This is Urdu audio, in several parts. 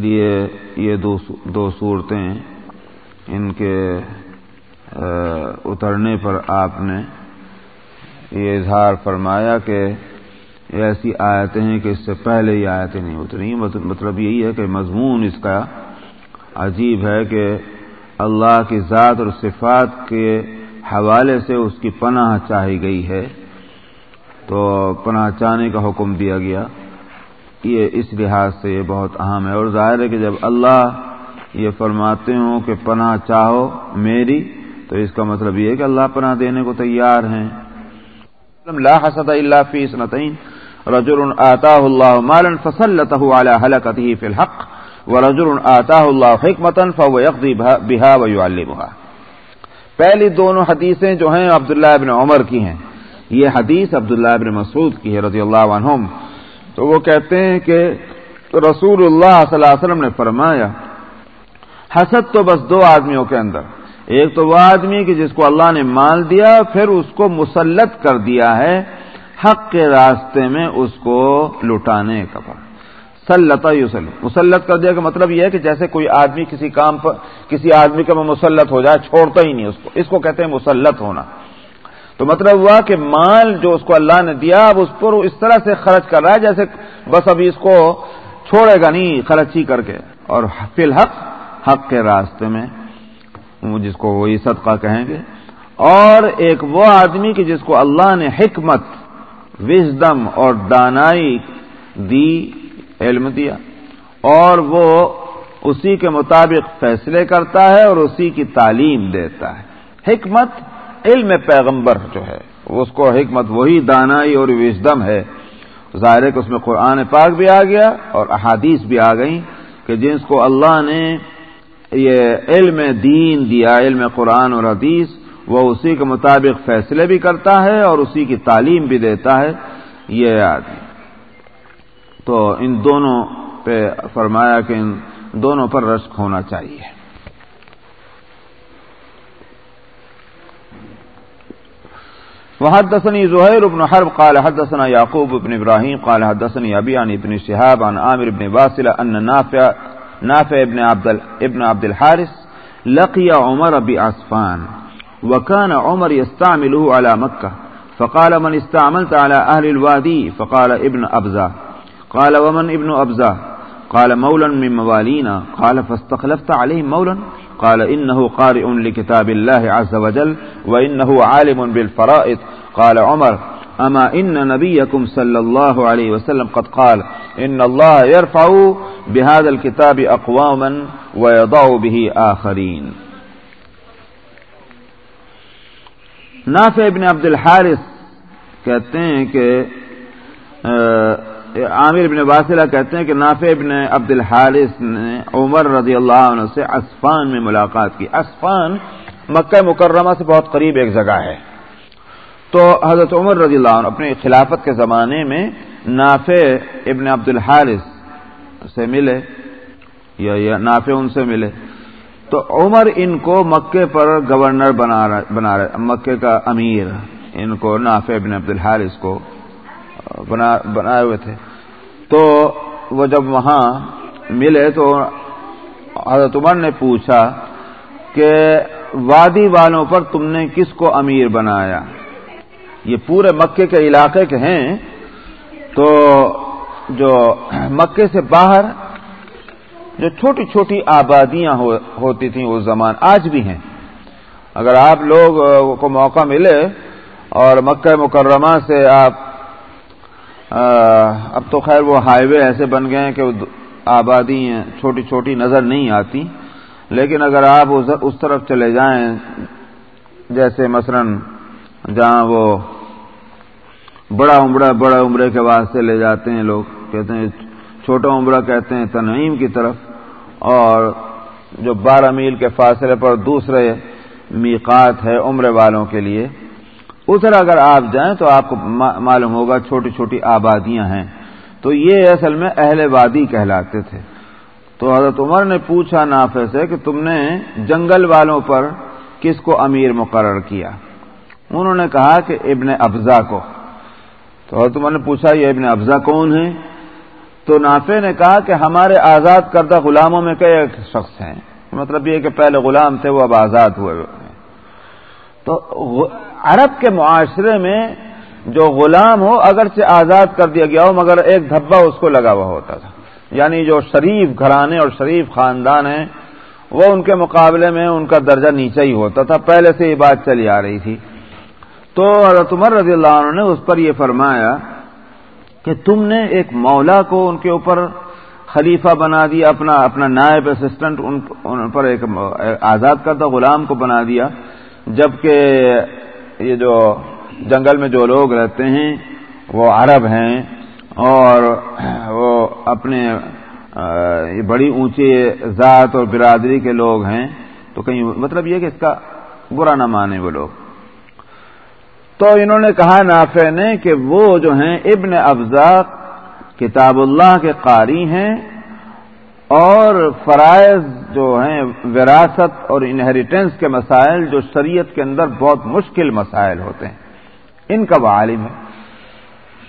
لیے یہ دو صورتیں ان کے اترنے پر آپ نے یہ اظہار فرمایا کہ ایسی آیتیں ہیں کہ اس سے پہلے یہ آیتیں نہیں اتری مطلب یہی ہے کہ مضمون اس کا عجیب ہے کہ اللہ کی ذات اور صفات کے حوالے سے اس کی پناہ چاہی گئی ہے۔ تو پناہ چاہنے کا حکم دیا گیا۔ یہ اس لحاظ سے یہ بہت اہم ہے اور ظاہر ہے کہ جب اللہ یہ فرماتے ہوں کہ پناہ چاہو میری، تو اس کا مطلب یہ ہے کہ اللہ پناہ دینے کو تیار ہیں۔ لا حسد اللہ فی سنتین، رجل آتاہ اللہ مالا فصلته على حلقته في الحق، ورجل آتاہ اللہ حکمتا فهو يقضي بها ويعلمها پہلی دونوں حدیثیں جو ہیں عبداللہ ابن عمر کی ہیں۔ یہ حدیث عبداللہ ابن مسعود کی ہے، رضی اللہ عنہم۔ تو وہ کہتے ہیں کہ تو رسول اللہ صلی اللہ علیہ وسلم نے فرمایا، حسد تو بس دو آدمیوں کے اندر۔ ایک تو وہ آدمی کہ جس کو اللہ نے مال دیا، پھر اس کو مسلط کر دیا ہے، حق کے راستے میں اس کو لٹانے کا پر سلطا یوسل مسلط کر دیا کا مطلب یہ ہے کہ جیسے کوئی آدمی کسی کام پر، کسی آدمی کا مسلط ہو جائے، چھوڑتا ہی نہیں اس کو۔ اس کو کہتے ہیں مسلط ہونا۔ تو مطلب ہوا کہ مال جو اس کو اللہ نے دیا، اب اس پر اس طرح سے خرچ کر رہا ہے جیسے بس ابھی اس کو چھوڑے گا نہیں، خرچ ہی کر کے۔ اور فی الحق، حق کے راستے میں جس کو وہی صدقہ کہیں گے۔ اور ایک وہ آدمی کہ جس کو اللہ نے حکمت وزدم اور دانائی دی، علم دیا۔ اور وہ اسی کے مطابق فیصلے کرتا ہے اور اسی کی تعلیم دیتا ہے۔ حکمت علم پیغمبر جو ہے، اس کو حکمت وہی دانائی اور وزدم ہے۔ ظاہر ہے کہ اس میں قرآن پاک بھی آ گیا اور احادیث بھی آ گئیں کہ جس کو اللہ نے یہ علم دین دیا، علم قرآن اور حدیث، وہ اسی کے مطابق فیصلے بھی کرتا ہے اور اسی کی تعلیم بھی دیتا ہے۔ یہ آدمی تو ان دونوں پہ فرمایا کہ ان دونوں پر رشک ہونا چاہیے۔ وحدثني زهير بن حرب قال حدثنا يعقوب بن إبراهيم قال حدثني أبي عن ابن شهاب عن آمر بن باسلة أن نافع, نافع ابن, عبد ابن عبد الحارس لقي عمر بأسفان وكان عمر يستعمله على مكة فقال من استعملت على أهل الوادي؟ فقال ابن أبزا. قال ومن ابن أبزا؟ قال مولا من موالينا. قال فاستخلفت عليهم مولا قال إنه قارئ لكتاب الله عز وجل وإنه عالم بالفرائض. قال عمر، أما إن نبيكم صلى الله عليه وسلم قد قال، إن الله يرفع بهذا الكتاب أقواما ويضع به آخرين. نافع ابن عبد الحارث کہتے ہیں کہ عامر ابن باسلہ کہتے ہیں کہ نافع ابن عبد الحارث نے عمر رضی اللہ عنہ سے اسفان میں ملاقات کی۔ اسفان مکہ مکرمہ سے بہت قریب ایک جگہ ہے۔ تو حضرت عمر رضی اللہ عنہ اپنے خلافت کے زمانے میں نافع ابن عبد الحارث سے ملے یا نافع ان سے ملے۔ تو عمر ان کو مکے پر گورنر بنا رہے مکے کا امیر، ان کو نافع ابن عبد الحارث کو بنا، بنائے ہوئے تھے۔ تو وہ جب وہاں ملے تو حضرت عمر نے پوچھا کہ وادی والوں پر تم نے کس کو امیر بنایا؟ یہ پورے مکے کے علاقے کے ہیں۔ تو جو مکے سے باہر جو چھوٹی چھوٹی آبادیاں ہوتی تھیں اس زمان آج بھی ہیں۔ اگر آپ لوگ کو موقع ملے اور مکہ مکرمہ سے آپ اب تو خیر وہ ہائی وے ایسے بن گئے ہیں کہ آبادی چھوٹی چھوٹی نظر نہیں آتی۔ لیکن اگر آپ اس طرف چلے جائیں، جیسے مثلا جہاں وہ بڑا عمرہ بڑا عمرے کے واسطے لے جاتے ہیں لوگ، کہتے ہیں، چھوٹا عمرہ کہتے ہیں تنعیم کی طرف۔ اور جو بارہ میل کے فاصلے پر دوسرے میقات ہے عمرے والوں کے لیے ادھر اگر آپ جائیں تو آپ کو معلوم ہوگا چھوٹی چھوٹی آبادیاں ہیں۔ تو یہ اصل میں اہل وادی کہلاتے تھے۔ تو حضرت عمر نے پوچھا نافع سے کہ تم نے جنگل والوں پر کس کو امیر مقرر کیا؟ انہوں نے کہا کہ ابن افزا کو۔ تو حضرت عمر نے پوچھا، یہ ابن افزا کون ہے تو نافع نے کہا کہ ہمارے آزاد کردہ غلاموں میں کئی ایک شخص ہیں۔ مطلب یہ کہ پہلے غلام تھے، وہ اب آزاد ہوئے۔ تو عرب کے معاشرے میں جو غلام ہو، اگرچہ آزاد کر دیا گیا ہو، مگر ایک دھبا اس کو لگا ہوا ہوتا تھا۔ یعنی جو شریف گھرانے اور شریف خاندان ہیں، وہ ان کے مقابلے میں ان کا درجہ نیچا ہی ہوتا تھا۔ پہلے سے یہ بات چلی آ رہی تھی۔ تو حضرت عمر رضی اللہ عنہ نے اس پر یہ فرمایا کہ تم نے ایک مولا کو ان کے اوپر خلیفہ بنا دیا، اپنا اپنا نائب اسسٹنٹ ان پر ایک آزاد کردہ غلام کو بنا دیا۔ جبکہ یہ جو جنگل میں جو لوگ رہتے ہیں، وہ عرب ہیں اور وہ اپنے بڑی اونچی ذات اور برادری کے لوگ ہیں۔ تو کہیں مطلب یہ کہ اس کا برا نہ مانے وہ لوگ۔ تو انہوں نے کہا نافع نے کہ وہ جو ہیں، ابن افزا کتاب اللہ کے قاری ہیں۔ اور فرائض جو ہیں، وراثت اور انہیریٹنس کے مسائل جو شریعت کے اندر بہت مشکل مسائل ہوتے ہیں۔ ان کا وہ عالم ہے۔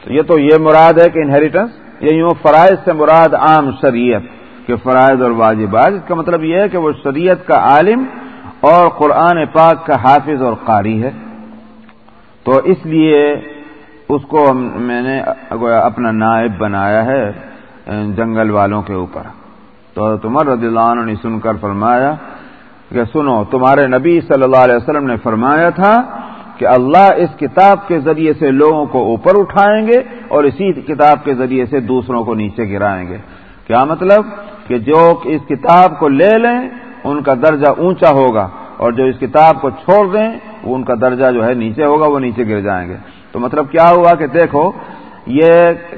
تو یہ تو یہ مراد ہے کہ انہیریٹنس یہ یوں فرائض سے مراد عام شریعت کے فرائض اور واجبات۔ اس کا مطلب یہ ہے کہ وہ شریعت کا عالم اور قرآن پاک کا حافظ اور قاری ہے۔ تو اس لیے اس کو میں نے اپنا نائب بنایا ہے، جنگل والوں کے اوپر۔ تو تمہر رضی اللہ عنہ نے سن کر فرمایا کہ سنو، تمہارے نبی صلی اللہ علیہ وسلم نے فرمایا تھا کہ اللہ اس کتاب کے ذریعے سے لوگوں کو اوپر اٹھائیں گے اور اسی کتاب کے ذریعے سے دوسروں کو نیچے گرائیں گے۔ کیا مطلب؟ کہ جو اس کتاب کو لے لیں، ان کا درجہ اونچا ہوگا اور جو اس کتاب کو چھوڑ دیں ان کا درجہ جو ہے نیچے ہوگا، وہ نیچے گر جائیں گے۔ تو مطلب کیا ہوا کہ دیکھو یہ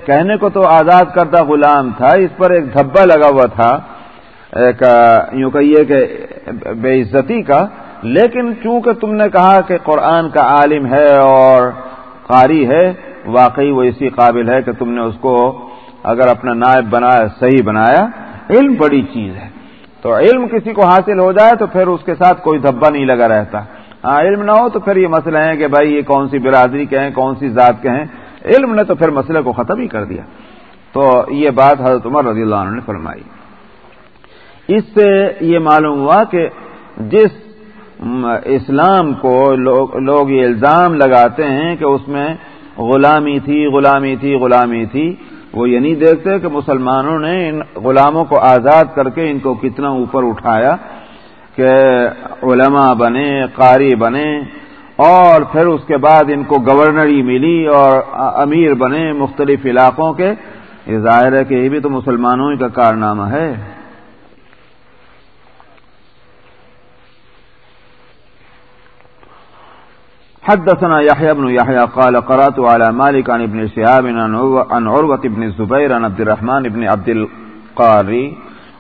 کہنے کو تو آزاد کردہ غلام تھا، اس پر ایک دھبا لگا ہوا تھا، ایک، یوں کہیے کہ بے عزتی کا، لیکن چونکہ تم نے کہا کہ قرآن کا عالم ہے اور قاری ہے، واقعی وہ اسی قابل ہے کہ تم نے اس کو اگر اپنا نائب بنایا، صحیح بنایا، علم بڑی چیز ہے۔ تو علم کسی کو حاصل ہو جائے تو پھر اس کے ساتھ کوئی دھبا نہیں لگا رہتا۔ ہاں علم نہ ہو تو پھر یہ مسئلہ ہے کہ بھائی یہ کون سی برادری کے ہیں، کون سی ذات کے ہیں علم نے تو پھر مسئلے کو ختم ہی کر دیا۔ تو یہ بات حضرت عمر رضی اللہ عنہ نے فرمائی۔ اس سے یہ معلوم ہوا کہ جس اسلام کو لوگ یہ الزام لگاتے ہیں کہ اس میں غلامی تھی غلامی تھی غلامی تھی، وہ یہ نہیں دیکھتے کہ مسلمانوں نے ان غلاموں کو آزاد کر کے ان کو کتنا اوپر اٹھایا کہ علماء بنے، قاری بنے اور پھر اس کے بعد ان کو گورنری ملی اور امیر بنے مختلف علاقوں کے۔ یہ ظاہر ہے کہ یہ بھی تو مسلمانوں ہی کا کارنامہ ہے۔ حدثنا يحيى بن يحيى قال قرات على مالك عن ابن شهاب عن عروة بن الزبير عن عبد الرحمن بن عبد القاري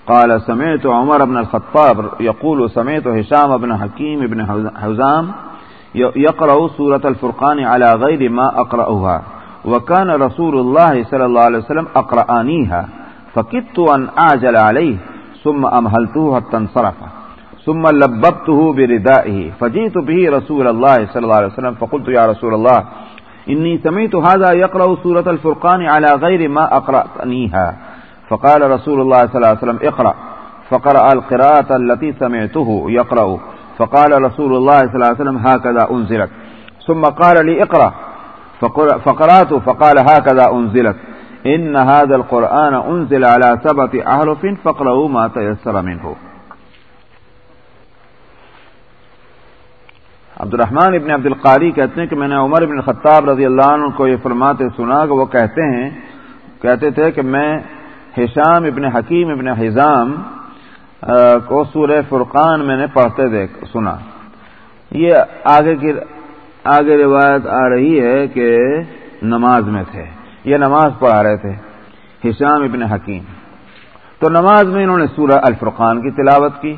قال سمعت عمر بن الخطاب يقول سمعت هشام بن حكيم بن حزام يقرأ سورة الفرقان على غير ما أقرأها وكان رسول الله صلى الله عليه وسلم أقرآنيها فكدت أن أعجل عليه ثم أمهلته حتى انصرفه ثم لببته بردائه. فجئت به رسول الله صلى الله عليه وسلم، فقلت يا رسول الله إني سمعت هذا يقرأ سورة الفرقان على غير ما أقرأنيها فقال رسول الله صلى الله عليه وسلم، اقرأ. فقرأ القراءة التي سمعته يقرأ فقال رسول الله صلى الله عليه وسلم، هكذا أنزلت. ثم قال لي، اقرأ. فقرأت، فقال، هكذا أنزلت. إن هذا القرآن أنزل على سبة أحرف فقرأوا ما تيسر منه. عبد الرحمن ابن عبد القاری کہتے ہیں کہ میں نے عمر ابن خطاب رضی اللہ عنہ کو یہ فرماتے سنا کہ وہ کہتے ہیں کہتے تھے کہ میں حشام ابن حکیم ابن حزام کو سورہ فرقان میں نے پڑھتے دیکھ، سنا۔ یہ آگے کی، آگے روایت آ رہی ہے کہ نماز میں تھے۔ یہ نماز پڑھا رہے تھے۔ حشام ابن حکیم۔ تو نماز میں انہوں نے سورہ الفرقان کی تلاوت کی۔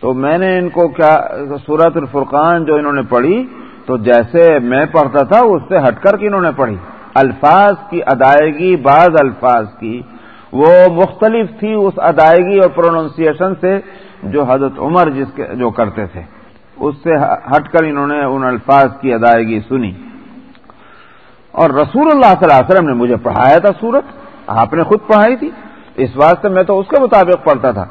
تو میں نے ان کو کیا سورت الفرقان جو انہوں نے پڑھی، تو جیسے میں پڑھتا تھا، اس سے ہٹ کر کے انہوں نے پڑھی۔ الفاظ کی ادائیگی، بعض الفاظ کی وہ مختلف تھی اس ادائیگی اور پروننسیشن سے جو حضرت عمر جس کے جو کرتے تھے۔ اس سے ہٹ کر انہوں نے ان الفاظ کی ادائیگی سنی۔ اور رسول اللہ صلی اللہ علیہ وسلم نے مجھے پڑھایا تھا سورت۔ آپ نے خود پڑھائی تھی۔ اس واسطے میں تو اس کے مطابق پڑھتا تھا۔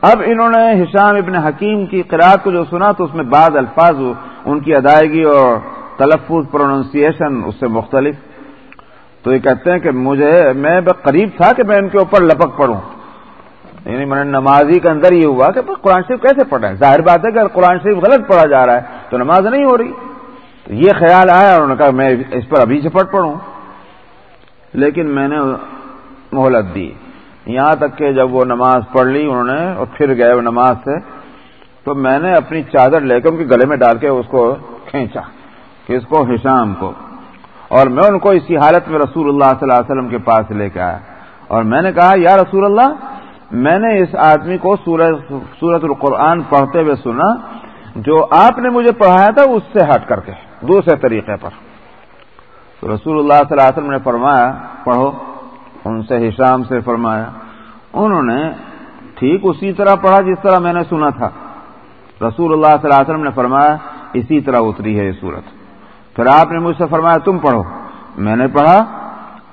اب انہوں نے ہشام ابن حکیم کی قرآد کو جو سنا تو اس میں بعض الفاظ ان کی ادائیگی اور تلفظ، پروننسیشن اس سے مختلف۔ تو یہ کہتے ہیں کہ مجھے میں قریب تھا کہ میں ان کے اوپر لپک پڑھوں یعنی میں نے نمازی کے اندر یہ ہوا کہ قرآن شریف کیسے پڑھا ہے؟ ظاہر بات ہے کہ قرآن شریف غلط پڑھا جا رہا ہے تو نماز نہیں ہو رہی۔ تو یہ خیال آیا اور انہوں نے کہا میں اس پر ابھی سے پڑھ پڑھوں لیکن میں نے مہلت دی۔ یہاں تک کہ جب وہ نماز پڑھ لی انہوں نے اور پھر گئے وہ نماز سے، تو میں نے اپنی چادر لے کے ان کے گلے میں ڈال کے اس کو کھینچا، کہ اس کو ہشام کو۔ اور میں ان کو اسی حالت میں رسول اللہ صلی اللہ علیہ وسلم کے پاس لے کے آیا۔ اور میں نے کہا، یا رسول اللہ میں نے اس آدمی کو سورت القرآن پڑھتے ہوئے سنا، جو آپ نے مجھے پڑھایا تھا، اس سے ہٹ کر کے، دوسرے طریقے پر۔ تو رسول اللہ صلی اللہ علیہ وسلم نے فرمایا، پڑھو۔ ان سے ہشام سے فرمایا، انہوں نے ٹھیک اسی طرح پڑھا جس طرح میں نے سنا تھا۔ رسول اللہ صلی اللہ علیہ وسلم نے فرمایا، اسی طرح اتری ہے یہ صورت پھر آپ نے مجھ سے فرمایا تم پڑھو۔ میں نے پڑھا،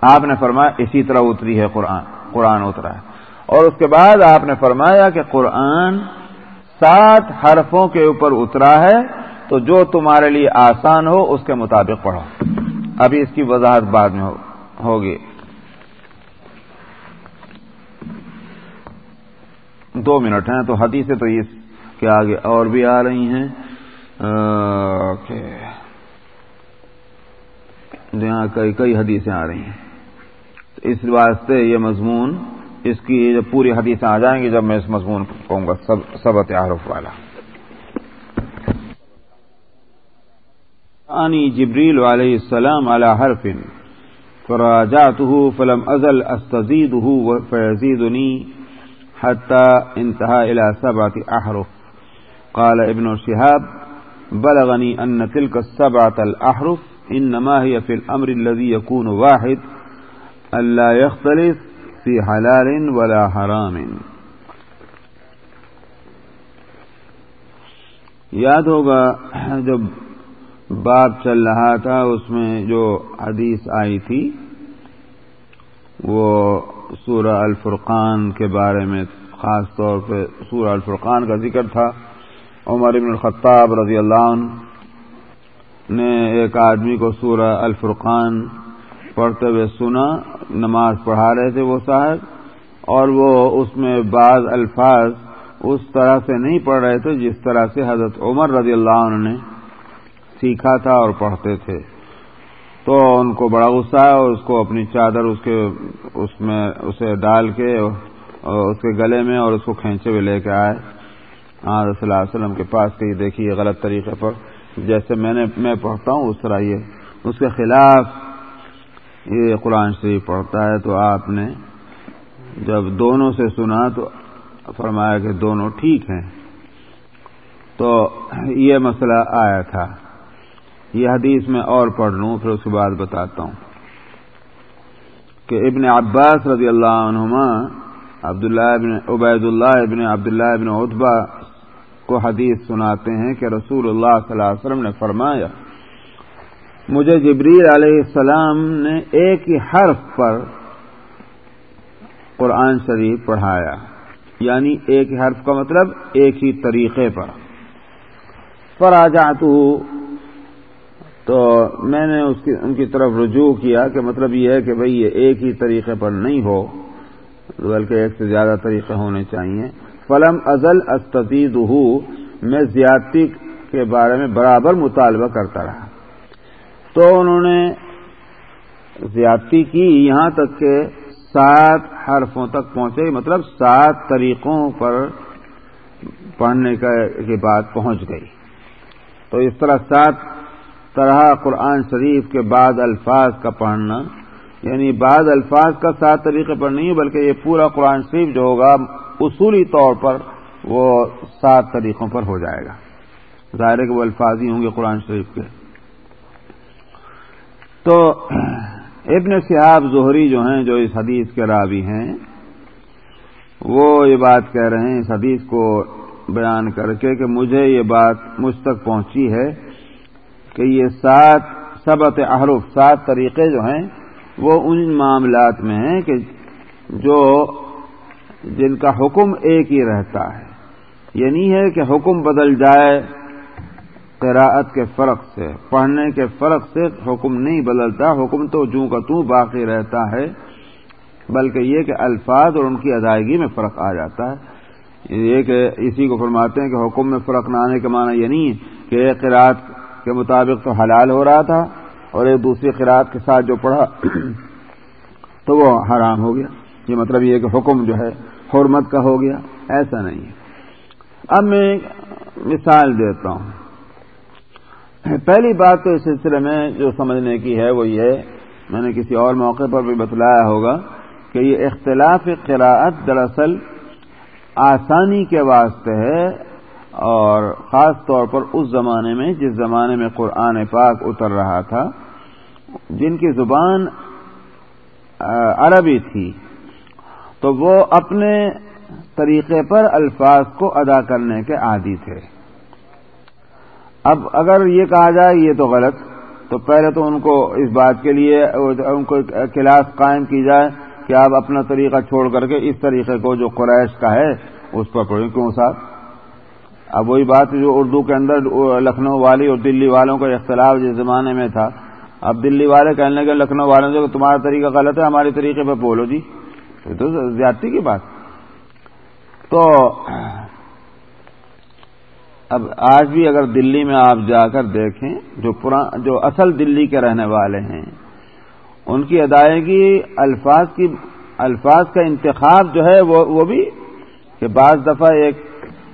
آپ نے فرمایا اسی طرح اتری ہے قرآن قرآن اترا ہے۔ اور اس کے بعد آپ نے فرمایا کہ قرآن سات حرفوں کے اوپر اترا ہے، تو جو تمہارے لیے آسان ہو، اس کے مطابق پڑھو۔ ابھی اس کی وضاحت بعد میں ہوگی۔ دو منٹ ہیں، تو حدیثیں تو اس کے آگے اور بھی آ رہی ہیں۔ یہاں کئی کئی حدیثیں آ رہی ہیں۔ اس واسطے یہ مضمون، اس کی جب پوری حدیثیں آ جائیں گی، جب میں اس مضمون کو کہوں گا سبت عارف والا۔ آنی جبریل علیہ السلام علی حرف فراجعته فلم ازل استزيده فيزيدني حتى انتهى الى سبعه احرف۔ قال ابن شهاب بلغني ان تلك السبعه الاحرف۔ انما هي في الامر الذي يكون واحد الا يختلف فی حلال ولا حرام. یاد ہوگا جب باب چل رہا تھا، اس میں جو حدیث آئی تھی، وہ سورہ الفرقان کے بارے میں خاص طور پہ سورہ الفرقان کا ذکر تھا۔ عمر ابن الخطاب رضی اللہ عنہ نے ایک آدمی کو سورہ الفرقان پڑھتے ہوئے سنا، نماز پڑھا رہے تھے وہ صاحب، اور وہ اس میں بعض الفاظ اس طرح سے نہیں پڑھ رہے تھے جس طرح سے حضرت عمر رضی اللہ عنہ نے سیکھا تھا اور پڑھتے تھے۔ تو ان کو بڑا غصہ ہے اور اس کو اپنی چادر اس کے، اس میں، اسے ڈال کے اس کے گلے میں اور اس کو کھینچے ہوئے لے کے آئے۔ ہاں صلی اللہ علیہ وسلم کے پاس کہ دیکھیے غلط طریقے پر جیسے میں نے میں پڑھتا ہوں، اس طرح یہ اس کے خلاف یہ قرآن شریف پڑھتا ہے۔ تو آپ نے جب دونوں سے سنا تو فرمایا کہ دونوں ٹھیک ہیں۔ تو یہ مسئلہ آیا تھا۔ یہ حدیث میں اور پڑھ لوں، پھر اس کے بعد بتاتا ہوں۔ کہ ابن عباس رضی اللہ عنہما، عبداللہ ابن عبید اللہ ابن عبداللہ ابن اتبا کو حدیث سناتے ہیں کہ رسول اللہ صلی اللہ علیہ وسلم نے فرمایا، مجھے جبریل علیہ السلام نے ایک ہی حرف پر قرآن شریف پڑھایا۔ یعنی ایک ہی حرف کا مطلب ایک ہی طریقے پر۔ فراجات تو میں نے اس کی، ان کی طرف رجوع کیا کہ مطلب یہ ہے کہ بھئی یہ ایک ہی طریقے پر نہیں ہو، بلکہ ایک سے زیادہ طریقے ہونے چاہیے فلم ازل استید میں زیادتی کے بارے میں برابر مطالبہ کرتا رہا۔ تو انہوں نے زیادتی کی، یہاں تک کہ سات حرفوں تک پہنچے مطلب سات طریقوں پر پڑھنے کی بات پہنچ گئی۔ تو اس طرح سات طرح قرآن شریف کے بعد الفاظ کا پڑھنا یعنی بعض الفاظ کا سات طریقے پر نہیں، بلکہ یہ پورا قرآن شریف جو ہوگا اصولی طور پر وہ سات طریقوں پر ہو جائے گا۔ ظاہر ہے کہ وہ الفاظ ہی ہوں گے قرآن شریف کے۔ تو ابن صحاب زہری جو ہیں، جو اس حدیث کے راوی ہیں، وہ یہ بات کہہ رہے ہیں، اس حدیث کو بیان کر کے کہ مجھے یہ بات مجھ تک پہنچی ہے کہ یہ سات سبت احرف، سات طریقے جو ہیں، وہ ان معاملات میں ہیں کہ جو جن کا حکم ایک ہی رہتا ہے یہ نہیں ہے کہ حکم بدل جائے قراءت کے فرق سے، پڑھنے کے فرق سے حکم نہیں بدلتا، حکم تو جوں کا تو باقی رہتا ہے، بلکہ یہ کہ الفاظ اور ان کی ادائیگی میں فرق آ جاتا ہے۔ یہ کہ اسی کو فرماتے ہیں کہ حکم میں فرق نہ آنے کا معنی یہ نہیں ہے کہ ایک قرآت کے مطابق تو حلال ہو رہا تھا اور ایک دوسری قرآت کے ساتھ جو پڑھا تو وہ حرام ہو گیا۔ یہ مطلب یہ کہ حکم جو ہے حرمت کا ہو گیا، ایسا نہیں ہے۔ اب میں مثال دیتا ہوں۔ پہلی بات تو اس سلسلے میں جو سمجھنے کی ہے وہ یہ، میں نے کسی اور موقع پر بھی بتلایا ہوگا کہ یہ اختلاف قراءت دراصل آسانی کے واسطے ہے اور خاص طور پر اس زمانے میں جس زمانے میں قرآن پاک اتر رہا تھا، جن کی زبان عربی تھی۔ تو وہ اپنے طریقے پر الفاظ کو ادا کرنے کے عادی تھے۔ اب اگر یہ کہا جائے یہ تو غلط، تو پہلے تو ان کو اس بات کے لیے ان کو کلاس قائم کی جائے کہ آپ اپنا طریقہ چھوڑ کر کے اس طریقے کو جو قریش کا ہے، اس پر پڑھیں۔ کیوں صاحب؟ اب وہی بات جو اردو کے اندر لکھنؤ والی اور دلی والوں کا اختلاف جس زمانے میں تھا۔ اب دلی والے کہنے کے لکھنؤ والوں سے تمہارا طریقہ غلط ہے، ہمارے طریقے پہ بولو جی۔ تو زیادتی کی بات۔ تو اب آج بھی اگر دلی میں آپ جا کر دیکھیں، جو جو اصل دلی کے رہنے والے ہیں، ان کی ادائیگی الفاظ کی، الفاظ کا انتخاب جو ہے وہ وہ بھی کہ بعض دفعہ ایک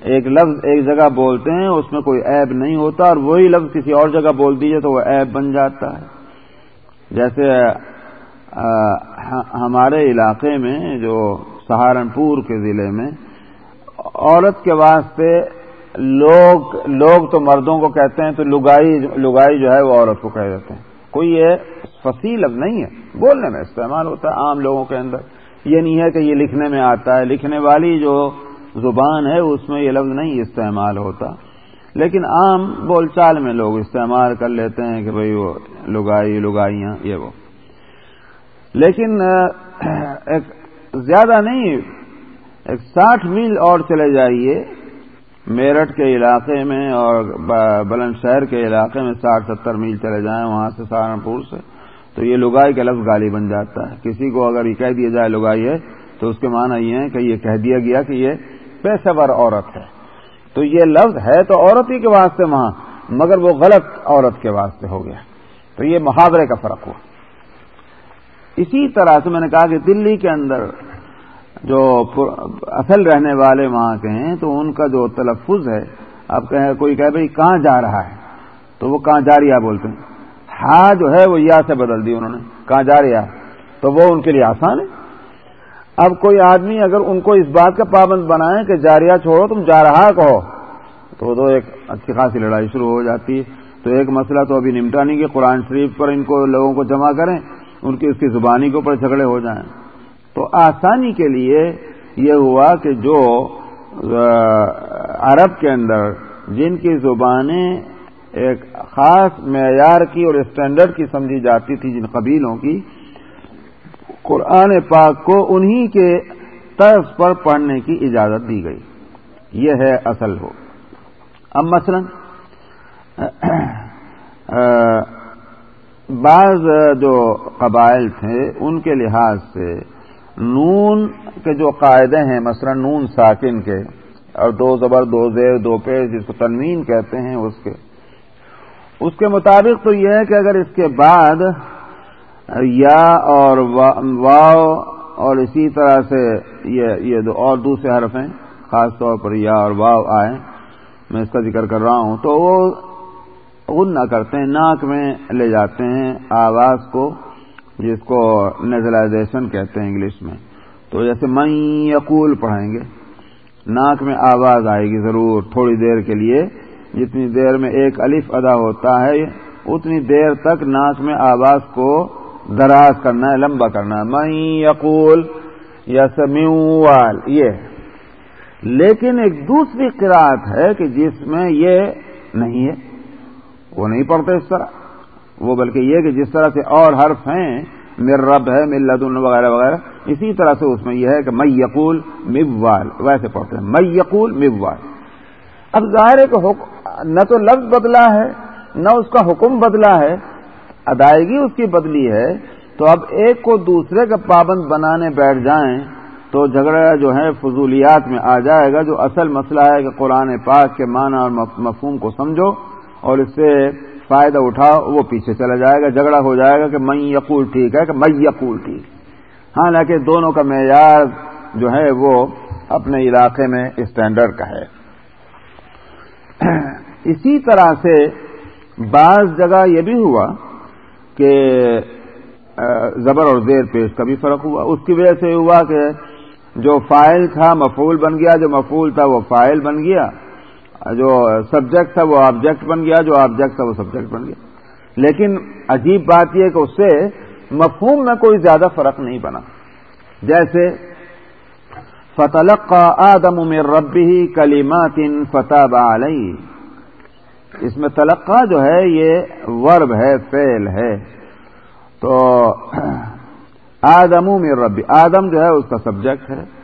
ایک لفظ ایک جگہ بولتے ہیں، اس میں کوئی عیب نہیں ہوتا اور وہی لفظ کسی اور جگہ بول دیجیے تو وہ عیب بن جاتا ہے۔ جیسے ہمارے علاقے میں جو سہارنپور کے ضلع میں عورت کے واسطے لوگ لوگ تو مردوں کو کہتے ہیں تو لگائی لگائی جو ہے وہ عورت کو کہہ دیتے ہیں۔ کوئی یہ فصیل اب نہیں ہے۔ بولنے میں استعمال ہوتا ہے عام لوگوں کے اندر۔ یہ نہیں ہے کہ یہ لکھنے میں آتا ہے۔ لکھنے والی جو زبان ہے اس میں یہ لفظ نہیں استعمال ہوتا۔ لیکن عام بول چال میں لوگ استعمال کر لیتے ہیں کہ بھئی وہ لگائی، لگائیاں، یہ وہ۔ لیکن ایک زیادہ نہیں، ایک ساٹھ میل اور چلے جائیے، میرٹھ کے علاقے میں اور بلند شہر کے علاقے میں ساٹھ ستر میل چلے جائیں، وہاں سے سہارنپور سے، تو یہ لگائی کا لفظ گالی بن جاتا ہے۔ کسی کو اگر یہ کہہ دیا جائے لگائی ہے، تو اس کے معنی یہ ہے کہ یہ کہہ دیا گیا کہ یہ پیشہ ور عورت ہے۔ تو یہ لفظ ہے تو عورت ہی کے واسطے وہاں، مگر وہ غلط عورت کے واسطے ہو گیا۔ تو یہ محاورے کا فرق ہوا۔ اسی طرح سے میں نے کہا کہ دلی کے اندر جو اصل رہنے والے وہاں کے ہیں، تو ان کا جو تلفظ ہے، اب کہ کوئی کہ بھائی کہاں جا رہا ہے؟ تو وہ کہاں جا رہا بولتے ہیں۔ ہاں جو ہے وہ یا سے بدل دی انہوں نے۔ کہاں جا رہا تو وہ ان کے لیے آسان ہے۔ اب کوئی آدمی اگر ان کو اس بات کا پابند بنائے کہ جاریا چھوڑو، تم جا رہا کہو۔ تو تو ایک اچھی خاصی لڑائی شروع ہو جاتی ہے۔ تو ایک مسئلہ تو ابھی نمٹا نہیں کہ قرآن شریف پر ان کو لوگوں کو جمع کریں۔ ان کی اس کی زبانی کے اوپر جھگڑے ہو جائیں۔ تو آسانی کے لیے یہ ہوا کہ جو عرب کے اندر جن کی زبانیں ایک خاص معیار کی اور اسٹینڈرڈ کی سمجھی جاتی تھی جن قبیلوں کی، قرآن پاک کو انہی کے طرز پر پڑھنے کی اجازت دی گئی۔ یہ ہے اصل ہو۔ اب مثلا بعض جو قبائل تھے، ان کے لحاظ سے نون کے جو قاعدے ہیں، مثلا نون ساکن کے، اور دو زبر، دو زیر، دو پیش جس کو تنوین کہتے ہیں اس کے۔ اس کے مطابق تو یہ ہے کہ اگر اس کے بعد یا اور واؤ اور اسی طرح سے یہ یہ دو اور دوسرے حرف ہیں، خاص طور پر یا اور واؤ آئے، میں اس کا ذکر کر رہا ہوں، تو وہ غنہ کرتے ہیں، ناک میں لے جاتے ہیں آواز کو، جس کو نیزلائزیشن کہتے ہیں انگلش میں۔ تو جیسے میں یقول پڑھیں گے، ناک میں آواز آئے گی ضرور تھوڑی دیر کے لیے۔ جتنی دیر میں ایک الف ادا ہوتا ہے، اتنی دیر تک ناک میں آواز کو دراز کرنا ہے، لمبا کرنا ہے۔ میں یقول یا سمیوال یہ۔ لیکن ایک دوسری قرآت ہے کہ جس میں یہ نہیں ہے۔ وہ نہیں پڑھتے اس طرح۔ وہ بلکہ یہ کہ جس طرح سے اور حرف ہیں مر رب ہے ملدن وغیرہ وغیرہ، اسی طرح سے اس میں یہ ہے کہ میں یقول مبوال ویسے پڑھتے ہیں۔ میں یقول مبوال اب ظاہر ہے کہ نہ تو لفظ بدلا ہے، نہ اس کا حکم بدلا ہے۔ ادائیگی اس کی بدلی ہے۔ تو اب ایک کو دوسرے کا پابند بنانے بیٹھ جائیں، تو جھگڑا جو ہے، فضولیات میں آ جائے گا۔ جو اصل مسئلہ ہے کہ قرآن پاک کے معنی اور مفہوم کو سمجھو۔ اور اس سے فائدہ اٹھاؤ وہ پیچھے چلا جائے گا، جھگڑا ہو جائے گا کہ میں یقول ٹھیک ہے کہ میں یقول ٹھیک۔ ہاں، حالانکہ دونوں کا معیار جو ہے وہ اپنے علاقے میں اسٹینڈرڈ کا ہے۔ اسی طرح سے بعض جگہ یہ بھی ہوا کہ زبر اور زیر پیش کا بھی فرق ہوا۔ اس کی وجہ سے ہوا کہ جو فائل تھا مفول بن گیا، جو مفول تھا وہ فائل بن گیا۔ جو سبجیکٹ تھا وہ آبجیکٹ بن گیا، جو آبجیکٹ تھا وہ سبجیکٹ بن گیا۔ لیکن عجیب بات یہ کہ اس سے مفہوم میں کوئی زیادہ فرق نہیں بنا۔ جیسے فتلق آدم میں ربی کلیمات فتح علیہ اس میں تلقہ جو ہے، یہ ورب ہے فیل ہے۔ تو، آدم میں ربی آدم جو ہے، اس کا سبجیکٹ ہے۔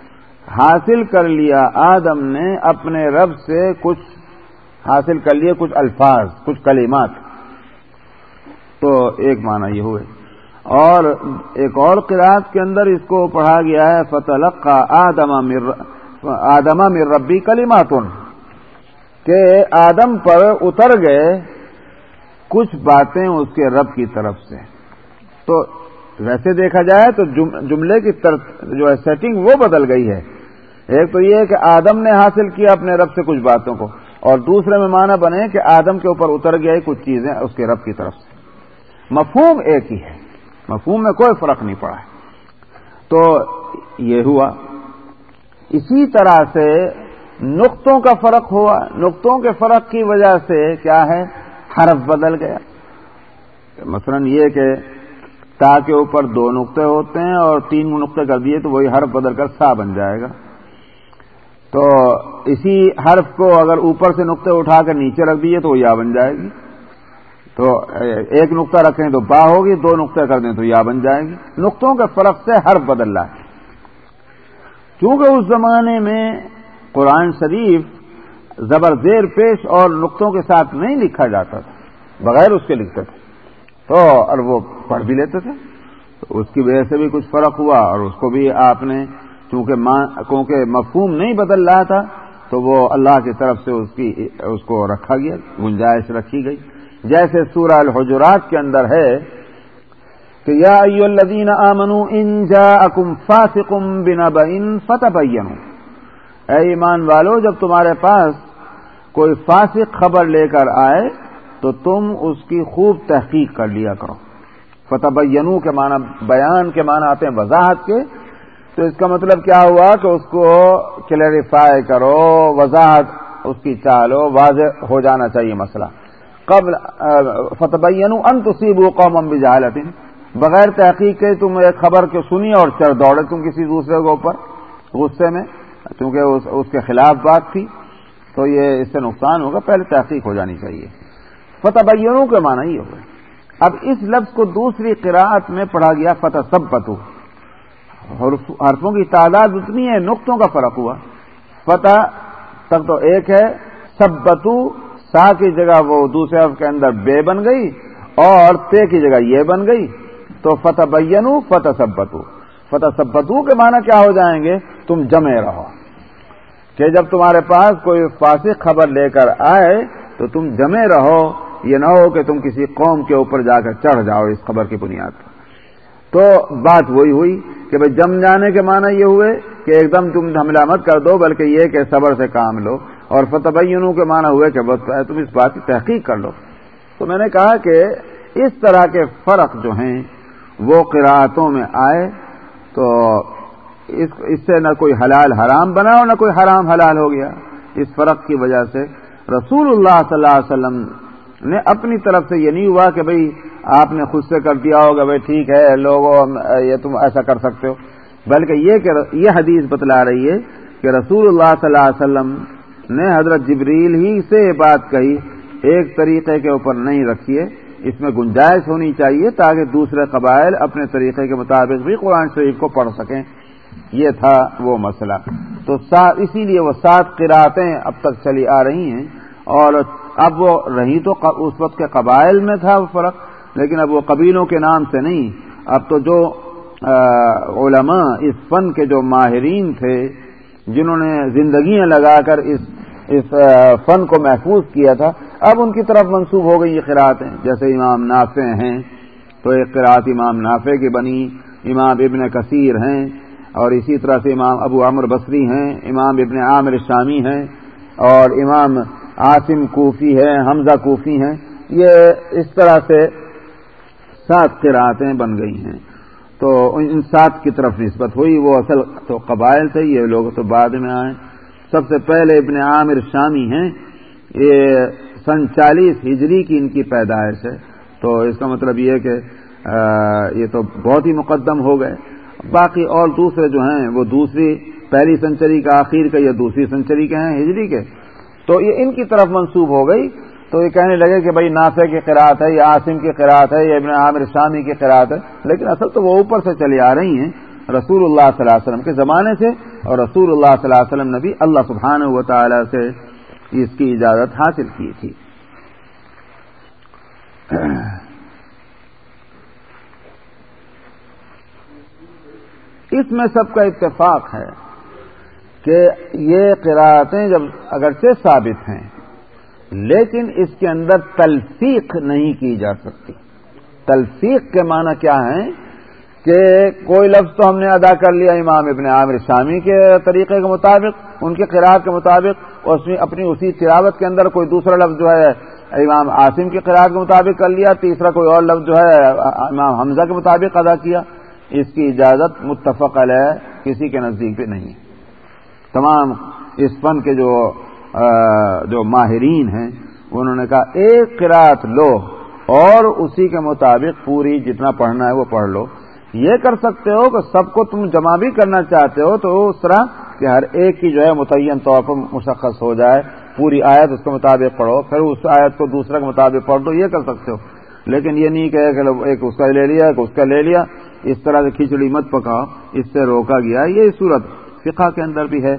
حاصل کر لیا آدم نے اپنے رب سے کچھ حاصل کر لیے کچھ الفاظ، کچھ کلمات۔ تو ایک معنی یہ ہوئے۔ اور ایک اور قرآد کے اندر اس کو پڑھا گیا ہے فتح آدما آدما مر ربی کلیماتن کہ آدم پر اتر گئے کچھ باتیں اس کے رب کی طرف سے۔ تو ویسے دیکھا جائے تو جملے کی طرف جو ہے سیٹنگ وہ بدل گئی ہے۔ ایک تو یہ ہے کہ آدم نے حاصل کیا اپنے رب سے کچھ باتوں کو، اور دوسرے میں معنی بنے کہ آدم کے اوپر اتر گئے کچھ چیزیں اس کے رب کی طرف سے۔ مفہوم ایک ہی ہے، مفہوم میں کوئی فرق نہیں پڑا ہے۔ تو یہ ہوا۔ اسی طرح سے نقطوں کا فرق ہوا۔ نقطوں کے فرق کی وجہ سے کیا ہے؟ حرف بدل گیا۔ مثلا یہ کہ تا کے اوپر دو نقطے ہوتے ہیں اور تین نقطے کر دیے تو وہی حرف بدل کر سا بن جائے گا۔ تو اسی حرف کو اگر اوپر سے نقطے اٹھا کر نیچے رکھ دیے تو وہ یا بن جائے گی۔ تو ایک نقطہ رکھیں تو با ہوگی، دو نقطے کر دیں تو یا بن جائے گی۔ نقطوں کے فرق سے حرف بدل رہا ہے۔ کیونکہ اس زمانے میں قرآن شریف زبر زیر پیش اور نقطوں کے ساتھ نہیں لکھا جاتا تھا، بغیر اس کے لکھتے تھے۔ تو اور وہ پڑھ بھی لیتے تھے۔ تو اس کی وجہ سے بھی کچھ فرق ہوا اور اس کو بھی آپ نے چونکہ کیونکہ مفہوم نہیں بدل رہا تھا، تو وہ اللہ کی طرف سے اس کی، اس کو رکھا گیا، گنجائش رکھی گئی۔ جیسے سورہ الحجرات کے اندر ہے کہ یا ایو الذین آمنو ان جاءکم فاسقم بنا بین فتبینو اے ایمان والو، جب تمہارے پاس کوئی فاسق خبر لے کر آئے تو تم اس کی خوب تحقیق کر لیا کرو۔ فتح کے معنی، بیان کے معنی آتے ہیں وضاحت کے۔ تو اس کا مطلب کیا ہوا کہ اس کو کلیریفائی کرو، وضاحت اس کی چالو، واضح ہو جانا چاہیے مسئلہ۔ قبل فتح ان تصیب قوم بھی بغیر تحقیق کے تم ایک خبر کے سنی اور چڑھ دوڑے، تم کسی دوسرے کے اوپر غصے میں، کیونکہ اس کے خلاف بات تھی۔ تو یہ اس سے نقصان ہوگا، پہلے تحقیق ہو جانی چاہیے۔ فتح کے معنی یہ ہوگا اب اس لفظ کو دوسری قراءت میں پڑھا گیا فتح سب پتو حرفوں کی تعداد اتنی ہے، نقطوں کا فرق ہوا۔ فتح تب تو ایک ہے سب بتو سا کی جگہ وہ دوسرے حرف کے اندر بے بن گئی اور تے کی جگہ یہ بن گئی۔ تو فتح بینو فتح سب بتو فتح سب بتو کے معنی کیا ہو جائیں گے؟ تم جمے رہو۔ کہ جب تمہارے پاس کوئی فاسق خبر لے کر آئے تو تم جمے رہو، یہ نہ ہو کہ تم کسی قوم کے اوپر جا کر چڑھ جاؤ اس خبر کی بنیاد پر۔ تو بات وہی ہوئی کہ بھائی جم جانے کے معنی یہ ہوئے کہ ایک دم تم حملہ مت کر دو، بلکہ یہ کہ صبر سے کام لو۔ اور فتح کے معنی ہوئے کہ بس تم اس بات کی تحقیق کر لو۔ تو میں نے کہا کہ اس طرح کے فرق جو ہیں، وہ قراعتوں میں آئے۔ تو اس سے نہ کوئی حلال حرام بنا اور نہ کوئی حرام حلال ہو گیا۔ اس فرق کی وجہ سے رسول اللہ صلی اللہ علیہ وسلم نے اپنی طرف سے یہ نہیں ہوا کہ بھئی آپ نے خود سے کر دیا ہوگا بھائی ٹھیک ہے لوگوں، یہ تم ایسا کر سکتے ہو۔ بلکہ یہ کہ یہ حدیث بتلا رہی ہے کہ رسول اللہ صلی اللہ علیہ وسلم نے حضرت جبریل ہی سے یہ بات کہی، ایک طریقے کے اوپر نہیں رکھیے، اس میں گنجائش ہونی چاہیے تاکہ دوسرے قبائل اپنے طریقے کے مطابق بھی قرآن شریف کو پڑھ سکیں۔ یہ تھا وہ مسئلہ۔ تو اسی لیے وہ سات قراتیں اب تک چلی آ رہی ہیں۔ اور اب وہ رہی تو اس وقت کے قبائل میں تھا وہ فرق، لیکن اب وہ قبیلوں کے نام سے نہیں۔ اب تو جو علماء اس فن کے جو ماہرین تھے، جنہوں نے زندگیاں لگا کر اس اس فن کو محفوظ کیا تھا، اب ان کی طرف منسوب ہو گئی یہ قرآتیں جیسے امام نافع ہیں، تو ایک قرآت امام نافع کی بنی، امام ابن کثیر ہیں، اور اسی طرح سے امام ابو عمر بصری ہیں، امام ابن عامر شامی ہیں، اور امام عاصم کوفی ہے حمزہ کوفی ہیں، یہ اس طرح سے سات قرآتیں بن گئی ہیں۔ تو ان سات کی طرف نسبت ہوئی، وہ اصل تو قبائل تھے، یہ لوگ تو بعد میں آئے۔ سب سے پہلے ابن عامر شامی ہیں، یہ سن چالیس ہجری کی ان کی پیدائش ہے۔ تو اس کا مطلب یہ کہ یہ تو بہت ہی مقدم ہو گئے۔ باقی اور دوسرے جو ہیں، وہ دوسری پہلی سنچری کا آخر کا یا دوسری سنچری کے ہیں، ہجری کے۔ تو یہ ان کی طرف منسوب ہو گئی تو یہ کہنے لگے کہ بھائی نافع کی قرآت ہے یا عاصم کی قرآت ہے یا ابن عامر شامی کی قرآت ہے۔ لیکن اصل تو وہ اوپر سے چلی آ رہی ہیں رسول اللہ صلی اللہ علیہ وسلم کے زمانے سے اور رسول اللہ صلی اللہ علیہ وسلم نے بھی اللہ سبحانہ و تعالی سے اس کی اجازت حاصل کی تھی۔ اس میں سب کا اتفاق ہے۔ کہ یہ قراءتیں جب اگرچہ ثابت ہیں، لیکن اس کے اندر تلفیق نہیں کی جا سکتی۔ تلفیق کے معنی کیا ہے کہ کوئی لفظ تو ہم نے ادا کر لیا امام ابن عامر شامی کے طریقے کے مطابق، ان کے قرآد کے مطابق، اور اس میں اپنی اسی تلاوت کے اندر کوئی دوسرا لفظ جو ہے امام عاصم کی قرآد کے مطابق کر لیا، تیسرا کوئی اور لفظ جو ہے امام حمزہ کے مطابق ادا کیا۔ اس کی اجازت متفق علیہ، کسی کے نزدیک بھی نہیں۔ ہے تمام اس فن کے جو جو ماہرین ہیں، انہوں نے کہا ایک قرآت لو اور اسی کے مطابق پوری جتنا پڑھنا ہے وہ پڑھ لو۔ یہ کر سکتے ہو کہ سب کو تم جمع بھی کرنا چاہتے ہو تو اس طرح کہ ہر ایک کی جو ہے متعین طور پر مشخص ہو جائے، پوری آیت اس کے مطابق پڑھو، پھر اس آیت کو دوسرے کے مطابق پڑھ دو یہ کر سکتے ہو۔ لیکن یہ نہیں کہ ایک اس کا لے لیا، ایک اس کا لے لیا، اس طرح سے کھچڑی مت پکاؤ، اس سے روکا گیا۔ یہ صورت فقہ کے اندر بھی ہے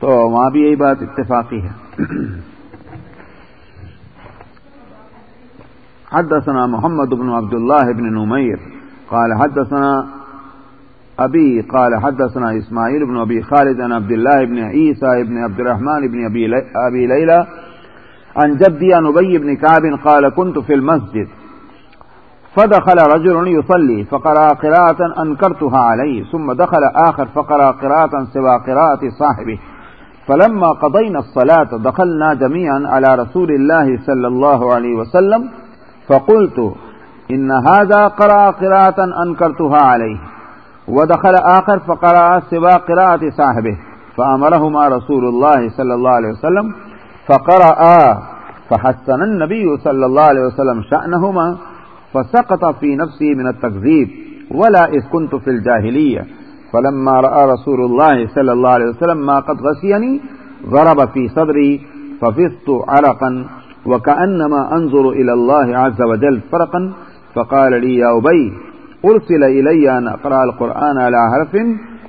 تو وہاں بھی یہی بات اتفاقی ہے۔ حدثنا محمد بن عبد الله بن نمير قال حدثنا أبي قال حدثنا إسماعيل بن أبي خالد عن عبد الله بن عيسى بن عبد الرحمن بن أبي, ليلى عن جدي عن أبي بن كعب قال كنت في المسجد۔ فدخل رجل يصلي فقرأ قراءة أنكرتها عليه، ثم دخل آخر فقرأ قراءة سوى قراءة صاحبه. فلما قضينا الصلاة دخلنا جميعا على رسول الله صلى الله عليه وسلم، فقلت إن هذا قرأ قراءة أنكرتها عليه. ودخل آخر فقرأ سوى قراءة صاحبه، فأمرهما رسول الله صلى الله عليه وسلم، فقرأ، فحسن النبي صلى الله عليه وسلم شأنهما فسقط في نفسي من التكذيب، ولا إذ كنت في الجاهلية. فلما رأى رسول الله صلى الله عليه وسلم ما قد غسيني، ضرب في صدري ففزت عرقا، وكأنما أنظر إلى الله عز وجل فرقا، فقال لي يا أبي، أرسل إلي أن أقرأ القرآن على حرف،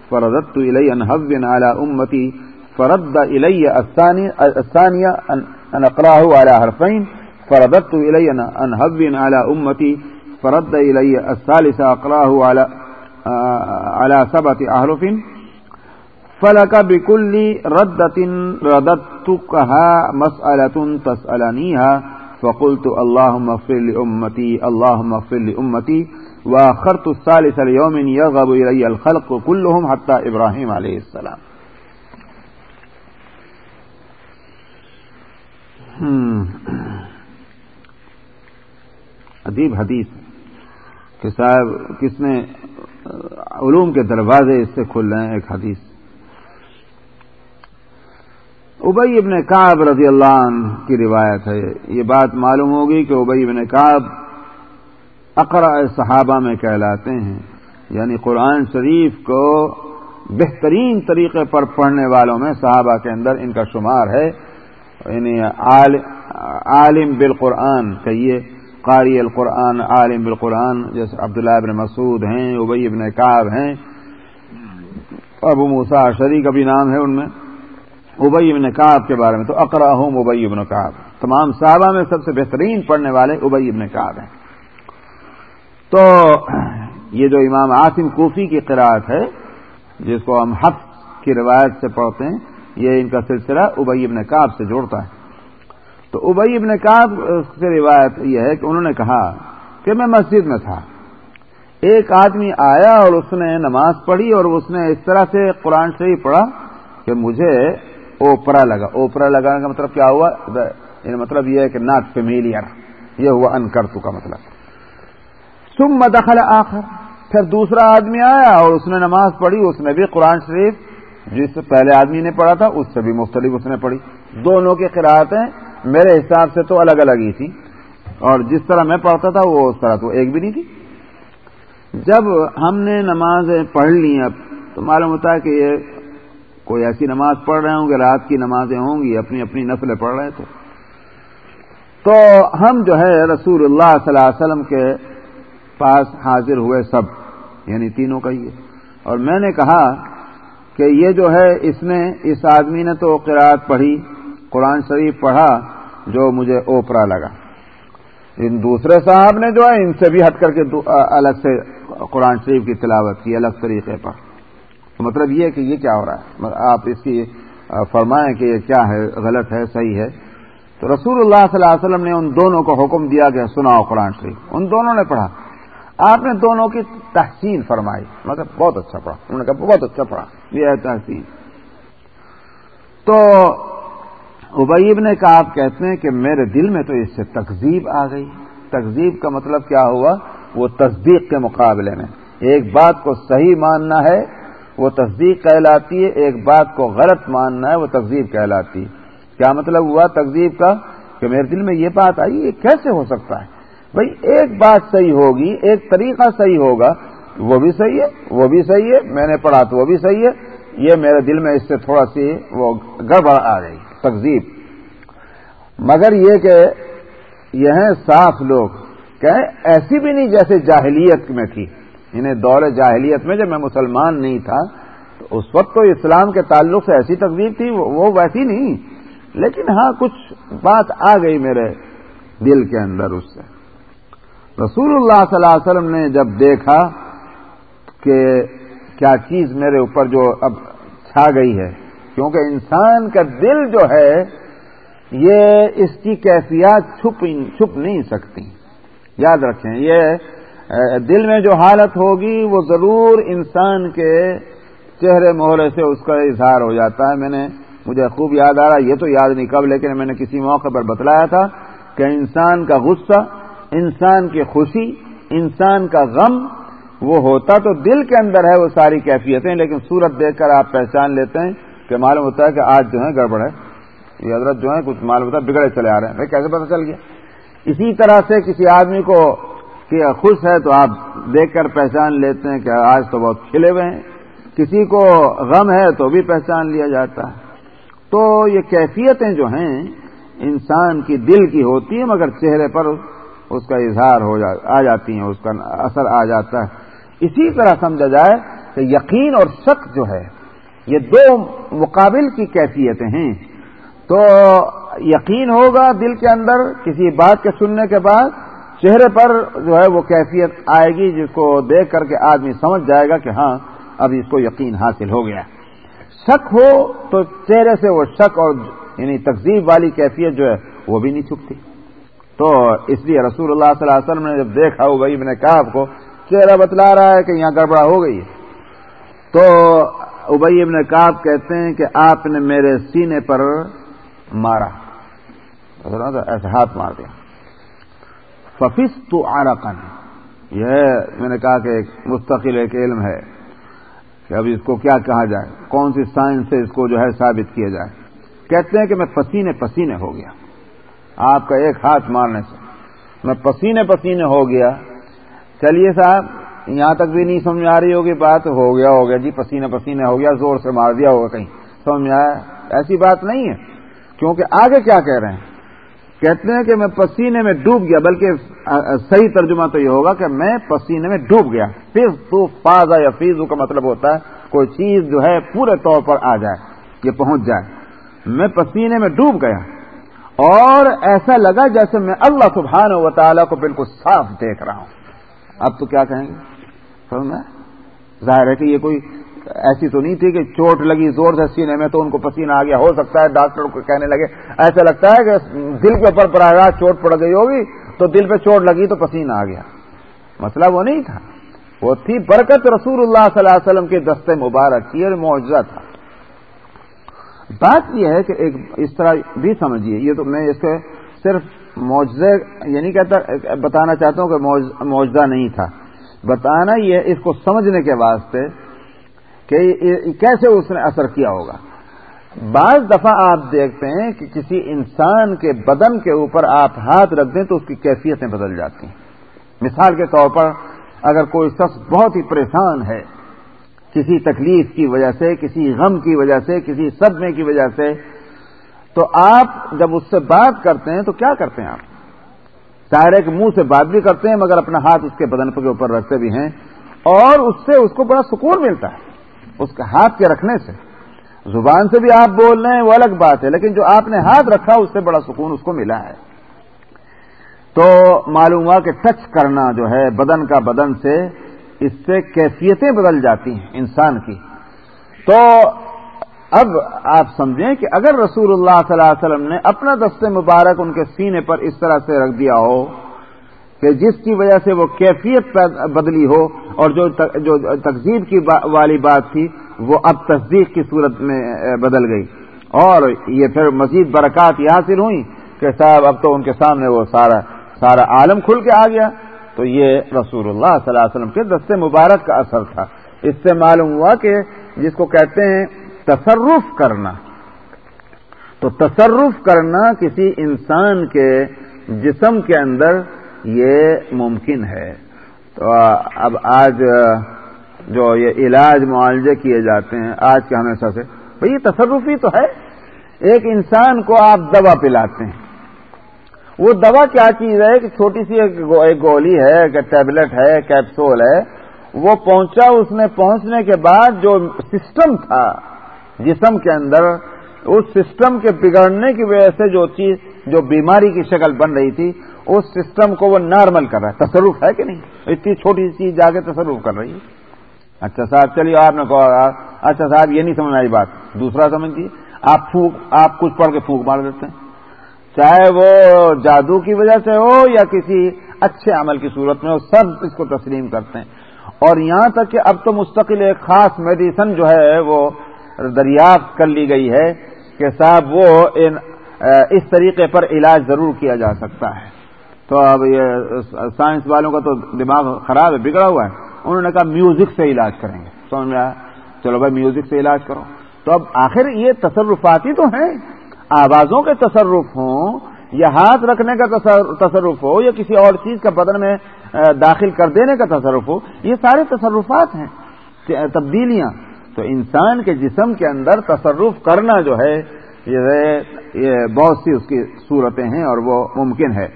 فرددت إلي أن هذن على أمتي، فرد إلي الثانية أن أقرأه على حرفين فرددت إلي أن هذن على أمتي، فرد إلي الثالثة أقرأه على على سبعة أحرف. فلك بكل ردة رددتكها مسألة تسألنيها، فقلت اللهم اغفر لأمتي، اللهم اغفر لأمتي. وآخرت الثالث اليوم يغب إلي الخلق كلهم حتى إبراهيم عليه السلام. Hmm. عجیب حدیث کہ صاحب کس نے علوم کے دروازے اس سے کھل رہے ہیں، ایک حدیث۔ ابئی ابن کعب رضی اللہ عنہ کی روایت ہے، یہ بات معلوم ہوگی کہ ابئی ابن کعب اقرا صحابہ میں کہلاتے ہیں یعنی قرآن شریف کو بہترین طریقے پر پڑھنے والوں میں صحابہ کے اندر ان کا شمار ہے یعنی عالم بالقرآن کہیے۔ قاری القرآن، عالم بالقرآن، جیسے عبداللہ ابن مسعود ہیں ابئی ابن کاب ہیں، ابو موسا شری کا بھی نام ہے ان میں ابئی ابن کاب کے بارے میں، تو اقرا ہوں ابئی ابن کاب تمام صحابہ میں سب سے بہترین پڑھنے والے ابئی ابن کاب ہیں۔ تو یہ جو امام عاصم کوفی کی قرآت ہے، جس کو ہم حفظ کی روایت سے پڑھتے ہیں، یہ ان کا سلسلہ ابئی ابن کاب سے جوڑتا ہے۔ تو ابئی ابن کاب سے روایت یہ ہے کہ انہوں نے کہا کہ میں مسجد میں تھا۔ ایک آدمی آیا اور اس نے نماز پڑھی اور اس نے اس طرح سے قرآن شریف پڑھا کہ مجھے اوپرا لگا۔ اوپرا لگانے کا مطلب کیا ہوا؟ یعنی مطلب یہ ہے کہ ناٹ فیملیئر یہ ہوا ان کر کا مطلب۔ سم دخل آخر۔ پھر دوسرا آدمی آیا اور اس نے نماز پڑھی، اس نے بھی قرآن شریف۔ جس سے پہلے آدمی نے پڑھا تھا، اس سے بھی مختلف اس نے پڑھی۔ دونوں کی قرآتیں میرے حساب سے تو الگ الگ ہی تھی۔ اور جس طرح میں پڑھتا تھا وہ اس طرح تو ایک بھی نہیں تھی۔ جب ہم نے نمازیں پڑھ لی اب، تو معلوم ہوتا ہے کہ یہ کوئی ایسی نماز پڑھ رہے ہوں گے، رات کی نمازیں ہوں گی، اپنی اپنی نسلیں پڑھ رہے تو۔ تو ہم جو ہے رسول اللہ صلی اللہ علیہ وسلم کے پاس حاضر ہوئے سب یعنی تینوں کا ہی اور میں نے کہا کہ یہ جو ہے، اس نے، اس آدمی نے تو قرآت پڑھی، قرآن شریف پڑھا جو مجھے اوپرا لگا۔ ان دوسرے صاحب نے جو ہے، ان سے بھی ہٹ کر کے الگ سے قرآن شریف کی تلاوت کی، الگ طریقے پر۔ تو مطلب یہ کہ یہ کیا ہو رہا ہے؟ آپ اس کی فرمائیں کہ یہ کیا ہے، غلط ہے، صحیح ہے۔ تو رسول اللہ صلی اللہ علیہ وسلم نے ان دونوں کو حکم دیا کہ سناؤ قرآن شریف۔ ان دونوں نے پڑھا۔ آپ نے دونوں کی تحسین فرمائی۔ مطلب بہت اچھا پڑھا۔ انہوں نے کہا، بہت اچھا پڑھا۔ یہ ہے تحسین۔ تو ابیب نے کہا آپ کہتے ہیں کہ میرے دل میں تو اس سے تقزیب آ گئی۔ تقزیب کا مطلب کیا ہوا؟ وہ تصدیق کے مقابلے میں۔ ایک بات کو صحیح ماننا ہے، وہ تصدیق کہلاتی ہے، ایک بات کو غلط ماننا ہے، وہ تقزیب کہلاتی ہے۔ کیا مطلب ہوا تقزیب کا؟ کہ میرے دل میں یہ بات آئی، یہ کیسے ہو سکتا ہے؟ بھائی ایک بات صحیح ہوگی، ایک طریقہ صحیح ہوگا، وہ بھی صحیح ہے، وہ بھی صحیح ہے، میں نے پڑھا تو وہ بھی صحیح ہے۔ یہ میرے دل میں اس سے تھوڑا سی وہ گڑبڑ آ گئی۔ تقزیب۔ مگر یہ کہ یہ ہیں صاف لوگ، کہ ایسی بھی نہیں جیسے جاہلیت میں تھی۔ انہیں دور جاہلیت میں جب میں مسلمان نہیں تھا، تو اس وقت تو اسلام کے تعلق سے ایسی تقزیب تھی، وہ ویسی نہیں۔ لیکن ہاں کچھ بات آ گئی میرے دل کے اندر اس سے۔ رسول اللہ صلی اللہ علیہ وسلم نے جب دیکھا کہ کیا چیز میرے اوپر جو اب چھا گئی ہے کیونکہ انسان کا دل جو ہے، یہ اس کی کیفیات چھپ چھپ نہیں سکتی۔ یاد رکھیں، یہ دل میں جو حالت ہوگی، وہ ضرور انسان کے چہرے مہرے سے اس کا اظہار ہو جاتا ہے۔ میں نے، مجھے خوب یاد آ رہا یہ تو یاد نہیں کب، لیکن میں نے کسی موقع پر بتلایا تھا کہ انسان کا غصہ، انسان کی خوشی، انسان کا غم، وہ ہوتا تو دل کے اندر ہے، وہ ساری کیفیتیں، لیکن صورت دیکھ کر آپ پہچان لیتے ہیں کہ معلوم ہوتا ہے کہ آج جو ہے گڑبڑ ہے، یہ حضرت جو ہے کچھ معلوم ہوتا ہے بگڑے چلے آ رہے ہیں۔ بھائی کیسے پتہ چل گیا؟ اسی طرح سے کسی آدمی کو کہ خوش ہے تو آپ دیکھ کر پہچان لیتے ہیں کہ آج تو بہت کھلے ہوئے ہیں۔ کسی کو غم ہے تو بھی پہچان لیا جاتا ہے۔ تو یہ کیفیتیں جو ہیں، انسان کی دل کی ہوتی ہیں، مگر چہرے پر اس کا اظہار ہو جا، آ جاتی ہیں، اس کا اثر آ جاتا ہے۔ اسی طرح سمجھا جائے کہ یقین اور شک جو ہے یہ دو مقابل کی کیفیتیں ہیں۔ تو یقین ہوگا دل کے اندر کسی بات کے سننے کے بعد چہرے پر جو ہے وہ کیفیت آئے گی، جس کو دیکھ کر کے آدمی سمجھ جائے گا کہ ہاں اب اس کو یقین حاصل ہو گیا۔ شک ہو تو چہرے سے وہ شک اور یعنی تقزیب والی کیفیت جو ہے وہ بھی نہیں چھپتی۔ تو اس لیے رسول اللہ صلی اللہ علیہ وسلم نے جب دیکھا وہ بھائی میں نے کہا آپ کو، چہرہ بتلا رہا ہے کہ یہاں گڑبڑا ہو گئی۔ تو ابئی ابن کاب کہتے ہیں کہ آپ نے میرے سینے پر مارا۔ ایسے ہاتھ مار دیا۔ ففس تو آرکن یہ میں نے کہا کہ ایک مستقل ایک علم ہے کہ اب اس کو کیا کہا جائے؟ کون سی سائنس سے اس کو جو ہے ثابت کیا جائے؟ کہتے ہیں کہ میں پسینے پسینے ہو گیا۔ آپ کا ایک ہاتھ مارنے سے۔ میں پسینے پسینے ہو گیا۔ چلیے صاحب یہاں تک بھی نہیں سمجھ آ رہی ہوگی بات، ہو گیا ہو گیا جی پسینے پسینے ہو گیا، زور سے مار دیا ہوگا کہیں۔ سمجھ آیا؟ ایسی بات نہیں ہے۔ کیونکہ آگے کیا کہہ رہے ہیں؟ کہتے ہیں کہ میں پسینے میں ڈوب گیا، بلکہ صحیح ترجمہ تو یہ ہوگا کہ میں پسینے میں ڈوب گیا۔ پھر تو فاضا یا فیضو کا مطلب ہوتا ہے، کوئی چیز جو ہے پورے طور پر آ جائے، یہ پہنچ جائے۔ میں پسینے میں ڈوب گیا۔ اور ایسا لگا جیسے میں اللہ سبحانہ و تعالیٰ کو بالکل صاف دیکھ رہا ہوں۔ اب تو کیا کہیں گے؟ ظاہر ہے کہ یہ کوئی ایسی تو نہیں تھی کہ چوٹ لگی زور سے سینے میں تو ان کو پسینہ آ گیا، ہو سکتا ہے ڈاکٹر کو کہنے لگے، ایسا لگتا ہے کہ دل کے اوپر پر چوٹ پڑ گئی ہوگی، تو دل پہ چوٹ لگی تو پسینہ آ گیا۔ مسئلہ وہ نہیں تھا۔ وہ تھی برکت رسول اللہ صلی اللہ علیہ وسلم کے دستے مبارک کی اور معاوضہ تھا۔ بات یہ ہے کہ ایک اس طرح بھی سمجھیے، یہ تو میں اس کے صرف معجزے یہ نہیں کہتا، بتانا چاہتا ہوں کہ معجزہ نہیں تھا۔ بتانا یہ اس کو سمجھنے کے واسطے کہ کیسے اس نے اثر کیا ہوگا؟ بعض دفعہ آپ دیکھتے ہیں کہ کسی انسان کے بدن کے اوپر آپ ہاتھ رکھ دیں تو اس کی کیفیتیں بدل جاتی ہیں۔ مثال کے طور پر اگر کوئی شخص بہت ہی پریشان ہے، کسی تکلیف کی وجہ سے، کسی غم کی وجہ سے، کسی صدمے کی وجہ سے، تو آپ جب اس سے بات کرتے ہیں تو کیا کرتے ہیں آپ؟ سارے کے منہ سے بات بھی کرتے ہیں مگر اپنا ہاتھ اس کے بدن کے اوپر رکھتے بھی ہیں اور اس سے اس کو بڑا سکون ملتا ہے اس کے ہاتھ کے رکھنے سے۔ زبان سے بھی آپ بول رہے ہیں، وہ الگ بات ہے، لیکن جو آپ نے ہاتھ رکھا اس سے بڑا سکون اس کو ملا ہے۔ تو معلوم ہوا کہ ٹچ کرنا جو ہے بدن کا بدن سے اس سے کیفیتیں بدل جاتی ہیں انسان کی۔ تو اب آپ سمجھیں کہ اگر رسول اللہ صلی اللہ علیہ وسلم نے اپنا دست مبارک ان کے سینے پر اس طرح سے رکھ دیا ہو کہ جس کی وجہ سے وہ کیفیت بدلی ہو اور جو تقزیب کی والی بات تھی، وہ اب تصدیق کی صورت میں بدل گئی۔ اور یہ پھر مزید برکات یہ حاصل ہوئی کہ صاحب، اب تو ان کے سامنے وہ سارا سارا عالم کھل کے آ گیا۔ تو یہ رسول اللہ صلی اللہ علیہ وسلم کے دست مبارک کا اثر تھا۔ اس سے معلوم ہوا کہ جس کو کہتے ہیں تصرف کرنا۔ تو تصرف کرنا کسی انسان کے جسم کے اندر یہ ممکن ہے۔ تو اب آج جو یہ علاج معالجے کیے جاتے ہیں، آج کے ہمیشہ سے بھائی یہ تصرفی تو ہے۔ ایک انسان کو آپ دوا پلاتے ہیں۔ وہ دوا کیا چیز ہے؟ کہ چھوٹی سی ایک گولی ہے کہ ٹیبلٹ ہے کیپسول ہے۔ وہ پہنچا، اس میں پہنچنے کے بعد جو سسٹم تھا جسم کے اندر، اس سسٹم کے بگڑنے کی وجہ سے جو چیز، جو بیماری کی شکل بن رہی تھی، اس سسٹم کو وہ نارمل کر رہا ہے. تصرف ہے کہ نہیں؟ اتنی چھوٹی سی چیز جا کے تصرف کر رہی ہے. اچھا صاحب، چلیے، آپ نے کہا اچھا صاحب، یہ نہیں سمجھ آئی بات. دوسرا سمجھیے، آپ پھوک آپ کچھ پڑھ کے پھونک مار دیتے ہیں. چاہے وہ جادو کی وجہ سے ہو یا کسی اچھے عمل کی صورت میں ہو، سب اس کو تسلیم کرتے ہیں. اور یہاں تک کہ اب تو مستقل ایک خاص میڈیسن جو ہے، وہ دریافت کر لی گئی ہے کہ صاحب وہ ان اس طریقے پر علاج ضرور کیا جا سکتا ہے۔ تو اب یہ سائنس والوں کا تو دماغ خراب ہے، بگڑا ہوا ہے۔ انہوں نے کہا میوزک سے علاج کریں گے۔ سمجھ میں آیا؟ چلو بھائی، میوزک سے علاج کرو۔ تو اب آخر یہ تصرفاتی تو ہیں؟ آوازوں کے تصرف ہوں یا ہاتھ رکھنے کا تصرف ہو یا کسی اور چیز کا بدن میں داخل کر دینے کا تصرف ہو، یہ سارے تصرفات ہیں۔ تبدیلیاں۔ تو انسان کے جسم کے اندر تصرف کرنا جو ہے، یہ بہت سی اس کی صورتیں ہیں اور وہ ممکن ہے۔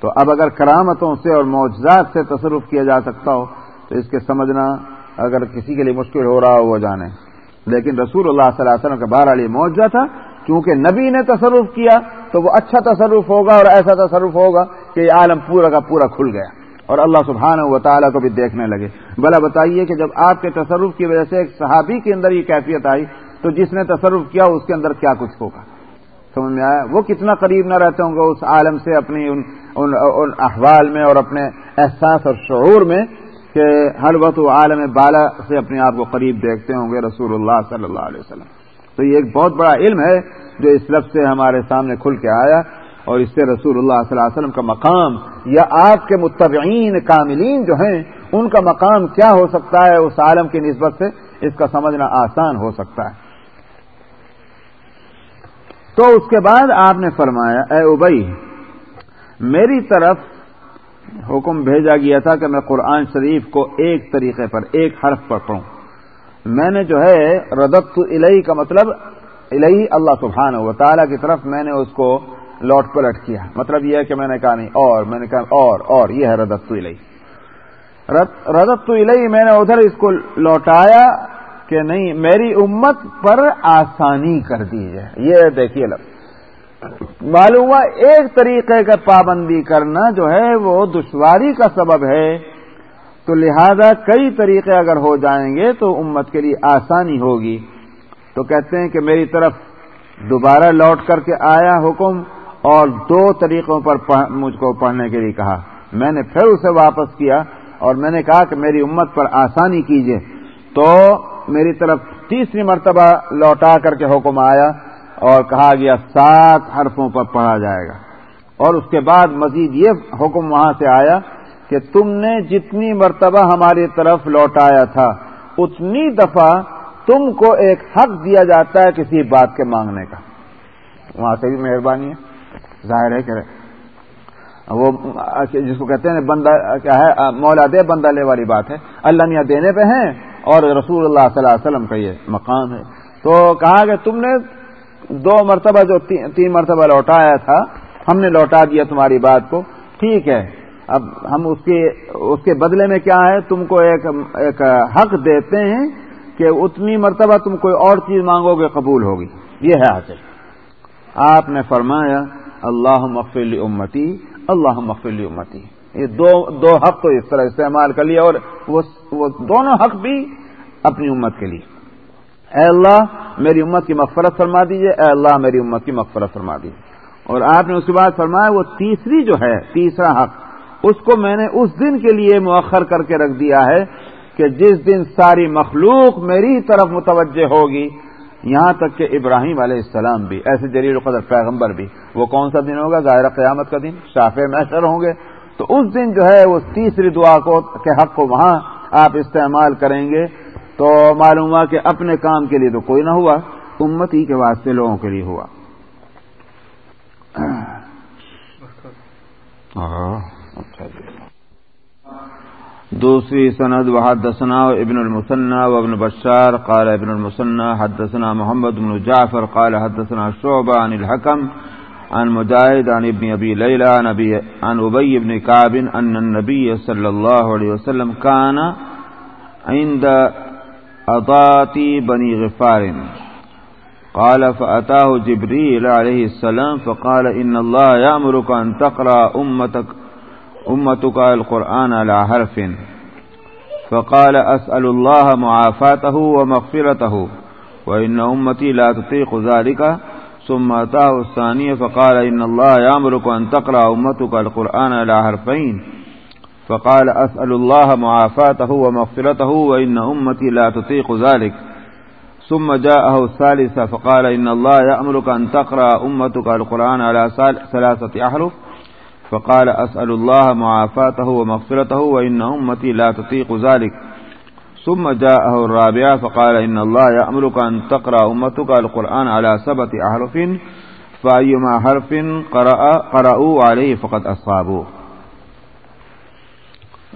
تو اب اگر کرامتوں سے اور معجزات سے تصرف کیا جا سکتا ہو، تو اس کے سمجھنا اگر کسی کے لیے مشکل ہو رہا ہو، وہ جانے۔ لیکن رسول اللہ صلی اللہ علیہ وسلم کا بہر علی معجزہ تھا کیونکہ نبی نے تصرف کیا تو وہ اچھا تصرف ہوگا اور ایسا تصرف ہوگا کہ یہ عالم پورا کا پورا کھل گیا۔ اور اللہ سبحانہ و تعالیٰ کو بھی دیکھنے لگے۔ بلا بتائیے کہ جب آپ کے تصرف کی وجہ سے ایک صحابی کے اندر یہ کیفیت آئی تو جس نے تصرف کیا اس کے اندر کیا کچھ ہوگا؟ سمجھ میں آیا؟ وہ کتنا قریب نہ رہتے ہوں گے اس عالم سے اپنی ان ان, ان احوال میں اور اپنے احساس اور شعور میں کہ ہر وقت وہ عالم بالا سے اپنے آپ کو قریب دیکھتے ہوں گے رسول اللہ صلی اللہ علیہ وسلم۔ تو یہ ایک بہت بڑا علم ہے جو اس لفظ سے ہمارے سامنے کھل کے آیا۔ اور اس سے رسول اللہ صلی اللہ علیہ وسلم کا مقام یا آپ کے متبعین کاملین جو ہیں، ان کا مقام کیا ہو سکتا ہے اس عالم کی نسبت سے؟ اس کا سمجھنا آسان ہو سکتا ہے۔ تو اس کے بعد آپ نے فرمایا، اے ابئی، میری طرف حکم بھیجا گیا تھا کہ میں قرآن شریف کو ایک طریقے پر، ایک حرف پر پڑھوں۔ میں نے جو ہے ردت الہی کا مطلب الہی اللہ سبحانہ و تعالیٰ کی طرف میں نے اس کو لوٹ پلٹ کیا۔ مطلب یہ ہے کہ میں نے کہا نہیں، اور، میں نے کہا اور اور، یہ ہے ردت تو الہی ردت تو الہی میں نے ادھر اس کو لوٹایا کہ نہیں، میری امت پر آسانی کر دی جائے۔ یہ دیکھیے لفظ۔ معلوم ہوا ایک طریقے کا پابندی کرنا جو ہے وہ دشواری کا سبب ہے۔ تو لہذا کئی طریقے اگر ہو جائیں گے تو امت کے لیے آسانی ہوگی۔ تو کہتے ہیں کہ میری طرف دوبارہ لوٹ کر کے آیا حکم۔ اور دو طریقوں پر مجھ کو پڑھنے کے لیے کہا۔ میں نے پھر اسے واپس کیا اور میں نے کہا کہ میری امت پر آسانی کیجیے تو میری طرف تیسری مرتبہ لوٹا کر کے حکم آیا اور کہا گیا، سات حرفوں پر پڑھا جائے گا۔ اور اس کے بعد مزید یہ حکم وہاں سے آیا کہ تم نے جتنی مرتبہ ہماری طرف لوٹایا تھا، اتنی دفعہ تم کو ایک حق دیا جاتا ہے کسی بات کے مانگنے کا۔ وہاں سے بھی مہربانی ہے۔ ظاہر ہے کہ وہ اچھا، جس کو کہتے ہیں بندہ کیا ہے، مولا دے، بندہ لے والی بات ہے۔ اللہ میاں دینے پہ ہیں اور رسول اللہ صلی اللہ علیہ وسلم کا یہ مقام ہے۔ تو کہا کہ تم نے دو مرتبہ جو تین مرتبہ لوٹایا تھا، ہم نے لوٹا دیا تمہاری بات کو۔ ٹھیک ہے۔ اب ہم اس کے اس کے بدلے میں کیا ہے؟ تم کو ایک ایک حق دیتے ہیں کہ اتنی مرتبہ تم کوئی اور چیز مانگو گے، قبول ہوگی۔ یہ ہے حاصل۔ آپ نے فرمایا اللہ مغفل امتی اللہ مغفل امتی۔ یہ دو دو حق تو اس طرح استعمال کر لیا اور وہ دونوں حق بھی اپنی امت کے لیے۔ اے اللہ، میری امت کی مغفرت فرما دیجیے اے اللہ، میری امت کی مغفرت فرما دیجیے اور آپ نے اس کے بعد فرمایا، وہ تیسری جو ہے، تیسرا حق، اس کو میں نے اس دن کے لیے مؤخر کر کے رکھ دیا ہے کہ جس دن ساری مخلوق میری طرف متوجہ ہوگی یہاں تک کہ ابراہیم علیہ السلام بھی، ایسے جلیل القدر پیغمبر بھی۔ وہ کون سا دن ہوگا؟ ظاہر قیامت کا دن۔ شاف محشر ہوں گے۔ تو اس دن جو ہے وہ تیسری دعا کو، کے حق کو وہاں آپ استعمال کریں گے۔ تو معلوم ہوا کہ اپنے کام کے لیے تو کوئی نہ ہوا، امتی کے واسطے لوگوں کے لیے ہوا۔ دوسری سند و حدثنا ابن المسنہ و ابن بشار قال ابن المسنہ حدثنا محمد بن جعفر قال حدثنا شعبہ عن الحکم عن مجاہد عن ابن ابی لیلہ عن, ابي عن ابی ابن کعب ان النبی صلی اللہ علیہ وسلم کان عند أطاطي بني غفار. قال فأتاه جبريل عليه السلام فقال إن الله يأمرك أن تقرأ أمتك, أمتك القرآن على حرف. فقال أسأل الله معافاته ومغفرته، وإن أمتي لا تطيق ذلك. ثم أتاه الثانية فقال إن الله يأمرك أن تقرأ أمتك القرآن على حرفين. فقال أسأل الله معافاته ومغفرته، وإن أمتي لا تطيق ذلك. ثم جاءه الثالثة فقال إن الله يأمرك أن تقرأ أمتك القرآن على ثلاثة أحرف. فقال أسأل الله معافاته ومغفرته وإن أمتي لا تطيق ذلك. ثم جاءه الرابعة فقال إن الله يأمرك أن تقرأ أمتك القرآن على سبة أحرف فأيما حرف قرأوا عليه فقد أصابوه.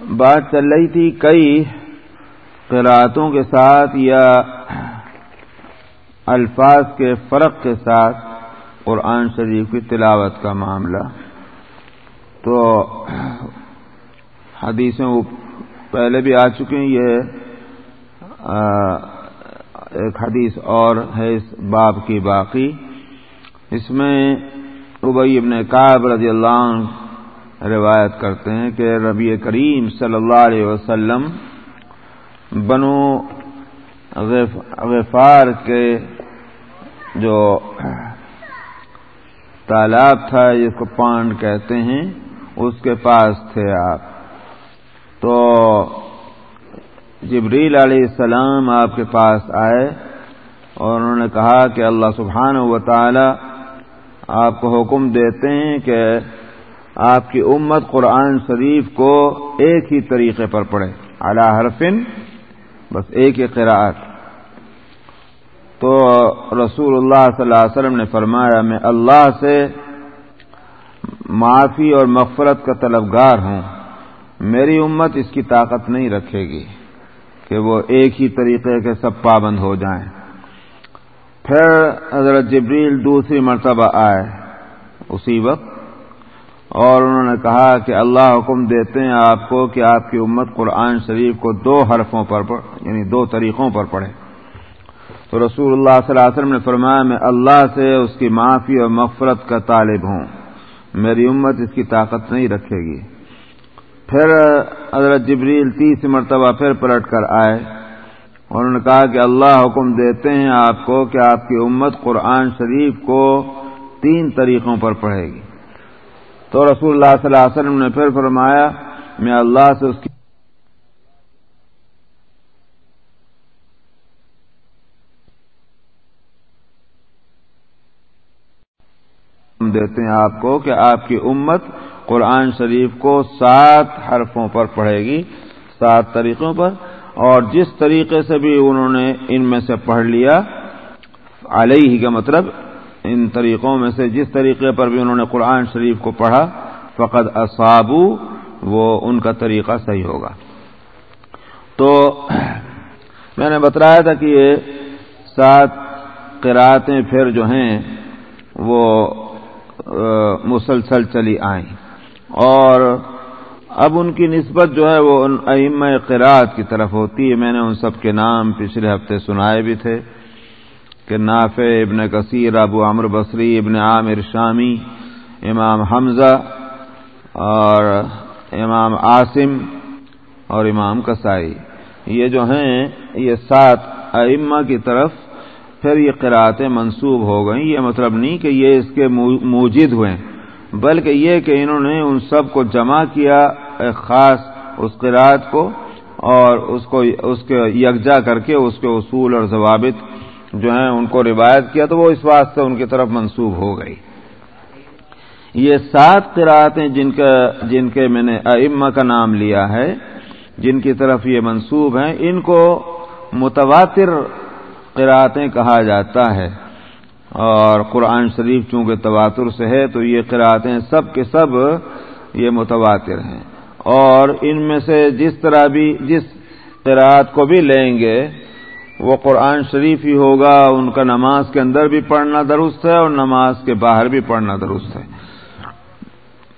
بات چل رہی تھی، کئی قرآتوں کے ساتھ یا الفاظ کے فرق کے ساتھ قرآن شریف کی تلاوت کا معاملہ۔ تو حدیثیں وہ پہلے بھی آ چکے ہیں یہ ایک حدیث اور ہے اس باب کی باقی۔ اس میں ابئی ابن کاب رضی اللہ عنہ روایت کرتے ہیں کہ ربی کریم صلی اللہ علیہ وسلم بنو غفار کے جو تالاب تھا، جس کو پانڈ کہتے ہیں اس کے پاس تھے آپ۔ تو جبریل علیہ السلام آپ کے پاس آئے اور انہوں نے کہا کہ اللہ سبحانہ و تعالی آپ کو حکم دیتے ہیں کہ آپ کی امت قرآن شریف کو ایک ہی طریقے پر پڑھے۔ اعلی حرفن بس ایک ہی قراءت تو رسول اللہ صلی اللہ علیہ وسلم نے فرمایا، میں اللہ سے معافی اور مغفرت کا طلبگار ہوں، میری امت اس کی طاقت نہیں رکھے گی کہ وہ ایک ہی طریقے کے سب پابند ہو جائیں۔ پھر حضرت جبریل دوسری مرتبہ آئے اسی وقت اور انہوں نے کہا کہ اللہ حکم دیتے ہیں آپ کو کہ آپ کی امت قرآن شریف کو دو حرفوں پر یعنی دو طریقوں پر پڑھے۔ تو رسول اللہ صلی اللہ علیہ وسلم نے فرمایا، میں اللہ سے اس کی معافی اور مغفرت کا طالب ہوں۔ میری امت اس کی طاقت نہیں رکھے گی۔ پھر حضرت جبریل تیس مرتبہ پھر پلٹ کر آئے انہوں نے کہا کہ اللہ حکم دیتے ہیں آپ کو کہ آپ کی امت قرآن شریف کو تین طریقوں پر پڑھے گی۔ تو رسول اللہ صلی اللہ علیہ وسلم نے پھر فرمایا، میں اللہ سے اس کی دیتے ہیں آپ کو کہ آپ کی امت قرآن شریف کو سات حرفوں پر پڑھے گی، سات طریقوں پر، اور جس طریقے سے بھی انہوں نے ان میں سے پڑھ لیا، علیہ ہی کا مطلب ان طریقوں میں سے جس طریقے پر بھی انہوں نے قرآن شریف کو پڑھا فقط اصابو، وہ ان کا طریقہ صحیح ہوگا۔ تو میں نے بتلایا تھا کہ یہ سات قراتیں پھر جو ہیں، وہ مسلسل چلی آئیں۔ اور اب ان کی نسبت جو ہے وہ ان ام قرات کی طرف ہوتی ہے۔ میں نے ان سب کے نام پچھلے ہفتے سنائے بھی تھے کہ نافع، ابن کثیر، ابو عمر بصری، ابن عامر شامی، امام حمزہ اور امام عاصم اور امام کسائی یہ جو ہیں، یہ سات ائمہ کی طرف پھر یہ قرآتیں منسوب ہو گئیں۔ یہ مطلب نہیں کہ یہ اس کے موجد ہوئے بلکہ یہ کہ انہوں نے ان سب کو جمع کیا ایک خاص اس قرآت کو اور اس کو اس کے یکجا کر کے اس کے اصول اور ضوابط جو ہیں ان کو روایت کیا، تو وہ اس واسطے ان کی طرف منسوب ہو گئی۔ یہ سات قرآتیں جن کا، جن کے میں نے ائمہ کا نام لیا ہے، جن کی طرف یہ منسوب ہیں، ان کو متواتر قراتیں کہا جاتا ہے۔ اور قرآن شریف چونکہ تواتر سے ہے تو یہ قراتیں سب کے سب یہ متواتر ہیں۔ اور ان میں سے جس طرح بھی جس قرآت کو بھی لیں گے، وہ قرآن شریف ہی ہوگا۔ ان کا نماز کے اندر بھی پڑھنا درست ہے اور نماز کے باہر بھی پڑھنا درست ہے۔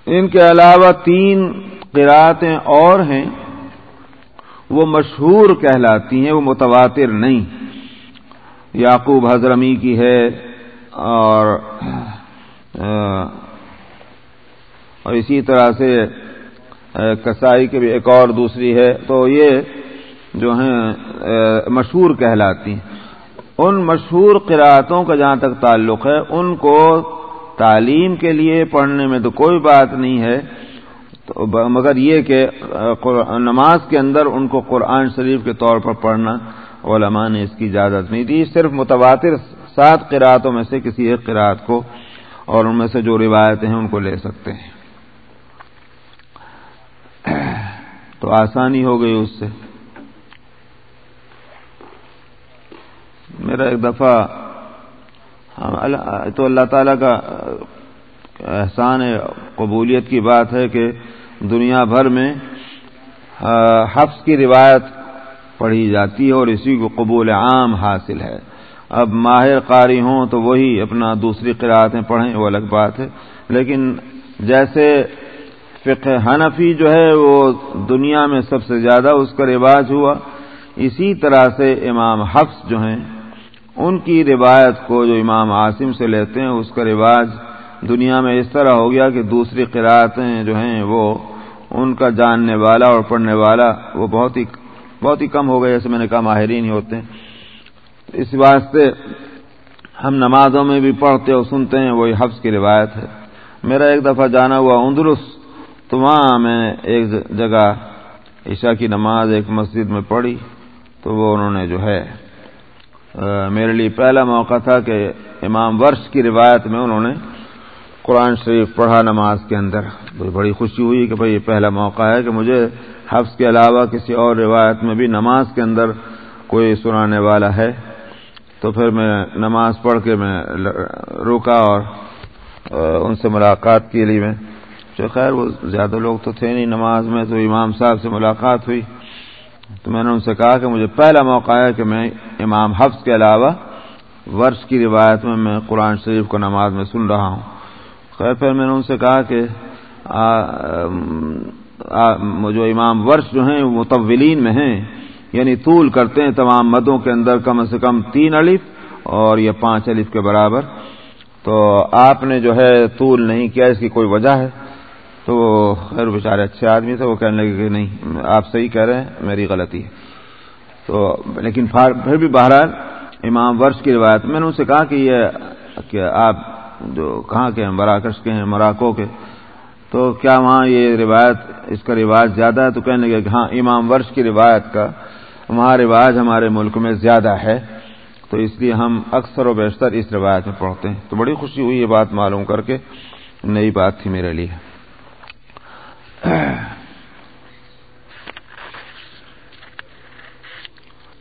ان کے علاوہ تین قراتیں اور ہیں۔ وہ مشہور کہلاتی ہیں، وہ متواتر نہیں۔ یعقوب حضرمی کی ہے اور اور اسی طرح سے کسائی کی بھی ایک اور دوسری ہے۔ تو یہ جو ہیں مشہور کہلاتی ہیں۔ ان مشہور قرآتوں کا جہاں تک تعلق ہے، ان کو تعلیم کے لیے پڑھنے میں تو کوئی بات نہیں ہے۔ تو مگر یہ کہ نماز کے اندر ان کو قرآن شریف کے طور پر پڑھنا علماء نے اس کی اجازت نہیں دی، صرف متواتر سات قرآتوں میں سے کسی ایک قرآت کو اور ان میں سے جو روایتیں ہیں ان کو لے سکتے ہیں۔ تو آسانی ہو گئی اس سے۔ میرا ایک دفعہ تو اللہ تعالیٰ کا احسان قبولیت کی بات ہے کہ دنیا بھر میں حفظ کی روایت پڑھی جاتی ہے اور اسی کو قبول عام حاصل ہے۔ اب ماہر قاری ہوں تو وہی اپنا دوسری قرآتیں پڑھیں، وہ الگ بات ہے۔ لیکن جیسے فقہ حنفی جو ہے، وہ دنیا میں سب سے زیادہ اس کا رواج ہوا۔ اسی طرح سے امام حفظ جو ہیں، ان کی روایت کو جو امام عاصم سے لیتے ہیں، اس کا رواج دنیا میں اس طرح ہو گیا کہ دوسری قرآتیں جو ہیں، وہ ان کا جاننے والا اور پڑھنے والا وہ بہت ہی بہت ہی کم ہو گئے، جیسے میں نے کہا ماہرین ہی ہوتے ہیں۔ اس واسطے ہم نمازوں میں بھی پڑھتے اور سنتے ہیں، وہی حفظ کی روایت ہے۔ میرا ایک دفعہ جانا ہوا اندرس، تو وہاں میں ایک جگہ عشاء کی نماز ایک مسجد میں پڑھی، تو وہ انہوں نے جو ہے میرے لیے پہلا موقع تھا کہ امام ورش کی روایت میں انہوں نے قرآن شریف پڑھا نماز کے اندر۔ بڑی خوشی ہوئی کہ بھائی یہ پہلا موقع ہے کہ مجھے حفظ کے علاوہ کسی اور روایت میں بھی نماز کے اندر کوئی سنانے والا ہے تو پھر میں نماز پڑھ کے میں روکا اور ان سے ملاقات کے لیے میں۔ جو خیر، وہ زیادہ لوگ تو تھے نہیں نماز میں، تو امام صاحب سے ملاقات ہوئی۔ تو میں نے ان سے کہا کہ مجھے پہلا موقع ہے کہ میں امام حفظ کے علاوہ ورش کی روایت میں میں قرآن شریف کو نماز میں سن رہا ہوں۔ خیر، پھر میں نے ان سے کہا کہ جو امام ورش جو ہیں متولین میں ہیں۔ یعنی طول کرتے ہیں تمام مدوں کے اندر کم سے کم تین الف اور یہ پانچ الف کے برابر۔ تو آپ نے جو ہے طول نہیں کیا، اس کی کوئی وجہ ہے؟ تو خیر بیچارے اچھے آدمی تھے، وہ کہنے لگے کہ نہیں، آپ صحیح کہہ رہے ہیں، میری غلطی ہے۔ تو لیکن پھر بھی بہرحال امام ورش کی روایت، میں نے ان سے کہا کہ یہ کہ آپ جو کہاں کے ہیں؟ مراکش کے ہیں، مراکو کے۔ تو کیا وہاں یہ روایت، اس کا رواج زیادہ ہے؟ تو کہنے لگے کہ ہاں امام ورش کی روایت کا وہاں رواج ہمارے ملک میں زیادہ ہے، تو اس لیے ہم اکثر و بیشتر اس روایت میں پڑھتے ہیں۔ تو بڑی خوشی ہوئی یہ بات معلوم کر کے، نئی بات تھی میرے لیے۔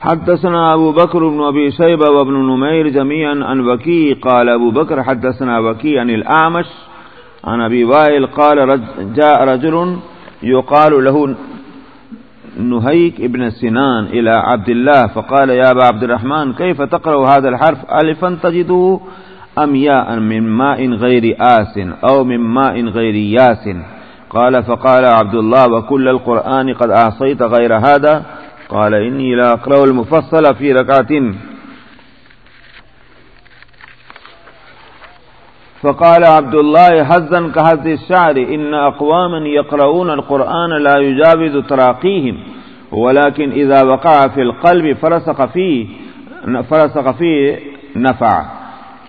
حدثنا ابو بكر بن ابي شيبه وابن نمير جميعا عن وكي قال ابو بكر حدثنا وكي عن الاعمش عن ابي وائل قال رج، جاء رجل يقال له نهيك ابن سنان الى عبد الله فقال يا ابا عبد الرحمن كيف تقرا هذا الحرف؟ الفا تجده ام ياء من ماء غير آس او من ماء غير ياس. قال فقال عبد الله وكل القرآن قد أعصيت غير هذا. قال إني لا أقرأ المفصل في ركعة. فقال عبد الله حزا كهز الشعر إن أقواما يقرؤون القرآن لا يجاوز تراقيهم ولكن إذا وقع في القلب فرسق فيه فرسق فيه نفع۔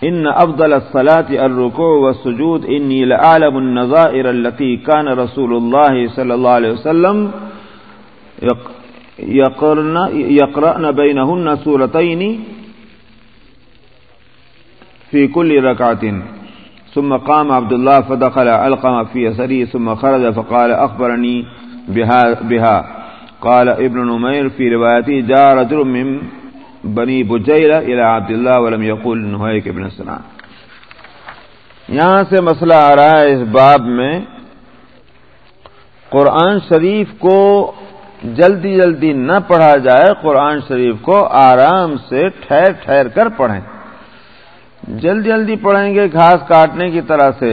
إن أفضل الصلاة الركوع والسجود إني لأعلم النظائر التي كان رسول الله صلى الله عليه وسلم يقرن, يقرأن بينهن سورتين في كل ركعة ثم قام عبد الله فدخل علقم في يسري ثم خرج فقال أخبرني بها, بها قال ابن نمير في روايته جاء رجل من بنی بجیرہ الى عبداللہ ولم یقول نحیق ابن سنان یہاں سے مسئلہ آ رہا ہے اس باب میں۔ قرآن شریف کو جلدی جلدی نہ پڑھا جائے قرآن شریف کو آرام سے ٹھہر ٹھہر کر پڑھیں۔ جلدی جلدی پڑھیں گے گھاس کاٹنے کی طرح سے۔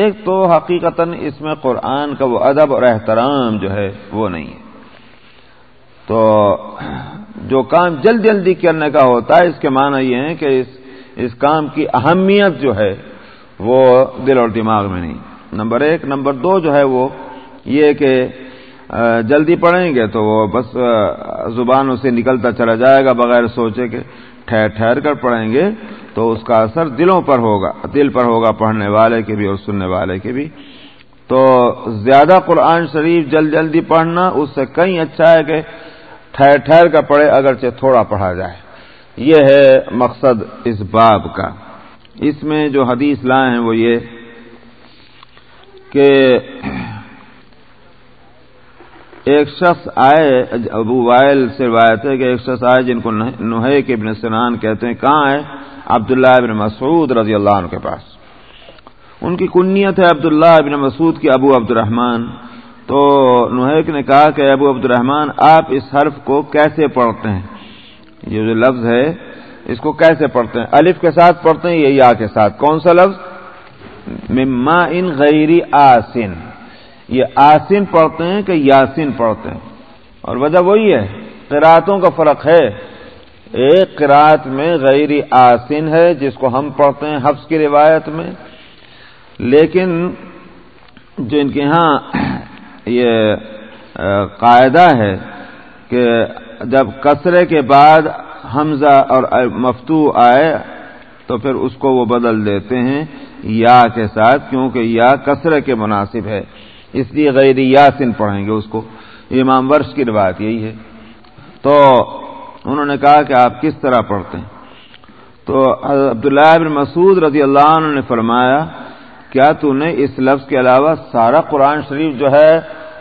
ایک تو حقیقتا اس میں قرآن کا وہ ادب اور احترام جو ہے وہ نہیں ہے۔ تو جو کام جلد جلدی کرنے کا ہوتا ہے، اس کے معنی یہ ہے کہ اس اس کام کی اہمیت جو ہے وہ دل اور دماغ میں نہیں۔ نمبر ایک، نمبر دو جو ہے وہ یہ کہ جلدی پڑھیں گے تو وہ بس زبانوں سے نکلتا چلا جائے گا بغیر سوچے کہ ٹھہر ٹھہر کر پڑھیں گے۔ تو اس کا اثر دلوں پر ہوگا، دل پر ہوگا پڑھنے والے کے بھی اور سننے والے کے بھی۔ تو زیادہ قرآن شریف جلد جلدی پڑھنا اس سے کئی اچھا ہے کہ ٹھہر ٹھہر کا پڑھے، اگرچہ تھوڑا پڑھا جائے۔ یہ ہے مقصد اس باب کا۔ اس میں جو حدیث لائے ہیں وہ یہ کہ ایک شخص آئے، ابو وائل سے روایت ہے کہ ایک شخص آئے جن کو نوہے کے ابن سنان کہتے ہیں، کہاں ہے؟ عبداللہ ابن مسعود رضی اللہ عنہ کے پاس۔ ان کی کنیت ہے عبداللہ ابن مسعود کی ابو عبد الرحمان تو نوحیک نے کہا کہ ابو عبد الرحمان آپ اس حرف کو کیسے پڑھتے ہیں؟ یہ جو لفظ ہے، اس کو کیسے پڑھتے ہیں؟ الف کے ساتھ پڑھتے ہیں یا یا کے ساتھ؟ کون سا لفظ؟ مما ان غیری آسن۔ یہ آسن پڑھتے ہیں کہ یاسین پڑھتے ہیں۔ اور وجہ وہی ہے، قراتوں کا فرق ہے۔ ایک قرات میں غیری آسن ہے، جس کو ہم پڑھتے ہیں حفظ کی روایت میں۔ لیکن جو ان کے ہاں یہ قاعدہ ہے کہ جب کثرے کے بعد حمزہ اور مفتو آئے، تو پھر اس کو وہ بدل دیتے ہیں یا کے ساتھ، کیونکہ یا کثرے کے مناسب ہے۔ اس لیے غیر یاسن پڑھیں گے اس کو۔ امام ورش کی روایت یہی ہے۔ تو انہوں نے کہا کہ آپ کس طرح پڑھتے ہیں؟ تو عبداللہ بن مسعود رضی اللہ عنہ نے فرمایا، کیا تو نے اس لفظ کے علاوہ سارا قرآن شریف جو ہے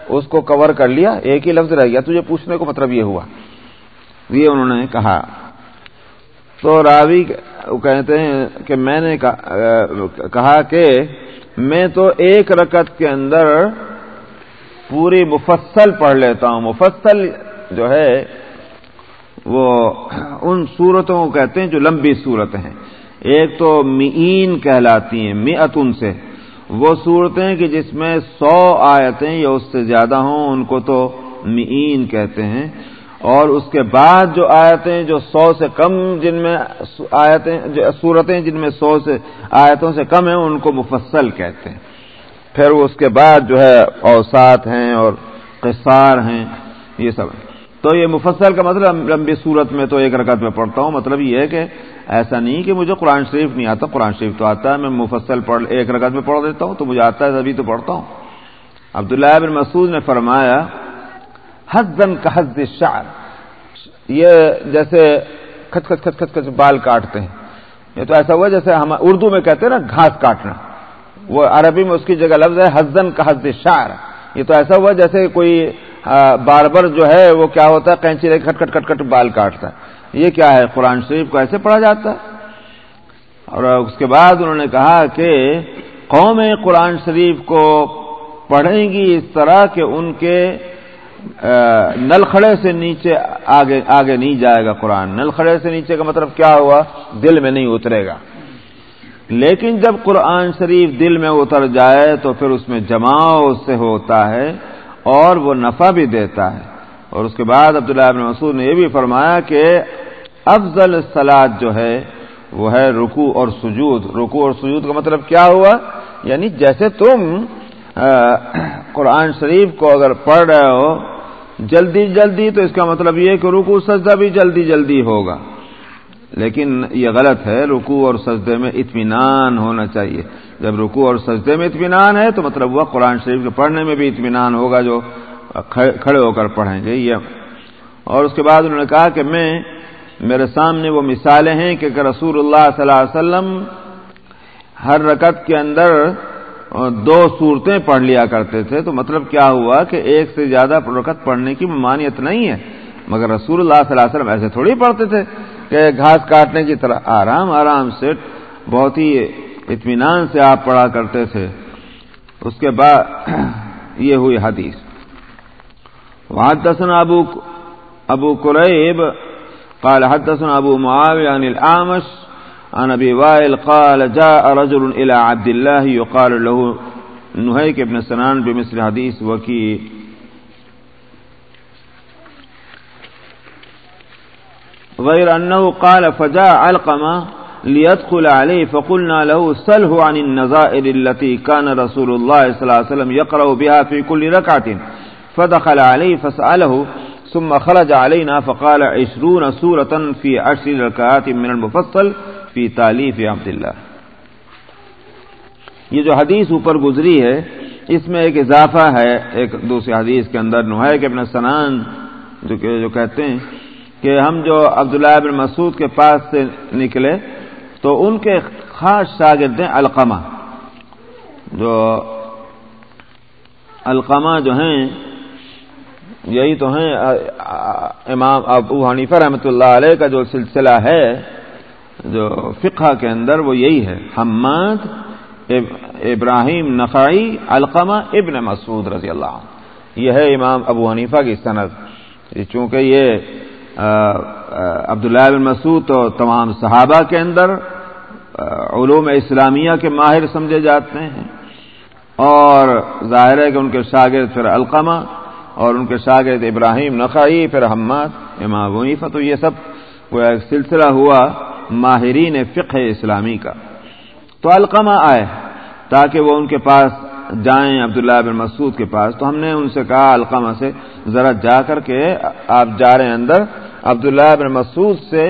اس کو کور کر لیا؟ ایک ہی لفظ رہ گیا۔ تجھے پوچھنے کو مطلب یہ ہوا۔ یہ انہوں نے کہا۔ تو راوی کہتے ہیں کہ میں نے کہا کہ میں تو ایک رکت کے اندر پوری مفصل پڑھ لیتا ہوں۔ مفصل جو ہے، وہ ان صورتوں کو کہتے ہیں جو لمبی صورتیں ہیں۔ ایک تو مین کہلاتی ہیں میتن سے۔ وہ صورتیں کہ جس میں سو آیتیں یا اس سے زیادہ ہوں، ان کو تو مین کہتے ہیں۔ اور اس کے بعد جو آیتیں جو سو سے کم جن میں آیتیں جو صورتیں جن میں سو سے آیتوں سے کم ہیں، ان کو مفصل کہتے ہیں۔ پھر اس کے بعد جو ہے اوسات ہیں اور قصار ہیں، یہ سب تو یہ مفصل کا مطلب لمبی صورت میں تو ایک رکعت میں پڑھتا ہوں مطلب یہ ہے کہ ایسا نہیں کہ مجھے قرآن شریف نہیں آتا، قرآن شریف تو آتا ہے، میں مفصل پڑھ ایک رکعت میں پڑھ دیتا ہوں تو مجھے آتا ہے، تبھی تو پڑھتا ہوں۔ عبداللہ بن مسعود نے فرمایا حزن کا حز شعر یہ جیسے کھچ کھچ کھچ کھچ کھچ بال کاٹتے ہیں۔ یہ تو ایسا ہوا جیسے ہم اردو میں کہتے ہیں نا، گھاس کاٹنا۔ وہ عربی میں اس کی جگہ لفظ ہے حزن کا حز شعر یہ تو ایسا ہوا جیسے کوئی باربر جو ہے، وہ کیا ہوتا ہے کینچی لے کھٹ کھٹ کٹ کٹ بال کاٹتا ہے۔ یہ کیا ہے؟ قرآن شریف کو ایسے پڑھا جاتا ہے۔ اور اس کے بعد انہوں نے کہا کہ قوم قرآن شریف کو پڑھیں گی اس طرح کہ ان کے نل کھڑے سے نیچے آگے آگے نہیں جائے گا قرآن۔ نل کھڑے سے نیچے کا مطلب کیا ہوا؟ دل میں نہیں اترے گا۔ لیکن جب قرآن شریف دل میں اتر جائے تو پھر اس میں جماؤ اس سے ہوتا ہے اور وہ نفع بھی دیتا ہے۔ اور اس کے بعد عبداللہ ابن مسعود نے یہ بھی فرمایا کہ افضل سلاد جو ہے، وہ ہے رکو اور سجود۔ رکو اور سجود کا مطلب کیا ہوا؟ یعنی جیسے تم قرآن شریف کو اگر پڑھ رہے ہو، جلدی جلدی تو اس کا مطلب یہ کہ رکو سجدہ بھی جلدی جلدی ہوگا۔ لیکن یہ غلط ہے رکو اور سجدے میں اطمینان ہونا چاہیے۔ جب رکو اور سجدے میں اطمینان ہے تو مطلب وہ قرآن شریف کے پڑھنے میں بھی اطمینان ہوگا جو کھڑے ہو کر پڑھیں گے۔ یہ۔ اور اس کے بعد انہوں نے کہا کہ میں، میرے سامنے وہ مثالیں ہیں کہ رسول اللہ صلی اللہ علیہ وسلم ہر رکت کے اندر دو صورتیں پڑھ لیا کرتے تھے تو مطلب کیا ہوا کہ ایک سے زیادہ رکت پڑھنے کی ممانعت نہیں ہے، مگر رسول اللہ صلی اللہ علیہ وسلم ایسے تھوڑی پڑھتے تھے کہ گھاس کاٹنے کی طرح آرام آرام سے بہت ہی اطمینان سے آپ پڑھا کرتے تھے۔ اس کے بعد یہ ہوئی حدیث۔ وحدثنا ابو ابو قریب قال حدثنا ابو معاوية عن الأعمش عن أبي وائل قال جاء رجل إلى عبد الله يقال له نهيك بن سنان بمثل حديث وكي. غير أنه قال فجاء علقمة ليدخل عليه فقلنا له سله عن النظائر التي كان رسول الله صلى الله عليه وسلم يقرأ بها في كل ركعة. فدخل عليه فسأله، ثم خرج علينا فقال عشرون سورة في عشر ركعات من المفصل. في تالیف عبد اللہ۔ یہ جو حدیث اوپر گزری ہے، اس میں ایک اضافہ ہے، ایک دوسری حدیث کے اندر نوحے کے ابن سنان، جو کہ جو کہتے ہیں کہ ہم جو عبداللہ ابن مسعود کے پاس سے نکلے، تو ان کے خاص شاگرد ہیں القمہ جو القمہ جو ہیں، یہی تو ہیں امام ابو حنیفہ رحمۃ اللہ علیہ کا جو سلسلہ ہے جو فقہ کے اندر وہ یہی ہے، حماد ابراہیم نقائی القمہ ابن مسعود رضی اللہ عنہ۔ یہ ہے امام ابو حنیفہ کی صنعت چونکہ یہ عبداللہ بن مسعود تو تمام صحابہ کے اندر علوم اسلامیہ کے ماہر سمجھے جاتے ہیں۔ اور ظاہر ہے کہ ان کے شاگرد پھر القمہ اور ان کے شاگرد ابراہیم نقائی پھر حماد، امام ونیفہ تو یہ سب وہ ایک سلسلہ ہوا۔ ماہرین فقہ اسلامی کا۔ تو القمہ آئے، تاکہ وہ ان کے پاس جائیں، عبداللہ بن مسعود کے پاس۔ تو ہم نے ان سے کہا، القمہ سے، ذرا جا کر کے آپ جا رہے ہیں اندر۔ عبداللہ بن مسعود سے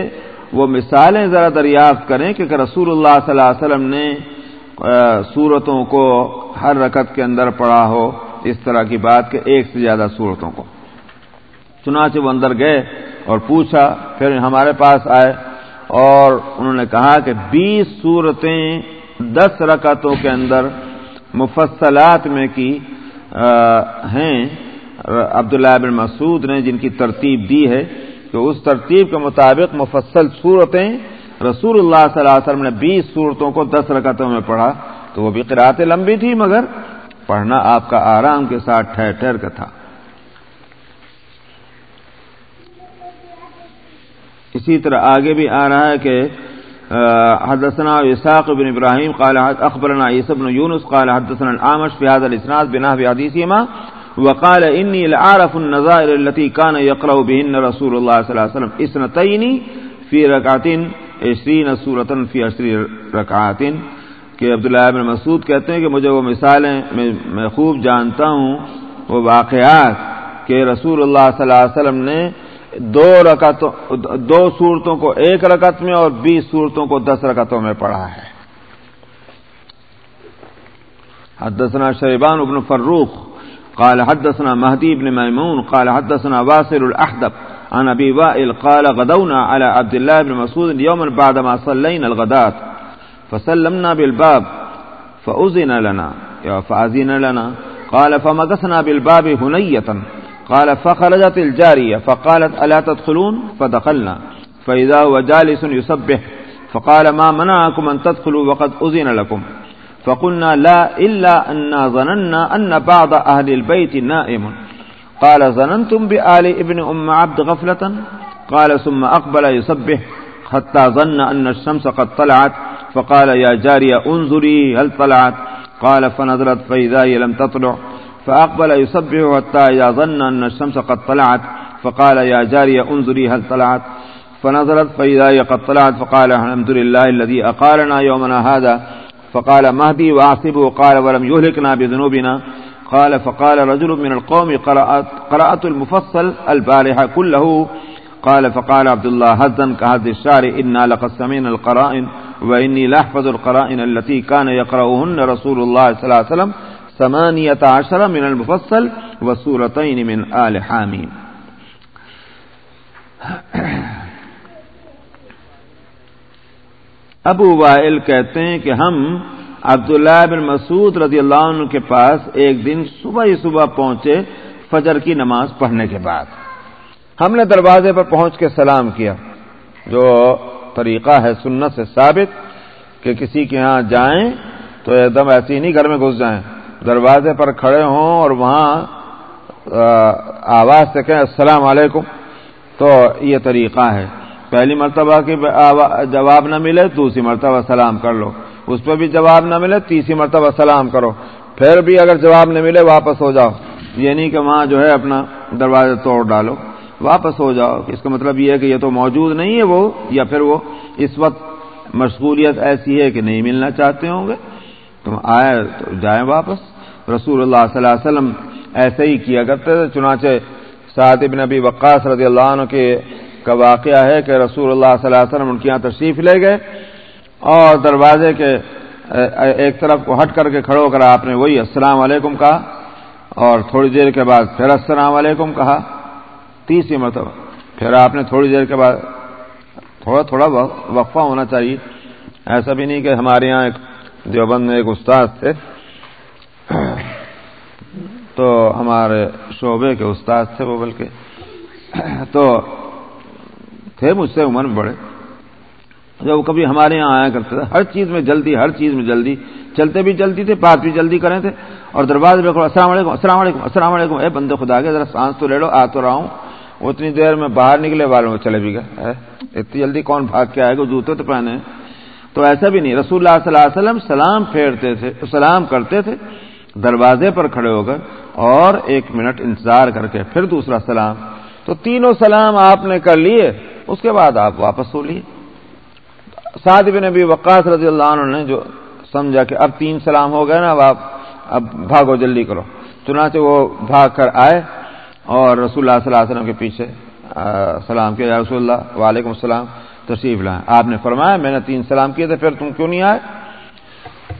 وہ مثالیں ذرا دریافت کریں کہ رسول اللہ صلی اللہ علیہ وسلم نے صورتوں کو ہر رکت کے اندر پڑھا ہو، اس طرح کی بات کہ ایک سے زیادہ صورتوں کو۔ چنانچہ وہ اندر گئے اور پوچھا، پھر ہمارے پاس آئے اور انہوں نے کہا کہ بیس صورتیں دس رکعتوں کے اندر مفصلات میں کی ہیں۔ عبداللہ بن مسعود نے جن کی ترتیب دی ہے کہ اس ترتیب کے مطابق مفصل صورتیں رسول اللہ صلی اللہ علیہ وسلم نے بیس صورتوں کو دس رکعتوں میں پڑھا، تو وہ بھی قرآت لمبی تھی، مگر پڑھنا آپ کا آرام کے ساتھ ٹھہر ٹھہر کا تھا۔ اسی طرح آگے بھی آ رہا ہے کہ حدثنا اسحاق بن ابراهيم قال اخبرنا عيسى بن يونس قال حدثنا الاعمش في هذا الاسناد بنحو حديثهما وقال اني لاعرف النظائر التي كان يقرا بهن رسول الله صلى الله عليه وسلم اثنتين في ركعتين 20 سوره في 20 ركعات کہ عبداللہ ابن مسعود کہتے ہیں کہ مجھے وہ مثالیں میں خوب جانتا ہوں، وہ واقعات کہ رسول اللہ صلی اللہ علیہ وسلم نے دو رکعتوں دو صورتوں کو ایک رکعت میں اور بیس صورتوں کو دس رکعتوں میں پڑھا ہے۔ حدثنا شیبان ابن فروخ، قال حدثنا مهدي بن ميمون قال حدثنا واصل الأحدب عن أبي وائل قال غدونا على عبد الله بن مسعود يوما بعدما صلينا الغداة، فسلمنا بالباب فأذن لنا فأذن لنا، قال فمكثنا بالباب هنية قال فخرجت الجارية فقالت ألا تدخلون؟ فدخلنا. فإذا هو جالس يسبح، فقال ما منعكم أن تدخلوا وقد أذن لكم؟ فقلنا لا، إلا أننا ظننا أن بعض أهل البيت نائم. قال ظننتم بآل ابن أم عبد غفلة؟ قال ثم أقبل يسبح، حتى ظن أن الشمس قد طلعت. فقال يا جارية انظري هل طلعت؟ قال فنظرت، فإذا هي لم تطلع. فأقبل يسبح حتى إذا ظن أن الشمس قد طلعت فقال يا جارية انظري هل طلعت؟ فنظرت فإذا هي قد طلعت فقال الحمد لله الذي أقالنا يومنا هذا. فقال مهدي وعصبه قال ولم يهلكنا بذنوبنا. قال فقال رجل من القوم قرأت, قرأت المفصل البارحة كله. قال فقال عبد الله هزا كهز الشعر إنا لقد سمين القرائن وإني لأحفظ القرائن التي كان يقرأهن رسول الله صلى الله عليه وسلم. ثمانية عشر من المفصل وسورتين من آل حامين ابو وائل کہتے ہیں کہ ہم عبداللہ بن مسعود رضی اللہ عنہ کے پاس ایک دن صبح ہی صبح پہنچے فجر کی نماز پڑھنے کے بعد۔ ہم نے دروازے پر پہنچ کے سلام کیا، جو طریقہ ہے، سنت سے ثابت کہ کسی کے ہاں جائیں تو ایک دم ایسے ہی نہیں گھر میں گھس جائیں۔ دروازے پر کھڑے ہوں اور وہاں آواز سے کہیں السلام علیکم، تو یہ طریقہ ہے۔ پہلی مرتبہ کی جواب نہ ملے، دوسری مرتبہ سلام کر لو۔ اس پہ بھی جواب نہ ملے، تیسری مرتبہ سلام کرو۔ پھر بھی اگر جواب نہ ملے، واپس ہو جاؤ۔ یہ نہیں کہ وہاں جو ہے اپنا دروازے توڑ ڈالو۔ واپس ہو جاؤ۔ اس کا مطلب یہ ہے کہ یہ تو موجود نہیں ہے وہ، یا پھر وہ اس وقت مشغولیت ایسی ہے کہ نہیں ملنا چاہتے ہوں گے۔ تم آئے تو جائیں واپس۔ رسول اللہ صلی اللہ علیہ وسلم ایسے ہی کیا کرتے تھے، چنانچہ سعد بن نبی وقاص رضی اللہ عنہ کے کا واقعہ ہے کہ رسول اللہ صلی اللہ علیہ وسلم ان کے یہاں تشریف لے گئے اور دروازے کے، ایک طرف کو ہٹ کر کے کھڑے ہو کر آپ نے وہی السلام علیکم کہا اور تھوڑی دیر کے بعد پھر السلام علیکم کہا، تیسری مرتبہ پھر آپ نے تھوڑی دیر کے بعد تھوڑا تھوڑا وقفہ ہونا چاہیے۔ ایسا بھی نہیں کہ ہمارے یہاں ایک دیوبند میں ایک استاد تھے۔ تو ہمارے شعبے کے استاد تھے وہ بلکہ تو تھے مجھ سے عمر میں بڑے۔ جب وہ کبھی ہمارے یہاں آیا کرتے تھے، ہر چیز میں جلدی، ہر چیز میں جلدی، چلتے بھی جلدی تھے بات بھی جلدی کرے تھے۔ اور دروازے پہ السلام علیکم السلام علیکم السلام علیکم، اے بندے خدا کے، ذرا سانس تو لے لو، آ تو رہا ہوں۔ اتنی دیر میں باہر نکلے، والوں میں چلے بھی گئے۔ اتنی جلدی کون بھاگ کے آئے گا؟ جوتے تو پہنے تو ایسا بھی نہیں، رسول اللہ صلی اللہ علیہ وسلم سلام پھیرتے تھے، سلام کرتے تھے۔ دروازے پر کھڑے ہو کر اور ایک منٹ انتظار کر کے پھر دوسرا سلام۔ تو تینوں سلام آپ نے کر لیے، اس کے بعد آپ واپس ہو لیے۔ سعد بن نبی وقاص رضی اللہ عنہ نے جو سمجھا کہ اب تین سلام ہو گئے نا، اب آپ اب بھاگو جلدی کرو۔ چنانچہ وہ بھاگ کر آئے اور رسول اللہ صلی اللہ علیہ وسلم کے پیچھے سلام کیا رسول اللہ، وعلیکم السلام، تشریف لائیں آپ نے فرمایا، میں نے تین سلام کیے تھے، پھر تم کیوں نہیں آئے؟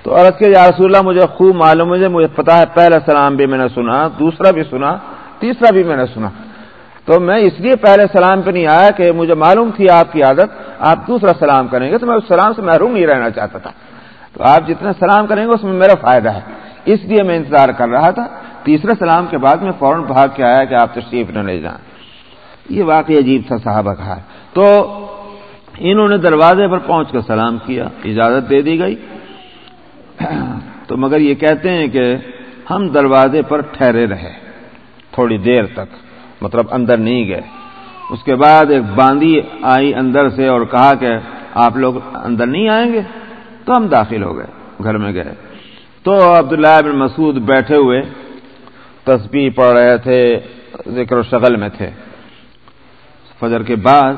تو عرض کے یا رسول اللہ، مجھے خوب معلوم، مجھے مجھے پتا ہے، پہلا سلام بھی میں نے سنا، دوسرا بھی سنا، تیسرا بھی میں نے سنا۔ تو میں اس لیے پہلے سلام پہ نہیں آیا کہ مجھے معلوم تھی آپ کی عادت، آپ دوسرا سلام کریں گے، تو میں اس سلام سے محروم نہیں رہنا چاہتا تھا۔ تو آپ جتنا سلام کریں گے، اس میں میرا فائدہ ہے۔ اس لیے میں انتظار کر رہا تھا۔ تیسرے سلام کے بعد میں فوراً بھاگ کے آیا کہ آپ تشریف نہ لے جائیں۔ یہ واقعی عجیب تھا صحابہ کا۔ ہے تو انہوں نے دروازے پر پہنچ کر سلام کیا، اجازت دے دی گئی۔ تو مگر یہ کہتے ہیں کہ ہم دروازے پر ٹھہرے رہے، تھوڑی دیر تک مطلب اندر نہیں گئے۔ اس کے بعد ایک باندی آئی اندر سے اور کہا کہ آپ لوگ اندر نہیں آئیں گے؟ تو ہم داخل ہو گئے، گھر میں گئے۔ تو عبداللہ بن مسعود بیٹھے ہوئے، تسبیح پڑھ رہے تھے، ذکر و شغل میں تھے۔ فجر کے بعد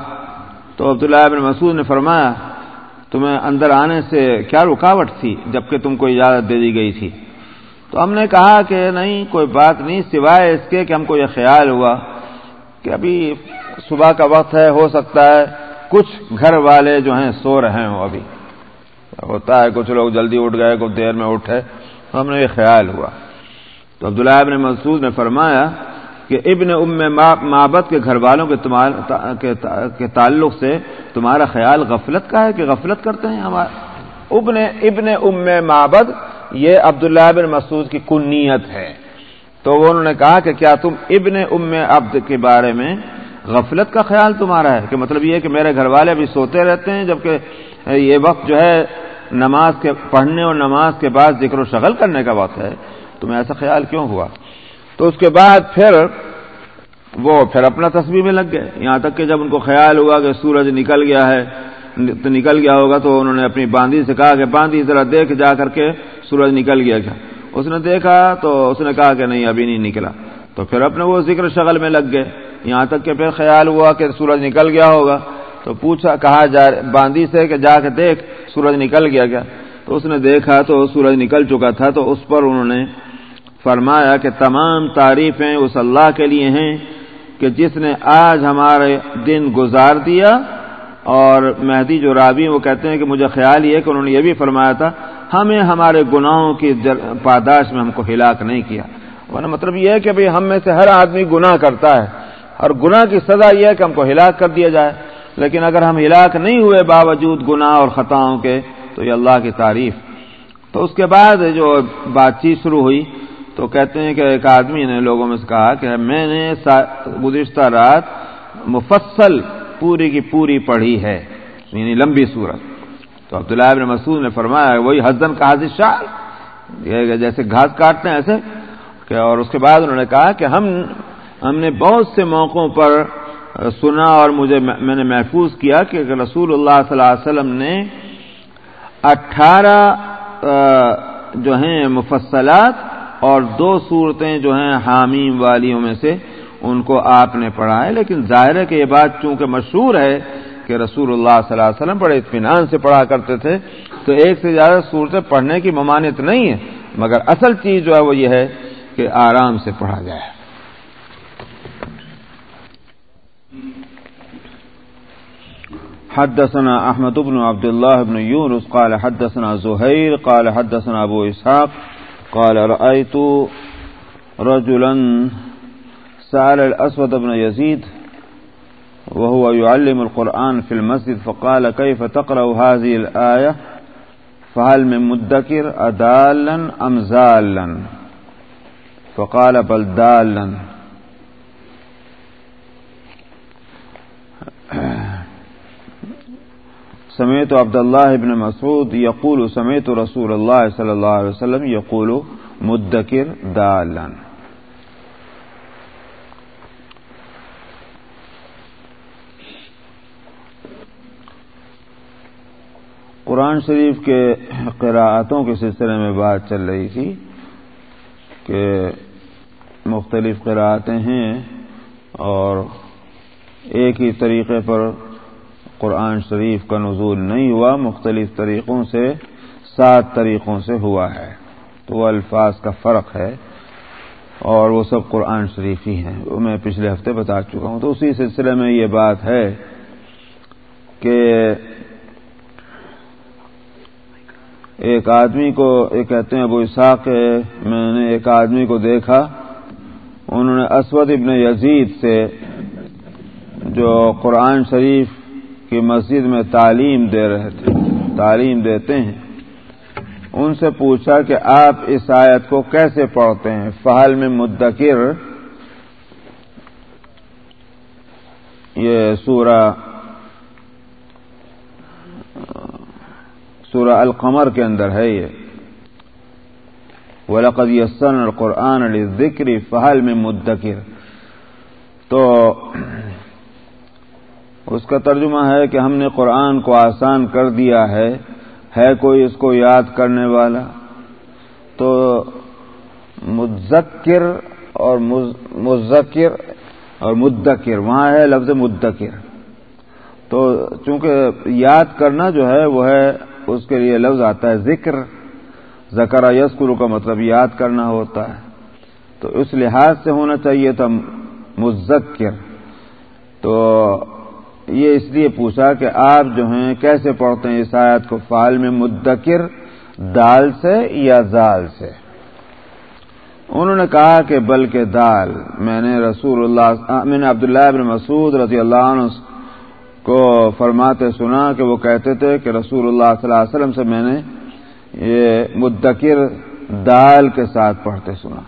تو عبداللہ بن مسعود نے فرمایا تمہیں اندر آنے سے کیا رکاوٹ تھی جبکہ تم کو اجازت دے دی گئی تھی؟ تو ہم نے کہا کہ نہیں، کوئی بات نہیں، سوائے اس کے کہ ہم کو یہ خیال ہوا کہ ابھی صبح کا وقت ہے، ہو سکتا ہے کچھ گھر والے جو ہیں سو رہے ہوں ابھی۔ ہوتا ہے کچھ لوگ جلدی اٹھ گئے، کچھ دیر میں اٹھے، تو ہم نے یہ خیال ہوا۔ تو عبداللہ ابن مسعود نے فرمایا کہ ابن ام مابت کے گھر والوں کے تعلق سے تمہارا خیال غفلت کا ہے کہ غفلت کرتے ہیں ہمارا ابن ابن ام مابد یہ عبداللہ بن مسعود کی کنیت ہے۔ تو انہوں نے کہا کہ کیا تم ابن ام عبد کے بارے میں غفلت کا خیال تمہارا ہے؟ کہ مطلب یہ کہ میرے گھر والے ابھی سوتے رہتے ہیں جبکہ یہ وقت جو ہے نماز کے پڑھنے اور نماز کے بعد ذکر و شغل کرنے کا وقت ہے۔ تمہیں ایسا خیال کیوں ہوا؟ تو اس کے بعد پھر وہ پھر اپنا تصویر میں لگ گئے۔ یہاں تک کہ جب ان کو خیال ہوا کہ سورج نکل گیا ہے، تو نکل گیا ہوگا تو انہوں نے اپنی باندھی سے کہا کہ باندھی ذرا دیکھ جا کر کے سورج نکل گیا کیا۔ اس نے دیکھا تو اس نے کہا کہ نہیں، ابھی نہیں نکلا۔ تو پھر اپنے وہ ذکر شغل میں لگ گئے۔ یہاں تک کہ پھر خیال ہوا کہ سورج نکل گیا ہوگا۔ تو پوچھا، کہا جا باندھی سے کہ جا کے دیکھ، سورج نکل گیا کیا۔ تو اس نے دیکھا تو سورج نکل چکا تھا، تو اس پر انہوں نے فرمایا کہ تمام تعریفیں اس اللہ کے لیے ہیں کہ جس نے آج ہمارے دن گزار دیا اور مہدی جو رابی وہ کہتے ہیں کہ مجھے خیال یہ کہ انہوں نے یہ بھی فرمایا تھا، ہمیں ہمارے گناہوں کی پاداش میں ہم کو ہلاک نہیں کیا۔ ورنہ مطلب یہ ہے کہ بھئی ہم میں سے ہر آدمی گناہ کرتا ہے اور گناہ کی سزا یہ ہے کہ ہم کو ہلاک کر دیا جائے۔ لیکن اگر ہم ہلاک نہیں ہوئے باوجود گناہ اور خطاؤں کے، تو یہ اللہ کی تعریف۔ تو اس کے بعد جو بات چیت شروع ہوئی تو کہتے ہیں کہ ایک آدمی نے لوگوں میں سے کہا کہ میں نے گزشتہ رات مفصل پوری کی پوری پڑھی ہے یعنی لمبی صورت تو عبداللہ ابن مسعود نے فرمایا وہی حسن کا حاضر شاہ۔ جیسے گھاس کاٹتے ہیں ایسے۔ کہ اور اس کے بعد انہوں نے کہا کہ ہم ہم نے بہت سے موقعوں پر سنا اور مجھے میں نے محفوظ کیا کہ رسول اللہ صلی اللہ علیہ وسلم نے اٹھارہ جو ہیں مفصلات اور دو صورتیں جو ہیں حامیم والیوں میں سے ان کو آپ نے پڑھا ہے، لیکن ظاہر ہے کہ یہ بات چونکہ مشہور ہے کہ رسول اللہ صلی اللہ علیہ وسلم بڑے اطمینان سے پڑھا کرتے تھے، تو ایک سے زیادہ صورتیں پڑھنے کی ممانت نہیں ہے، مگر اصل چیز جو ہے وہ یہ ہے کہ آرام سے پڑھا جائے۔ حدثنا احمد بن عبد الله بن يونس قال حدثنا زهير قال حدثنا ابو اسحاق قال رايت رجلا سأل الاسود بن يزيد وهو يعلم القرآن في المسجد فقال كيف تقرأ هذه الآية؟ فهل من مدكر أدالا أم زالا؟ فقال بل دالا. سمعت عبد الله بن مسعود يقول سمعت رسول الله صلى الله عليه وسلم يقول مدكر دالا. قرآن شریف کے قراءتوں کے سلسلے میں بات چل رہی تھی کہ مختلف قراءتیں ہیں اور ایک ہی طریقے پر قرآن شریف کا نزول نہیں ہوا، مختلف طریقوں سے، سات طریقوں سے ہوا ہے۔ تو وہ الفاظ کا فرق ہے اور وہ سب قرآن شریف ہی ہیں۔ وہ میں پچھلے ہفتے بتا چکا ہوں۔ تو اسی سلسلے میں یہ بات ہے کہ ایک آدمی کو ایک کہتے ہیں ابو اسحاق میں نے ایک آدمی کو دیکھا، انہوں نے اسود ابن یزید سے جو قرآن شریف کی مسجد میں تعلیم دے رہے تھے، تعلیم دیتے ہیں۔ ان سے پوچھا کہ آپ اس آیت کو کیسے پڑھتے ہیں؟ فہل میں مدکر۔ یہ سورہ سورہ القمر کے اندر ہے یہ۔ ولقد یسن القرآن علی ذکری فہل میں مدکر تو اس کا ترجمہ ہے کہ ہم نے قرآن کو آسان کر دیا ہے ہے کوئی اس کو یاد کرنے والا؟ تو مذکر اور مذکر اور مدکر، وہاں ہے لفظ مدکر۔ تو چونکہ یاد کرنا جو ہے، وہ ہے، اس کے لیے لفظ آتا ہے ذکر۔ ذکر یسکر کا مطلب یاد کرنا ہوتا ہے۔ تو اس لحاظ سے ہونا چاہیے تھا مذکر۔ تو یہ اس لیے پوچھا کہ آپ جو ہیں کیسے پڑھتے ہیں اس آیت کو؟ فعال میں مدکر، دال سے یا زال سے؟ انہوں نے کہا کہ بلکہ دال۔ میں نے رسول اللہ میں نے عبداللہ ابن مسعود رضی اللہ عنہ کو فرماتے سنا کہ وہ کہتے تھے کہ رسول اللہ صلی اللہ علیہ وسلم سے میں نے یہ مدکر دال کے ساتھ پڑھتے سنا۔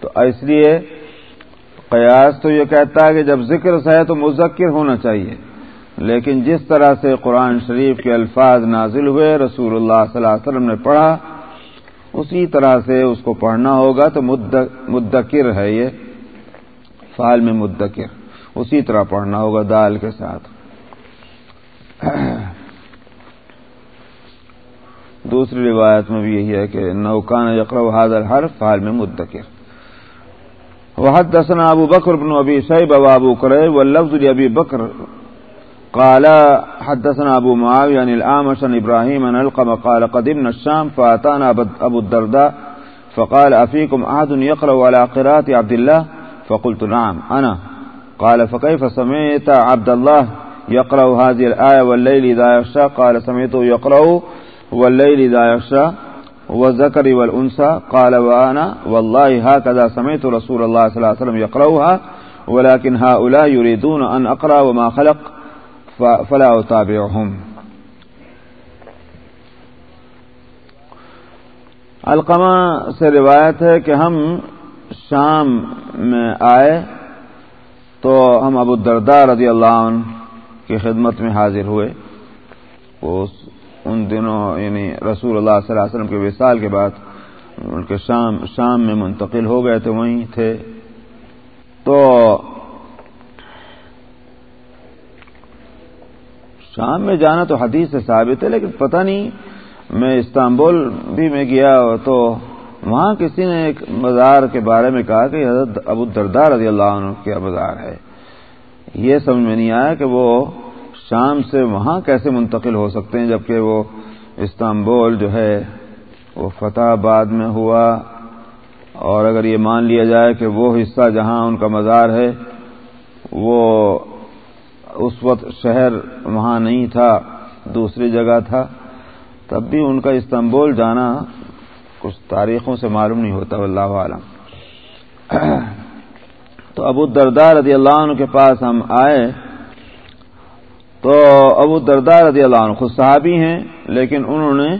تو اس لیے قیاس تو یہ کہتا ہے کہ جب ذکر سے ہے تو مذکر ہونا چاہیے۔ لیکن جس طرح سے قرآن شریف کے الفاظ نازل ہوئے، رسول اللہ صلی اللہ علیہ وسلم نے پڑھا، اسی طرح سے اس کو پڑھنا ہوگا تو مدکر ہے یہ فال میں مدکر۔ اسی طرح پڑھنا ہوگا دال کے ساتھ۔ دوسری روایت میں بھی یہی ہے کہ نوکان یقر حاضر ہر فال میں مدکر۔ وحدثنا ابو بكر بن ابي شيبه وابو كريب واللفظ لابي بكر. قال، حدثنا ابو معاويه عن الاعمش عن ابراهيم عن القم قال قدمنا الشام فاتانا ابو الدرداء، فقال افيكم احد يقرا على قراءه عبد الله؟ فقلت، نعم انا قال، فكيف سمعت عبد الله يقرا هذه الايه والليل اذا يغشى قال، سمعته يقرا والليل اذا يغشى والذكر والأنثى قال وأنا والله هكذا سمعت رسول الله صلى الله عليه وسلم يقرأها، ولكن هؤلاء يريدون أن أقرأ وما خلق فلا أتابعهم. القمہ سے روایت ہے کہ ہم شام میں آئے تو ہم ابو الدرداء رضی اللہ عنہ کی خدمت میں حاضر ہوئے ان دنوں یعنی رسول اللہ صلی اللہ علیہ وسلم کے وصال کے بعد ان کے شام شام میں منتقل ہو گئے تھے وہیں تھے۔ تو شام میں جانا تو حدیث سے ثابت ہے، لیکن پتہ نہیں میں استنبول بھی میں گیا تو وہاں کسی نے ایک مزار کے بارے میں کہا کہ حضرت ابو دردار رضی اللہ عنہ کیا مزار ہے۔ یہ سمجھ میں نہیں آیا کہ وہ شام سے وہاں کیسے منتقل ہو سکتے ہیں جبکہ وہ استنبول جو ہے، وہ فتح آباد میں ہوا۔ اور اگر یہ مان لیا جائے کہ وہ حصہ جہاں ان کا مزار ہے، وہ اس وقت شہر وہاں نہیں تھا، دوسری جگہ تھا، تب بھی ان کا استنبول جانا کچھ تاریخوں سے معلوم نہیں ہوتا اللہ عالم تو ابو دردار رضی اللہ عنہ کے پاس ہم آئے۔ تو ابو دردار رضی اللہ عنہ خود صحابی ہیں، لیکن انہوں نے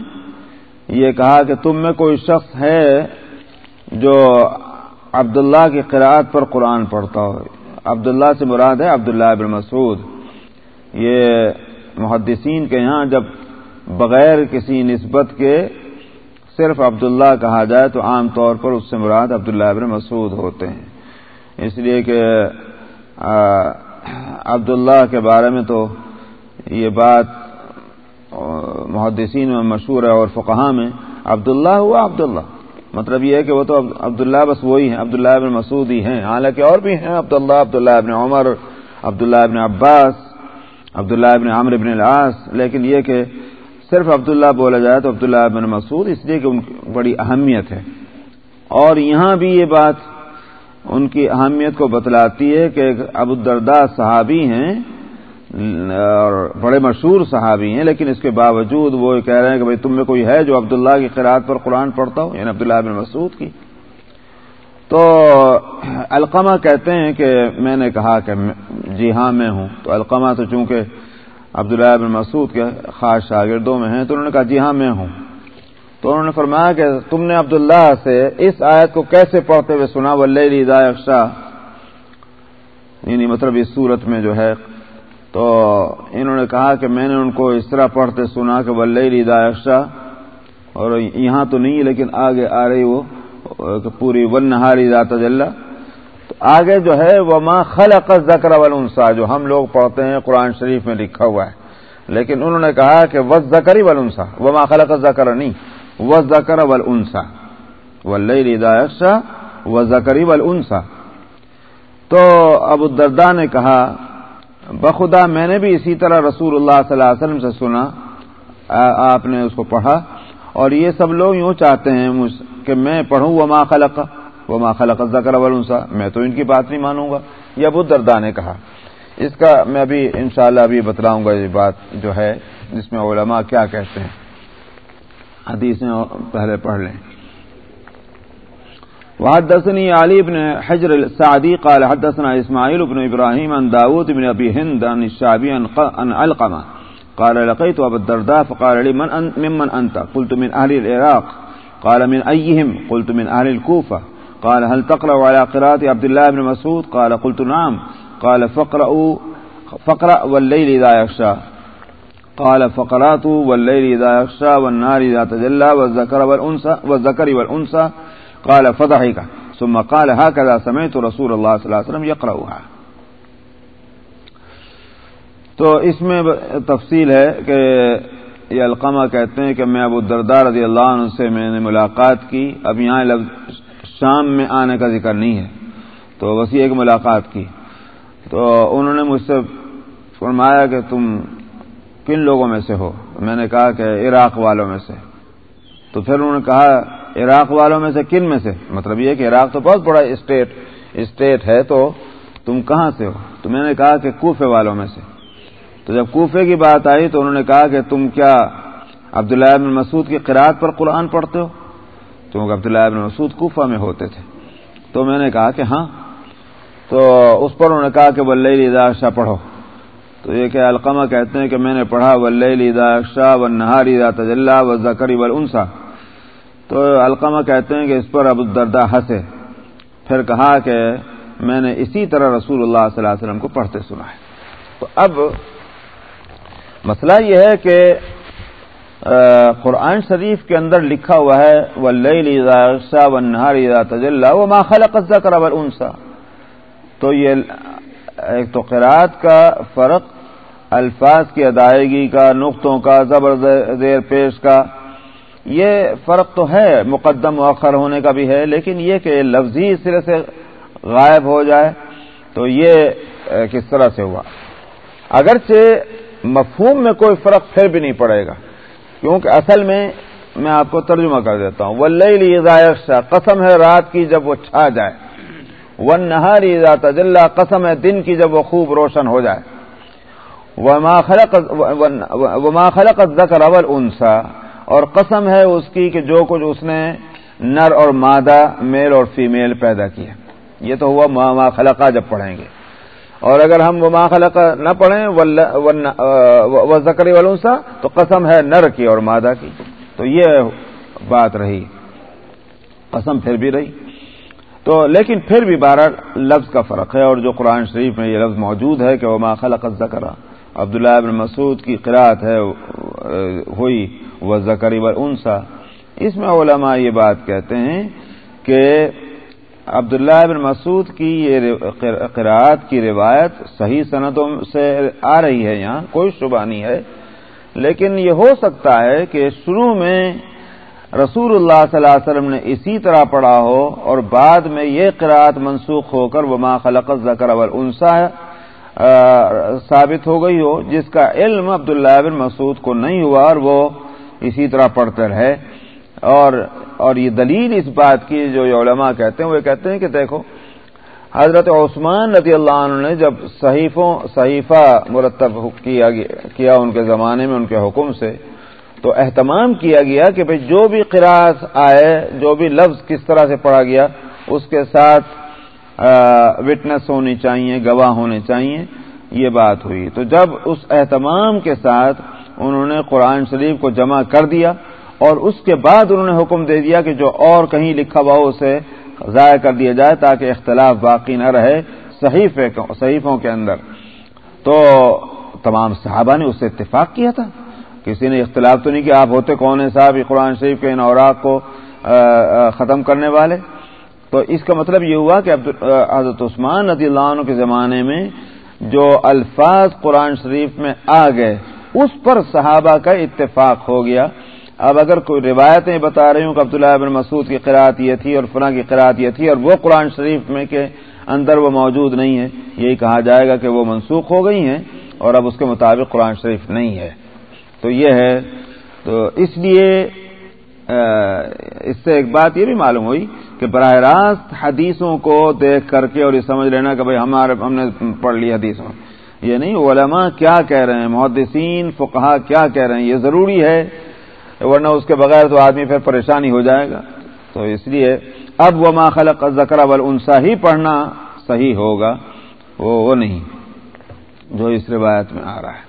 یہ کہا کہ تم میں کوئی شخص ہے جو عبداللہ کی قرآت پر قرآن پڑھتا ہو۔ عبداللہ سے مراد ہے عبداللہ ابن مسعود۔ یہ محدثین کے یہاں جب بغیر کسی نسبت کے صرف عبداللہ کہا جائے تو عام طور پر اس سے مراد عبداللہ ابن مسعود ہوتے ہیں۔ اس لیے کہ عبداللہ کے بارے میں تو یہ بات محدثین میں مشہور ہے اور فقہ میں، عبداللہ ہوا عبداللہ۔ مطلب یہ ہے کہ وہ تو عبداللہ بس وہی ہیں، عبداللہ ابن مسعود ہی ہیں۔ حالانکہ اور بھی ہیں، عبداللہ عبداللہ ابن عمر، عبداللہ ابن عباس، عبداللہ ابن عمر ابن العاص۔ لیکن یہ کہ صرف عبداللہ بولا جائے تو عبداللہ ابن مسعود، اس لیے کہ ان کی بڑی اہمیت ہے۔ اور یہاں بھی یہ بات ان کی اہمیت کو بتلاتی ہے کہ ابو الدرداء صحابی ہیں۔ بڑے مشہور صحابی ہیں، لیکن اس کے باوجود وہ کہہ رہے ہیں کہ بھائی تم میں کوئی ہے جو عبداللہ کی قرآد پر قرآن پڑھتا ہو؟ یعنی عبداللہ بن مسعود کی۔ تو القمہ کہتے ہیں کہ میں نے کہا کہ جی ہاں میں ہوں۔ تو القمہ تو چونکہ عبداللہ بن مسعود کے خاص شاگردوں میں ہیں، تو انہوں نے کہا جی ہاں میں ہوں۔ تو انہوں نے فرمایا کہ تم نے عبداللہ سے اس آیت کو کیسے پڑھتے ہوئے سنا؟ ولہ یعنی مطلب اس صورت میں جو ہے تو انہوں نے کہا کہ میں نے ان کو اس طرح پڑھتے سنا کہ ولئی دایکشا اور یہاں تو نہیں لیکن آگے آ رہی وہ پوری ون نہاری ذات تو آگے جو ہے وہ ماں خلق ذکر ولنسا جو ہم لوگ پڑھتے ہیں، قرآن شریف میں لکھا ہوا ہے۔ لیکن انہوں نے کہا کہ وز زکری ولنسا وہ ماں خلق ذکر نہیں و زکر ولنسا ولاشا و زکری ولنسا تو ابو دردا نے کہا بخدا میں نے بھی اسی طرح رسول اللہ صلی اللہ علیہ وسلم سے سنا آپ نے اس کو پڑھا۔ اور یہ سب لوگ یوں چاہتے ہیں کہ میں پڑھوں وہ ماں خلق وہ ماں خلق ذکر ولنسا میں تو ان کی بات نہیں مانوں گا۔ یہ ابو دردا نے کہا۔ اس کا میں ابھی انشاءاللہ ابھی بتلاؤں گا یہ بات جو ہے، جس میں علماء کیا کہتے ہیں۔ حدیثیں پہلے پڑھ لیں۔ وحدثني علي بن حجر السعدي قال حدثنا إسماعيل بن إبراهيم عن داود بن أبي هند عن الشعبي عن علقمة. قال لقيت أبا الدرداء فقال لي من أنت ممن أنت؟ قلت من أهل العراق. قال من أيهم؟ قلت من أهل الكوفة. قال هل تقرأ على قراءة عبد الله بن مسعود؟ قال قلت نعم. قال فقرأوا فقرأ والليل إذا يخشى قال فقرات والليل إذا يخشى والنار إذا تجلى والذكر والأنثى والذكر والأنثى قال فضحك. ثم قال هكذا سمعت رسول الله صلى الله عليه وسلم يقرأها. تو اس میں تفصیل ہے کہ یہ القمہ کہتے ہیں کہ میں ابو دردار رضی اللہ عنہ سے میں نے ملاقات کی. اب یہاں لفظ شام میں آنے کا ذکر نہیں ہے. تو بس ایک ملاقات کی. تو انہوں نے مجھ سے فرمایا کہ تم کن لوگوں میں سے ہو؟ میں نے کہا کہ عراق والوں میں سے. تو پھر انہوں نے کہا عراق والوں میں سے کن میں سے؟ مطلب یہ کہ عراق تو بہت بڑا اسٹیٹ اسٹیٹ ہے تو تم کہاں سے ہو؟ تو میں نے کہا کہ کوفے والوں میں سے۔ تو جب کوفے کی بات آئی تو انہوں نے کہا کہ تم کیا عبداللہ ابن مسعود کی قرآد پر قرآن پڑھتے ہو؟ کیونکہ عبداللہ ابن مسعود کوفہ میں ہوتے تھے۔ تو میں نے کہا کہ ہاں۔ تو اس پر انہوں نے کہا کہ ولئی ادا شاہ پڑھو۔ تو یہ کہ القمہ کہتے ہیں کہ میں نے پڑھا ولئی ادا شاہ و نہاری تجلّہ و زکری ول انسا تو القمہ کہتے ہیں کہ اس پر ابو الدردہ ہنسے۔ پھر کہا کہ میں نے اسی طرح رسول اللہ صلی اللہ علیہ وسلم کو پڑھتے سنا ہے۔ تو اب مسئلہ یہ ہے کہ قرآن شریف کے اندر لکھا ہوا ہے وہ لئی شاہ و نہار تجلّہ وہ ماخل قزہ کرا انسا تو یہ ایک تو قرآت کا فرق، الفاظ کی ادائیگی کا، نقطوں کا، زبر زیر پیش کا یہ فرق تو ہے، مقدم مؤخر ہونے کا بھی ہے، لیکن یہ کہ لفظی سرے سے غائب ہو جائے تو یہ کس طرح سے ہوا؟ اگرچہ مفہوم میں کوئی فرق پھر بھی نہیں پڑے گا، کیونکہ اصل میں میں آپ کو ترجمہ کر دیتا ہوں۔ ولی شاہ قسم ہے رات کی جب وہ چھا جائے۔ ون نہاری تجلّہ قسم ہے دن کی جب وہ خوب روشن ہو جائے۔ وہ خلق ذکر اول انسا اور قسم ہے اس کی کہ جو کچھ اس نے نر اور مادہ میل اور فیمیل پیدا کیا یہ تو ہوا ما خلقہ جب پڑھیں گے۔ اور اگر ہم وہ خلقہ نہ پڑھیں وہ زکری ولوسا تو قسم ہے نر کی اور مادہ کی۔ تو یہ بات رہی۔ قسم پھر بھی رہی۔ تو لیکن پھر بھی بارہ لفظ کا فرق ہے اور جو قرآن شریف میں یہ لفظ موجود ہے کہ وہ ما خلق ذکر عبداللہ ابن مسعود کی قرآت ہے ہوئی۔ وہ زکری انسا۔ اس میں علماء یہ بات کہتے ہیں کہ عبداللہ ابن مسعود کی یہ قرآت کی روایت صحیح صنعتوں سے آ رہی ہے یہاں، کوئی شبہ نہیں ہے۔ لیکن یہ ہو سکتا ہے کہ شروع میں رسول اللہ صلی اللہ علیہ وسلم نے اسی طرح پڑھا ہو اور بعد میں یہ قرآت منسوخ ہو کر وہ خلق ذکر اول انسا ثابت ہو گئی ہو، جس کا علم عبداللہ بن مسعود کو نہیں ہوا اور وہ اسی طرح پڑھتے رہے اور اور یہ دلیل اس بات کی جو علماء کہتے ہیں، وہ کہتے ہیں کہ دیکھو، حضرت عثمان رضی اللہ عنہ نے جب صحیفوں، صحیفہ مرتب کیا کیا ان کے زمانے میں، ان کے حکم سے، تو اہتمام کیا گیا کہ بھئی جو بھی قرآن آئے، جو بھی لفظ کس طرح سے پڑھا گیا، اس کے ساتھ وٹنس ہونی چاہیے، گواہ ہونے چاہیے، یہ بات ہوئی۔ تو جب اس اہتمام کے ساتھ انہوں نے قرآن شریف کو جمع کر دیا اور اس کے بعد انہوں نے حکم دے دیا کہ جو اور کہیں لکھا ہوا ہو اسے ضائع کر دیا جائے تاکہ اختلاف باقی نہ رہے صحیفوں کے اندر۔ تو تمام صحابہ نے اس سے اتفاق کیا تھا۔ کسی نے اختلاف تو نہیں کیا، آپ ہوتے کون ہیں صاحب؟ قرآن شریف کے ان اوراق کو ختم کرنے والے۔ تو اس کا مطلب یہ ہوا کہ حضرت عثمان رضی اللہ عنہ کے زمانے میں جو الفاظ قرآن شریف میں آ گئے اس پر صحابہ کا اتفاق ہو گیا۔ اب اگر کوئی روایتیں بتا رہی ہوں کہ عبداللہ بن مسعود کی قرآت یہ تھی اور فلاں کی قرآت یہ تھی اور وہ قرآن شریف میں کے اندر وہ موجود نہیں ہے، یہی کہا جائے گا کہ وہ منسوخ ہو گئی ہیں اور اب اس کے مطابق قرآن شریف نہیں ہے۔ تو یہ ہے۔ تو اس لیے اس سے ایک بات یہ بھی معلوم ہوئی کہ براہ راست حدیثوں کو دیکھ کر کے اور یہ سمجھ لینا کہ بھائی ہمارے، ہم نے پڑھ لی حدیثوں۔ یہ نہیں، علماء کیا کہہ رہے ہیں، محدثین، فقہا کیا کہہ رہے ہیں، یہ ضروری ہے، ورنہ اس کے بغیر تو آدمی پھر پریشانی ہو جائے گا۔ تو اس لیے اب وہ خلق ذکر اول ہی پڑھنا صحیح ہوگا، وہ وہ نہیں، جو اس روایت میں آ رہا ہے۔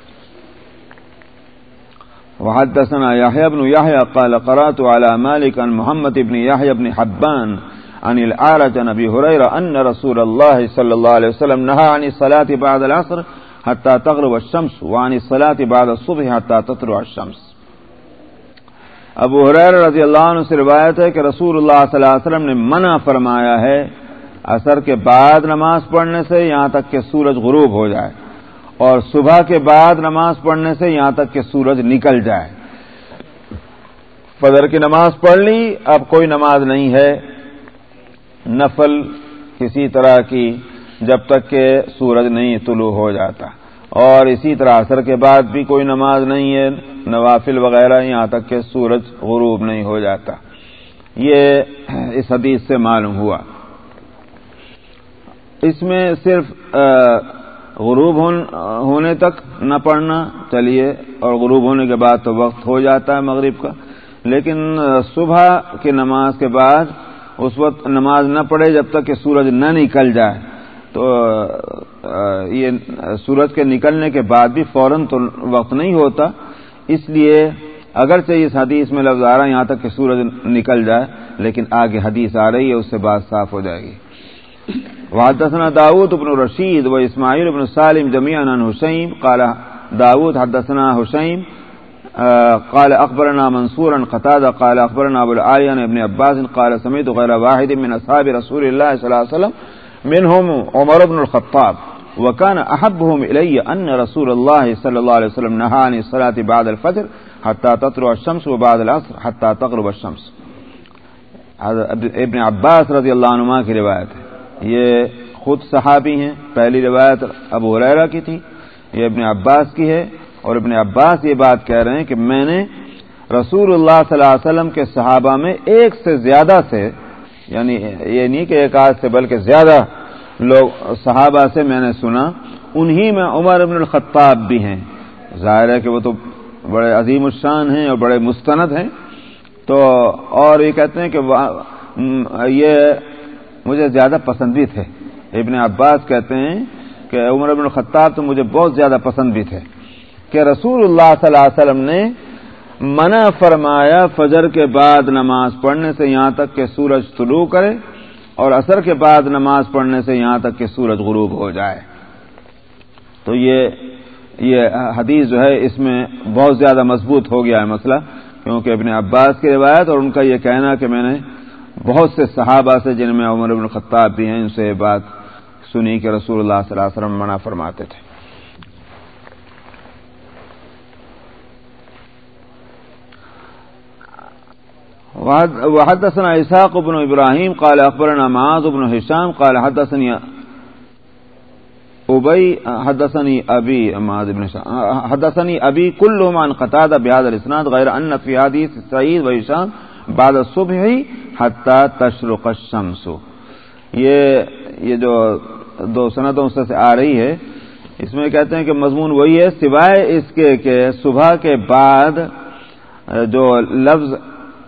وحدثنا يحيى بن يحيى قال قرات على مالك عن محمد بن يحيى بن حبان عن الأعرج عن أبي هريرة أن رسول الله صلى الله عليه وسلم نهى عن الصلاة بعد العصر حتى تغرب الشمس، وعن الصلاة بعد الصبح حتى تطلع الشمس. ابو حریر رضی اللہ عنہ سے روایت ہے کہ رسول اللہ صلی اللہ علیہ وسلم نے منع فرمایا ہے اثر کے بعد نماز پڑھنے سے یہاں تک کہ سورج غروب ہو جائے اور صبح کے بعد نماز پڑھنے سے یہاں تک کہ سورج نکل جائے۔ فجر کی نماز پڑھ لی، اب کوئی نماز نہیں ہے۔ نفل کسی طرح کی جب تک کہ سورج نہیں طلوع ہو جاتا۔ اور اسی طرح اثر کے بعد بھی کوئی نماز نہیں ہے، نوافل وغیرہ یہاں تک کہ سورج غروب نہیں ہو جاتا۔ یہ اس حدیث سے معلوم ہوا۔ اس میں صرف غروب ہونے تک نہ پڑھنا، چلیے، اور غروب ہونے کے بعد تو وقت ہو جاتا ہے مغرب کا۔ لیکن صبح کی نماز کے بعد اس وقت نماز نہ پڑھے جب تک کہ سورج نہ نکل جائے۔ تو یہ سورج کے نکلنے کے بعد بھی فوراً تو وقت نہیں ہوتا۔ اس لیے اگرچہ اس حدیث میں لفظ آ رہا ہے، یہاں تک کہ سورج نکل جائے، لیکن آگے حدیث آ رہی ہے، اس سے بات صاف ہو جائے گی۔ وحدثنا داود بن رشید و اسماعیل بن سالم جميعا عن حسين قال داود حدثنا حسين قال اخبرنا منصورا قتادة، قال اخبرنا ابو العالي عن ابن عباس، قال سمعت غير واحد من اصحاب رسول الله صلى الله عليه وسلم منهم عمر بن الخطاب. وكان احبهم الي ان رسول الله صلى الله عليه وسلم نهى عن الصلاه بعد الفجر حتى تطلع الشمس وبعد العصر حتى تغرب الشمس. ابن عباس رضی اللہ عنہ کی روایت ہے. یہ خود صحابی ہیں، پہلی روایت ابو حریرہ کی تھی، یہ ابن عباس کی ہے اور ابن عباس یہ بات کہہ رہے ہیں کہ میں نے رسول اللہ صلی اللہ علیہ وسلم کے صحابہ میں ایک سے زیادہ سے یعنی یہ نہیں کہ ایک آدھ سے، بلکہ زیادہ لوگ صحابہ سے میں نے سنا، انہی میں عمر ابن الخطاب بھی ہیں۔ ظاہر ہے کہ وہ تو بڑے عظیم الشان ہیں اور بڑے مستند ہیں۔ تو اور یہ کہتے ہیں کہ یہ مجھے زیادہ پسند بھی تھے۔ ابن عباس کہتے ہیں کہ عمر ابن الخطاب تو مجھے بہت زیادہ پسند بھی تھے۔ کہ رسول اللہ صلی اللہ علیہ وسلم نے منع فرمایا فجر کے بعد نماز پڑھنے سے یہاں تک کہ سورج طلوع کرے اور اثر کے بعد نماز پڑھنے سے یہاں تک کہ سورج غروب ہو جائے۔ تو یہ یہ حدیث جو ہے اس میں بہت زیادہ مضبوط ہو گیا ہے مسئلہ، کیونکہ ابن عباس کی روایت اور ان کا یہ کہنا کہ میں نے بہت سے صحابہ سے جن میں عمر بن خطاب بھی ہیں، ان سے یہ بات سنی کہ رسول اللہ صلی اللہ علیہ وسلم منع فرماتے تھے۔ وحدثنا اسحاق بن ابراہیم قال اخبرنا معاذ بن هشام قال حدثني ابي حدثني ابي معاذ بن حدثني ابي كلهم عن قتاده بهذا الاسناد غير ان في حديث سعيد وهشام بعد الصبح حتیٰ تشرق الشمس. یہ یہ جو دو سندوں سے آ رہی ہے، اس میں کہتے ہیں کہ مضمون وہی ہے، سوائے اس کے کہ صبح کے بعد جو لفظ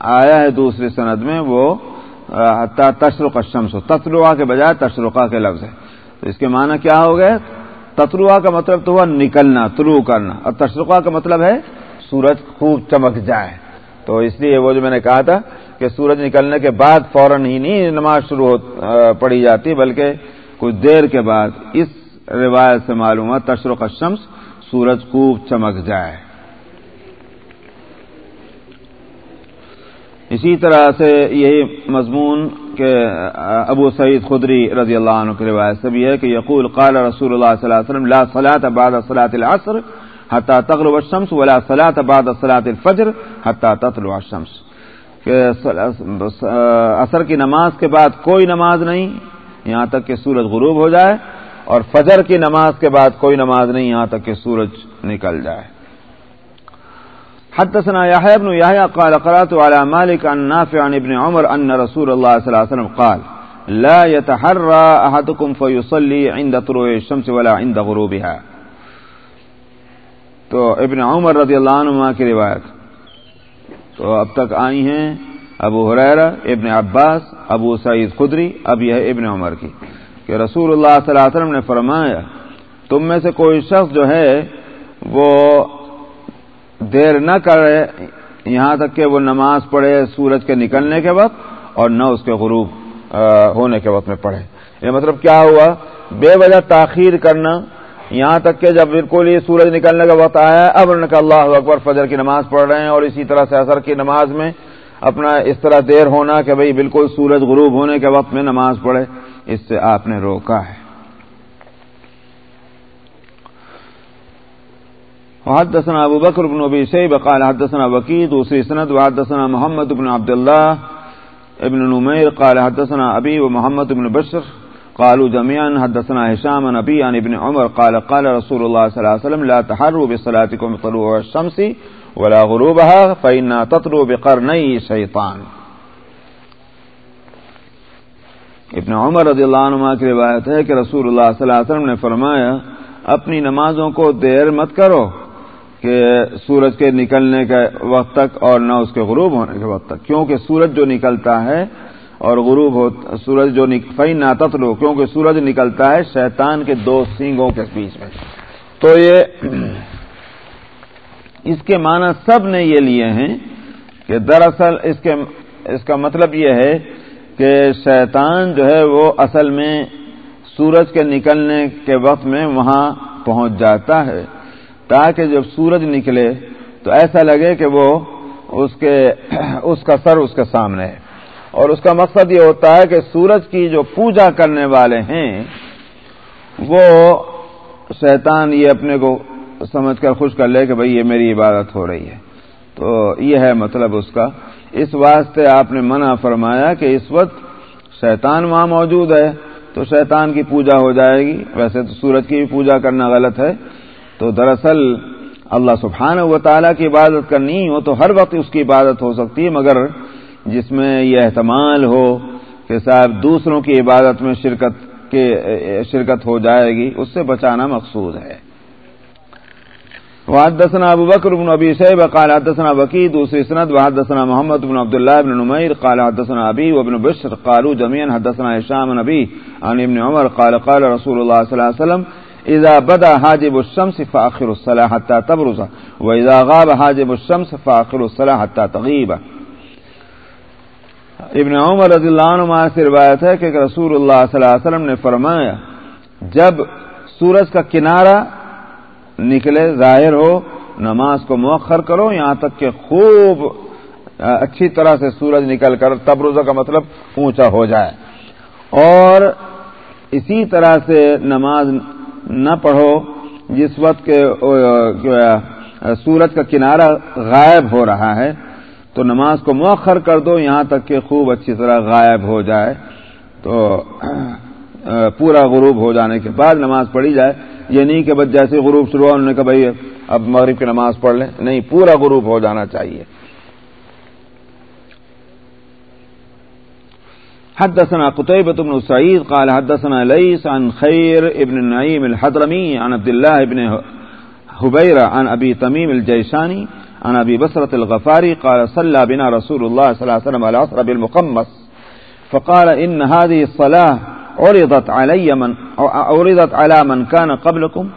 آیا ہے دوسری سند میں وہ تشرق الشمس تتروا کے بجائے تشرقہ کے لفظ ہے۔ تو اس کے معنی کیا ہو گئے؟ تتروا کا مطلب تو ہوا نکلنا، طلوع کرنا۔ اور تشرقہ کا مطلب ہے سورج خوب چمک جائے۔ تو اس لیے وہ جو میں نے کہا تھا کہ سورج نکلنے کے بعد فوراً ہی نہیں نماز شروع ہو پڑھی جاتی، بلکہ کچھ دیر کے بعد اس روایت سے معلوم ہوا تشرق الشمس سورج خوب چمک جائے۔ اسی طرح سے یہی مضمون کہ ابو سعید خدری رضی اللہ عنہ کی روایت سے بھی ہے کہ یقول قال رسول اللہ صلی اللہ علیہ وسلم لا صلاة بعد صلاة العصر حتى تغرب الشمس ولا صلاة بعد صلاة الفجر حتى تطلع الشمس. کہ عصر کی نماز کے بعد کوئی نماز نہیں، یہاں تک کہ سورج غروب ہو جائے اور فجر کی نماز کے بعد کوئی نماز نہیں، یہاں تک کہ سورج نکل جائے۔ حدثنا يحيى بن يحيى قال قرات على مالك عن نافع عن ابن عمر ان رسول الله صلى الله عليه وسلم قال، لا يتحرى احدكم فيصلي عند طلوع الشمس ولا عند غروبها. تو ابن عمر رضی اللہ عنہ کی روایت۔ تو اب تک آئی ہیں ابو حریرہ ابن عباس، ابو سعید خدری، اب یہ ابن عمر کی۔ کہ رسول اللہ صلی اللہ علیہ وسلم نے فرمایا، تم میں سے کوئی شخص جو ہے، وہ دیر نہ کرے، یہاں تک کہ وہ نماز پڑھے سورج کے نکلنے کے وقت اور نہ اس کے غروب ہونے کے وقت میں پڑھے۔ یہ مطلب کیا ہوا؟ بے وجہ تاخیر کرنا۔ یہاں تک کہ جب بالکل یہ سورج نکلنے کا وقت آیا، اب کہ اللہ اکبر، فجر کی نماز پڑھ رہے ہیں اور اسی طرح سے اثر کی نماز میں اپنا اس طرح دیر ہونا کہ بھئی بالکل سورج غروب ہونے کے وقت میں نماز پڑھے، اس سے آپ نے روکا ہے۔ وحدثنا ابو بکر بن ابی شیب قال حدثنا وکی دوسری وحدثنا محمد بن عبد الله ابن نمیر قال حدثنا ابی و محمد بن بشر قالوا جميعا حدثنا هشام عن ابي عن ابن عمر قال قال رسول الله صلى الله عليه وسلم، لا تحروا بصلاتكم طلوع الشمس ولا غروبها فإنها تطلع بقرني شيطان. ابن عمر رضی اللہ عنہ کی روایت ہے کہ رسول اللہ صلی اللہ علیہ وسلم نے فرمایا، اپنی نمازوں کو دیر مت کرو کہ سورج کے نکلنے کے وقت تک اور نہ اس کے غروب ہونے کے وقت تک، کیونکہ سورج جو نکلتا ہے اور غروب ہو، سورج جو فی نہ تتلو کیونکہ سورج نکلتا ہے شیطان کے دو سینگوں کے بیچ میں۔ تو یہ اس کے معنی سب نے یہ لیے ہیں کہ دراصل اس کے، اس کا مطلب یہ ہے کہ شیطان جو ہے وہ اصل میں سورج کے نکلنے کے وقت میں وہاں پہنچ جاتا ہے۔ تاکہ جب سورج نکلے تو ایسا لگے کہ وہ اس کے اس کا سر اس کے سامنے ہے۔ اور اس کا مقصد یہ ہوتا ہے کہ سورج کی جو پوجا کرنے والے ہیں، وہ شیطان یہ اپنے کو سمجھ کر خوش کر لے کہ بھئی یہ میری عبادت ہو رہی ہے۔ تو یہ ہے مطلب اس کا۔ اس واسطے آپ نے منع فرمایا کہ اس وقت شیطان وہاں موجود ہے، تو شیطان کی پوجا ہو جائے گی۔ ویسے تو سورج کی بھی پوجا کرنا غلط ہے۔ تو دراصل اللہ سبحانہ و تعالیٰ کی عبادت کرنی ہو تو ہر وقت اس کی عبادت ہو سکتی ہے، مگر جس میں یہ احتمال ہو کہ صاحب دوسروں کی عبادت میں شرکت کے، شرکت ہو جائے گی، اس سے بچانا مقصود ہے۔ وحدثنا ابو بکر بن ابی شیبہ، قال حدثنا وکی دوسری سند وحدثنا محمد بن عبد الله بن نمیر، قال حدثنا ابی وابن بشر، قالوا جميعا حدثنا هشام نبی عن ابن عمر، قال قال رسول الله صلی اللہ علیہ وسلم اذا بدا حاجب الشمس فاخر الصلاه حتى تبرز، واذا غاب حاجب الشمس فاخر الصلاه حتى تغيب. ابن عمر رضی اللہ عنہ سے روایت ہے کہ رسول اللہ صلی اللہ علیہ وسلم نے فرمایا، جب سورج کا کنارہ نکلے، ظاہر ہو، نماز کو مؤخر کرو، یہاں تک کہ خوب اچھی طرح سے سورج نکل کر تبرزہ کا مطلب اونچا ہو جائے۔ اور اسی طرح سے نماز نہ پڑھو جس وقت کے سورج کا کنارہ غائب ہو رہا ہے، تو نماز کو مؤخر کر دو، یہاں تک کہ خوب اچھی طرح غائب ہو جائے، تو پورا غروب ہو جانے کے بعد نماز پڑھی جائے۔ یہ نہیں کہ بس جیسے غروب شروع ہوا، انہوں نے کہا بھائی، اب مغرب کی نماز پڑھ لیں۔ نہیں، پورا غروب ہو جانا چاہیے۔ حدثنا قتيبة بن سعيد قال حدثنا ليس عن خير ابن النعيم الحضرمي عن عبد الله بن هبيرة عن أبي تميم الجيشاني عن أبي بصرة الغفاري قال صلى بنا رسول الله صلى الله عليه وسلم على عصر بالمقمص. فقال إن هذه الصلاة عرضت علي من عرضت على من كان قبلكم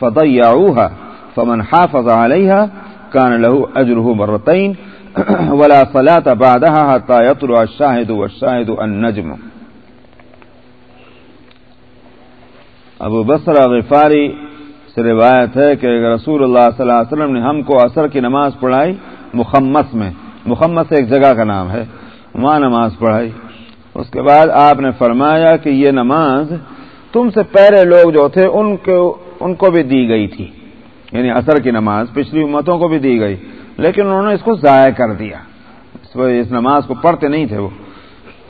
فضيعوها فمن حافظ عليها كان له أجره مرتين ولا صلاة بعدها حتى يطلع الشاهد والشاهد النجم. ابو بصر غفاری سے روایت ہے کہ رسول اللہ صلی اللہ علیہ وسلم نے ہم کو عصر کی نماز پڑھائی مخمس میں، مخمس ایک جگہ کا نام ہے، وہاں نماز پڑھائی۔ اس کے بعد آپ نے فرمایا کہ یہ نماز تم سے پہلے لوگ جو تھے ان کو ان کو بھی دی گئی تھی۔ یعنی اثر کی نماز پچھلی امتوں کو بھی دی گئی۔ لیکن انہوں نے اس کو ضائع کر دیا۔ اس اس نماز کو پڑھتے نہیں تھے وہ۔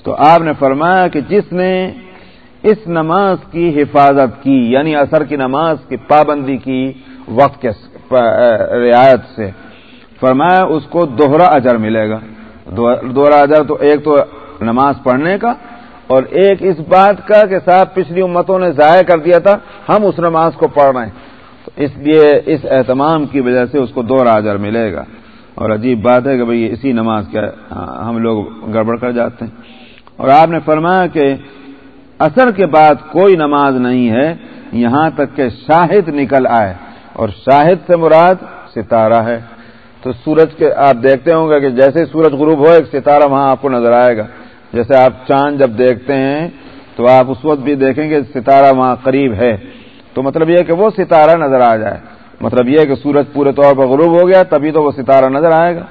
تو آپ نے فرمایا کہ جس نے اس نماز کی حفاظت کی یعنی اثر کی نماز کی پابندی کی وقت کے رعایت سے، فرمایا اس کو دوہرا اجر ملے گا۔ دوہرا اجر تو ایک تو نماز پڑھنے کا اور ایک اس بات کا کہ صاحب پچھلی امتوں نے ضائع کر دیا تھا، ہم اس نماز کو پڑھ رہے ہیں۔ اس لیے اس اہتمام کی وجہ سے اس کو دوہرا اجر ملے گا۔ اور عجیب بات ہے کہ بھئی اسی نماز کا ہم لوگ گڑبڑ کر جاتے ہیں۔ اور آپ نے فرمایا کہ اثر کے بعد کوئی نماز نہیں ہے، یہاں تک کہ شاہد نکل آئے۔ اور شاہد سے مراد ستارہ ہے۔ تو سورج کے آپ دیکھتے ہوں گے کہ جیسے سورج غروب ہو، ایک ستارہ وہاں آپ کو نظر آئے گا۔ جیسے آپ چاند جب دیکھتے ہیں، تو آپ اس وقت بھی دیکھیں گے ستارہ وہاں قریب ہے۔ تو مطلب یہ کہ وہ ستارہ نظر آ جائے۔ مطلب یہ کہ سورج پورے طور پر غروب ہو گیا، تبھی تو وہ ستارہ نظر آئے گا۔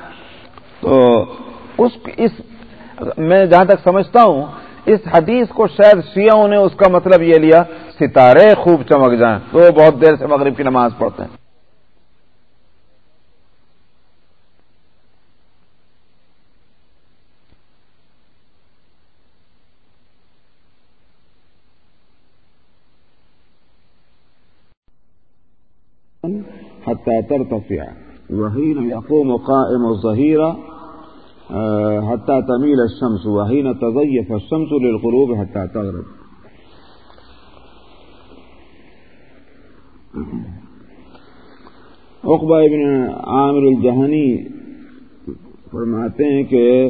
تو اس اس میں جہاں تک سمجھتا ہوں، اس حدیث کو شاید شیعوں نے اس کا مطلب یہ لیا، ستارے خوب چمک جائیں۔ تو وہ بہت دیر سے مغرب کی نماز پڑھتے ہیں۔ حتى ترتفع. وحين يقوم قائم الظهيرة حتى تميل الشمس، وحين تضيف الشمس للغروب حتى تغرب. عقبہ ابن عامر الجہنی فرماتے ہیں کہ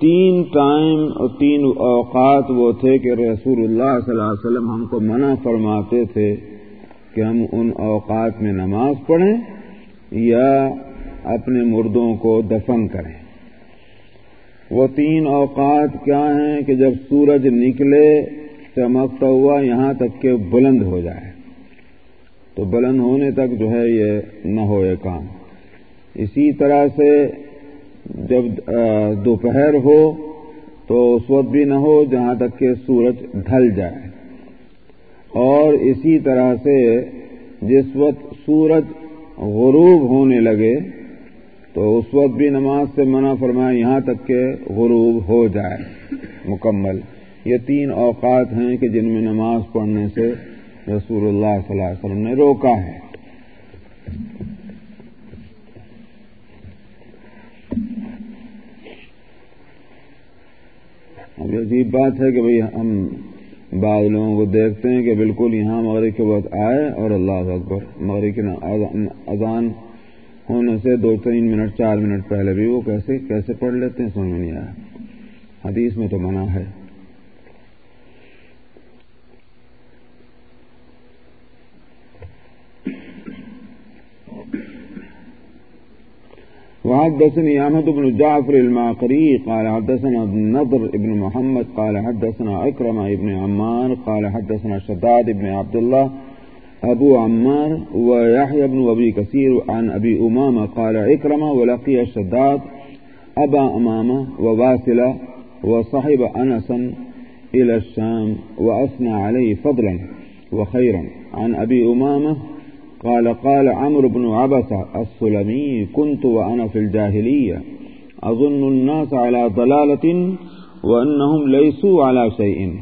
تین ٹائم اور تین اوقات وہ تھے کہ رسول اللہ صلی اللہ علیہ وسلم ہم کو منع فرماتے تھے۔ کہ ہم ان اوقات میں نماز پڑھیں یا اپنے مردوں کو دفن کریں۔ وہ تین اوقات کیا ہیں کہ جب سورج نکلے چمکتا ہوا یہاں تک کہ بلند ہو جائے۔ تو بلند ہونے تک جو ہے یہ نہ ہو یہ کام۔ اسی طرح سے جب دوپہر ہو تو اس وقت بھی نہ ہو جہاں تک کہ سورج ڈھل جائے۔ اور اسی طرح سے جس وقت سورج غروب ہونے لگے، تو اس وقت بھی نماز سے منع فرمائے یہاں تک کہ غروب ہو جائے، مکمل۔ یہ تین اوقات ہیں کہ جن میں نماز پڑھنے سے رسول اللہ صلی اللہ علیہ وسلم نے روکا ہے۔ اب عجیب بات ہے کہ بھئی ہم بعض لوگوں کو دیکھتے ہیں کہ بالکل یہاں مغرب کے وقت آئے اور اللہ اکبر۔ مغرب کی اذان ہونے سے دو تین منٹ، چار منٹ پہلے بھی وہ کیسے کیسے پڑھ لیتے ہیں، سمجھ میں نہیں آیا۔ حدیث میں تو منع ہے۔ وحدثني أحمد بن جعفر الماقري قال حدثنا النضر ابن محمد، قال حدثنا أكرم ابن عمار قال حدثنا شداد ابن عبد الله، أبو عمار ويحيى بن أبي كثير عن أبي أمامة، قال عكرم ولقي الشداد أبا أمامة وباسلة وصحب أنسا إلى الشام، وأثنى عليه فضلا وخيرا. عن أبي أمامة قال قال عمرو بن عبسة السلمي كنت وأنا في الجاهلية أظن الناس على ضلالة وأنهم ليسوا على شيء،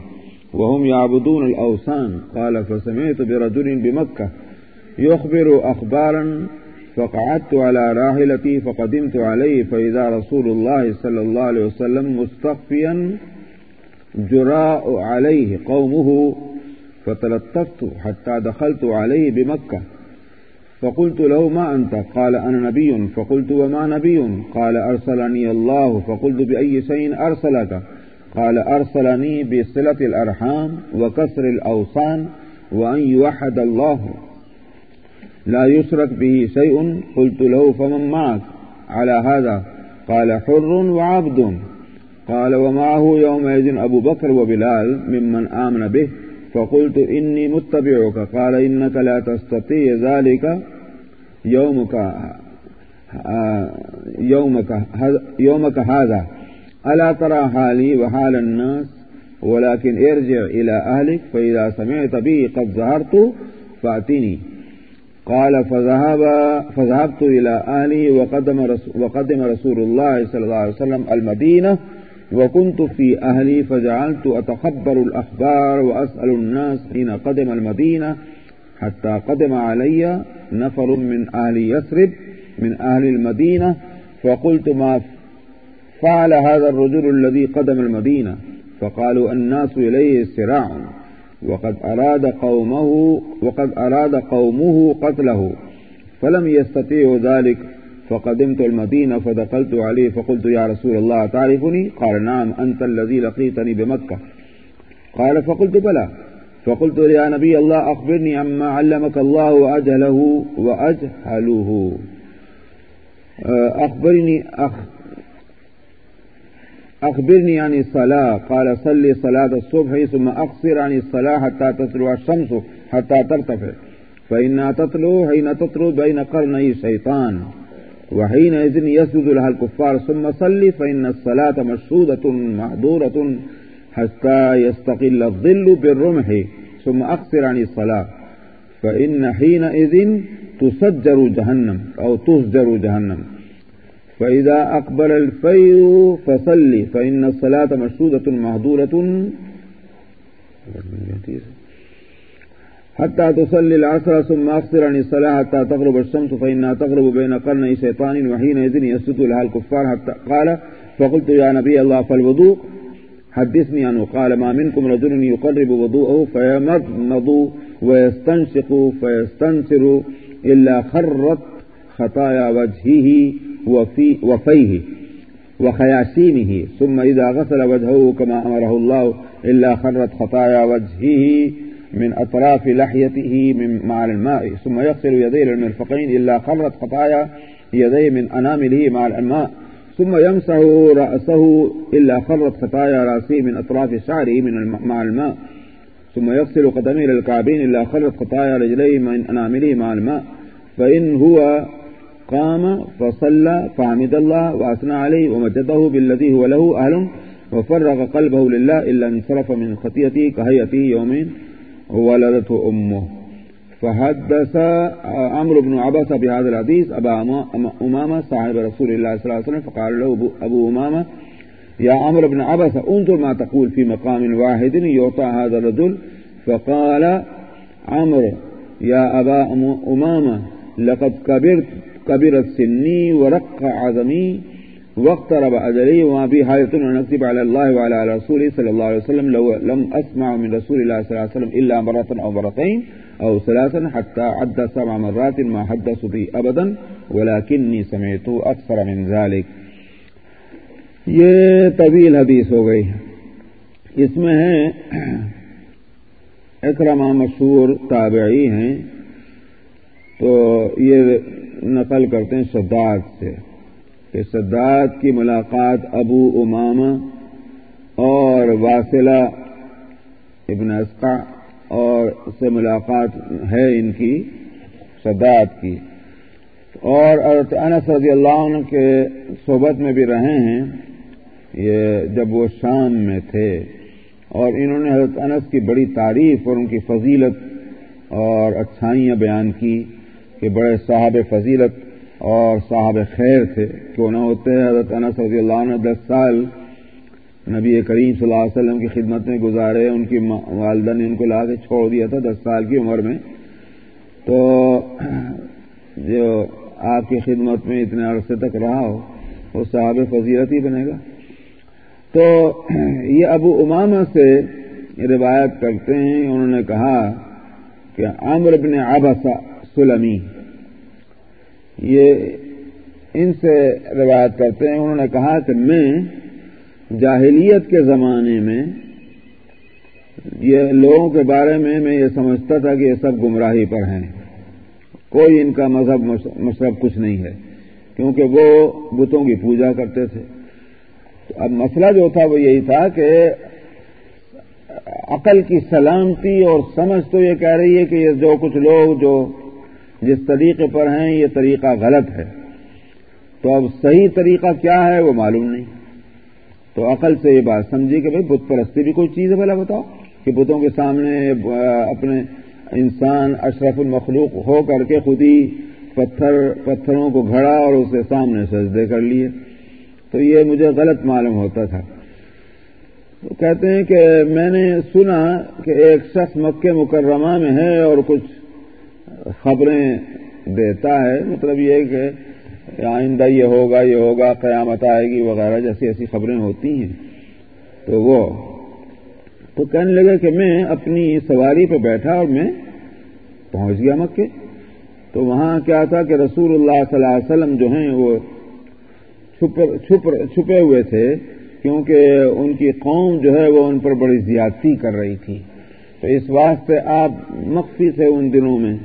وهم يعبدون الأوثان. قال، فسمعت برجل بمكة يخبر أخبارا، فقعدت على راحلتي فقدمت عليه، فإذا رسول الله صلى الله عليه وسلم مستخفيا جراء عليه قومه، فتلطفت حتى دخلت عليه بمكة. فقلت له ما أنت؟ قال أنا نبي. فقلت وما نبي؟ قال أرسلني الله. فقلت بأي شيء أرسلك؟ قال أرسلني بصلة الأرحام وكسر الأوصان وأن يوحد الله. لا يشرك به شيء. قلت له فمن معك؟ على هذا. قال حر وعبد. قال ومعه يومئذ أبو بكر وبلال ممن آمن به. فقلت إني متبعك. قال إنك لا تستطيع ذلك. يومك يومك, يومك هذا ألا ترى حالي وحال الناس ولكن ارجع إلى أهلك فإذا سمعت بي قد ظهرت فأتني قال فذهب فذهبت إلى أهلي وقدم رسول, وقدم رسول الله صلى الله عليه وسلم المدينة وكنت في أهلي فجعلت أتخبر الأخبار وأسأل الناس حين قدم المدينة حتى قدم علي نفر من أهل يثرب، من أهل المدينة، فقلت ما فعل هذا الرجل الذي قدم المدينة؟ فقالوا الناس إليه سراع وقد أراد قومه، وقد أراد قومه قتله، فلم يستطيعوا ذلك، فقدمت المدينة فدخلت عليه، فقلت يا رسول الله، تعرفني؟ قال نعم، أنت الذي لقيتني بمكة. قال فقلت بلى. فقلت يا نبي الله أخبرني عما علمك الله وأجهله. وأجهله أخبرني أخ أخبرني عن الصلاة. قال صلي صلاة الصبح ثم أقصر عن الصلاة حتى تطلع الشمس حتى ترتفع. فإنها تطلع، حين تطلع بين قرني الشيطان. وحينئذ يسجد لها الكفار ثم صلي فإن الصلاة مشهودة محظورة حتى يستقل الظل بالرمح ثم أقصر عن الصلاة. فإن حينئذ تسجر جهنم أو تسجر جهنم. فإذا أقبل الفير فصلي فإن الصلاة مشهودة محظورة حتى تصلي العصر ثم أقصر عن الصلاة حتى تغرب الشمس، فإنها تغرب بين قرني شيطان، وحينئذ يسجد لها الكفار حتى قال، فقلت يا نبي الله فالوضوء. حدثني عنه، قال ما منكم رجل يقرب وضوءه فيمضمض ويستنشق فيستنصر إلا خرت خطايا وجهه وفي، وفيه وخياشيمه، ثم إذا غسل وجهه كما أمره الله إلا خرت خطايا وجهه من أطراف لحيته من مع الماء، ثم يغسل يديه للمرفقين إلا خرت خطايا يديه من أنامله مع الماء ثم يمسح رأسه إلا خرت خطايا رأسه من أطراف شعره من مع الماء. ثم يغسل قدميه للكعبين إلا خرت خطايا رجليه من أنامله مع الماء. فإن هو قام فصلى فعمد الله وأثنى عليه ومجده بالذي هو له أهل وفرغ قلبه لله إلا انصرف من خطيته كهيئته يومين ولدته أمه. فحدث عمرو بن عبس بهذا الحديث أبا أمامة صاحب رسول الله صلى الله عليه وسلم، فقال له أبو أمامة، يا عمرو بن عبس انظر ما تقول في مقام واحد يعطى هذا الرجل. فقال، عمرو، يا أبا أمامة، لقد كبرت كبرت سني ورق عظمي واقترب أجلي، وما بي حاجة أن أكتب على الله وعلى رسوله صلى الله عليه وسلم، لو لم أسمع من رسول الله صلى الله عليه وسلم إلا مرة أو مرتين. أو ثلاثا حتى عد سبع مرات ما حدث بي أبدا، ولكني سمعت أكثر من ذلك. یہ طویل حدیث ہو گئی۔ اس میں ہے اکرما مشہور تابعی ہیں۔ تو یہ نقل کرتے ہیں شداد سے، کہ شداد کی ملاقات ابو امامہ اور واصلہ ابن اسقا اور سے ملاقات ہے ان کی شداد کی۔ اور انس رضی اللہ عنہ کے صحبت میں بھی رہے ہیں، یہ جب وہ شام میں تھے۔ اور انہوں نے حضرت انس کی بڑی تعریف اور ان کی فضیلت اور اچھائیاں بیان کی کہ بڑے صاحب فضیلت اور صاحب خیر تھے۔ کیوں نہ ہوتے حضرت انس رضی اللہ عنہ دس سال نبی کریم صلی اللہ علیہ وسلم کی خدمت میں گزارے، ان کی والدہ نے ان کو لا کے چھوڑ دیا تھا دس سال کی عمر میں۔ تو جو آپ کی خدمت میں اتنے عرصے تک رہا ہو، وہ صاحب فضیلت ہی بنے گا۔ تو یہ ابو امامہ سے روایت کرتے ہیں، انہوں نے کہا کہ عمر بن عبسہ سلمی، یہ ان سے روایت کرتے ہیں۔ انہوں نے کہا کہ میں جاہلیت کے زمانے میں یہ لوگوں کے بارے میں میں یہ سمجھتا تھا کہ یہ سب گمراہی پر ہیں۔ کوئی ان کا مذہب مشرب کچھ نہیں ہے، کیونکہ وہ بتوں کی پوجا کرتے تھے۔ اب مسئلہ جو تھا وہ یہی تھا کہ عقل کی سلامتی اور سمجھ تو یہ کہہ رہی ہے کہ یہ جو کچھ لوگ جو جس طریقے پر ہیں، یہ طریقہ غلط ہے۔ تو اب صحیح طریقہ کیا ہے وہ معلوم نہیں۔ تو عقل سے یہ بات سمجھی کہ بھائی بت پرستی بھی کوئی چیز ہے بھلا بتاؤ کہ بتوں کے سامنے اپنے انسان اشرف المخلوق ہو کر کے خود ہی پتھر، پتھروں کو گھڑا اور اسے سامنے سجدے کر لیے۔ تو یہ مجھے غلط معلوم ہوتا تھا۔ تو کہتے ہیں کہ میں نے سنا کہ ایک شخص مکہ مکرمہ میں ہے اور کچھ خبریں دیتا ہے۔ مطلب یہ کہ آئندہ یہ ہوگا یہ ہوگا، قیامت آئے گی وغیرہ جیسی ایسی خبریں ہوتی ہیں۔ تو وہ تو کہنے لگا کہ میں اپنی سواری پہ بیٹھا اور میں پہنچ گیا مکے۔ تو وہاں کیا تھا کہ رسول اللہ صلی اللہ علیہ وسلم جو ہیں وہ چھپے ہوئے تھے کیونکہ ان کی قوم جو ہے وہ ان پر بڑی زیادتی کر رہی تھی۔ تو اس واسطے آپ مخفی تھے ان دنوں میں۔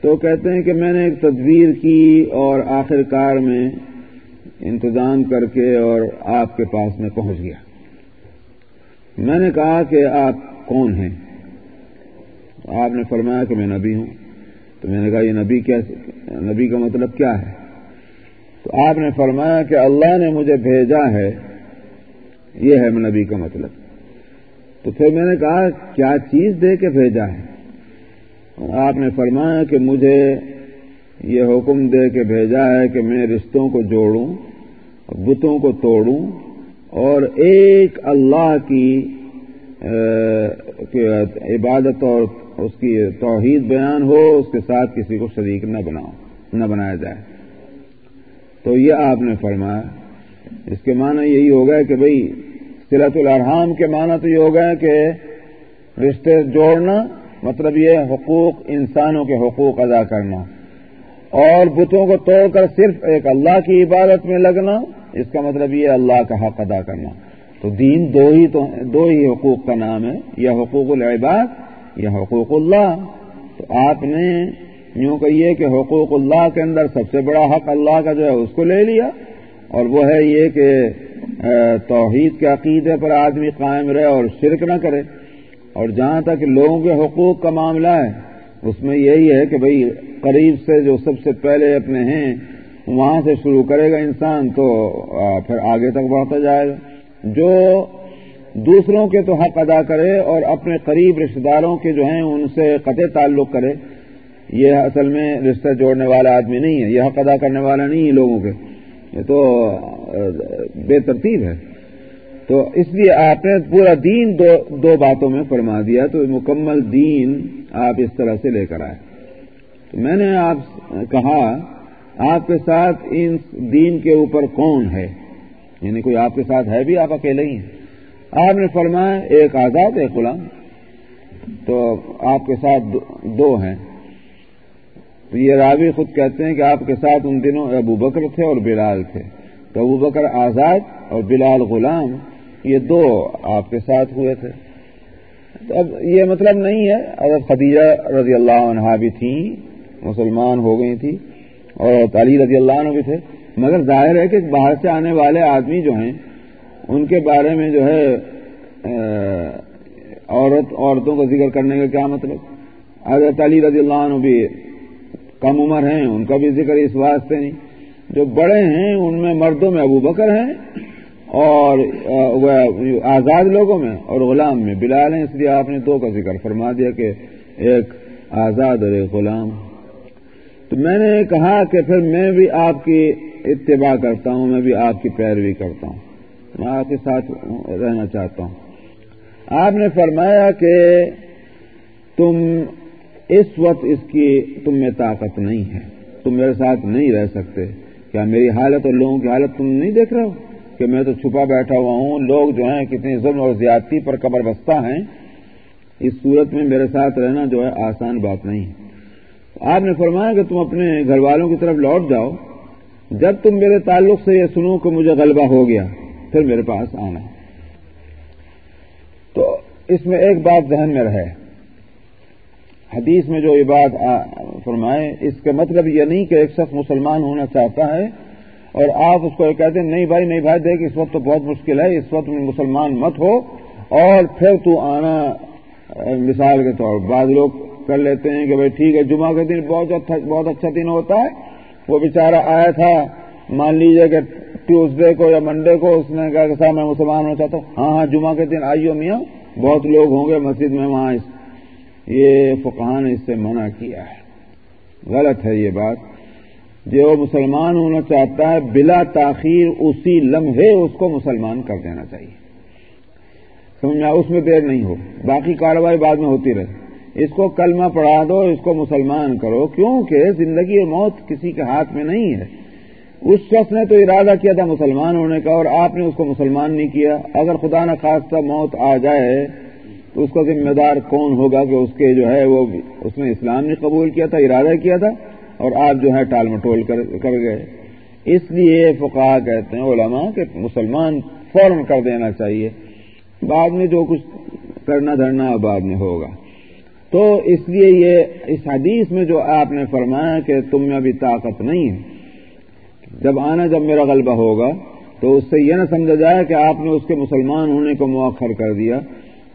تو کہتے ہیں کہ میں نے ایک تدبیر کی اور آخر کار میں انتظام کر کے اور آپ کے پاس میں پہنچ گیا۔ میں نے کہا کہ آپ کون ہیں؟ آپ نے فرمایا کہ میں نبی ہوں۔ تو میں نے کہا یہ نبی کیا، نبی کا مطلب کیا ہے؟ تو آپ نے فرمایا کہ اللہ نے مجھے بھیجا ہے، یہ ہے نبی کا مطلب۔ تو پھر میں نے کہا، کیا چیز دے کے بھیجا ہے؟ آپ نے فرمایا کہ مجھے یہ حکم دے کے بھیجا ہے کہ میں رشتوں کو جوڑوں، بتوں کو توڑوں اور ایک اللہ کی عبادت اور اس کی توحید بیان ہو، اس کے ساتھ کسی کو شریک نہ بناؤ نہ بنایا جائے۔ تو یہ آپ نے فرمایا۔ اس کے معنی یہی ہوگا کہ بھئی سلت الرحام کے معنی تو یہ ہوگا کہ رشتے جوڑنا مطلب یہ حقوق انسانوں کے حقوق ادا کرنا اور بتوں کو توڑ کر صرف ایک اللہ کی عبادت میں لگنا، اس کا مطلب یہ اللہ کا حق ادا کرنا۔ تو دین دو ہی تو، دو ہی حقوق کا نام ہے یہ حقوق العباد یہ حقوق اللہ۔ تو آپ نے یوں کہیے کہ حقوق اللہ کے اندر سب سے بڑا حق اللہ کا جو ہے، اس کو لے لیا۔ اور وہ ہے یہ کہ توحید کے عقیدے پر آدمی قائم رہے اور شرک نہ کرے۔ اور جہاں تک لوگوں کے حقوق کا معاملہ ہے، اس میں یہی ہے کہ بھئی قریب سے جو سب سے پہلے اپنے ہیں، وہاں سے شروع کرے گا انسان تو پھر آگے تک بڑھتا جائے گا۔ جو دوسروں کے تو حق ادا کرے اور اپنے قریب رشتے داروں کے جو ہیں، ان سے قطع تعلق کرے، یہ اصل میں رشتہ جوڑنے والا آدمی نہیں ہے، یہ حق ادا کرنے والا نہیں ہے لوگوں کے۔ یہ تو بے ترتیب ہے۔ تو اس لیے آپ نے پورا دین دو دو باتوں میں فرما دیا تو مکمل دین آپ اس طرح سے لے کر آئے۔ تو میں نے آپ کہا، آپ کے ساتھ ان دین کے اوپر کون ہے؟ یعنی کوئی آپ کے ساتھ ہے بھی، آپ اکیلے ہی ہیں۔ آپ نے فرمایا، ایک آزاد، ایک غلام۔ تو آپ کے ساتھ دو ہیں۔ تو یہ راوی خود کہتے ہیں کہ آپ کے ساتھ ان دنوں ابو بکر تھے اور بلال تھے۔ تو ابو بکر آزاد اور بلال غلام یہ دو آپ کے ساتھ ہوئے تھے۔ تو اب یہ مطلب نہیں ہے۔ اگر خدیجہ رضی اللہ عنہ بھی تھیں، مسلمان ہو گئی تھی اور علی رضی اللہ عنہ بھی تھے۔ مگر ظاہر ہے کہ باہر سے آنے والے آدمی جو ہیں، ان کے بارے میں جو ہے عورت عورتوں کا ذکر کرنے کا کیا مطلب؟ حضرت علی رضی اللہ عنہ بھی کم عمر ہیں، ان کا بھی ذکر اس واسطے نہیں۔ جو بڑے ہیں، ان میں مردوں میں ابو بکر ہیں اور آزاد لوگوں میں اور غلام میں بلال ہیں، اس لیے آپ نے دو کا ذکر فرما دیا کہ ایک آزاد اور ایک غلام۔ تو میں نے کہا کہ پھر میں بھی آپ کی اتباع کرتا ہوں، میں بھی آپ کی پیروی کرتا ہوں، میں آپ کے ساتھ رہنا چاہتا ہوں۔ آپ نے فرمایا کہ تم اس وقت اس کی، تم میں طاقت نہیں ہے، تم میرے ساتھ نہیں رہ سکتے۔ کیا میری حالت اور لوگوں کی حالت تم نہیں دیکھ رہے ہو؟ کہ میں تو چھپا بیٹھا ہوا ہوں، لوگ جو ہیں کتنی ظلم اور زیادتی پر قبر بستہ ہیں۔ اس صورت میں میرے ساتھ رہنا جو ہے آسان بات نہیں۔ ہے آپ نے فرمایا کہ تم اپنے گھر والوں کی طرف لوٹ جاؤ۔ جب تم میرے تعلق سے یہ سنو کہ مجھے غلبہ ہو گیا، پھر میرے پاس آنا۔ تو اس میں ایک بات ذہن میں رہے۔ حدیث میں جو یہ بات فرمائے، اس کا مطلب یہ نہیں کہ ایک شخص مسلمان ہونا چاہتا ہے اور آپ اس کو کہتے ہیں، نہیں بھائی نہیں بھائی، دیکھ، اس وقت تو بہت مشکل ہے، اس وقت مسلمان مت ہو اور پھر تو آنا مثال کے طور بعض لوگ کر لیتے ہیں کہ بھائی، ٹھیک ہے، جمعہ کا دن بہت اچھا بہت اچھا دن ہوتا ہے۔ وہ بیچارہ آیا تھا، مان لیجیے کہ ٹیوزڈے کو یا منڈے کو اس نے کہا کہ صاحب، میں مسلمان ہونا چاہتا ہوں۔ ہاں ہاں جمعہ کے دن آئیے میاں، بہت لوگ ہوں گے مسجد میں وہاں۔ یہ فقہ نے اس سے منع کیا ہے۔ غلط ہے یہ بات۔ جو مسلمان ہونا چاہتا ہے بلا تاخیر اسی لمحے اس کو مسلمان کر دینا چاہیے۔ سمجھ میں اس میں دیر نہیں ہو۔ باقی کاروائی بعد میں ہوتی رہے۔ اس کو کلمہ پڑھا دو، اس کو مسلمان کرو، کیونکہ زندگی اور موت کسی کے ہاتھ میں نہیں ہے۔ اس شخص نے تو ارادہ کیا تھا مسلمان ہونے کا اور آپ نے اس کو مسلمان نہیں کیا۔ اگر خدا نہ خاصہ موت آ جائے، تو اس کا ذمہ دار کون ہوگا کہ اس کے جو ہے وہ اس نے اسلام نے قبول کیا تھا، ارادہ کیا تھا؟ اور آپ جو ہے ٹال مٹول کر گئے۔ اس لیے فقہ کہتے ہیں، علماء کہ مسلمان فوراً کر دینا چاہیے۔ بعد میں جو کچھ کرنا دھرنا بعد میں ہوگا۔ تو اس لیے یہ اس حدیث میں جو آپ نے فرمایا کہ تم میں ابھی طاقت نہیں ہے۔ جب آنا جب میرا غلبہ ہوگا، تو اس سے یہ نہ سمجھا جائے کہ آپ نے اس کے مسلمان ہونے کو مؤخر کر دیا۔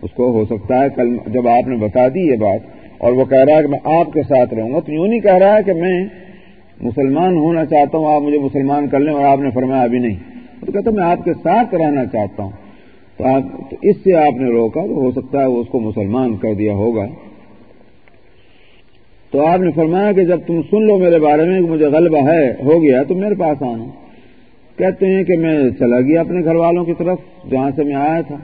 اس کو ہو سکتا ہے، کل جب آپ نے بتا دی یہ بات اور وہ کہہ رہا ہے کہ میں آپ کے ساتھ رہوں گا تو یوں نہیں کہہ رہا ہے کہ میں مسلمان ہونا چاہتا ہوں، آپ مجھے مسلمان کر لیں اور آپ نے فرمایا ابھی نہیں۔ تو کہتا میں آپ کے ساتھ رہنا چاہتا ہوں۔ تو تو اس سے آپ نے روکا تو ہو سکتا ہے وہ اس کو مسلمان کر دیا ہوگا۔ تو آپ نے فرمایا کہ جب تم سن لو میرے بارے میں کہ مجھے غلبہ ہے، ہو گیا تو میرے پاس آنا۔ کہتے ہیں کہ میں چلا گیا اپنے گھر والوں کی طرف جہاں سے میں آیا تھا۔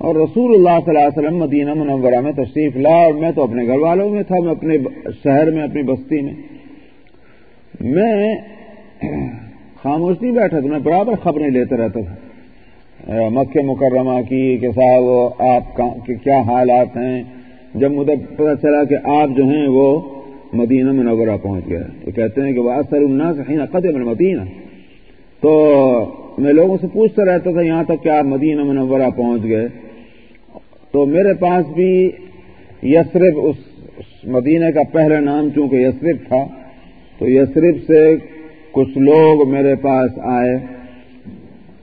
اور رسول اللہ صلی اللہ علیہ وسلم مدینہ منورہ میں تشریف لا اور میں تو اپنے گھر والوں میں تھا، میں اپنے شہر میں، اپنی بستی میں۔ میں خاموش نہیں بیٹھا تھا، میں برابر خبریں لیتے رہتا تھا۔ مکہ مکرمہ کی کہ صاحب آپ کے کیا حالات ہیں؟ جب مجھے پتا چلا کہ آپ جو ہیں، وہ مدینہ منورہ پہنچ گئے۔ تو کہتے ہیں کہ وہ اثر النا سے قدم مدینہ تو میں لوگوں سے پوچھتا رہتا تھا، یہاں تک کہ آپ مدینہ منورہ پہنچ گئے۔ تو میرے پاس بھی یسرف اس مدینہ کا پہلا نام چونکہ یسرف تھا، تو یسرف سے کچھ لوگ میرے پاس آئے۔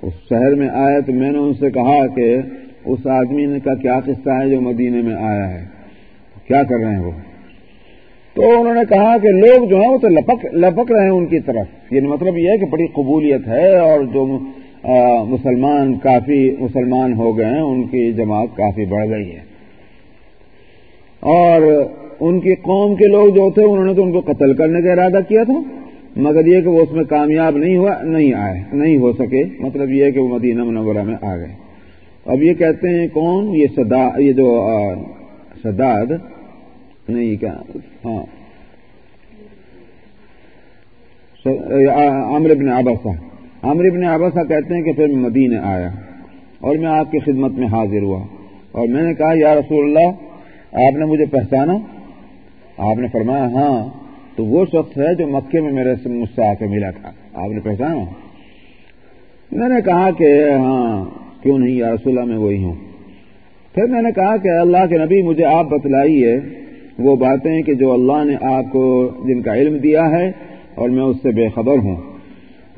اس شہر میں آئے تو میں نے ان سے کہا کہ اس آدمی نے کا کیا قصہ ہے جو مدینے میں آیا ہے؟ کیا کر رہے ہیں وہ؟ تو انہوں نے کہا کہ لوگ جو ہیں وہ تو لپک لپک رہے ہیں ان کی طرف۔ یعنی مطلب یہ ہے کہ بڑی قبولیت ہے اور جو مسلمان کافی مسلمان ہو گئے ہیں، ان کی جماعت کافی بڑھ گئی ہے۔ اور ان کی قوم کے لوگ جو تھے، انہوں نے تو ان کو قتل کرنے کا ارادہ کیا تھا، مگر یہ کہ وہ اس میں کامیاب نہیں ہوا، نہیں آئے، نہیں ہو سکے۔ مطلب یہ کہ وہ مدینہ منورہ میں آ گئے۔ اب یہ کہتے ہیں کون؟ یہ سدا، یہ جو سداد، نہیں، کیا؟ ہاں۔ عامر ابن آباسا عامر ابن آباسا کہتے ہیں کہ پھر میں مدینہ آیا اور میں آپ کی خدمت میں حاضر ہوا اور میں نے کہا، یا رسول اللہ، آپ نے مجھے پہچانا؟ آپ نے فرمایا ہاں تو وہ شخص ہے جو مکے میں میرے سے مجھ سے آ کے ملا تھا۔ آپ نے پہچانا؟ میں نے کہا کہ ہاں کیوں نہیں؟ یا رسول اللہ، میں وہی ہوں. پھر میں نے کہا کہ، اللہ کے نبی، مجھے آپ بتلائیے وہ باتیں کہ جو اللہ نے آپ کو، جن کا علم دیا ہے، اور میں اس سے بے خبر ہوں۔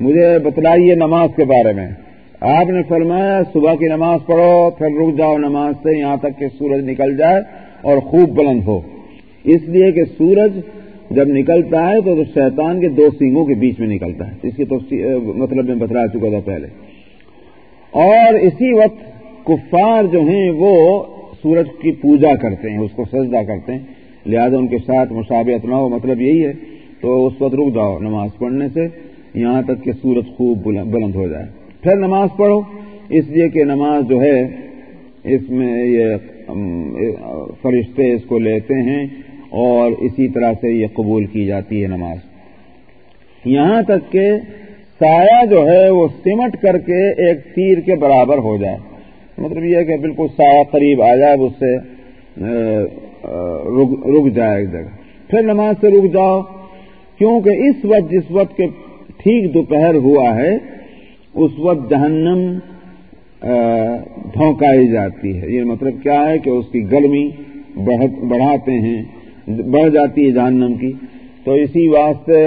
مجھے بتلائیے نماز کے بارے میں۔ آپ نے فرمایا، صبح کی نماز پڑھو، پھر رک جاؤ نماز سے، یہاں تک کہ سورج نکل جائے اور خوب بلند ہو۔ اس لیے کہ سورج جب نکلتا ہے تو شیطان کے دو سینگوں کے بیچ میں نکلتا ہے۔ اس کی تو مطلب میں بتلا چکا تھا پہلے۔ اور اسی وقت کفار جو ہیں، وہ سورج کی پوجا کرتے ہیں، اس کو سجدہ کرتے ہیں۔ لہذا ان کے ساتھ مشابہت نہ ہو مطلب یہی ہے۔ تو اس وقت رک جاؤ نماز پڑھنے سے۔ یہاں تک کہ سورج خوب بلند ہو جائے۔ پھر نماز پڑھو۔ اس لیے کہ نماز جو ہے، اس میں یہ فرشتے اس کو لیتے ہیں اور اسی طرح سے یہ قبول کی جاتی ہے نماز۔ یہاں تک کہ سایہ جو ہے وہ سمٹ کر کے ایک تیر کے برابر ہو جائے۔ مطلب یہ کہ بالکل سایہ قریب آ جائے اس سے رک جائے ایک جگہ۔ پھر نماز سے رک جاؤ، کیونکہ اس وقت، جس وقت کے ٹھیک دوپہر ہوا ہے، اس وقت جہنم دھونکائی جاتی ہے۔ یہ مطلب کیا ہے کہ اس کی گرمی بڑھاتے ہیں، بڑھ جاتی ہے جہنم کی۔ تو اسی واسطے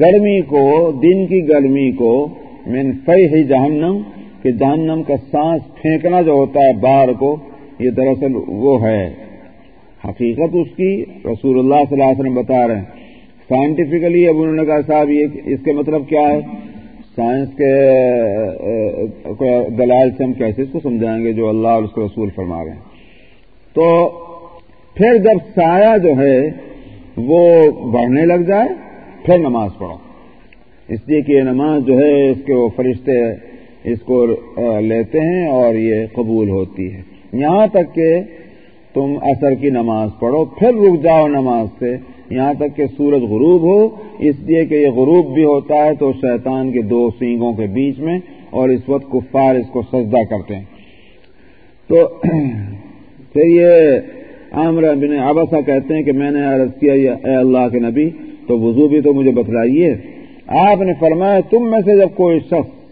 گرمی کو، دن کی گرمی کو مین فی ہی جہنم، کہ جہنم کا سانس پھینکنا جو ہوتا ہے باہر کو، یہ دراصل وہ ہے۔ حقیقت اس کی رسول اللہ صلی اللہ علیہ وسلم بتا رہے ہیں۔ سائنٹیفکلی اب انہوں نے کہا صاحب یہ اس کے مطلب کیا ہے؟ سائنس کے دلائل سے ہم کیسے اس کو سمجھائیں گے جو اللہ اور اس کو رسول فرما رہے ہیں؟ تو پھر جب سایہ جو ہے وہ بڑھنے لگ جائے، پھر نماز پڑھو۔ اس لیے کہ یہ نماز جو ہے، اس کے وہ فرشتے اس کو لیتے ہیں اور یہ قبول ہوتی ہے۔ یہاں تک کہ تم اثر کی نماز پڑھو، پھر رک جاؤ نماز سے۔ یہاں تک کہ سورج غروب ہو، اس لیے کہ یہ غروب بھی ہوتا ہے تو شیطان کے دو سینگوں کے بیچ میں اور اس وقت کفار اس کو سجدہ کرتے ہیں۔ تو پھر یہ عامر بن آبسا کہتے ہیں کہ میں نے عرض کیا اے اللہ کے نبی، تو وضو بھی تو مجھے بتلائیے۔ آپ نے فرمایا، تم میں سے جب کوئی شخص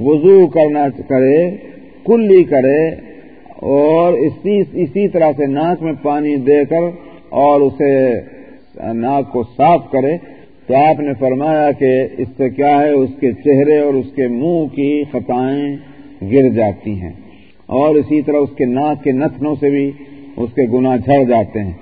وضو کرنا کرے، کلی کرے اور اسی اسی طرح سے ناک میں پانی دے کر اور اسے ناک کو صاف کرے تو آپ نے فرمایا کہ اس سے کیا ہے؟ اس کے چہرے اور اس کے منہ کی خطائیں گر جاتی ہیں اور اسی طرح اس کے ناک کے نتنوں سے بھی اس کے گناہ جھڑ جاتے ہیں۔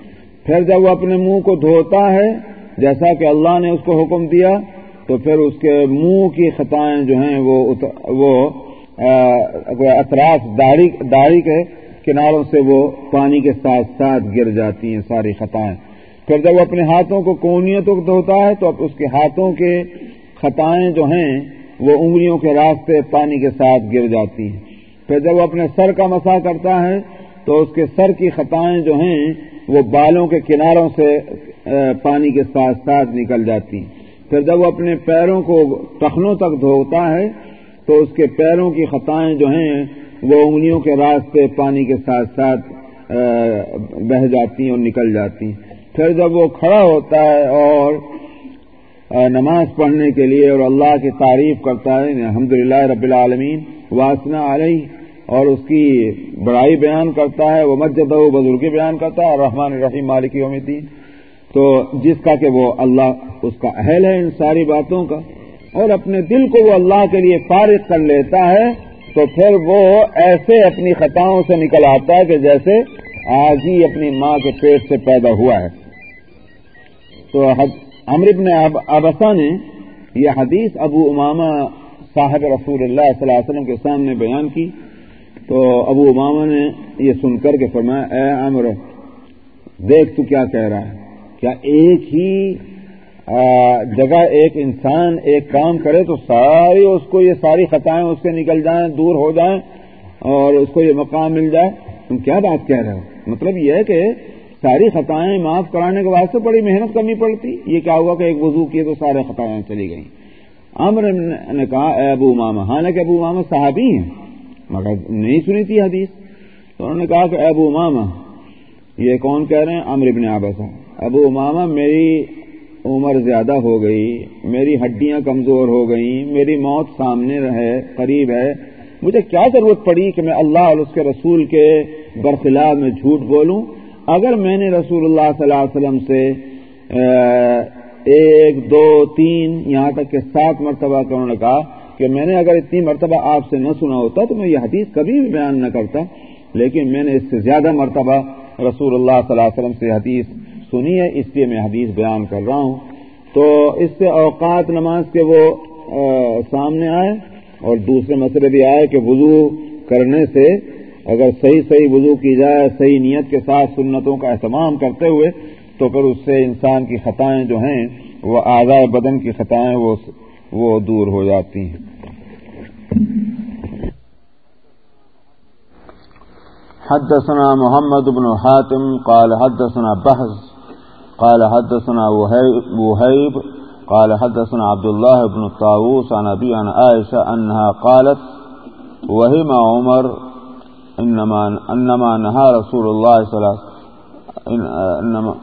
پھر جب وہ اپنے منہ کو دھوتا ہے، جیسا کہ اللہ نے اس کو حکم دیا، تو پھر اس کے منہ کی خطائیں جو ہیں وہ وہ اطراف داڑھی کے کناروں سے وہ پانی کے ساتھ ساتھ گر جاتی ہیں، ساری خطائیں۔ پھر جب وہ اپنے ہاتھوں کو کونیوں تک دھوتا ہے تو اس کے ہاتھوں کے خطائیں جو ہیں وہ انگلیوں کے راستے پانی کے ساتھ گر جاتی ہیں۔ پھر جب وہ اپنے سر کا مسا کرتا ہے تو اس کے سر کی خطائیں جو ہیں وہ بالوں کے کناروں سے پانی کے ساتھ ساتھ نکل جاتی ہیں۔ پھر جب وہ اپنے پیروں کو ٹخنوں تک دھوتا ہے تو اس کے پیروں کی خطائیں جو ہیں وہ انگلیوں کے راستے پانی کے ساتھ ساتھ بہ جاتی ہیں اور نکل جاتی ہیں۔ پھر جب وہ کھڑا ہوتا ہے اور نماز پڑھنے کے لیے اور اللہ کی تعریف کرتا ہے الحمد للہ رب العالمین، واسنا علیہ، اور اس کی بڑائی بیان کرتا ہے وہ مسجد و بزرگی بیان کرتا ہے اور رحمان الرحیم، مالک یوم الدین۔ تو جس کا کہ وہ اللہ، اس کا اہل ہے ان ساری باتوں کا۔ اور اپنے دل کو وہ اللہ کے لیے فارغ کر لیتا ہے، تو پھر وہ ایسے اپنی خطاؤں سے نکل آتا ہے کہ جیسے آج ہی اپنی ماں کے پیٹ سے پیدا ہوا ہے۔ تو امر ابن ابسا نے یہ حدیث ابو امامہ صاحب رسول اللہ صلی اللہ علیہ وسلم کے سامنے بیان کی۔ تو ابو امامہ نے یہ سن کر کے فرمایا، اے امر دیکھ تو کیا کہہ رہا ہے۔ کیا ایک ہی جگہ ایک انسان ایک کام کرے تو ساری اس کو یہ ساری خطائیں اس سے نکل جائیں، دور ہو جائیں اور اس کو یہ مقام مل جائے؟ تم کیا بات کہہ رہے ہو؟ مطلب یہ ہے کہ ساری خطائیں معاف کرانے کے واسطے بڑی محنت کرنی پڑتی۔ یہ کیا ہوا کہ ایک وضو کیے تو سارے خطائیں چلی گئیں۔ امر نے کہا، اے ابو ماما حالانکہ ابو ماما صحابی ہیں، مگر نہیں سنی تھی حدیث۔ تو انہوں نے کہا کہ، اے ابو ماما یہ کون کہہ رہے ہیں؟ امر ابن آبسا ابو ماما میری عمر زیادہ ہو گئی، میری ہڈیاں کمزور ہو گئیں، میری موت سامنے رہے قریب ہے۔ مجھے کیا ضرورت پڑی کہ میں اللہ اور اس کے رسول کے برخلاف میں جھوٹ بولوں؟ اگر میں نے رسول اللہ صلی اللہ علیہ وسلم سے ایک، دو، تین یہاں تک کہ سات مرتبہ انہوں نے کہا کہ میں نے اگر اتنی مرتبہ آپ سے نہ سنا ہوتا تو میں یہ حدیث کبھی بھی بیان نہ کرتا، لیکن میں نے اس سے زیادہ مرتبہ رسول اللہ صلی اللہ علیہ وسلم سے حدیث سنی ہے، اس لیے میں حدیث بیان کر رہا ہوں۔ تو اس سے اوقات نماز کے وہ سامنے آئے اور دوسرے مسئلے بھی آئے کہ وضو کرنے سے اگر صحیح صحیح وضو کی جائے، صحیح نیت کے ساتھ سنتوں کا اہتمام کرتے ہوئے، تو پھر اس سے انسان کی خطائیں جو ہیں، وہ آزائے بدن کی خطائیں وہ وہ دور ہو جاتی ہیں۔ حدثنا محمد بن حاتم، قال حدثنا بحث، قال حدثنا وهيب قال حدثنا عبد الله بن الطاووس عن أبي عن عائشة أنها قالت وهم عمر انما انما نهى رسول الله صلى الله إنما,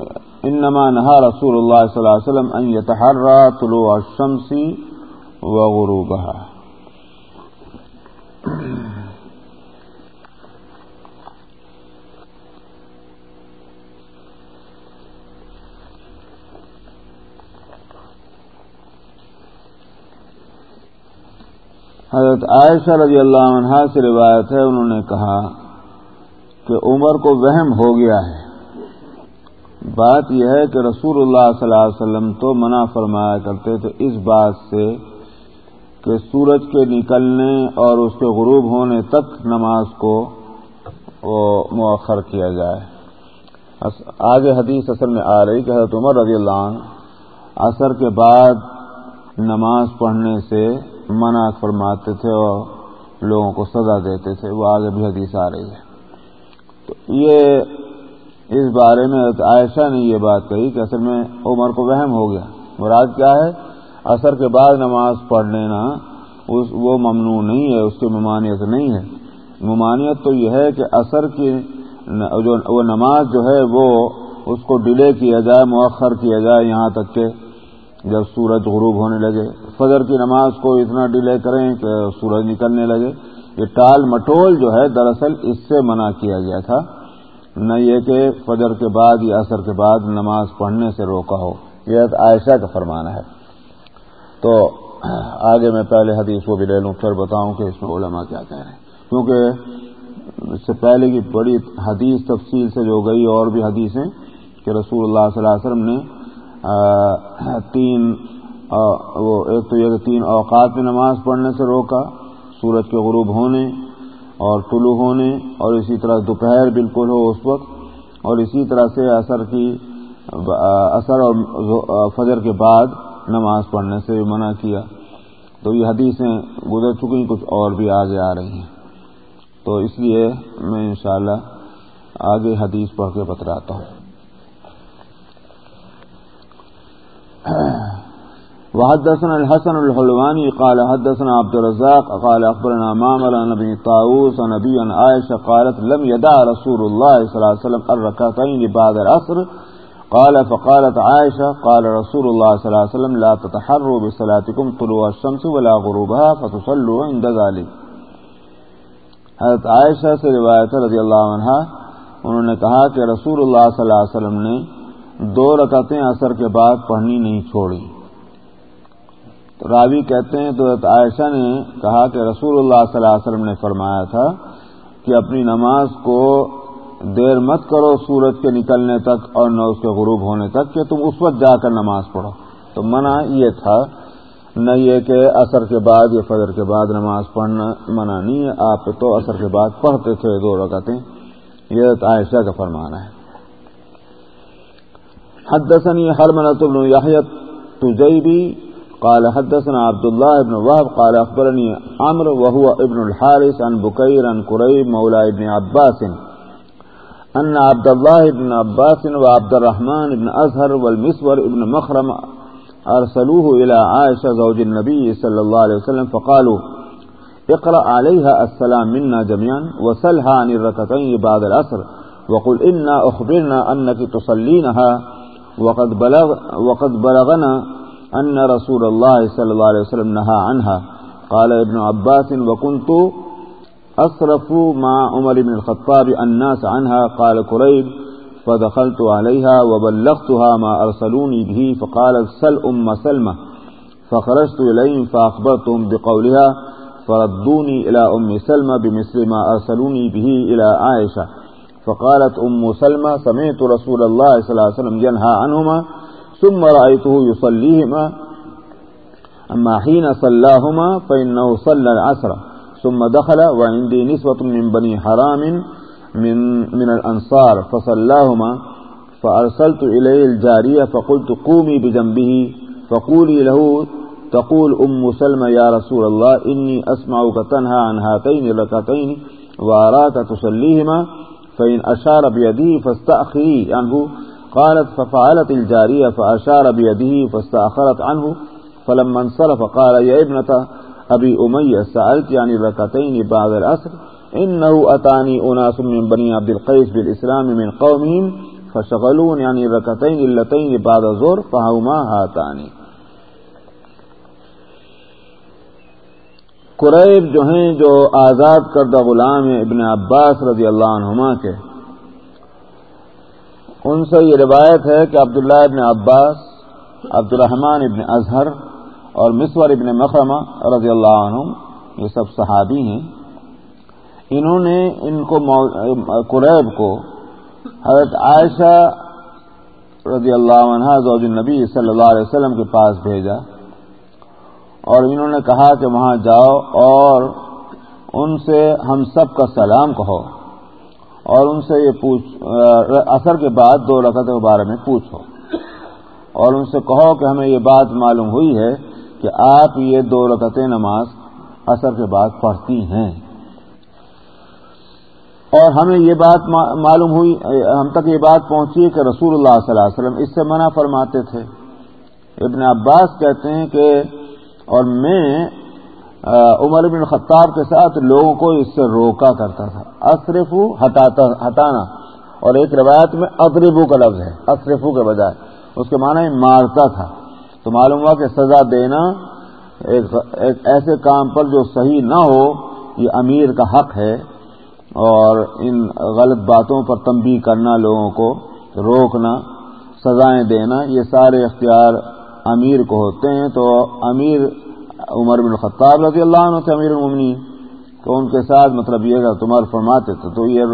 إنما نهى رسول الله صلى الله عليه وسلم ان يتحرى طلوع الشمس وغروبها حضرت عائشہ رضی اللہ عنہ سے روایت ہے، انہوں نے کہا کہ عمر کو وہم ہو گیا ہے۔ بات یہ ہے کہ رسول اللہ صلی اللہ علیہ وسلم تو منع فرمایا کرتے تھے اس بات سے کہ سورج کے نکلنے اور اس کے غروب ہونے تک نماز کو مؤخر کیا جائے۔ آگے حدیث اصل میں آ رہی کہ حضرت عمر رضی اللہ عنہ عصر کے بعد نماز پڑھنے سے منع فرماتے تھے اور لوگوں کو سزا دیتے تھے، وہ آگے بھی حدیث آ رہی ہے۔ تو یہ اس بارے میں عائشہ نے یہ بات کہی کہ اصل میں عمر کو وہم ہو گیا۔ مراد کیا ہے؟ اثر کے بعد نماز پڑھ لینا، اس وہ ممنوع نہیں ہے، اس کی ممانعت نہیں ہے۔ ممانعت تو یہ ہے کہ اثر کی جو وہ نماز جو ہے، وہ اس کو ڈیلے کیا جائے، مؤخر کیا جائے یہاں تک کہ جب سورج غروب ہونے لگے۔ فجر کی نماز کو اتنا ڈیلے کریں کہ سورج نکلنے لگے۔ یہ ٹال مٹول جو ہے دراصل اس سے منع کیا گیا تھا۔ نہ یہ کہ فجر کے بعد یا اثر کے بعد نماز پڑھنے سے روکا ہو۔ یہ عائشہ کا فرمان ہے۔ تو آگے میں پہلے حدیث کو بھی لے لوں، پھر بتاؤں کہ اس میں علماء کیا کہہ رہے ہیں۔ کیونکہ اس سے پہلے کی بڑی حدیث تفصیل سے جو گئی اور بھی حدیثیں کہ رسول اللہ صلی اللہ علیہ وسلم نے تین وہ ایک تو یہ کہ تین اوقات میں نماز پڑھنے سے روکا، سورج کے غروب ہونے اور طلوع ہونے اور اسی طرح دوپہر بالکل ہو اس وقت اور اسی طرح سے اثر کی اثر اور فجر کے بعد نماز پڑھنے سے منع کیا۔ تو یہ حدیثیں گزر چکی کچھ اور بھی آگے آ رہی ہیں۔ تو اس لیے میں انشاءاللہ آگے حدیث پڑھ کے بتراتا ہوں۔ وحدثنا الحسن الحلواني قال حدثنا عبد الرزاق قال أخبرنا مامر عن نبي طاووس عن نبي عن عائشة قالت لم يدع رسول الله صلى الله عليه وسلم الركعتين بعد العصر قال فقالت عائشة قال رسول الله صلى الله عليه وسلم لا تتحروا بصلاتكم طلوع الشمس ولا غروبها فتصلوا عند ذلك. حضرت عائشہ سے روایت رضی اللہ عنہ انہوں نے کہا کہ رسول اللہ صلی اللہ علیہ وسلم نے دو رکعتیں اثر کے بعد پڑھنی نہیں چھوڑی۔ تو راوی کہتے ہیں تو عائشہ نے کہا کہ رسول اللہ صلی اللہ علیہ وسلم نے فرمایا تھا کہ اپنی نماز کو دیر مت کرو سورج کے نکلنے تک اور نہ اس کے غروب ہونے تک کہ تم اس وقت جا کر نماز پڑھو۔ تو منع یہ تھا، نہ یہ کہ اثر کے بعد یا فجر کے بعد نماز پڑھنا منع نہیں ہے۔ آپ تو اثر کے بعد پڑھتے تھے دو رکعتیں۔ یہ عائشہ کا فرمانا ہے۔ حدثني حرملة بن يحيى تجيبي قال حدثنا عبد الله بن وهب قال أخبرني عمرو وهو ابن الحارث عن بكير عن كريب مولى ابن عباس أن عبد الله بن عباس وعبد الرحمن بن أزهر والمسور ابن مخرم أرسلوه إلى عائشة زوج النبي صلى الله عليه وسلم فقالوا اقرأ عليها السلام منا جميعا وسلها عن الركتين بعد الأسر وقل إنا أخبرنا أنك تصلينها وقد بلغ وقد بلغنا أن رسول الله صلى الله عليه وسلم نهى عنها. قال ابن عباس، وكنت أصرف مع عمر بن الخطاب الناس عنها. قال كريب فدخلت عليها وبلغتها ما أرسلوني به فقالت سل أم سلمة. فخرجت إليهم فأخبرتهم بقولها، فردوني إلى أم سلمة بمثل ما أرسلوني به إلى عائشة. فقالت أم سلمة، سمعت رسول الله صلى الله عليه وسلم ينهى عنهما. ثم رأيته يصليهما. أما حين صلاهما فإنه صلى العصر. ثم دخل وعندي نسوة من بني حرام من, من الأنصار فصلاهما. فأرسلت إليه الجارية فقلت قومي بجنبه. فقولي له تقول أم سلمة يا رسول الله إني أسمعك تنهى عن هاتين الركعتين وأراك تصليهما. فإن أشار بيده فاستأخري عنه. يعني قالت ففعلت الجارية فأشار بيده فاستأخرت عنه، فلما انصرف قال، يا ابنة أبي أمية، سألت يعني ركتين بعد الأسر إنه أتاني أناس من بني عبد القيس بالإسلام من قومهم فشغلون يعني ركتين اللتين بعد زور فهما هاتاني قریب جو ہیں جو آزاد کردہ غلام ابن عباس رضی اللہ عنہما کے ان سے یہ روایت ہے کہ عبداللہ ابن عباس عبد الرحمن ابن اظہر اور مصور ابن مخرمہ رضی اللہ عنہ، یہ سب صحابی ہیں، انہوں نے ان کو قریب کو حضرت عائشہ رضی اللہ عنہ زوج النبی صلی اللہ علیہ وسلم کے پاس بھیجا اور انہوں نے کہا کہ وہاں جاؤ اور ان سے ہم سب کا سلام کہو۔ اور ان سے یہ پوچھ اثر کے بعد دو رکعت کے بارے میں پوچھو۔ اور ان سے کہو کہ ہمیں یہ بات معلوم ہوئی ہے کہ آپ یہ دو رکعت نماز اثر کے بعد پڑھتی ہیں۔ اور ہمیں یہ بات معلوم ہوئی، ہم تک یہ بات پہنچی کہ رسول اللہ صلی اللہ علیہ وسلم اس سے منع فرماتے تھے۔ ابن عباس کہتے ہیں کہ اور میں عمر بن خطاب کے ساتھ لوگوں کو اس سے روکا کرتا تھا۔ اصرف ہٹانا۔ اور ایک روایت میں ادربو کا لفظ ہے اصرفو کے بجائے۔ اس کے معنی مارتا تھا۔ تو معلوم ہوا کہ سزا دینا ایک ایک ایسے کام پر جو صحیح نہ ہو، یہ امیر کا حق ہے۔ اور ان غلط باتوں پر تنبیہ کرنا، لوگوں کو روکنا، سزائیں دینا، یہ سارے اختیار امیر کو ہوتے ہیں۔ تو امیر عمر بن خطاب رضی اللہ عنہ تھے امیر المنی تو ان کے ساتھ مطلب یہ تمہار فرماتے تھے، تو یہ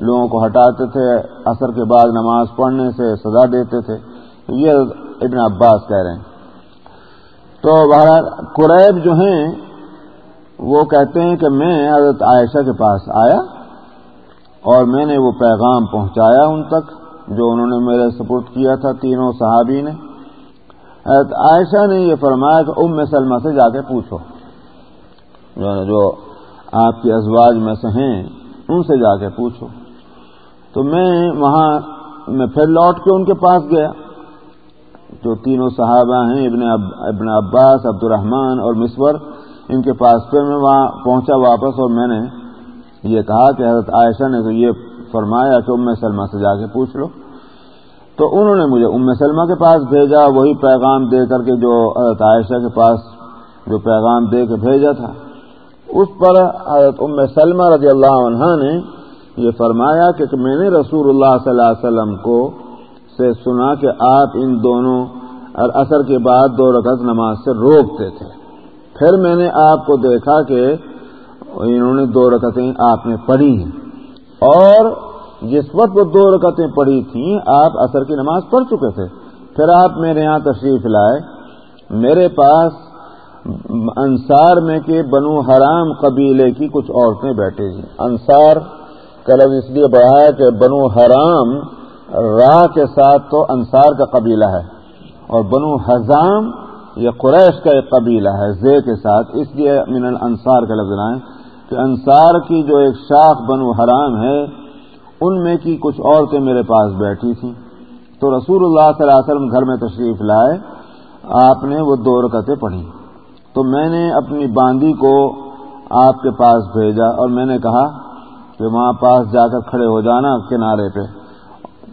لوگوں کو ہٹاتے تھے اثر کے بعد نماز پڑھنے سے سزا دیتے تھے۔ تو یہ ابن عباس کہہ رہے ہیں۔ تو بہرحال قریب جو ہیں، وہ کہتے ہیں کہ میں حضرت عائشہ کے پاس آیا اور میں نے وہ پیغام پہنچایا ان تک جو انہوں نے میرے سپورٹ کیا تھا، تینوں صحابی نے۔ عائشہ نے یہ فرمایا کہ ام سلمہ سے جا کے پوچھو۔ جو آپ کے ازواج میں سے ہیں، ان سے جا کے پوچھو۔ تو میں وہاں میں پھر لوٹ کے ان کے پاس گیا۔ جو تینوں صحابہ ہیں، ابن ابن عباس عبد الرحمان اور مصور، ان کے پاس پھر میں وہاں پہنچا واپس اور میں نے یہ کہا کہ حضرت عائشہ نے تو یہ فرمایا کہ ام سلمہ سے جا کے پوچھ لو۔ تو انہوں نے مجھے ام سلمہ کے پاس بھیجا، وہی پیغام دے کر کے جو حضرت عائشہ کے پاس جو پیغام دے کے بھیجا تھا۔ اس پر حضرت ام سلمہ رضی اللہ عنہ نے یہ فرمایا کہ میں نے رسول اللہ صلی اللہ علیہ وسلم کو سے سنا کہ آپ ان دونوں اثر کے بعد دو رکعت نماز سے روکتے تھے۔ پھر میں نے آپ کو دیکھا کہ انہوں نے دو رکعتیں آپ نے پڑھی ہیں۔ اور جس وقت وہ دو رکعتیں پڑھی تھیں، آپ اثر کی نماز پڑھ چکے تھے۔ پھر آپ میرے یہاں تشریف لائے۔ میرے پاس انصار میں کے بنو حرام قبیلے کی کچھ عورتیں بیٹھے تھیں انصار کا لفظ اس لیے بڑھایا کہ بنو حرام راہ کے ساتھ تو انصار کا قبیلہ ہے اور بنو حزام یہ قریش کا ایک قبیلہ ہے، زے کے ساتھ۔ اس لیے من الانصار کا لفظ لائیں کہ انصار کی جو ایک شاخ بنو حرام ہے ان میں کی کچھ عورتیں میرے پاس بیٹھی تھیں۔ تو رسول اللہ صلی اللہ علیہ وسلم گھر میں تشریف لائے، آپ نے وہ دو رکعتیں پڑھی تو میں نے اپنی باندی کو آپ کے پاس بھیجا اور میں نے کہا کہ وہاں پاس جا کر کھڑے ہو جانا کنارے پہ۔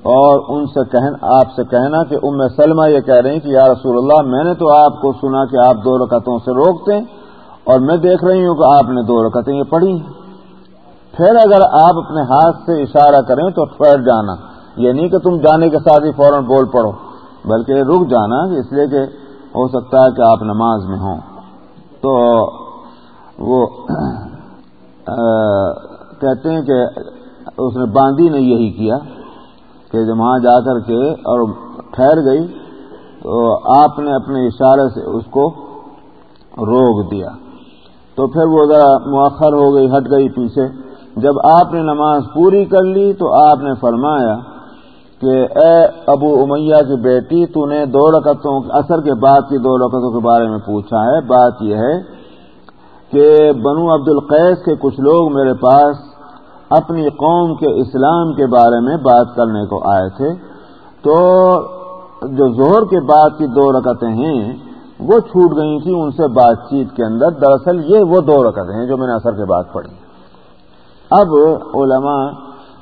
اور ان سے آپ سے کہنا کہ ام سلمہ یہ کہہ رہی ہیں کہ یا رسول اللہ، میں نے تو آپ کو سنا کہ آپ دو رکعتوں سے روکتے اور میں دیکھ رہی ہوں کہ آپ نے دو رکعتیں یہ پڑھی۔ پھر اگر آپ اپنے ہاتھ سے اشارہ کریں تو ٹھہر جانا۔ یہ نہیں کہ تم جانے کے ساتھ ہی فوراً بول پڑو، بلکہ رک جانا، اس لیے کہ ہو سکتا ہے کہ آپ نماز میں ہوں۔ تو وہ کہتے ہیں کہ اس نے باندی نے یہی کیا کہ جب وہاں جا کر کے اور ٹھہر گئی، تو آپ نے اپنے اشارے سے اس کو روک دیا۔ تو پھر وہ ذرا مؤخر ہو گئی، ہٹ گئی پیچھے۔ جب آپ نے نماز پوری کر لی تو آپ نے فرمایا کہ اے ابو امیہ کی بیٹی، تو نے دو رکعتوں اثر کے بعد کی دو رکعتوں کے بارے میں پوچھا ہے۔ بات یہ ہے کہ بنو عبد القیس کے کچھ لوگ میرے پاس اپنی قوم کے اسلام کے بارے میں بات کرنے کو آئے تھے۔ تو جو زہر کے بعد کی دو رکعتیں ہیں، وہ چھوٹ گئی تھیں ان سے بات چیت کے اندر۔ دراصل یہ وہ دو رکعت ہیں جو میں نے اثر کے بعد پڑھی۔ اب علماء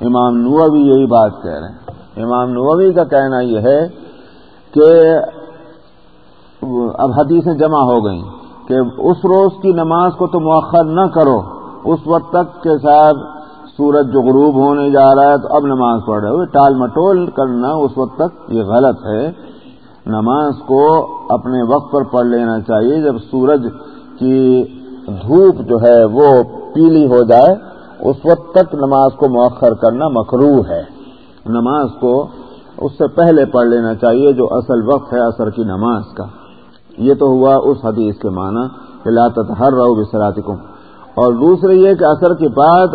امام نووی یہی بات کہہ رہے ہیں۔ امام نووی کا کہنا یہ ہے کہ اب حدیثیں جمع ہو گئیں کہ اس روز کی نماز کو تو مؤخر نہ کرو، اس وقت تک کے ساتھ سورج جو غروب ہونے جا رہا ہے تو اب نماز پڑھ رہے ہو۔ ٹال مٹول کرنا اس وقت تک یہ غلط ہے۔ نماز کو اپنے وقت پر پڑھ لینا چاہیے۔ جب سورج کی دھوپ جو ہے وہ پیلی ہو جائے اس وقت تک نماز کو مؤخر کرنا مکرو ہے۔ نماز کو اس سے پہلے پڑھ لینا چاہیے جو اصل وقت ہے اثر کی نماز کا۔ یہ تو ہوا اس حدیث کے معنی کہ لا تطہر رہو بسراتکم اور دوسرے یہ کہ اثر کے بعد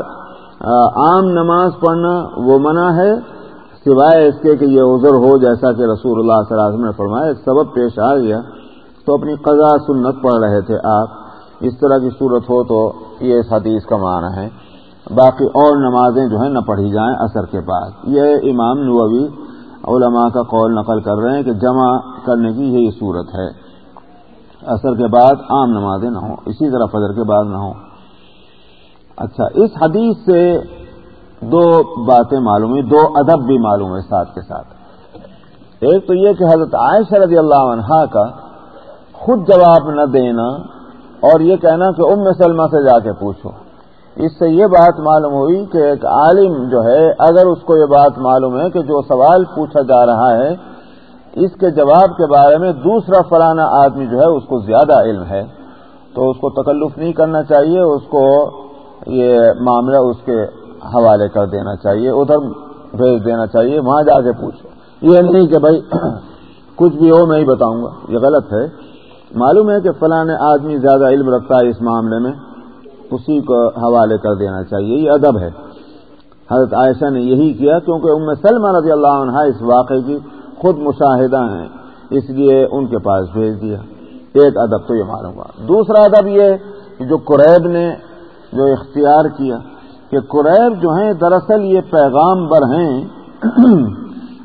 عام نماز پڑھنا وہ منع ہے، سوائے اس کے کہ یہ عذر ہو جیسا کہ رسول اللہ صلی اللہ علیہ وسلم نے فرمایا، ایک سبب پیش آ گیا۔ تو اپنی قضا سنت پڑھ رہے تھے آپ۔ اس طرح کی صورت ہو تو یہ اس حدیث کا معنی ہے۔ باقی اور نمازیں جو ہیں نہ پڑھی جائیں اثر کے بعد یہ امام نووی علماء کا قول نقل کر رہے ہیں کہ جمع کرنے کی یہی صورت ہے۔ اثر کے بعد عام نمازیں نہ ہوں، اسی طرح فجر کے بعد نہ ہوں۔ اچھا اس حدیث سے دو باتیں معلوم ہوئی دو ادب بھی معلوم ہے ساتھ کے ساتھ۔ ایک تو یہ کہ حضرت عائشہ رضی اللہ عنہا کا خود جواب نہ دینا اور یہ کہنا کہ ام سلمہ سے جا کے پوچھو۔ اس سے یہ بات معلوم ہوئی کہ ایک عالم جو ہے، اگر اس کو یہ بات معلوم ہے کہ جو سوال پوچھا جا رہا ہے، اس کے جواب کے بارے میں دوسرا فلانا آدمی جو ہے، اس کو زیادہ علم ہے۔ تو اس کو تکلف نہیں کرنا چاہیے، اس کو یہ معاملہ اس کے حوالے کر دینا چاہیے، ادھر بھیج دینا چاہیے، وہاں جا کے پوچھو یہ نہیں کہ بھائی، کچھ بھی ہو، میں ہی بتاؤں گا۔ یہ غلط ہے۔ معلوم ہے کہ فلاں آدمی زیادہ علم رکھتا ہے اس معاملے میں۔ اسی کو حوالے کر دینا چاہیے، یہ ادب ہے۔ حضرت عائشہ نے یہی کیا کیونکہ ام سلمہ رضی اللہ عنہ اس واقعے کی خود مشاہدہ ہیں، اس لیے ان کے پاس بھیج دیا۔ ایک ادب تو یہ معلوم ہوا۔ دوسرا ادب یہ جو قریب نے جو اختیار کیا کہ قریب جو ہیں، دراصل یہ پیغام بر ہیں۔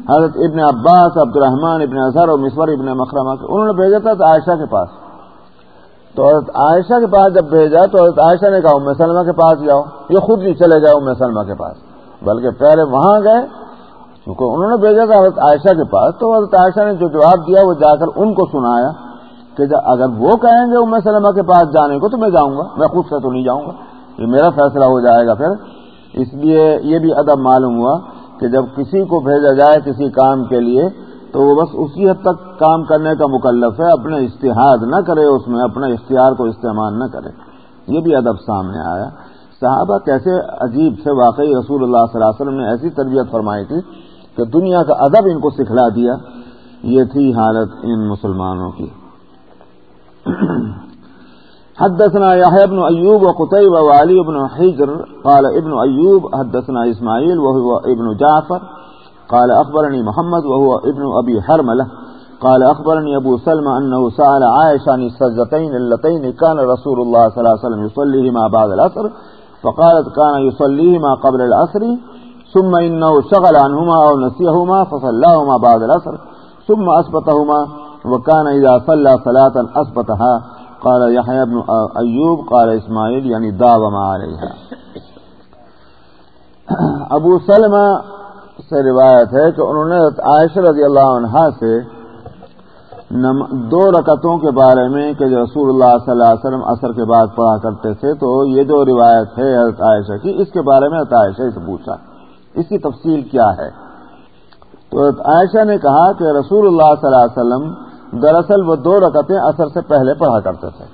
حضرت ابن عباس عبد الرحمان ابن اظہر اور مصور ابن مکرمہ، انہوں نے بھیجا تھا عائشہ کے پاس۔ تو حضرت عائشہ کے پاس جب بھیجا تو حضرت عائشہ نے کہا، ام سلمہ کے پاس جاؤ۔ یہ خود نہیں چلے گئے ام سلمہ کے پاس۔ بلکہ پہلے وہاں گئے۔ کیونکہ انہوں نے بھیجا تھا حضرت عائشہ کے پاس۔ تو حضرت عائشہ نے جو جواب دیا، وہ جا کر ان کو سنایا کہ اگر وہ کہیں گے ام سلمہ کے پاس جانے کو تو میں جاؤں گا۔ میں خود سے تو نہیں جاؤں گا۔ یہ میرا فیصلہ ہو جائے گا پھر۔ اس لیے یہ بھی ادب معلوم ہوا کہ جب کسی کو بھیجا جائے کسی کام کے لیے تو وہ بس اسی حد تک کام کرنے کا مکلف ہے، اپنے اشتہاد نہ کرے، اس میں اپنے اختیار کو استعمال نہ کرے۔ یہ بھی ادب سامنے آیا۔ صحابہ کیسے عجیب سے واقعی رسول اللہ صلی اللہ علیہ وسلم نے ایسی تربیت فرمائی تھی کہ دنیا کا ادب ان کو سکھلا دیا۔ یہ تھی حالت ان مسلمانوں کی۔ حدثنا يحيى بن أيوب وقتيبة وعلي بن حجر، قال ابن أيوب حدثنا إسماعيل وهو ابن جعفر۔ قال أخبرني محمد وهو ابن أبي حرملة قال أخبرني أبو سلمة أنه سأل عائشة عن السجدتين اللتين كان رسول الله صلى الله عليه وسلم يصليهما بعد العصر فقالت كان يصليهما قبل العصر ثم إنه شغل عنهما أو نسيهما فصلاهما بعد العصر ثم أثبتهما وكان إذا صلى صلاة أثبتها قال يحيى بن أيوب قال إسماعيل يعني داوم عليها. ابو سلمہ سے روایت ہے کہ انہوں نے عائشہ رضی اللہ عنہ سے دو رکتوں کے بارے میں کہ جو رسول اللہ صلی اللہ علیہ وسلم اثر کے بعد پڑھا کرتے تھے، تو یہ جو روایت ہے حضرت عائشہ کی، اس کے بارے میں حضرت عائشہ سے پوچھا، اس کی تفصیل کیا ہے؟ تو حضرت عائشہ نے کہا کہ رسول اللہ صلی اللہ علیہ وسلم دراصل وہ دو رکتیں اثر سے پہلے پڑھا کرتے تھے۔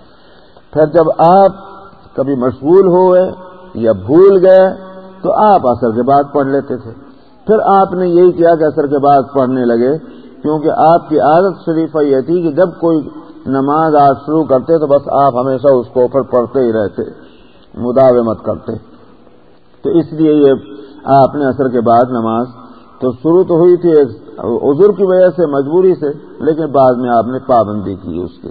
پھر جب آپ کبھی مشغول ہوئے یا بھول گئے، تو آپ اثر کے بعد پڑھ لیتے تھے۔ پھر آپ نے یہی کیا کہ اثر کے بعد پڑھنے لگے، کیونکہ آپ کی عادت شریفہ یہ تھی کہ جب کوئی نماز آج شروع کرتے تو بس آپ ہمیشہ اس کو اوپر پڑھتے ہی رہتے، مداومت کرتے۔ تو اس لیے یہ آپ نے اثر کے بعد نماز تو شروع تو ہوئی تھی عذر کی وجہ سے، مجبوری سے، لیکن بعد میں آپ نے پابندی کی اس کی۔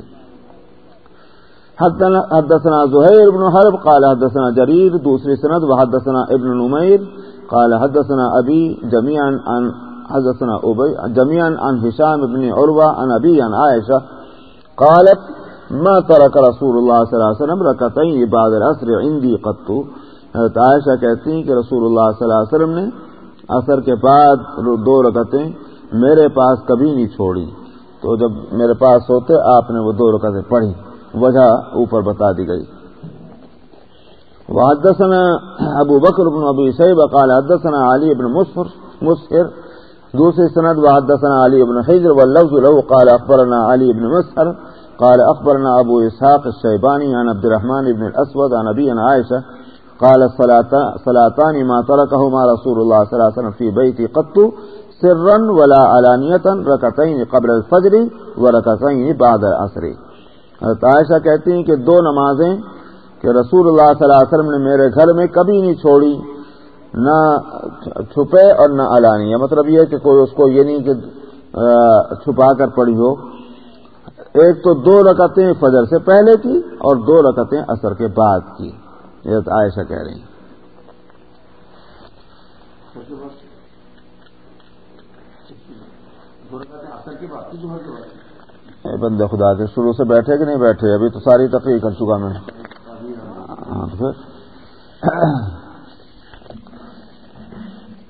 حدثنا زہیر ابن حرب، قال حدثنا جریر، دوسری سند و حدثنا ابن نمیر قال حدثنا أبي جميعا عن حدثنا أبي جميعا عن هشام بن عروة عن أبي عن عائشة قالت ما ترك رسول الله صلى الله عليه وسلم ركعتين بعد العصر عندي قط. حضرت عائشہ کہتی ہیں کہ رسول اللہ صلی اللہ علیہ وسلم نے عصر کے بعد دو رکعتیں میرے پاس کبھی نہیں چھوڑی۔ تو جب میرے پاس ہوتے آپ نے وہ دو رکعتیں پڑھی۔ وجہ اوپر بتا دی گئی۔ وحدثنا ابو بکر بن ابی شیبہ قال حدثنا علی بن مسفر مسفر دوسری سند وحدثنا علی بن حجر واللوز له قال اخبرنا علی بن مسحر. قال اخبرنا ابو اسحاق الشیبانی عن عبد الرحمن بن الاسود عن ابي عائشہ. قال صلاتان ما تركهما رسول الله صلى الله عليه وسلم في بيتي قط سرا ولا علانية ركعتين قبل الفجر وركعتين بعد العصر. عائشہ کہتی ہیں کہ دو نمازیں کہ رسول اللہ صلی اللہ علیہ وسلم نے میرے گھر میں کبھی نہیں چھوڑی، نہ چھپے اور نہ علانی مطلب یہ کہ کوئی اس کو یہ نہیں کہ چھپا کر پڑی ہو۔ ایک تو دو رکعتیں فجر سے پہلے کی اور دو رکعتیں اثر کے بعد کی۔ یہ عائشہ کہہ رہی ہیں۔ بندے خدا کے، شروع سے بیٹھے کہ نہیں بیٹھے؟ ابھی تو ساری تفریح کر چکا میں۔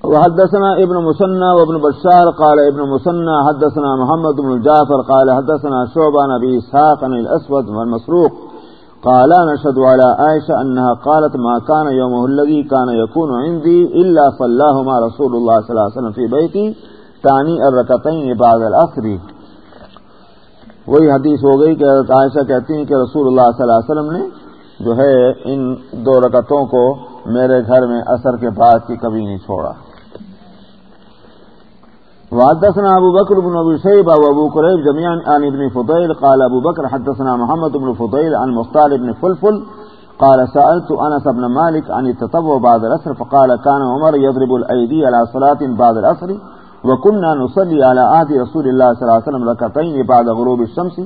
وحدثنا ابن مسنى وابن بشار قال ابن مسنى حدثنا محمد بن جعفر قال حدثنا شعبان ابي اسحاق عن الاسود والمسروق قال نشهد على عائشة أنها قالت ما كان يومه الذي كان يكون عندي إلا صلاه مع رسول الله صلى الله عليه وسلم في بيتي تعني الركتين بعد الأخر وہی حدیث ہو گئی کہ حضرت عائشہ کہتی ہیں کہ رسول اللہ صلی اللہ علیہ وسلم نے جو ہے، ان دو رکتوں کو میرے گھر میں اثر کے بعد کی کبھی نہیں چھوڑا۔ وحدثنا ابو بكر بن ابي شيبه وابو كريب جميعا عن ابن فضيل قال ابو بكر حدثنا محمد بن فضيل عن مختار بن فلفل قال سالت انس بن مالك عن التطوع بعد العصر فقال كان عمر يضرب الايدي على صلاه بعد العصر وكنا نصلي على عهد رسول الله صلى الله عليه وسلم ركعتين بعد غروب الشمس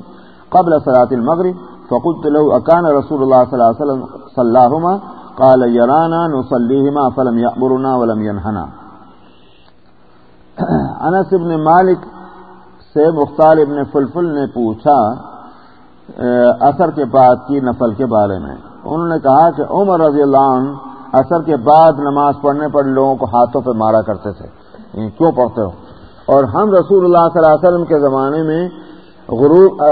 قبل صلاه المغرب فقلت له اكان رسول الله صلى الله عليه وسلم صلاهما؟ قال، يرانا نصليهما فلم يأمرنا ولم ينهنا. انس ابن مالک سے مختار ابن فلفل نے پوچھا اثر کے بعد کی نفل کے بارے میں۔ انہوں نے کہا کہ عمر رضی اللہ عنہ اثر کے بعد نماز پڑھنے پر لوگوں کو ہاتھوں پہ مارا کرتے تھے۔ یعنی کیوں پڑھتے ہو؟ اور ہم رسول اللہ صلی اللہ علیہ وسلم کے زمانے میں غروب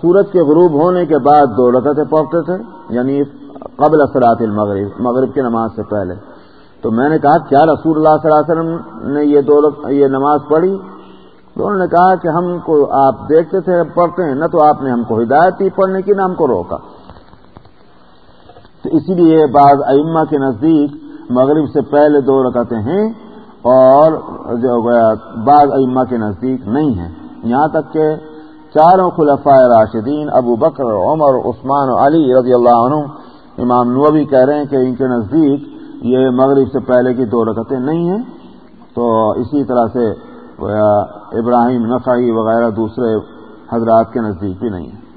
سورج کے غروب ہونے کے بعد دو رکعتیں پڑھتے تھے یعنی قبل اثرات المغرب، مغرب کی نماز سے پہلے۔ تو میں نے کہا، کیا رسول اللہ صلی اللہ علیہ وسلم نے یہ دو یہ نماز پڑھی؟ تو انہوں نے کہا کہ ہم کو آپ دیکھتے تھے پڑھتے ہیں، نہ تو آپ نے ہم کو ہدایت دی پڑھنے کی، نہ ہم کو روکا۔ تو اسی لیے بعض ائمہ کے نزدیک مغرب سے پہلے دو رکعتیں ہیں اور جو بعض ائمہ کے نزدیک نہیں ہیں۔ یہاں تک کہ چاروں خلفۂ راشدین، ابو بکر، عمر، عثمان علی رضی اللہ عنہ، امام نوبی کہہ رہے ہیں کہ ان کے نزدیک یہ مغرب سے پہلے کی دو رکعتیں نہیں ہیں۔ تو اسی طرح سے ابراہیم نقائی وغیرہ دوسرے حضرات کے نزدیک بھی نہیں ہیں۔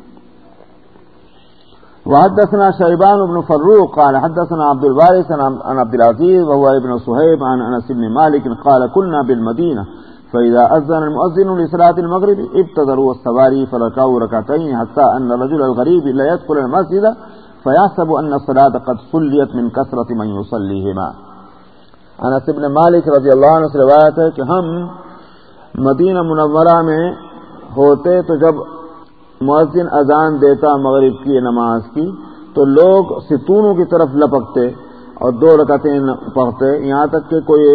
وحدثنا شيبان بن فروق قال حدثنا عبد الوارث عن عبد العزيز وهو ابن صهيب عن انس بن مالك قال كنا بالمدينه فاذا اذن المؤذن لصلاه المغرب ابتدروا السواري فركعوا ركعتين حتى ان الرجل الغريب لا يدخل المسجد فیاسب ان صلاة قد صلیت من کثرت من یصلیہما انس ابن مالک رضی اللہ عنہ سے روایت ہے کہ ہم مدینہ منورہ میں ہوتے تو جب مؤذن اذان دیتا مغرب کی نماز کی تو لوگ ستونوں کی طرف لپکتے اور دو رکعتیں پڑھتے یہاں تک کہ کوئی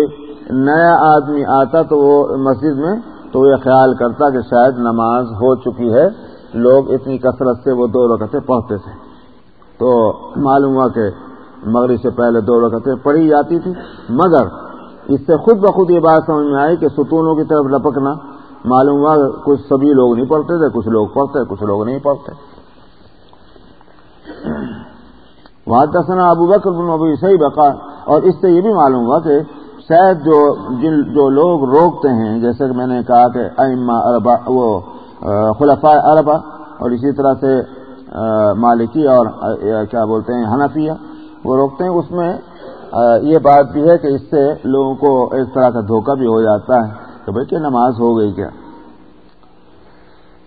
نیا آدمی آتا تو وہ مسجد میں تو یہ خیال کرتا کہ شاید نماز ہو چکی ہے۔ لوگ اتنی کثرت سے وہ دو رکعتیں پڑھتے تھے۔ تو معلوم ہوا کہ مغرب سے پہلے دو رکعتیں پڑھی جاتی تھی۔ مگر اس سے خود بخود یہ بات سمجھ میں آئی کہ ستونوں کی طرف لپکنا معلوم ہوا کچھ سبھی لوگ نہیں پڑھتے تھے، کچھ لوگ پڑھتے، کچھ لوگ نہیں پڑھتے۔ وہاں دسنا ابو بکر بن ابھی صحیح بقا اور اس سے یہ بھی معلوم ہوا کہ شاید جو جن جو لوگ روکتے ہیں جیسے کہ میں نے کہا کہ ائمہ اربا وہ خلفاء اربا اور اسی طرح سے مالکی اور کیا بولتے ہیں، حنفیہ، وہ روکتے ہیں۔ اس میں یہ بات بھی ہے کہ اس سے لوگوں کو ایک طرح کا دھوکہ بھی ہو جاتا ہے کہ بھائی کہ نماز ہو گئی کیا۔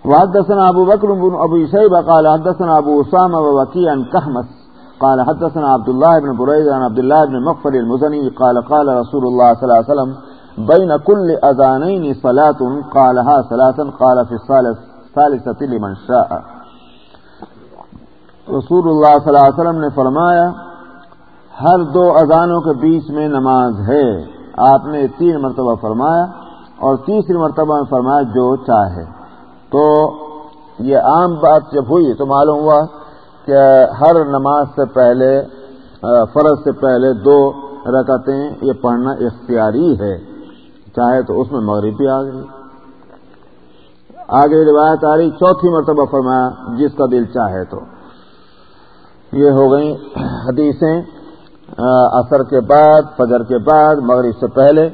وحدثنا ابو بکر بن ابو شیب قال حدثنا ابو اسامہ ووكيع عن كحمس قال حدثنا عبد الله بن بريد عن عبد الله بن مغفر المزني قال قال رسول الله صلى الله عليه وسلم بين كل اذانين صلاه قالها ثلاثا، قال في الثالثه لمن شاء. رسول اللہ صلی اللہ علیہ وسلم نے فرمایا، ہر دو اذانوں کے بیچ میں نماز ہے۔ آپ نے تین مرتبہ فرمایا اور تیسری مرتبہ میں فرمایا جو چاہے۔ تو یہ عام بات جب ہوئی تو معلوم ہوا کہ ہر نماز سے پہلے فرض سے پہلے دو رکعتیں، یہ پڑھنا اختیاری ہے۔ چاہے تو اس میں مغرب بھی آ گئی۔ آگے روایت آ رہی، چوتھی مرتبہ فرمایا، جس کا دل چاہے تو۔ یہ ہو گئی حدیثیں اثر کے بعد، فجر کے بعد، مغرب سے پہلے،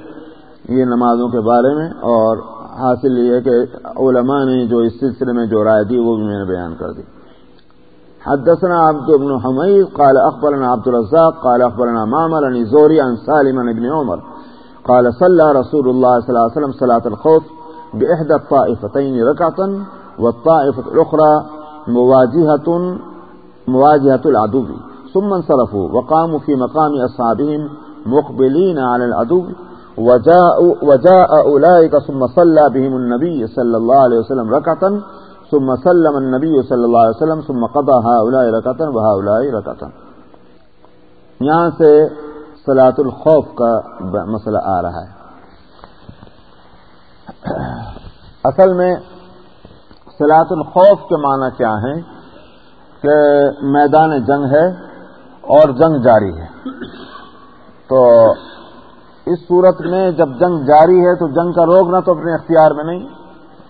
یہ نمازوں کے بارے میں۔ اور حاصل یہ کہ علماء نے جو اس سلسلے میں جو رائے دی، وہ بھی میں نے بیان کر دی۔ حدثنا عبد بن حميد قال أخبرنا عبد الرزاق قال أخبرنا معمر عن زوري عن سالم بن عمر قال صلى رسول الله صلى الله عليه وسلم صلاة الخوف بإحدى الطائفتين ركعة والطائفة الأخرى مواجهة مواجهة العدو. ثم انصرفوا وقاموا في مقام أصحابهم مقبلين على العدو وجاء, وجاء أولئك ثم صلى بهم النبي صلى الله عليه وسلم ركعة ثم سلم النبي صلی اللہ علیہ وسلم، ثم قضى هؤلاء ركعة وهؤلاء ركعة یہاں سے سلاۃ الخوف کا مسئلہ آ رہا ہے۔ اصل میں سلاۃ الخوف کے معنی کیا ہے کہ میدان جنگ ہے اور جنگ جاری ہے۔ تو اس صورت میں جب جنگ جاری ہے تو جنگ کا روکنا تو اپنے اختیار میں نہیں،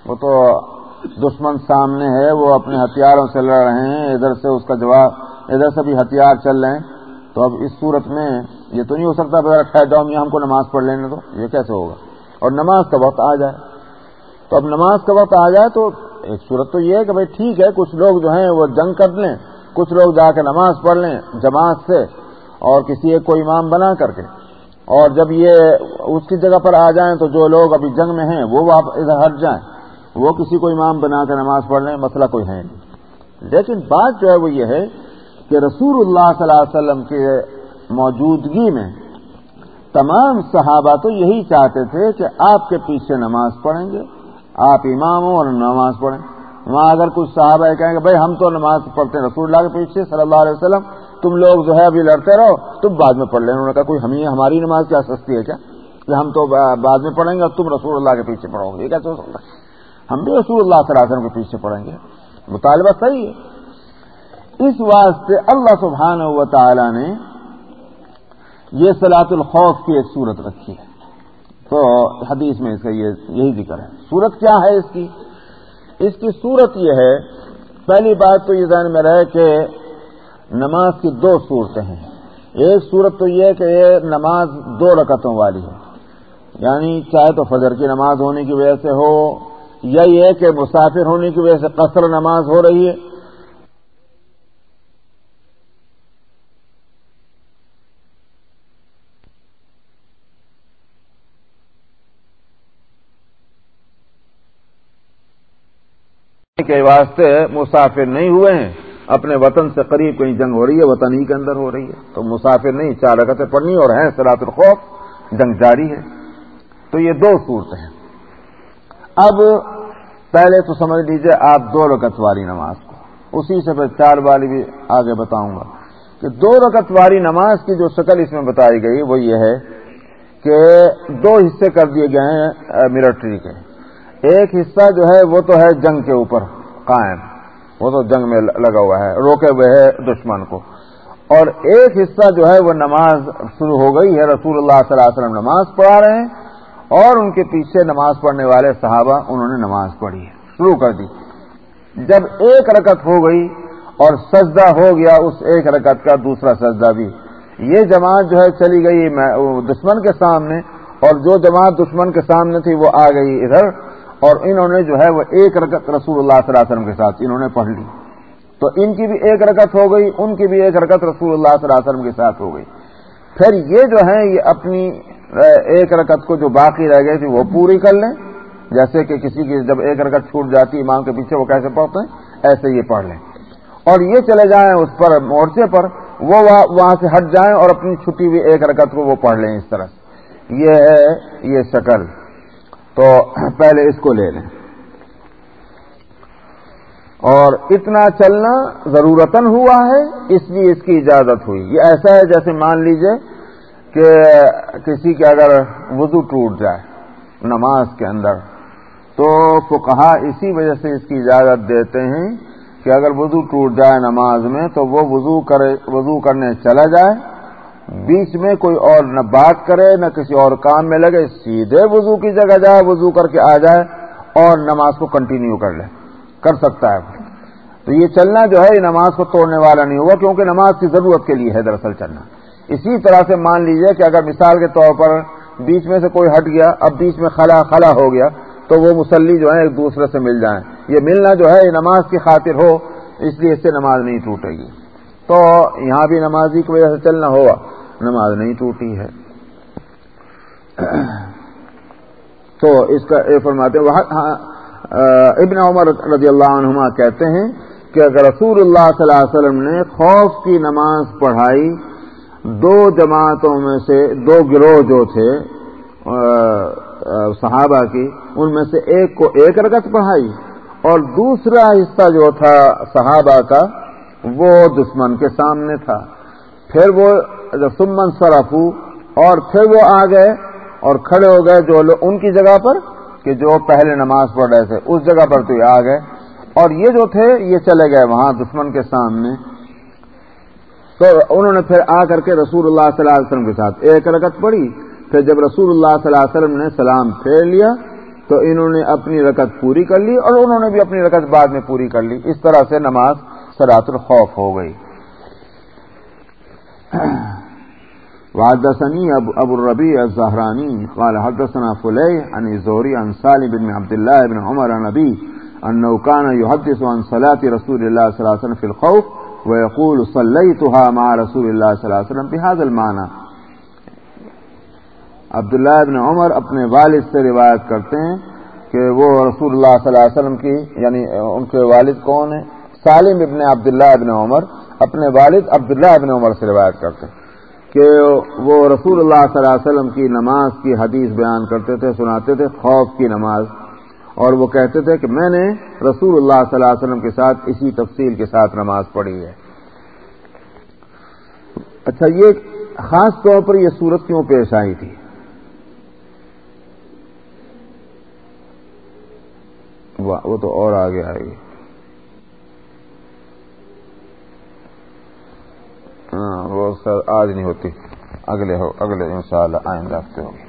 وہ تو دشمن سامنے ہے، وہ اپنے ہتھیاروں سے لڑ رہے ہیں، ادھر سے اس کا جواب، ادھر سے بھی ہتھیار چل رہے ہیں۔ تو اب اس صورت میں یہ تو نہیں ہو سکتا ٹھہر جاؤ ہم کو نماز پڑھ لینے تو یہ کیسے ہوگا؟ اور نماز کا وقت آ جائے۔ تو اب نماز کا وقت آ جائے تو ایک صورت تو یہ ہے کہ بھائی ٹھیک ہے، کچھ لوگ جو ہیں وہ جنگ کر لیں، کچھ لوگ جا کے نماز پڑھ لیں جماعت سے، اور کسی ایک کو امام بنا کر کے۔ اور جب یہ اس کی جگہ پر آ جائیں تو جو لوگ ابھی جنگ میں ہیں، وہ ادھر ہٹ جائیں۔ وہ کسی کو امام بنا کر نماز پڑھ لیں، مسئلہ کوئی ہے نہیں۔ لیکن بات جو ہے وہ یہ ہے کہ رسول اللہ صلی اللہ علیہ وسلم کے موجودگی میں تمام صحابہ تو یہی چاہتے تھے کہ آپ کے پیچھے نماز پڑھیں گے، آپ امام ہوں اور نماز پڑھیں۔ وہاں اگر کچھ صحابہ کہیں گے، بھائی ہم تو نماز پڑھتے ہیں، رسول اللہ کے پیچھے صلی اللہ علیہ وسلم، تم لوگ جو ہے ابھی لڑتے رہو، تم بعد میں پڑھ لیں۔ انہوں نے کہا، کوئی ہمیں ہماری نماز کیا سستی ہے کیا؟ کہ ہم تو بعد میں پڑھیں گے اور تم رسول اللہ کے پیچھے پڑھو گے۔ یہ کیسے ہو سکتا ہے؟ ہم بھی رسول اللہ صلی اللہ علیہ وسلم کے پیچھے پڑیں گے۔ مطالبہ صحیح ہے۔ اس واسطے اللہ سبحانہ و تعالی نے یہ سلاۃ الخوف کی ایک صورت رکھی ہے۔ تو حدیث میں اس کا یہ یہی ذکر ہے۔ صورت کیا ہے اس کی؟ اس کی صورت یہ ہے، پہلی بات تو یہ ذہن میں رہے کہ نماز کی دو صورتیں ہیں۔ ایک صورت تو یہ کہ یہ نماز دو رکعتوں والی ہے۔ یعنی چاہے تو فجر کی نماز ہونے کی وجہ سے ہو یا یہ کہ مسافر ہونے کی وجہ سے قصر نماز ہو رہی ہے۔ کے واسطے مسافر نہیں ہوئے ہیں۔ اپنے وطن سے قریب کہیں جنگ ہو رہی ہے وطن ہی کے اندر ہو رہی ہے۔ تو مسافر نہیں، چار رکعتیں پڑھنی اور ہیں سرات الخوف، جنگ جاری ہے۔ تو یہ دو صورتیں ہیں۔ اب پہلے تو سمجھ لیجیے آپ دو رکت والی نماز کو۔ اسی سے پھر چار والی بھی آگے بتاؤں گا کہ دو رکت والی نماز کی جو شکل اس میں بتائی گئی وہ یہ ہے کہ دو حصے کر دیے گئے ہیں ملٹری کے۔ ایک حصہ جو ہے وہ تو ہے جنگ کے اوپر قائم۔ وہ تو جنگ میں لگا ہوا ہے، روکے ہوئے ہے دشمن کو۔ اور ایک حصہ جو ہے وہ نماز شروع ہو گئی ہے، رسول اللہ صلی اللہ علیہ وسلم نماز پڑھا رہے ہیں۔ اور ان کے پیچھے نماز پڑھنے والے صحابہ انہوں نے نماز پڑھی شروع کر دی۔ جب ایک رکت ہو گئی اور سجدہ ہو گیا، اس ایک رکت کا دوسرا سجدہ بھی۔ یہ جماعت جو ہے چلی گئی دشمن کے سامنے، اور جو جماعت دشمن کے سامنے تھی، وہ آ گئی ادھر۔ اور انہوں نے جو ہے، وہ ایک رکت رسول اللہ صلی اللہ علیہ وسلم کے ساتھ انہوں نے پڑھ لی۔ تو ان کی بھی ایک رکت ہو گئی، ان کی بھی ایک رکت رسول اللہ صلی اللہ علیہ وسلم کے ساتھ ہو گئی۔ پھر یہ جو ہے، یہ اپنی ایک رکت کو جو باقی رہ گئی تھی وہ پوری کر لیں۔ جیسے کہ کسی کی جب ایک رکت چھوٹ جاتی، امام کے پیچھے وہ کیسے پڑھتے ہیں؟ ایسے یہ پڑھ لیں۔ اور یہ چلے جائیں اس پر، مورچے پر، وہ وہاں سے ہٹ جائیں اور اپنی چھٹی ہوئی ایک رکت کو وہ پڑھ لیں اس طرح۔ یہ ہے، یہ شکل۔ تو پہلے اس کو لے لیں۔ اور اتنا چلنا ضرورتن ہوا ہے، اس لیے اس کی اجازت ہوئی۔ یہ ایسا ہے جیسے مان لیجیے کہ کسی کے اگر وضو ٹوٹ جائے نماز کے اندر، تو فقہا اسی وجہ سے اس کی اجازت دیتے ہیں کہ اگر وضو ٹوٹ جائے نماز میں، تو وہ وضو کرے، وضو کرنے چلا جائے، بیچ میں کوئی اور نہ بات کرے، نہ کسی اور کام میں لگے، سیدھے وضو کی جگہ جائے، وضو کر کے آ جائے اور نماز کو کنٹینیو کر لے، کر سکتا ہے۔ تو یہ چلنا جو ہے، یہ نماز کو توڑنے والا نہیں ہوگا، کیونکہ نماز کی ضرورت کے لیے ہے دراصل چلنا۔ اسی طرح سے مان لیجیے کہ اگر مثال کے طور پر بیچ میں سے کوئی ہٹ گیا، اب بیچ میں خلا خلا ہو گیا، تو وہ مسلی جو ہے ایک دوسرے سے مل جائیں۔ یہ ملنا جو ہے، یہ نماز کی خاطر ہو، اس لیے اس سے نماز نہیں ٹوٹے گی۔ تو یہاں بھی نمازی کی وجہ سے چلنا ہوا، نماز نہیں ٹوٹی ہے۔ تو اس کا فرماتے ہاں، ابن عمر رضی اللہ عنہما کہتے ہیں کہ اگر رسول اللہ صلی اللہ علیہ وسلم نے خوف کی نماز پڑھائی دو جماعتوں میں سے دو گروہ جو تھے صحابہ کی، ان میں سے ایک کو ایک رکت پڑھائی اور دوسرا حصہ جو تھا صحابہ کا، وہ دشمن کے سامنے تھا۔ پھر وہ سمن سرفو اور پھر وہ آ گئے اور کھڑے ہو گئے جو لوگ ان کی جگہ پر، کہ جو پہلے نماز پڑھ رہے تھے، اس جگہ پر تو یہ آ گئے۔ اور یہ جو تھے، یہ چلے گئے وہاں دشمن کے سامنے۔ تو انہوں نے پھر آ کر کے رسول اللہ صلی اللہ علیہ وسلم کے ساتھ ایک رکت پڑی پھر جب رسول اللہ صلی اللہ علیہ وسلم نے سلام پھیر لیا، تو انہوں نے اپنی رکت پوری کر لی اور انہوں نے بھی اپنی رکت بعد میں پوری کر لی۔ اس طرح سے نماز سرات الخوف ہو گئی۔ وحدثني أبو الربيع الزهراني قال حدثنا فلي عن الزهري عن سالم بن عبد الله بن عمر النبي أنه كان يحدث عن صلاة رسول الله صلى الله عليه وسلم في الخوف۔ ويقول صليتها مع رسول الله صلى الله عليه وسلم بهذا المعنى. عبداللہ ابن عمر اپنے والد سے روایت کرتے ہیں کہ وہ رسول اللہ صلی اللہ علیہ وسلم کی یعنی ان کے والد کون ہیں؟ سالم ابن عبداللہ ابن عمر اپنے والد عبداللہ ابن عمر سے روایت کرتے ہیں کہ وہ رسول اللہ صلی اللہ علیہ وسلم کی نماز کی حدیث بیان کرتے تھے، سناتے تھے، خوف کی نماز اور وہ کہتے تھے کہ میں نے رسول اللہ صلی اللہ علیہ وسلم کے ساتھ اسی تفصیل کے ساتھ نماز پڑھی ہے۔ اچھا یہ خاص طور پر یہ صورت کیوں پیش آئی تھی؟ وہ تو اور آگے آئے گی ہاں وہ سر آج نہیں ہوتی۔ اگلے ہو، اگلے انشاءاللہ آئندہ ہفتے ہوگی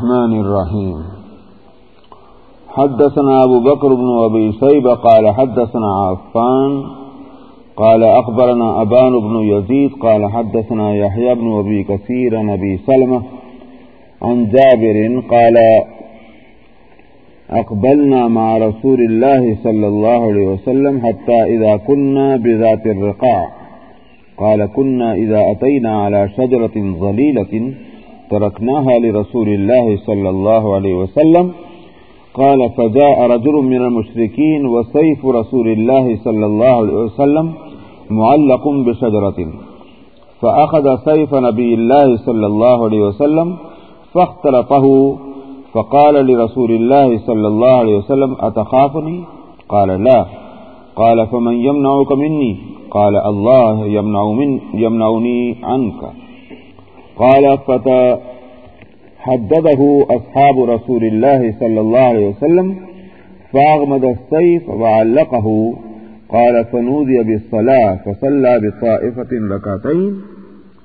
الرحمن الرحيم. حدثنا أبو بكر بن أبي سيب قال حدثنا عفان قال أخبرنا أبان بن يزيد قال حدثنا يحيى بن أبي كثير نبي سلمة عن جابر قال أقبلنا مع رسول الله صلى الله عليه وسلم حتى إذا كنا بذات الرقاع. قال كنا إذا أتينا على شجرة ظليلة تركناها لرسول الله صلى الله عليه وسلم۔ قال، فجاء رجل من المشركين وسيف رسول الله صلى الله عليه وسلم معلق بشجرة فأخذ سيف نبي الله صلى الله عليه وسلم فاختلطه فقال لرسول الله صلى الله عليه وسلم أتخافني قال، لا. قال، فمن يمنعك مني قال الله يمنع من يمنعني عنك قال فتحدده أصحاب رسول الله صلى الله عليه وسلم فأغمد السيف وعلقه، قال فنودي بالصلاة، فصلى بطائفة ركعتين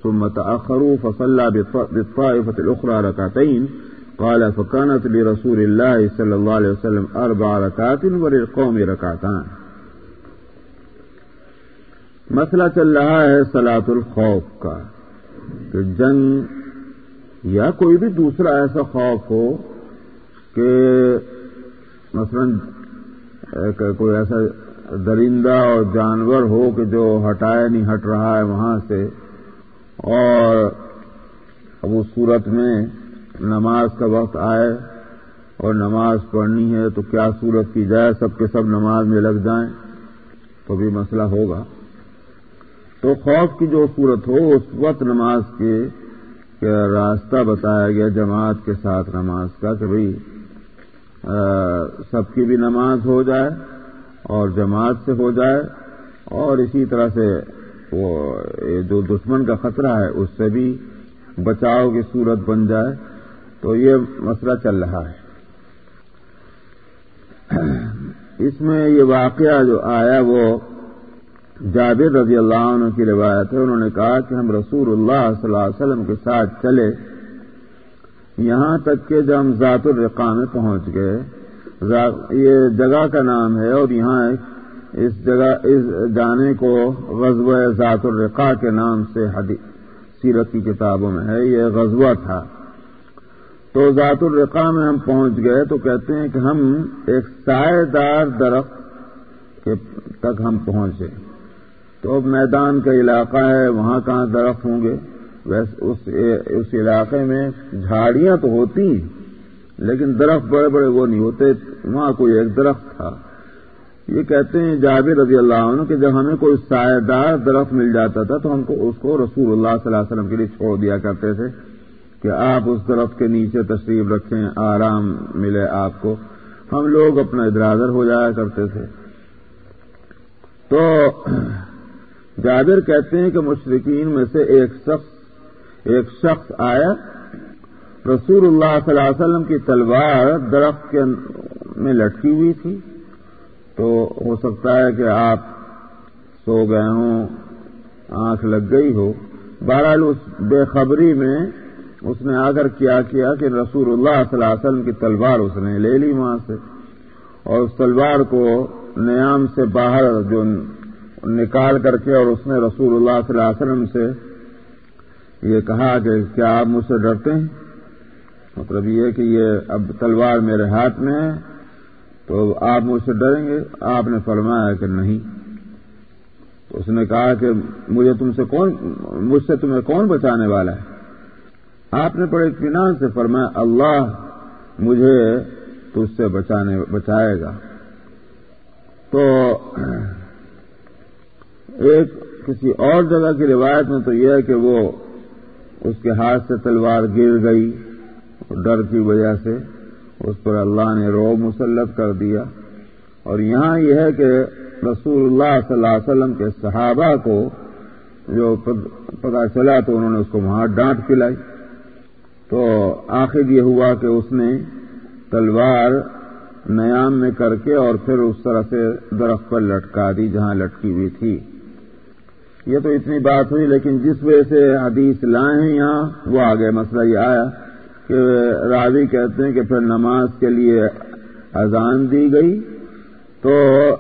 ثم تأخروا، فصلى بالطائفة الأخرى ركعتين قال، فكانت لرسول الله صلى الله عليه وسلم أربع ركعات وللقوم ركعتان مسئلہ چل رہا ہے سلاۃ الخوف کا۔ کہ جنگ یا کوئی بھی دوسرا ایسا خوف ہو کہ مثلا کوئی ایسا درندہ اور جانور ہو کہ جو ہٹائے نہیں، ہٹ رہا ہے وہاں سے، اور اب اس صورت میں نماز کا وقت آئے اور نماز پڑھنی ہے تو کیا صورت کی جائے؟ سب کے سب نماز میں لگ جائیں تو بھی مسئلہ ہوگا۔ تو خوف کی جو صورت ہو، اس وقت نماز کے راستہ بتایا گیا جماعت کے ساتھ نماز کا کہ بھائی سب کی بھی نماز ہو جائے اور جماعت سے ہو جائے اور اسی طرح سے وہ جو دشمن کا خطرہ ہے، اس سے بھی بچاؤ کی صورت بن جائے۔ تو یہ مسئلہ چل رہا ہے۔ اس میں یہ واقعہ جو آیا وہ جابر رضی اللہ عنہ کی روایت ہے، انہوں نے کہا کہ ہم رسول اللہ صلی اللہ علیہ وسلم کے ساتھ چلے، یہاں تک کہ جب ہم ذات الرقا میں پہنچ گئے یہ جگہ کا نام ہے اور یہاں اس جگہ، اس جانے کو غزوہ ذات الرقا کے نام سے سیرت کی کتابوں میں ہے، یہ غزوہ تھا۔ تو ذات الرقا میں ہم پہنچ گئے تو کہتے ہیں کہ ہم ایک سائے دار درخت تک ہم پہنچے۔ تو اب میدان کا علاقہ ہے، وہاں کہاں درخت ہوں گے؟ اس علاقے میں جھاڑیاں تو ہوتی لیکن درخت بڑے بڑے وہ نہیں ہوتے، وہاں کوئی ایک درخت تھا۔ یہ کہتے ہیں جابر رضی اللہ عنہ کہ جب ہمیں کوئی سایہ دار درخت مل جاتا تھا تو ہم کو اس کو رسول اللہ صلی اللہ علیہ وسلم کے لیے چھوڑ دیا کرتے تھے کہ آپ اس درخت کے نیچے تشریف رکھیں، آرام ملے آپ کو۔ ہم لوگ اپنا ادرادر ہو جایا کرتے تھے۔ تو جابر کہتے ہیں کہ مشرقین میں سے ایک شخص ایک شخص آیا، رسول اللہ صلی اللہ علیہ وسلم کی تلوار درخت کے میں لٹکی ہوئی تھی۔ تو ہو سکتا ہے کہ آپ سو گئے ہوں، آنکھ لگ گئی ہو۔ بہرحال اس بے خبری میں اس نے آ کر کیا کیا کہ رسول اللہ صلی اللہ علیہ وسلم کی تلوار اس نے لے لی وہاں سے۔ اور اس تلوار کو نیام سے باہر جو نکال کر کے اور اس نے رسول اللہ صلی اللہ علیہ وسلم سے یہ کہا کہ کیا آپ مجھ سے ڈرتے ہیں؟ مطلب یہ کہ یہ اب تلوار میرے ہاتھ میں ہے، تو آپ مجھ سے ڈریں گے؟ آپ نے فرمایا کہ نہیں۔ اس نے کہا کہ مجھے تم سے کون، مجھ سے تمہیں کون بچانے والا ہے؟ آپ نے بڑے اطمینان سے فرمایا، اللہ مجھے تجھ سے بچانے، بچائے گا۔ تو ایک کسی اور جگہ کی روایت میں تو یہ ہے کہ وہ اس کے ہاتھ سے تلوار گر گئی ڈر کی وجہ سے اس پر اللہ نے رو مسلط کر دیا۔ اور یہاں یہ ہے کہ رسول اللہ صلی اللہ علیہ وسلم کے صحابہ کو جو پتا چلا تو انہوں نے اس کو وہاں ڈانٹ پلائی۔ تو آخر یہ ہوا کہ اس نے تلوار نیام میں کر کے اور پھر اس طرح سے درخت پر لٹکا دی جہاں لٹکی ہوئی تھی۔ یہ تو اتنی بات ہوئی، لیکن جس وجہ سے حدیث لائے ہیں یہاں، وہ آگے مسئلہ یہ آیا کہ راوی کہتے ہیں کہ پھر نماز کے لیے اذان دی گئی۔ تو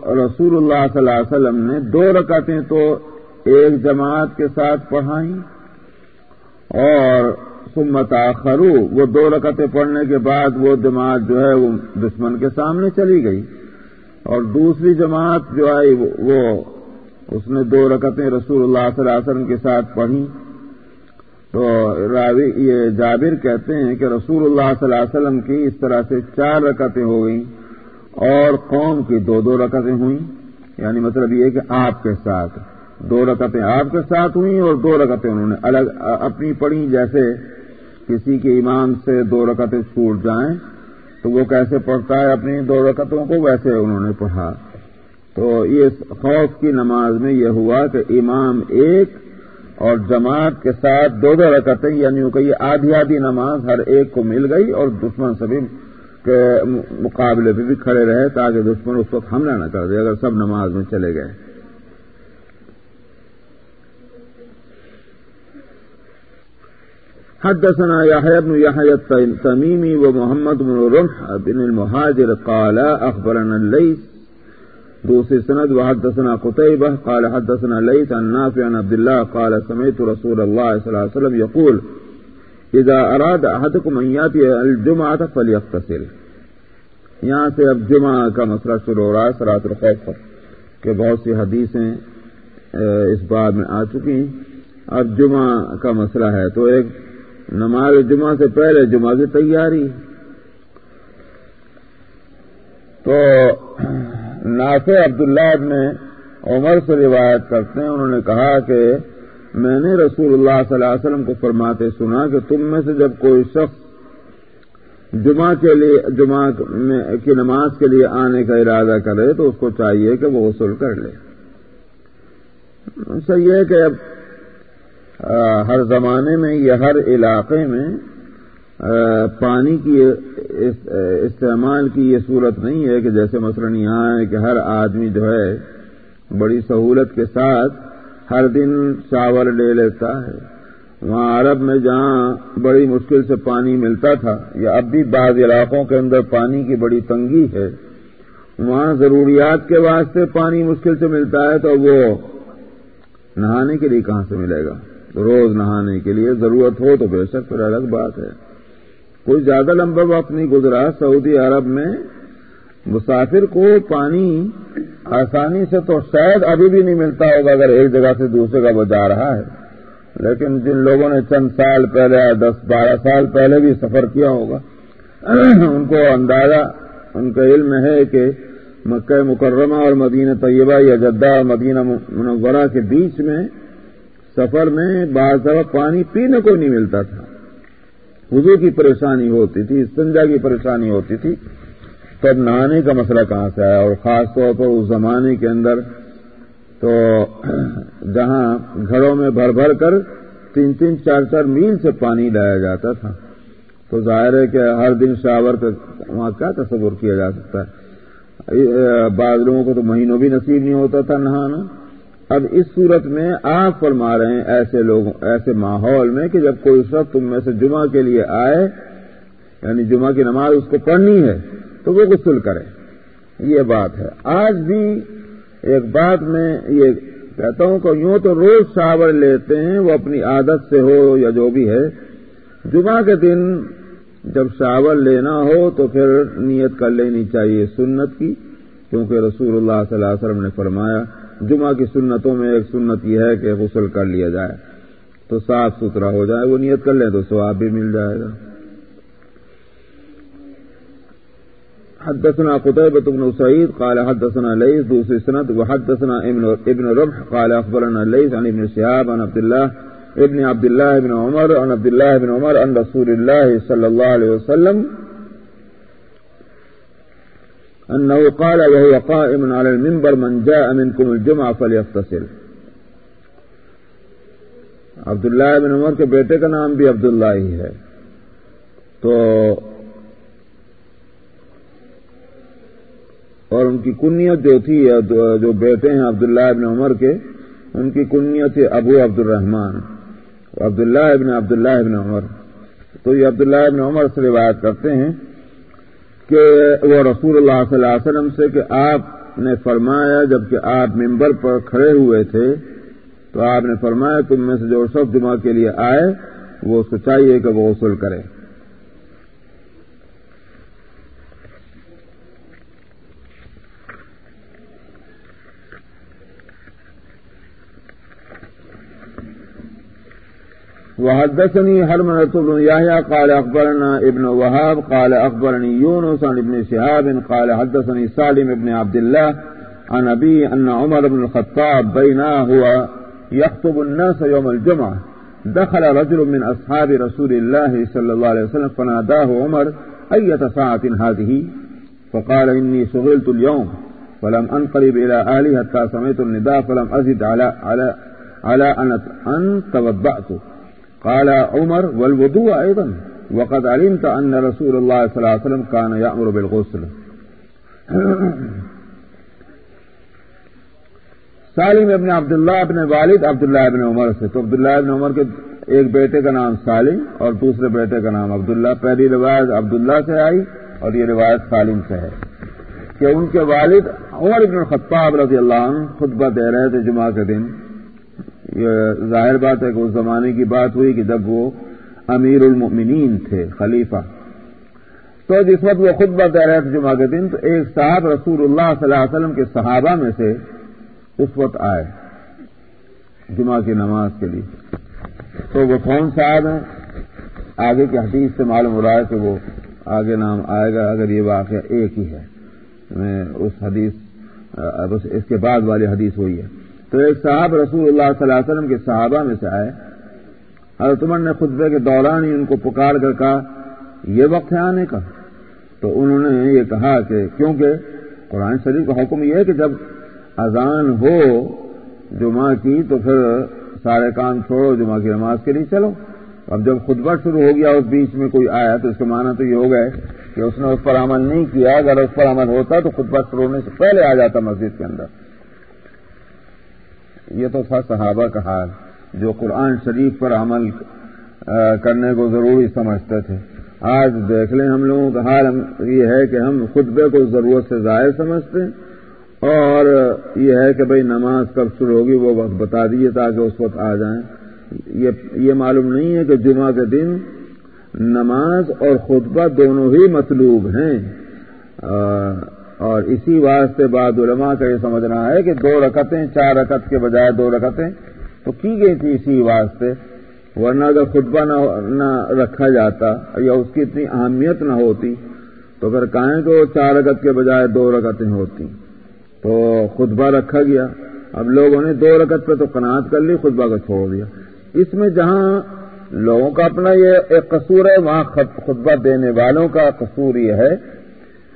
رسول اللہ صلی اللہ علیہ وسلم نے دو رکعتیں تو ایک جماعت کے ساتھ پڑھائیں اور سمت آخرو وہ دو رکعتیں پڑھنے کے بعد وہ جماعت جو ہے وہ دشمن کے سامنے چلی گئی۔ اور دوسری جماعت جو آئی، وہ اس نے دو رکعتیں رسول اللہ صلی اللہ علیہ وسلم کے ساتھ پڑھی تو راوی یہ جابر کہتے ہیں کہ رسول اللہ صلی اللہ علیہ وسلم کی اس طرح سے چار رکعتیں ہو گئیں اور قوم کی دو دو رکعتیں ہوئیں۔ یعنی مطلب یہ کہ آپ کے ساتھ۔ دو رکعتیں آپ کے ساتھ ہوئیں اور دو رکعتیں انہوں نے الگ اپنی پڑھی جیسے کسی کے امام سے دو رکعتیں چھوٹ جائیں تو وہ کیسے پڑھتا ہے اپنی دو رکعتوں کو؟ ویسے انہوں نے پڑھا۔ تو یہ خوف کی نماز میں یہ ہوا کہ امام ایک اور جماعت کے ساتھ دو دو رکعتیں یعنی کہ یہ آدھی آدھی نماز ہر ایک کو مل گئی اور دشمن سبھی کے مقابلے پہ بھی کھڑے رہے تاکہ دشمن اس وقت حملہ نہ کر دے اگر سب نماز میں چلے گئے۔ حدثنا يحيى بن يحيى التميمي ومحمد بن رمح بن المهاجر قال أخبرنا الليث دوسری سند و حدثنا قطيبة قال حدثنا ليس عن نافع عن عبد الله قال سمعت رسول الله صلى الله عليه وسلم يقول اذا اراد احدكم ان ياتي الجمعه فليغتسل. یہاں سے اب جمعہ کا مسئلہ شروع ہو رہا ہے سرات الخوف کہ بہت سی حدیثیں اس بات میں آ چکی ہیں۔ اب جمعہ کا مسئلہ ہے، تو ایک نماز جمعہ سے پہلے جمعہ کی تیاری تو نافع عبداللہ ابن عمر سے روایت کرتے ہیں۔ انہوں نے کہا کہ میں نے رسول اللہ صلی اللہ علیہ وسلم کو فرماتے سنا کہ تم میں سے جب کوئی شخص جمعہ کے لیے، جمعہ کی نماز کے لیے آنے کا ارادہ کرے تو اس کو چاہیے کہ وہ غسل کر لے۔ اچھا، صحیح ہے کہ اب ہر زمانے میں یا ہر علاقے میں پانی کی استعمال کی یہ صورت نہیں ہے کہ جیسے مثلا یہاں ہے کہ ہر آدمی جو ہے بڑی سہولت کے ساتھ ہر دن چاول لے لیتا ہے۔ وہاں عرب میں جہاں بڑی مشکل سے پانی ملتا تھا یا اب بھی بعض علاقوں کے اندر پانی کی بڑی تنگی ہے، وہاں ضروریات کے واسطے پانی مشکل سے ملتا ہے تو وہ نہانے کے لیے کہاں سے ملے گا؟ روز نہانے کے لیے ضرورت ہو تو بے شک پھر الگ بات ہے۔ کوئی زیادہ لمبا وقت نہیں گزرا سعودی عرب میں، مسافر کو پانی آسانی سے تو شاید ابھی بھی نہیں ملتا ہوگا اگر ایک جگہ سے دوسرے کا وہ جا رہا ہے۔ لیکن جن لوگوں نے چند سال پہلے دس، بارہ سال پہلے بھی سفر کیا ہوگا، ان کو اندازہ، ان کا علم ہے کہ مکہ مکرمہ اور مدینہ طیبہ یا جدہ اور مدینہ منورہ کے بیچ میں سفر میں بعض دفعہ پانی پینے کو نہیں ملتا تھا۔ وضو کی پریشانی ہوتی تھی، استنجا کی پریشانی ہوتی تھی، تب نہانے کا مسئلہ کہاں سے آیا؟ اور خاص طور پر اس زمانے کے اندر تو جہاں گھروں میں بھر بھر کر تین تین چار چار میل سے پانی لایا جاتا تھا، تو ظاہر ہے کہ ہر دن شاور کا وہاں کیا تصور کیا جا سکتا ہے؟ بعض لوگوں کو تو مہینوں بھی نصیب نہیں ہوتا تھا نہانا۔ اب اس صورت میں آپ فرما رہے ہیں ایسے لوگوں، ایسے ماحول میں کہ جب کوئی شخص تم میں سے جمعہ کے لیے آئے یعنی جمعہ کی نماز اس کو پڑھنی ہے، تو وہ غسل کرے۔ یہ بات ہے۔ آج بھی ایک بات میں یہ کہتا ہوں کہ یوں تو روز شاور لیتے ہیں، وہ اپنی عادت سے ہو یا جو بھی ہے۔ جمعہ کے دن جب شاور لینا ہو تو پھر نیت کر لینی چاہیے سنت کی، کیونکہ رسول اللہ صلی اللہ علیہ وسلم نے فرمایا جمعہ کی سنتوں میں ایک سنت یہ ہے کہ غسل کر لیا جائے تو صاف ستھرا ہو جائے، وہ نیت کر لیں تو سواب بھی مل جائے گا۔ حدثنا قتيبة بن سعيد، قال حدثنا ليس دوسري سند وحدثنا ابن ربح، قال أخبرنا ليس عن ابن شهاب، عن عبد الله ابن عبد الله بن عمر، عن عبد الله بن عمر عن رسول الله صلى الله عليه وسلم أنه قال وهو قائم على المنبر من جاء منكم الجمعة فليغتسل عبداللہ بن عمر کے بیٹے کا نام بھی عبداللہ ہی ہے. تو اور ان کی کنیت جو تھی، جو بیٹے ہیں عبداللہ ابن عمر کے، ان کی کنیت ابو عبد الرحمان عبداللہ ابن عبداللہ ابن عمر. تو یہ عبداللہ ابن عمر سے روایت کرتے ہیں کہ وہ رسول اللہ صلی اللہ علیہ وسلم سے کہ آپ نے فرمایا جبکہ آپ ممبر پر کھڑے ہوئے تھے، تو آپ نے فرمایا تم میں سے جو سب جمعہ کے لیے آئے، وہ اس کو چاہیے کہ وہ غسل کرے۔ وحدثني حرمنة بن يحيى قال أخبرنا ابن وهاب قال أخبرني يونس عن ابن شهاب قال حدثني سالم بن عبد الله عن أبي أن عمر بن الخطاب بينا هو يخطب الناس يوم الجمعة. دخل رجل من أصحاب رسول الله صلى الله عليه وسلم فناداه عمر، أية ساعة هذه؟ فقال إني شغلت اليوم، فلم أنقلب إلى أهلي حتى سمعت النداء، فلم أزد على على على أن توضأت قال عمر والوضوء أيضا. وقد علمت أن رسول الله صلى الله عليه وسلم كان يأمر بالغسل. سالم ابن عبداللہ ابن والد عبداللہ ابن عمر سے. تو عبداللہ ابن عمر کے ایک بیٹے کا نام سالم اور دوسرے بیٹے کا نام عبداللہ. پہلی روایت عبداللہ سے آئی اور یہ روایت سالم سے ہے کہ ان کے والد عمر ابن خطاب رضی اللہ عنہ خطبہ دے رہے تھے جمعہ کے دن. یہ ظاہر بات ہے کہ اس زمانے کی بات ہوئی کہ جب وہ امیر المؤمنین تھے، خلیفہ۔ تو جس وقت وہ خود بات رہے تھے جمعہ کے دن، تو ایک صاحب رسول اللہ صلی اللہ علیہ وسلم کے صحابہ میں سے اس وقت آئے جمعہ کی نماز کے لیے۔ تو وہ کون صاحب ہیں؟ آگے کی حدیث سے معلوم ہو رہا ہے کہ وہ آگے نام آئے گا، اگر یہ واقعہ ایک ہی ہے۔ میں اس حدیث، اس کے بعد والی حدیث ہوئی ہے۔ تو ایک صاحب رسول اللہ صلی اللہ علیہ وسلم کے صحابہ میں سے آئے۔ حضرت عمر نے خطبے کے دوران ہی ان کو پکار کر کہا، یہ وقت ہے آنے کا۔ تو انہوں نے یہ کہا کہ، کیونکہ قرآن شریف کا حکم یہ ہے کہ جب اذان ہو جمعہ کی تو پھر سارے کام چھوڑو، جمعہ کی نماز کے لیے چلو۔ اب جب خطبہ شروع ہو گیا اس بیچ میں کوئی آیا تو اس کا معنی تو یہ ہو گئے کہ اس نے اس پر عمل نہیں کیا۔ اگر اس پر عمل ہوتا تو خطبہ شروع ہونے سے پہلے آ جاتا مسجد کے اندر۔ یہ تو تھا صحابہ کا حال، جو قرآن شریف پر عمل کرنے کو ضروری سمجھتے تھے۔ آج دیکھ لیں ہم لوگوں کا حال یہ ہے کہ ہم خطبے کو ضرورت سے ظاہر سمجھتے ہیں، اور یہ ہے کہ بھئی نماز کب شروع ہوگی، وہ وقت بتا دیجیے تاکہ اس وقت آ جائیں۔ یہ معلوم نہیں ہے کہ جمعہ کے دن نماز اور خطبہ دونوں ہی مطلوب ہیں۔ اور اسی واسطے بعد علماء کا یہ سمجھ رہا ہے کہ دو رکتیں، چار رکت کے بجائے دو رکتیں تو کی گئی تھی اسی واسطے؟ ورنہ اگر خطبہ نہ رکھا جاتا یا اس کی اتنی اہمیت نہ ہوتی تو اگر کہیں کہ وہ چار رکت کے بجائے دو رکتیں ہوتی۔ تو خطبہ رکھا گیا۔ اب لوگوں نے دو رکت پہ تو قناعت کر لی، خطبہ کو چھوڑ دیا۔ اس میں جہاں لوگوں کا اپنا یہ ایک قصور ہے، وہاں خطبہ دینے والوں کا قصور یہ ہے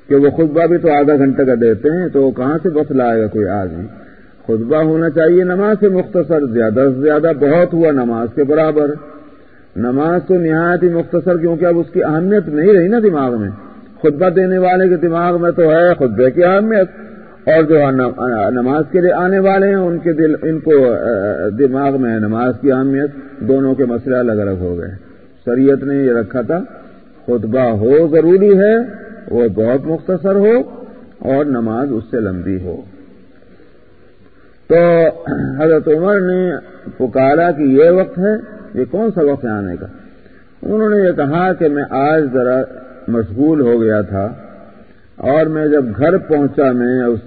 کہ وہ خطبہ بھی تو آدھا گھنٹے کا دیتے ہیں تو وہ کہاں سے بس لائے گا کوئی آدمی خطبہ ہونا چاہیے نماز سے مختصر، زیادہ سے زیادہ بہت ہوا نماز کے برابر۔ نماز تو نہایت ہی مختصر کیونکہ اب اس کی اہمیت نہیں رہی نا دماغ میں۔ خطبہ دینے والے کے دماغ میں تو ہے خطبے کی اہمیت۔ اور جو نماز کے لیے آنے والے ہیں، ان کے دل ان کو دماغ میں ہے نماز کی اہمیت۔ دونوں کے مسئلے الگ الگ ہو گئے۔ شریعت نے یہ رکھا تھا، خطبہ ہو ضروری ہے۔ وہ بہت مختصر ہو اور نماز اس سے لمبی ہو۔ تو حضرت عمر نے پکارا کہ یہ وقت ہے، یہ کون سا وقت ہے آنے کا؟ انہوں نے یہ کہا کہ میں آج ذرا مشغول ہو گیا تھا اور میں جب گھر پہنچا، میں اس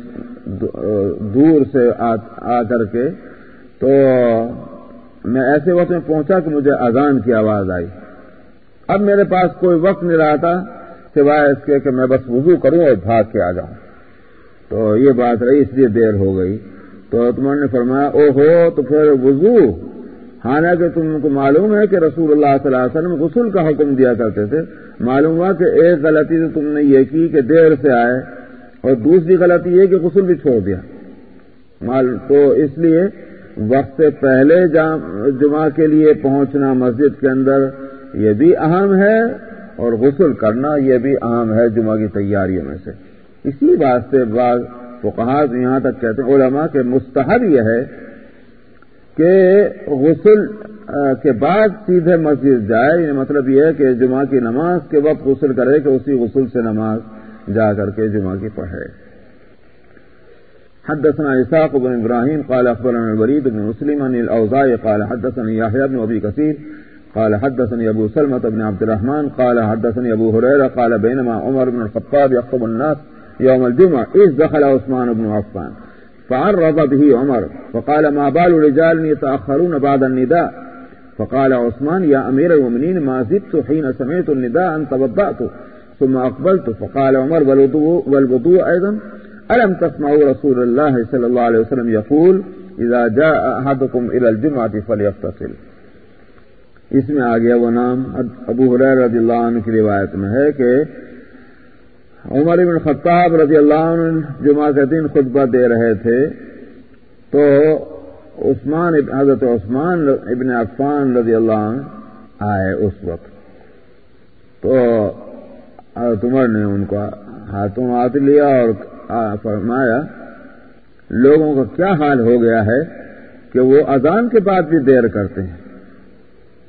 دور سے آ کر کے تو میں ایسے وقت میں پہنچا کہ مجھے اذان کی آواز آئی۔ اب میرے پاس کوئی وقت نہیں رہا تھا۔ سوائے اس کے کہ میں بس وضو کروں اور بھاگ کے آ جاؤں۔ تو یہ بات رہی، اس لیے دیر ہو گئی۔ تو تمہوں نے فرمایا او ہو تو پھر وضو۔ حالانکہ تم کو معلوم ہے کہ رسول اللہ صلی اللہ علیہ وسلم غسل کا حکم دیا کرتے تھے۔ معلوم ہوا کہ ایک غلطی تو تم نے یہ کی کہ دیر سے آئے، اور دوسری غلطی یہ کہ غسل بھی چھوڑ دیا۔ تو اس لیے وقت سے پہلے جمعہ کے لیے پہنچنا مسجد کے اندر یہ بھی اہم ہے۔ اور غسل کرنا یہ بھی اہم ہے جمعہ کی تیاریوں میں سے۔ اسی واسطے بعض فقہات یہاں تک کہتے ہیں، علماء کہ مستحب یہ ہے کہ غسل کے بعد سیدھے مسجد جائے یعنی مطلب یہ ہے کہ جمعہ کی نماز کے وقت غسل کرے کہ اسی غسل سے نماز جا کر کے جمعہ کی پڑھے۔ حدثنا اسحاق بن ابراهيم قال اخبرنا الوليد بن مسلم عن الاوزاعي قال حدثني يحيى بن ابي كثير قال حدثني ابو سلمة بن عبد الرحمن، قال حدثني ابو هريره قال بينما عمر بن الخطاب يخطب الناس يوم الجمعه اذ دخل عثمان بن عفان، فعرض به عمر، فقال ما بال رجال يتاخرون بعد النداء؟ فقال عثمان، يا امير المؤمنين، ما زدت حين سمعت النداء ان توضأت، ثم اقبلت فقال عمر، والوضوء ايضا الم تسمعوا رسول الله صلى الله عليه وسلم يقول اذا جاء احدكم الى الجمعه فليغتسل؟ اس میں آ گیا وہ نام ابو حریر رضی اللہ عنہ کی روایت میں ہے کہ عمر بن خطاب رضی اللہ عنہ جمعہ کے دن خطبہ دے رہے تھے، تو عثمان حضرت عثمان ابن عفان رضی اللہ عنہ آئے اس وقت۔ تو حضرت عمر نے ان کو ہاتھوں ہاتھ لیا اور فرمایا، لوگوں کا کیا حال ہو گیا ہے کہ وہ اذان کے بعد بھی دیر کرتے ہیں؟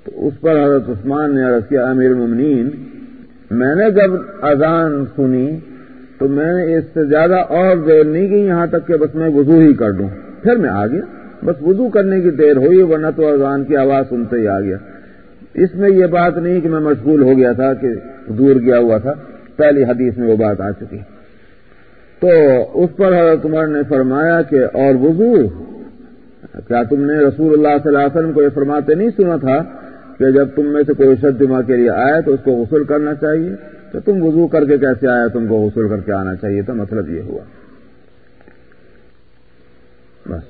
تو اس پر حضرت عثمان نے عرض کیا، امیر ممنین میں نے جب اذان سنی تو میں نے اس سے زیادہ اور دیر نہیں کی، یہاں تک کہ بس میں وضو ہی کر دوں۔ پھر میں آ گیا۔ بس وضو کرنے کی دیر ہوئی، ورنہ تو اذان کی آواز سنتے ہی آ گیا۔ اس میں یہ بات نہیں کہ میں مشغول ہو گیا تھا کہ دور گیا ہوا تھا، پہلی حدیث میں وہ بات آ چکی۔ تو اس پر حضرت عمر نے فرمایا کہ، اور وضو؟ کیا تم نے رسول اللہ صلی اللہ علیہ وسلم کو یہ فرماتے نہیں سنا تھا کہ جب تم میں سے کوئی شد دماغ کے لیے آئے تو اس کو غسل کرنا چاہیے، تو تم وضو کر کے کیسے آئے تم کو غسل کر کے آنا چاہیے تھا مطلب یہ ہوا۔ بس۔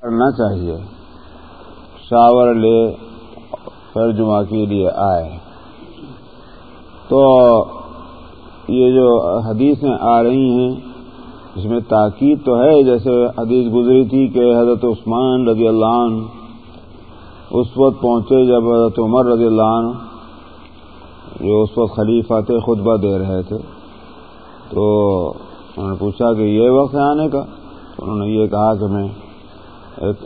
کرنا چاہیے۔ شاور لے، پھر جمعہ کے لیے آئے۔ تو یہ جو حدیثیں آ رہی ہیں، اس میں تاکید تو ہے، جیسے حدیث گزری تھی کہ حضرت عثمان رضی اللہ عنہ اس وقت پہنچے جب حضرت عمر رضی اللہ عنہ جو اس وقت خلیفہ تھے، خطبہ دے رہے تھے۔ تو انہوں نے پوچھا کہ یہ وقت ہے آنے کا؟ تو انہوں نے یہ کہا کہ میں ایک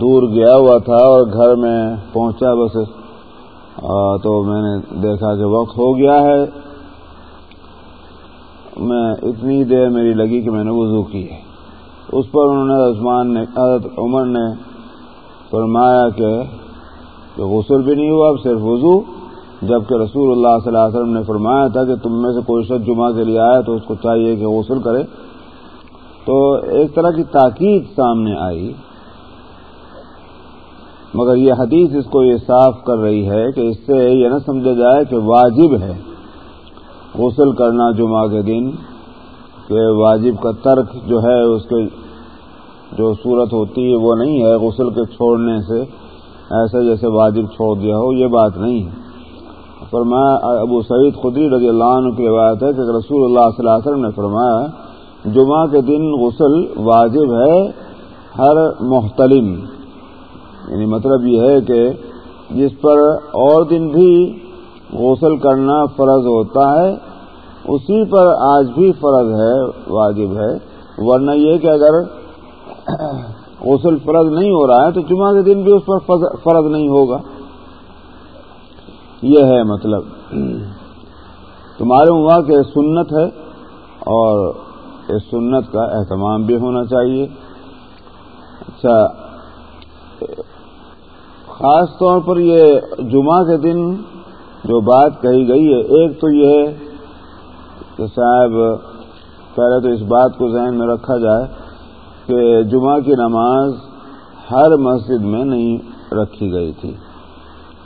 دور گیا ہوا تھا اور گھر میں پہنچا بس تو میں نے دیکھا کہ وقت ہو گیا ہے۔ میں اتنی دیر میری لگی کہ میں نے وضو کی ہے۔ اس پر انہوں نے عثمان نے، حضرت عمر نے فرمایا کہ غسل بھی نہیں ہوا، اب صرف وضو۔ جبکہ رسول اللہ صلی اللہ علیہ وسلم نے فرمایا تھا کہ تم میں سے کوئی شخص جمعہ کے لیے آیا تو اس کو چاہیے کہ غسل کرے۔ تو ایک طرح کی تاکید سامنے آئی۔ مگر یہ حدیث اس کو یہ صاف کر رہی ہے کہ اس سے یہ نہ سمجھا جائے کہ واجب ہے۔ غسل کرنا جمعہ کے دن، کہ واجب کا ترک جو ہے اس کے جو صورت ہوتی ہے وہ نہیں ہے، غسل کے چھوڑنے سے، ایسا جیسے واجب چھوڑ دیا ہو، یہ بات نہیں ہے۔ فرمایا ابو سعید خدری رضی اللہ عنہ کی روایت ہے کہ رسول اللہ صلی اللہ علیہ وسلم نے فرمایا، جمعہ کے دن غسل واجب ہے ہر محتلم۔ یعنی مطلب یہ ہے کہ جس پر اور دن بھی غسل کرنا فرض ہوتا ہے اسی پر آج بھی فرض ہے، واجب ہے۔ ورنہ یہ کہ اگر غسل فرض نہیں ہو رہا ہے تو جمعہ کے دن بھی اس پر فرض نہیں ہوگا۔ یہ ہے مطلب۔ تو معلوم ہوا کہ سنت ہے اور اس سنت کا اہتمام بھی ہونا چاہیے۔ اچھا خاص طور پر یہ جمعہ کے دن جو بات کہی گئی ہے، ایک تو یہ ہے کہ صاحب، پہلے تو اس بات کو ذہن میں رکھا جائے کہ جمعہ کی نماز ہر مسجد میں نہیں رکھی گئی تھی،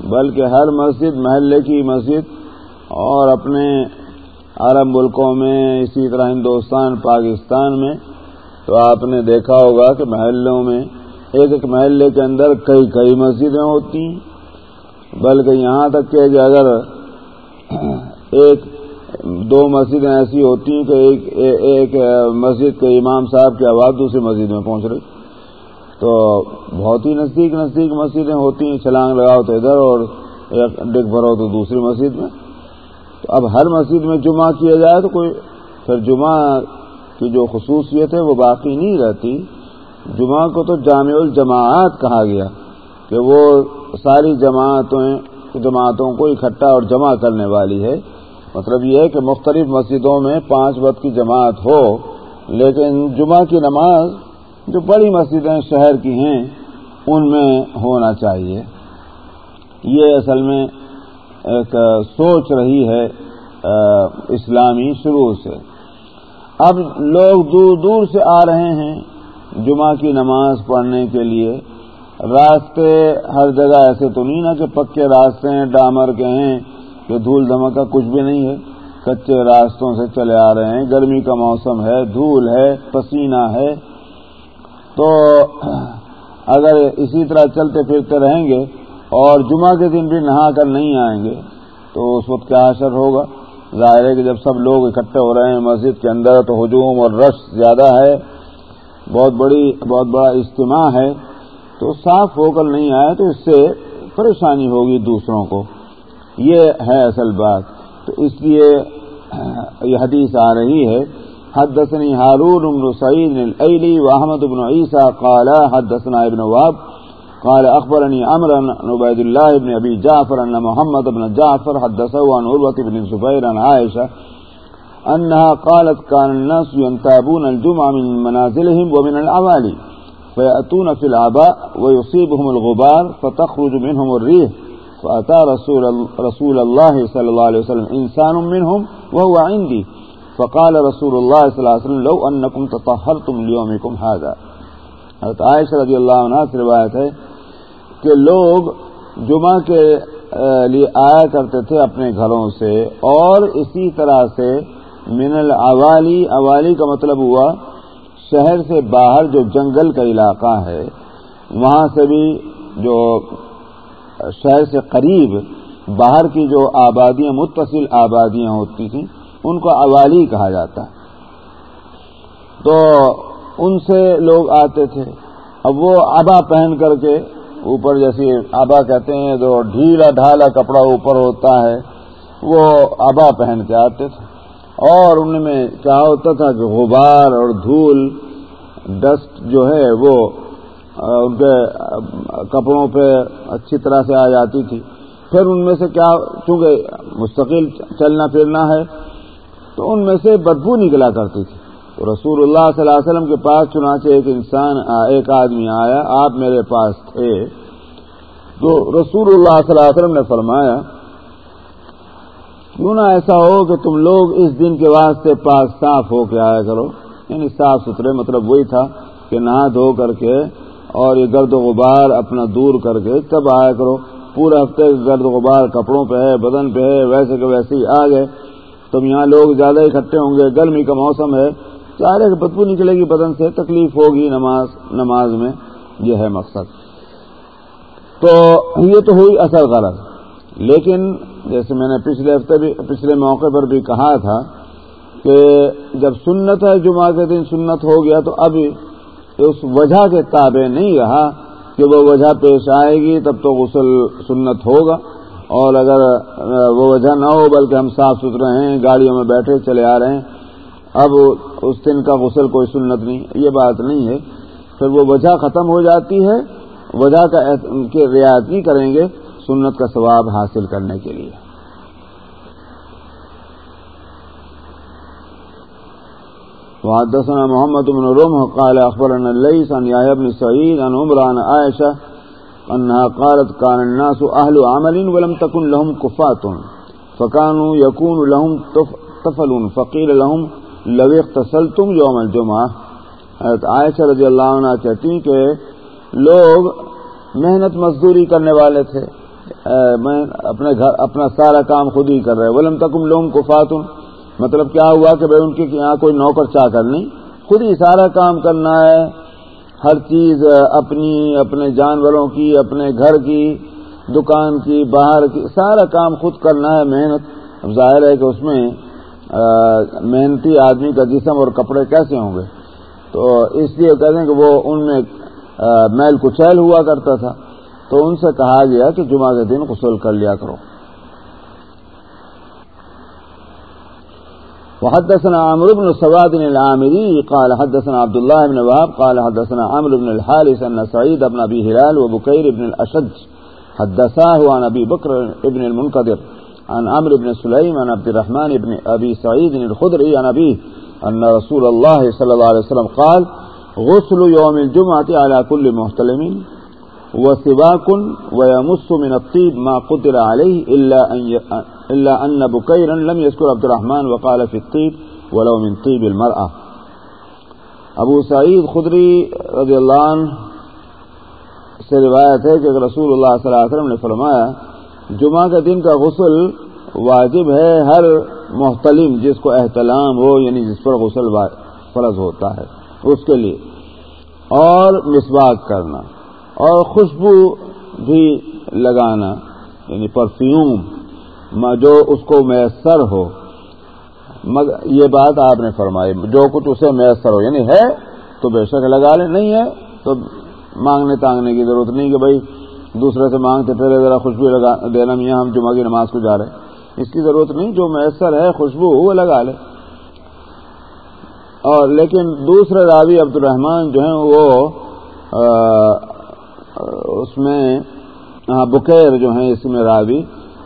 بلکہ ہر مسجد محلے کی مسجد اور اپنے عرب ملکوں میں، اسی طرح ہندوستان، پاکستان میں۔ تو آپ نے دیکھا ہوگا کہ محلوں میں ایک ایک محلے کے اندر کئی کئی مسجدیں ہوتی ہیں، بلکہ یہاں تک کہ اگر ایک دو مسجدیں ایسی ہوتی ہیں کہ ایک ایک مسجد کے امام صاحب کی آواز دوسری مسجد میں پہنچ رہی۔ تو بہت ہی نزدیک نزدیک مسجدیں ہوتی ہیں، چھلانگ لگاؤ تو ادھر اور ڈگ بھرو تو دوسری مسجد میں۔ تو اب ہر مسجد میں جمعہ کیا جائے تو کوئی پھر جمعہ کی جو خصوصیت ہے وہ باقی نہیں رہتی۔ جمعہ کو تو جامع الجماعت کہا گیا کہ وہ ساری جماعتوں جماعتوں کو اکٹھا اور جمع کرنے والی ہے۔ مطلب یہ ہے کہ مختلف مسجدوں میں پانچ وقت کی جماعت ہو، لیکن جمعہ کی نماز جو بڑی مسجدیں شہر کی ہیں، ان میں ہونا چاہیے۔ یہ اصل میں ایک سوچ رہی ہے اسلامی شروع سے۔ اب لوگ دور دور سے آ رہے ہیں جمعہ کی نماز پڑھنے کے لیے۔ راستے ہر جگہ ایسے تو نہیں نا کہ پکے راستے ہیں، ڈامر کے ہیں۔ کہ دھول دھمکا کچھ بھی نہیں ہے۔ کچے راستوں سے چلے آ رہے ہیں۔ گرمی کا موسم ہے، دھول ہے، پسینہ ہے۔ تو اگر اسی طرح چلتے پھرتے رہیں گے اور جمعہ کے دن بھی نہا کر نہیں آئیں گے، تو اس وقت کیا اثر ہوگا؟ ظاہر ہے کہ جب سب لوگ اکٹھے ہو رہے ہیں مسجد کے اندر، تو ہجوم اور رش زیادہ ہے۔ بہت بڑی، بہت بڑا اجتماع ہے۔ تو صاف ہو کر نہیں آئے تو اس سے پریشانی ہوگی دوسروں کو۔ یہ ہے اصل بات۔ تو اس لیے یہ حدیث آ رہی ہے حدثني هارون بن سعيد الأيلي وأحمد بن عيسى قال حدثنا ابن واب قال أخبرني أمر عن عبيد الله بن أبي جعفر أن محمد بن جعفر حدثه عن عروة بن الزبير عن عائشة أنها قالت كان الناس ينتابون الجمعة من منازلهم ومن العوالي فيأتون في العباء ويصيبهم الغبار فتخرج منهم الريح فأتى رسول, رسول الله صلى الله عليه وسلم إنسان منهم وهو عندي. فقال رسول اللہ صلی اللہ علیہ وسلم لو انکم تطہرتم لیومکم هذا. حضرت عائشہ رضی اللہ عنہ سے روایت ہے کہ لوگ جمعہ کے لیے آیا کرتے تھے اپنے گھروں سے اور اسی طرح سے من الاوالی اوالی کا مطلب ہوا شہر سے باہر جو جنگل کا علاقہ ہے وہاں سے بھی جو شہر سے قریب باہر کی جو آبادیاں، متصل آبادیاں ہوتی تھیں، ان کو اوالی کہا جاتا۔ تو ان سے لوگ آتے تھے۔ اب وہ آبا پہن کر کے اوپر جیسے آبا کہتے ہیں، جو ڈھیلا ڈھالا کپڑا اوپر ہوتا ہے، وہ آبا پہن کے آتے تھے۔ اور ان میں کیا ہوتا تھا کہ غبار اور دھول، ڈسٹ جو ہے، وہ ان کے کپڑوں پہ اچھی طرح سے آ جاتی تھی۔ پھر ان میں سے کیا، چونکہ مستقل چلنا پھرنا ہے، تو ان میں سے بدبو نکلا کرتی تھی۔ تو رسول اللہ صلی اللہ علیہ وسلم کے پاس چنانچہ ایک انسان ایک آدمی آیا، آپ میرے پاس تھے۔ تو رسول اللہ صلی اللہ علیہ وسلم نے فرمایا، کیوں نہ ایسا ہو کہ تم لوگ اس دن کے واسطے پاک صاف ہو کے آیا کرو۔ یعنی صاف ستھرے مطلب وہی تھا کہ نہا دھو کر کے اور یہ گرد و غبار اپنا دور کر کے تب آیا کرو۔ پورے ہفتے گرد و غبار کپڑوں پہ ہے، بدن پہ ہے، ویسے کہ ویسے ہی آ گئے تم یہاں لوگ زیادہ اکٹھے ہوں گے، گرمی کا موسم ہے۔ چارے بدبو نکلے گی بدن سے، تکلیف ہوگی نماز نماز میں۔ یہ ہے مقصد۔ تو یہ تو ہوئی اصل غلط لیکن جیسے میں نے پچھلے ہفتے بھی، پچھلے موقع پر بھی کہا تھا کہ جب سنت ہے، جمعہ کے دن سنت ہو گیا تو اب اس وجہ کے تابع نہیں رہا کہ وہ وجہ پیش آئے گی تب تو غسل سنت ہوگا اور اگر وہ وجہ نہ ہو بلکہ ہم صاف ستھرے ہیں، گاڑیوں میں بیٹھے چلے آ رہے ہیں، اب اس دن کا غسل کوئی سنت نہیں، یہ بات نہیں ہے۔ پھر وہ وجہ ختم ہو جاتی ہے، وجہ کا رعایت نہیں کریں گے سنت کا ثواب حاصل کرنے کے لیے۔ وحدثنا محمد بن رمح قال أخبرنا الليس عن يحيى بن سعيد عن عمران عائشة أنها قالت كان الناس أهل عمل ولم تكن لهم كفات فكانوا يكون لهم طفل فقيل لهم لو اغتسلتم يوم الجمعة حضرت عائشہ رضی اللہ عنہ کہتی کہ لوگ محنت مزدوری کرنے والے تھے اپنے گھر اپنا سارا کام خود ہی کر رہے، ولم تکم لوگوں کو فاتن مطلب کیا ہوا کہ بھائی ان کے یہاں کوئی نوکر چاہ کر نہیں؟ خود ہی سارا کام کرنا ہے، ہر چیز اپنی، اپنے جانوروں کی، اپنے گھر کی، دکان کی، باہر کی، سارا کام خود کرنا ہے، محنت۔ اب ظاہر ہے کہ اس میں محنتی آدمی کا جسم اور کپڑے کیسے ہوں گے؟ تو اس لیے کہتے ہیں کہ وہ ان میں میل کچیل ہوا کرتا تھا۔ تو ان سے کہا گیا کہ جمعہ کے دن غسل کر لیا کرو۔ وحدثنا عمرو بن سواد العامري قال حدثنا عبد الله بن وهب قال حدثنا عمرو بن الحارث أن سعيد بن أبي هلال وبكير بن الأشج حدثاه عن أبي بكر بن المنقدر عن عمرو بن سليم عن عبد الرحمن بن أبي سعيد الخدري عن أبيه أن رسول الله صلى الله عليه وسلم قال غسل يوم الجمعة على كل محتلم وسباك ويمس من الطيب ما قدر عليه إلا أن إلا أن بكيرا لم يذكر عبد الرحمن وقال في الطيب ولو من طيب المرأة. ابو سعید خدری رضی اللہ عنہ سے روایت ہے کہ رسول اللہ صلی اللہ علیہ وسلم نے فرمایا، جمعہ کے دن کا غسل واجب ہے ہر محتلم جس کو احتلام ہو یعنی جس پر غسل فرض ہوتا ہے، اس کے لیے، اور مسواک کرنا۔ اور خوشبو بھی لگانا یعنی پرفیوم جو اس کو میسر ہو۔ مگر یہ بات آپ نے فرمائی، جو کچھ اسے میسر ہو یعنی ہے تو بے شک لگا لے نہیں ہے تو مانگنے تانگنے کی ضرورت نہیں کہ بھائی دوسرے سے مانگتے پھر ذرا خوشبو لگا، دینا میاں، ہم جمعہ کی نماز کو جا رہے ہیں۔ اس کی ضرورت نہیں، جو میسر ہے، خوشبو، وہ لگا لے اور لیکن دوسرے راوی عبد الرحمان جو ہیں، وہ اس میں بکیر جو ہیں اس میں راوی،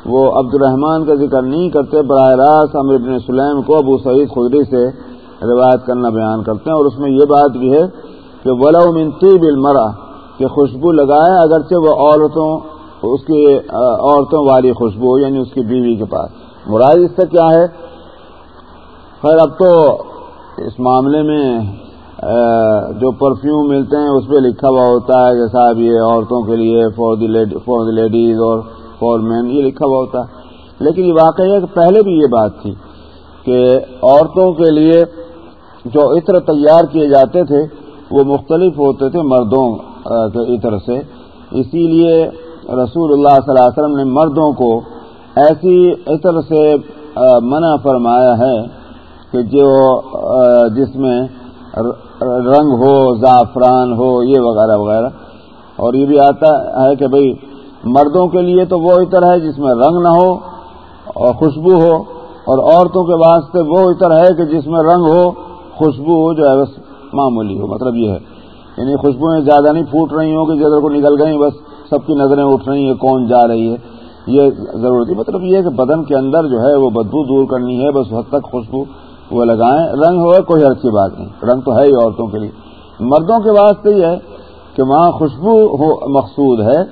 وہ عبد الرحمان کا ذکر نہیں کرتے، براہ راست امر ابن سلیم کو ابو سعید خدری سے روایت کرنا بیان کرتے ہیں اور اس میں یہ بات بھی ہے کہ ولو من طیب المرا کہ خوشبو لگائے اگرچہ وہ عورتوں، اس کی عورتوں والی خوشبو یعنی اس کی بیوی کے پاس۔ مراد اس سے کیا ہے؟ خیر، اب تو اس معاملے میں جو پرفیوم ملتے ہیں، اس پہ لکھا ہوا ہوتا ہے کہ صاحب یہ عورتوں کے لیے for the for the ladies اور فور مین یہ لکھا ہوا ہوتا ہے۔ لیکن یہ واقعی ہے کہ پہلے بھی یہ بات تھی کہ عورتوں کے لیے جو عطر تیار کیے جاتے تھے، وہ مختلف ہوتے تھے مردوں کے عطر سے۔ اسی لیے رسول اللہ صلی اللہ علیہ وسلم نے مردوں کو ایسی عطر سے منع فرمایا ہے کہ جو جس میں رنگ ہو، زعفران ہو، یہ وغیرہ وغیرہ۔ اور یہ بھی آتا ہے کہ بھئی مردوں کے لیے تو وہ عطر ہے جس میں رنگ نہ ہو اور خوشبو ہو، اور عورتوں کے واسطے وہ عطر ہے کہ جس میں رنگ ہو، خوشبو ہو، جو ہے بس معمولی ہو۔ مطلب یہ ہے۔ یعنی خوشبوئیں زیادہ نہیں پھوٹ رہی ہوں کہ جدھر کو نکل گئی بس سب کی نظریں اٹھ رہی ہیں، کون جا رہی ہے۔ یہ ضرورت ہے۔ مطلب یہ ہے کہ بدن کے اندر جو ہے وہ بدبو دور کرنی ہے، بس حد تک خوشبو۔ وہ لگائیں۔ رنگ ہو کوئی اچھی بات نہیں۔ رنگ تو ہے ہی عورتوں کے لیے۔ مردوں کے واسطے یہ ہے کہ وہاں خوشبو ہو مقصود ہے،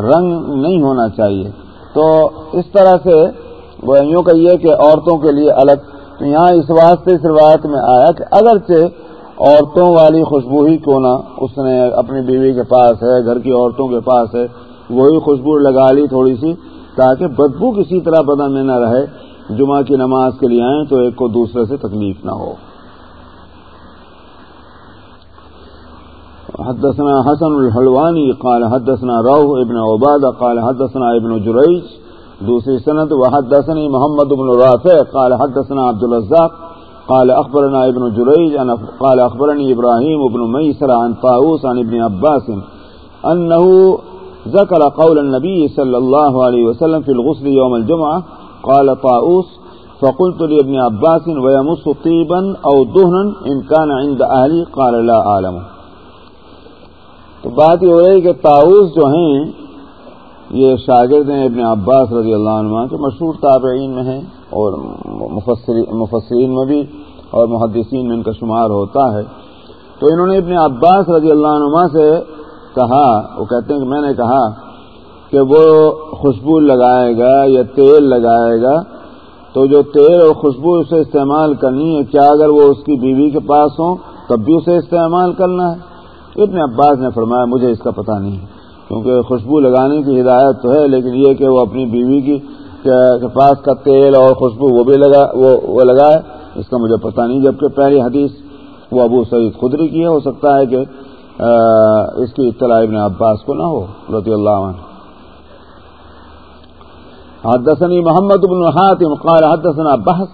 رنگ نہیں ہونا چاہیے۔ تو اس طرح سے وہ یوں کہیے کہ عورتوں کے لیے الگ۔ تو یہاں اس واسطے اس روایت میں آیا کہ اگرچہ عورتوں والی خوشبو ہی کیوں نہ اس نے اپنی بیوی کے پاس ہے، گھر کی عورتوں کے پاس ہے، وہی خوشبو لگا لی تھوڑی سی تاکہ بدبو کسی طرح بدن میں نہ رہے۔ جمعہ کی نماز کے لیے آئیں تو ایک کو دوسرے سے تکلیف نہ ہو۔ حدثنا حسن الحلوانی، قال حدثنا روح ابن عبادہ، قال حدثنا ابن جریج، دوسری سند وحدثني محمد بن رافع، قال حدثنا عبد الرزاق قال أخبرنا ابن جريج قال أخبرني إبراهيم بن ميسر عن طاووس عن ابن عباس أنه ذكر قول النبي صلى الله عليه وسلم في الغسل يوم الجمعة قال طاووس، فقلت لابن عباس ويمص طيبا أو دهنا إن كان عند أهلي قال لا أعلم. تو بات یہ ہو رہی کہ تاؤس جو ہیں، یہ شاگرد ہیں ابن عباس رضی اللہ عنہ کے مشہور تابعین میں ہیں اور مفسرین میں بھی اور محدثین میں ان کا شمار ہوتا ہے۔ تو انہوں نے ابن عباس رضی اللہ عنہ سے کہا، وہ کہتے ہیں کہ میں نے کہا کہ وہ خوشبو لگائے گا یا تیل لگائے گا، تو جو تیل اور خوشبو اسے استعمال کرنی ہے، کیا اگر وہ اس کی بیوی کے پاس ہوں، تب بھی اسے استعمال کرنا ہے۔ ابن عباس نے فرمایا، مجھے اس کا پتہ نہیں ہے، کیونکہ خوشبو لگانے کی ہدایت تو ہے، لیکن یہ کہ وہ اپنی بیوی کی پاس کا تیل اور خوشبو وہ بھی لگا، وہ لگائے۔ اس کا مجھے پتہ نہیں، جبکہ پہلی حدیث وہ ابو سعید خدری کی ہے، ہو سکتا ہے کہ اس کی اطلاع ابن عباس کو نہ ہو، رضی اللہ عنہ۔ حدثني محمد بن حاتم، قال حدثنا بحث،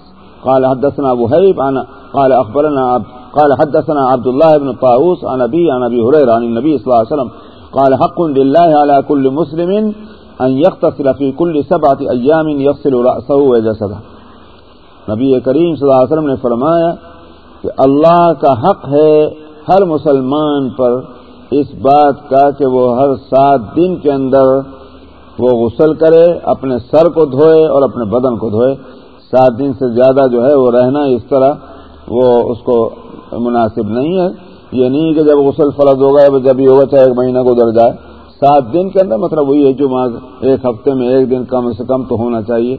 قال حدثنا وهيب، عن قال اخبرنا قال حدثنا عبد الله بن طاووس، عن ابي عن ابي هريره عن النبي صلى الله عليه وسلم، قال حق لله على كل مسلم ان يغتسل في كل سبعه ايام يغسل راسه وجسده. نبی کریم صلی اللہ علیہ وسلم نے فرمایا کہ اللہ کا حق ہے ہر مسلمان پر اس بات کا کہ وہ ہر سات دن کے اندر وہ غسل کرے، اپنے سر کو دھوئے اور اپنے بدن کو دھوئے۔ سات دن سے زیادہ جو ہے وہ رہنا اس طرح وہ اس کو مناسب نہیں ہے۔ یہ نہیں کہ جب غسل فرض ہوگا جب بھی ہوگا چاہے ایک مہینہ گزر جائے۔ سات دن کے اندر مطلب وہی ہے جو ایک ہفتے میں ایک دن کم سے کم تو ہونا چاہیے۔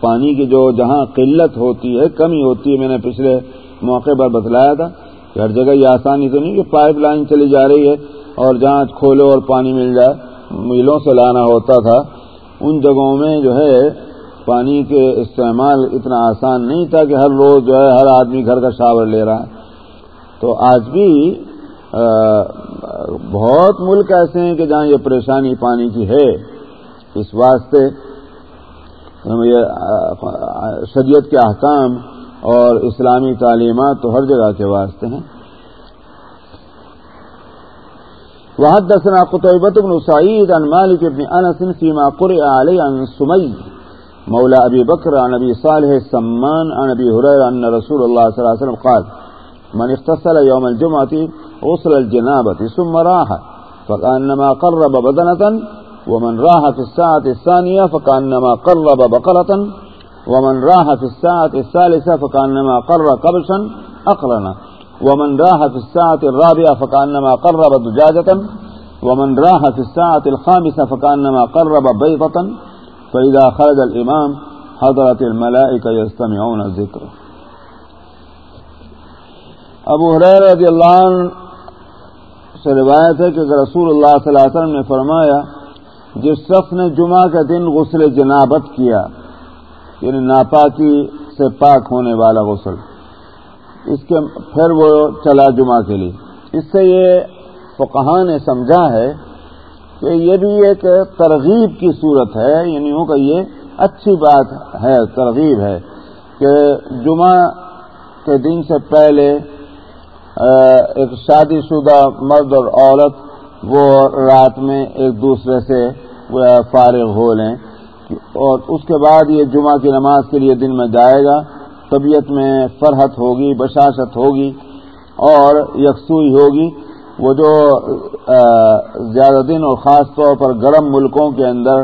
پانی کی جو جہاں قلت ہوتی ہے، کمی ہوتی ہے، میں نے پچھلے موقع پر بتلایا تھا کہ ہر جگہ یہ آسانی تو نہیں کہ پائپ لائن چلی جا رہی ہے اور جہاں کھولو اور پانی مل جائے۔ میلوں سے لانا ہوتا تھا، ان جگہوں میں جو ہے پانی کے استعمال اتنا آسان نہیں تھا کہ ہر روز جو ہے ہر آدمی گھر کا شاور لے رہا۔ ہے تو آج بھی بہت ملک ایسے ہیں کہ جہاں یہ پریشانی پانی کی ہے۔ اس واسطے شریعت کے احکام اور اسلامی تعلیمات تو ہر جگہ کے واسطے ہیں۔ وحدثنا قطيبة بن سعيد عن مالك بن أنس فيما قرئ عليه عن سمي مولى أبي بكر عن أبي صالح السمان عن أبي هريرة أن رسول الله صلى الله عليه وسلم قال، من اختصل يوم الجمعة غسل الجنابة ثم راح، فكأنما قرب بدنة، ومن راح في الساعة الثانية فكأنما قرب بقرة، ومن راح في الساعة الثالثة فكأنما قرب قبشا أقرنا ومن راح في الساعة الرابعة فكأنما قرب دجاجة، ومن راح في الساعة الخامسة فكأنما قرب بيضة، فإذا خرج الإمام حضرت الملائكة يستمعون الذكر. ابو حریر رضی اللہ عنہ سے روایت ہے کہ رسول اللہ صلی اللہ علیہ وسلم نے فرمایا، جس شخص نے جمعہ کے دن غسل جنابت کیا یعنی ناپاکی سے پاک ہونے والا غسل اس کے پھر وہ چلا جمعہ کے لیے۔ اس سے یہ فقہ نے سمجھا ہے کہ یہ بھی ایک ترغیب کی صورت ہے یعنی ہوں کہ یہ اچھی بات ہے، ترغیب ہے کہ جمعہ کے دن سے پہلے ایک شادی شدہ مرد اور عورت وہ رات میں ایک دوسرے سے فارغ ہو لیں، اور اس کے بعد یہ جمعہ کی نماز کے لیے دن میں جائے گا۔ طبیعت میں فرحت ہوگی، بشاشت ہوگی اور یکسوئی ہوگی۔ وہ جو زیادہ دن اور خاص طور پر گرم ملکوں کے اندر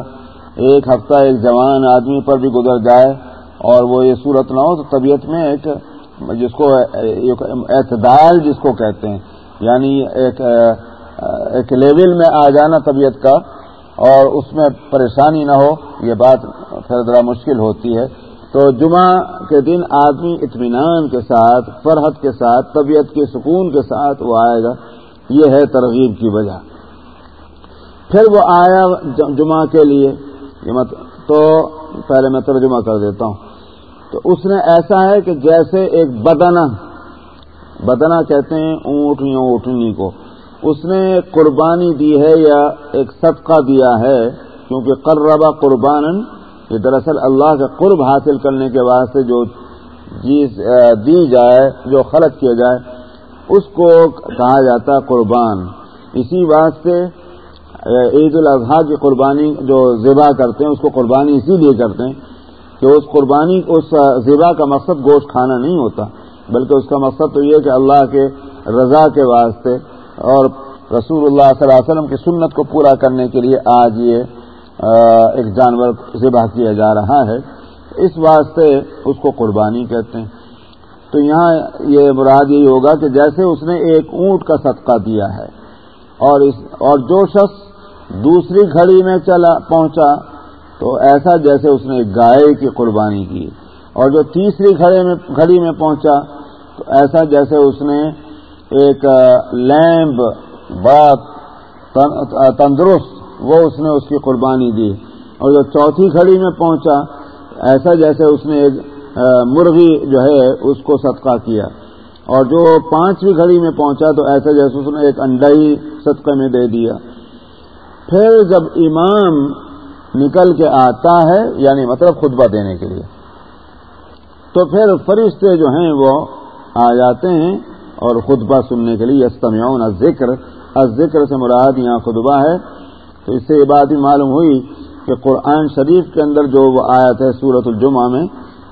ایک ہفتہ ایک جوان آدمی پر بھی گزر جائے اور وہ یہ صورت نہ ہو تو طبیعت میں ایک، جس کو اعتدال جس کو کہتے ہیں یعنی ایک ایک لیول میں آ جانا طبیعت کا اور اس میں پریشانی نہ ہو، یہ بات پھر ذرا مشکل ہوتی ہے۔ تو جمعہ کے دن آدمی اطمینان کے ساتھ، فرحت کے ساتھ، طبیعت کے سکون کے ساتھ وہ آئے گا۔ یہ ہے ترغیب کی وجہ۔ پھر وہ آیا جمعہ کے لیے۔ تو پہلے میں ترجمہ کر دیتا ہوں۔ تو اس نے ایسا ہے کہ جیسے ایک بدنا بدنا کہتے ہیں اونٹ یا اونٹنی کو۔ اس نے قربانی دی ہے یا ایک صدقہ دیا ہے، کیونکہ قربا قربان یہ دراصل اللہ کا قرب حاصل کرنے کے واسطے جو چیز دی جائے، جو خرچ کیا جائے، اس کو کہا جاتا ہے قربان۔ اسی واسطے عید الاضحیٰ کی قربانی جو ذبح کرتے ہیں، اس کو قربانی اسی لیے کرتے ہیں کہ اس قربانی، اس ذبح کا مقصد گوشت کھانا نہیں ہوتا، بلکہ اس کا مقصد تو یہ کہ اللہ کے رضا کے واسطے۔ اور رسول اللہ صلی اللہ علیہ وسلم کی سنت کو پورا کرنے کے لیے آج یہ ایک جانور ذبح کیا جا رہا ہے، اس واسطے اس کو قربانی کہتے ہیں۔ تو یہاں یہ مراد یہی ہوگا کہ جیسے اس نے ایک اونٹ کا صدقہ دیا ہے، اور اس، اور جو شخص دوسری گھڑی میں چلا، پہنچا، تو ایسا جیسے اس نے گائے کی قربانی کی، اور جو تیسری گھڑے میں، گھڑی میں پہنچا، تو ایسا جیسے اس نے ایک لیمب بڑا تندرست وہ اس نے اس کی قربانی دی اور جو چوتھی گھڑی میں پہنچا، ایسا جیسے اس نے ایک مرغی جو ہے، اس کو صدقہ کیا۔ اور جو پانچویں گھڑی میں پہنچا تو ایسا جیسے اس نے ایک انڈا ہی صدقے میں دے دیا۔ پھر جب امام نکل کے آتا ہے یعنی مطلب خطبہ دینے کے لیے، تو پھر فرشتے جو ہیں وہ آ جاتے ہیں اور خطبہ سننے کے لیے یستمیون ذکر ذکر سے مراد یہاں خطبہ ہے۔ تو اس سے یہ بات ہی معلوم ہوئی کہ قرآن شریف کے اندر جو وہ آیت ہے سورت الجمہ میں،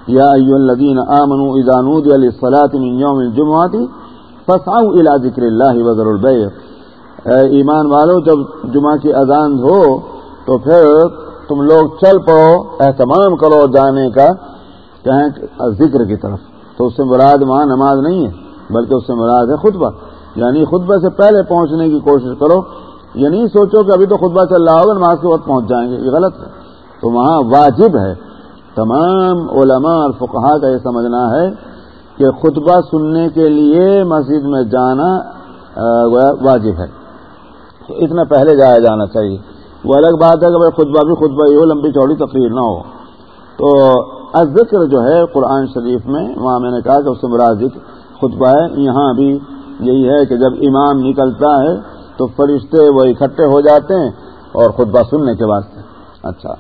یا الدین آمن ادانود علی صلاحت یوم الجمعاتی فساؤ الا ذکر اللہ وزر البے ایمان والو، جب جمعہ کی اذان ہو، تو پھر تم لوگ چل پڑو، اہتمام کرو جانے کا کہیں ذکر کی طرف۔ تو اس سے مراد وہاں نماز نہیں ہے، بلکہ اس سے مراد ہے خطبہ۔ یعنی خطبہ سے پہلے پہنچنے کی کوشش کرو یہ نہیں سوچو کہ ابھی تو خطبہ چل رہا ہوگا، نماز کے وقت پہنچ جائیں گے، یہ غلط ہے۔ تو وہاں واجب ہے۔ تمام علماء اور فقہا کا یہ سمجھنا ہے کہ خطبہ سننے کے لیے مسجد میں جانا واجب ہے۔ تو اتنا پہلے جایا جانا چاہیے۔ وہ الگ بات ہے کہ بھائی خطبہ بھی خطبہ ہی ہو، لمبی چوڑی تقریر نہ ہو۔ تو ذکر جو ہے قرآن شریف میں، وہاں میں نے کہا کہ اس سے برا ذکر خطبہ ہے۔ یہاں بھی یہی ہے کہ جب امام نکلتا ہے تو فرشتے وہ اکٹھے ہو جاتے ہیں اور خطبہ سننے کے واسطے۔ اچھا۔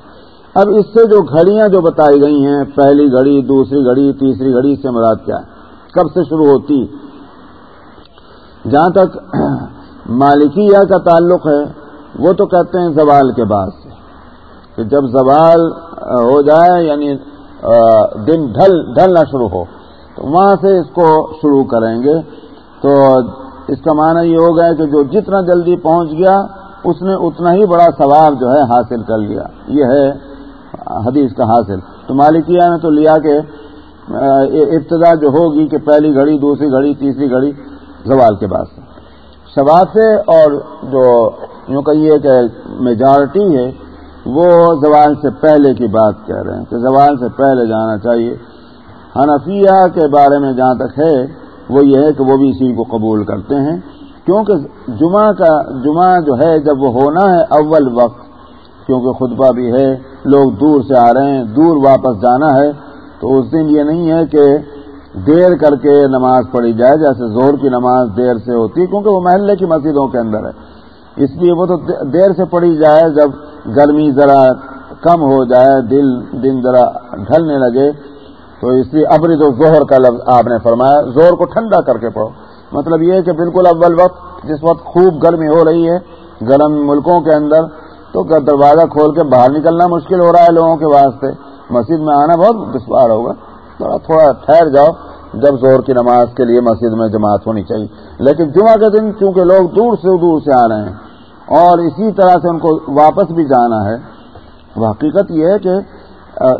اب اس سے جو گھڑیاں جو بتائی گئی ہیں، پہلی گھڑی، دوسری گھڑی، تیسری گھڑی سے مراد کیا ہے؟ کب سے شروع ہوتی؟ جہاں تک مالکیہ کا تعلق ہے، وہ تو کہتے ہیں زوال کے بعد سے۔ کہ جب زوال ہو جائے یعنی دن ڈھل، ڈھلنا شروع ہو، تو وہاں سے اس کو شروع کریں گے۔ تو اس کا معنی یہ ہو گیا کہ جو جتنا جلدی پہنچ گیا، اس نے اتنا ہی بڑا ثواب جو ہے حاصل کر لیا۔ یہ ہے حدیث کا حاصل۔ تو مالکیہ نے تو لیا کہ ابتدا جو ہوگی کہ پہلی گھڑی، دوسری گھڑی، تیسری گھڑی زوال کے بعد سے۔ شباب سے اور جو یوں کہیے کہ میجارٹی ہے، وہ زوال سے پہلے کی بات کہہ رہے ہیں کہ زوال سے پہلے جانا چاہیے۔ حنفیہ کے بارے میں جہاں تک ہے وہ یہ ہے کہ وہ بھی اسی کو قبول کرتے ہیں۔ کیونکہ جمعہ کا، جمعہ جو ہے جب وہ ہونا ہے اول وقت، کیونکہ خطبہ بھی ہے، لوگ دور سے آ رہے ہیں، دور واپس جانا ہے، تو اس دن یہ نہیں ہے کہ دیر کر کے نماز پڑھی جائے، جیسے زور کی نماز دیر سے ہوتی ہے کیونکہ وہ محلے کی مسجدوں کے اندر ہے۔ اس لیے وہ تو دیر سے پڑھی جائے، جب گرمی ذرا کم ہو جائے، دل، دن ذرا ڈھلنے لگے تو اس لیے ابری تو زہر کا لفظ آپ نے فرمایا زور کو ٹھنڈا کر کے پڑھو۔ مطلب یہ ہے کہ بالکل اول وقت، جس وقت خوب گرمی ہو رہی ہے، گرم ملکوں کے اندر، تو دروازہ کھول کے باہر نکلنا مشکل ہو رہا ہے لوگوں کے واسطے۔ مسجد میں آنا بہت دشوار ہوگا۔ تھوڑا تھوڑا ٹھہر جاؤ، جب زور کی نماز کے لیے مسجد میں جماعت ہونی چاہیے۔ لیکن جمعہ کے دن چونکہ لوگ دور سے دور سے آ رہے ہیں، اور اسی طرح سے ان کو واپس بھی جانا ہے حقیقت یہ ہے کہ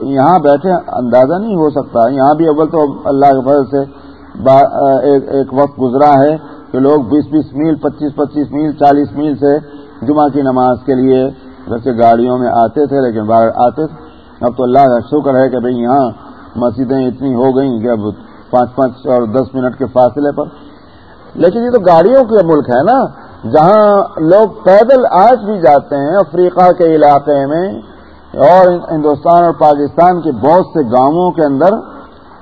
یہاں بیٹھے اندازہ نہیں ہو سکتا۔ یہاں بھی اول تو اللہ کے فضل سے ایک وقت گزرا ہے کہ لوگ بیس بیس میل، پچیس پچیس میل، چالیس میل سے جمعہ کی نماز کے لیے ویسے گاڑیوں میں آتے تھے، لیکن باہر آتے تھے۔ اب تو اللہ کا شکر ہے کہ بھئی یہاں مسجدیں اتنی ہو گئیں کہ اب پانچ پانچ اور دس منٹ کے فاصلے پر۔ لیکن یہ تو گاڑیوں کا ملک ہے نا۔ جہاں لوگ پیدل آج بھی جاتے ہیں، افریقہ کے علاقے میں اور ہندوستان اور پاکستان کے بہت سے گاؤں کے اندر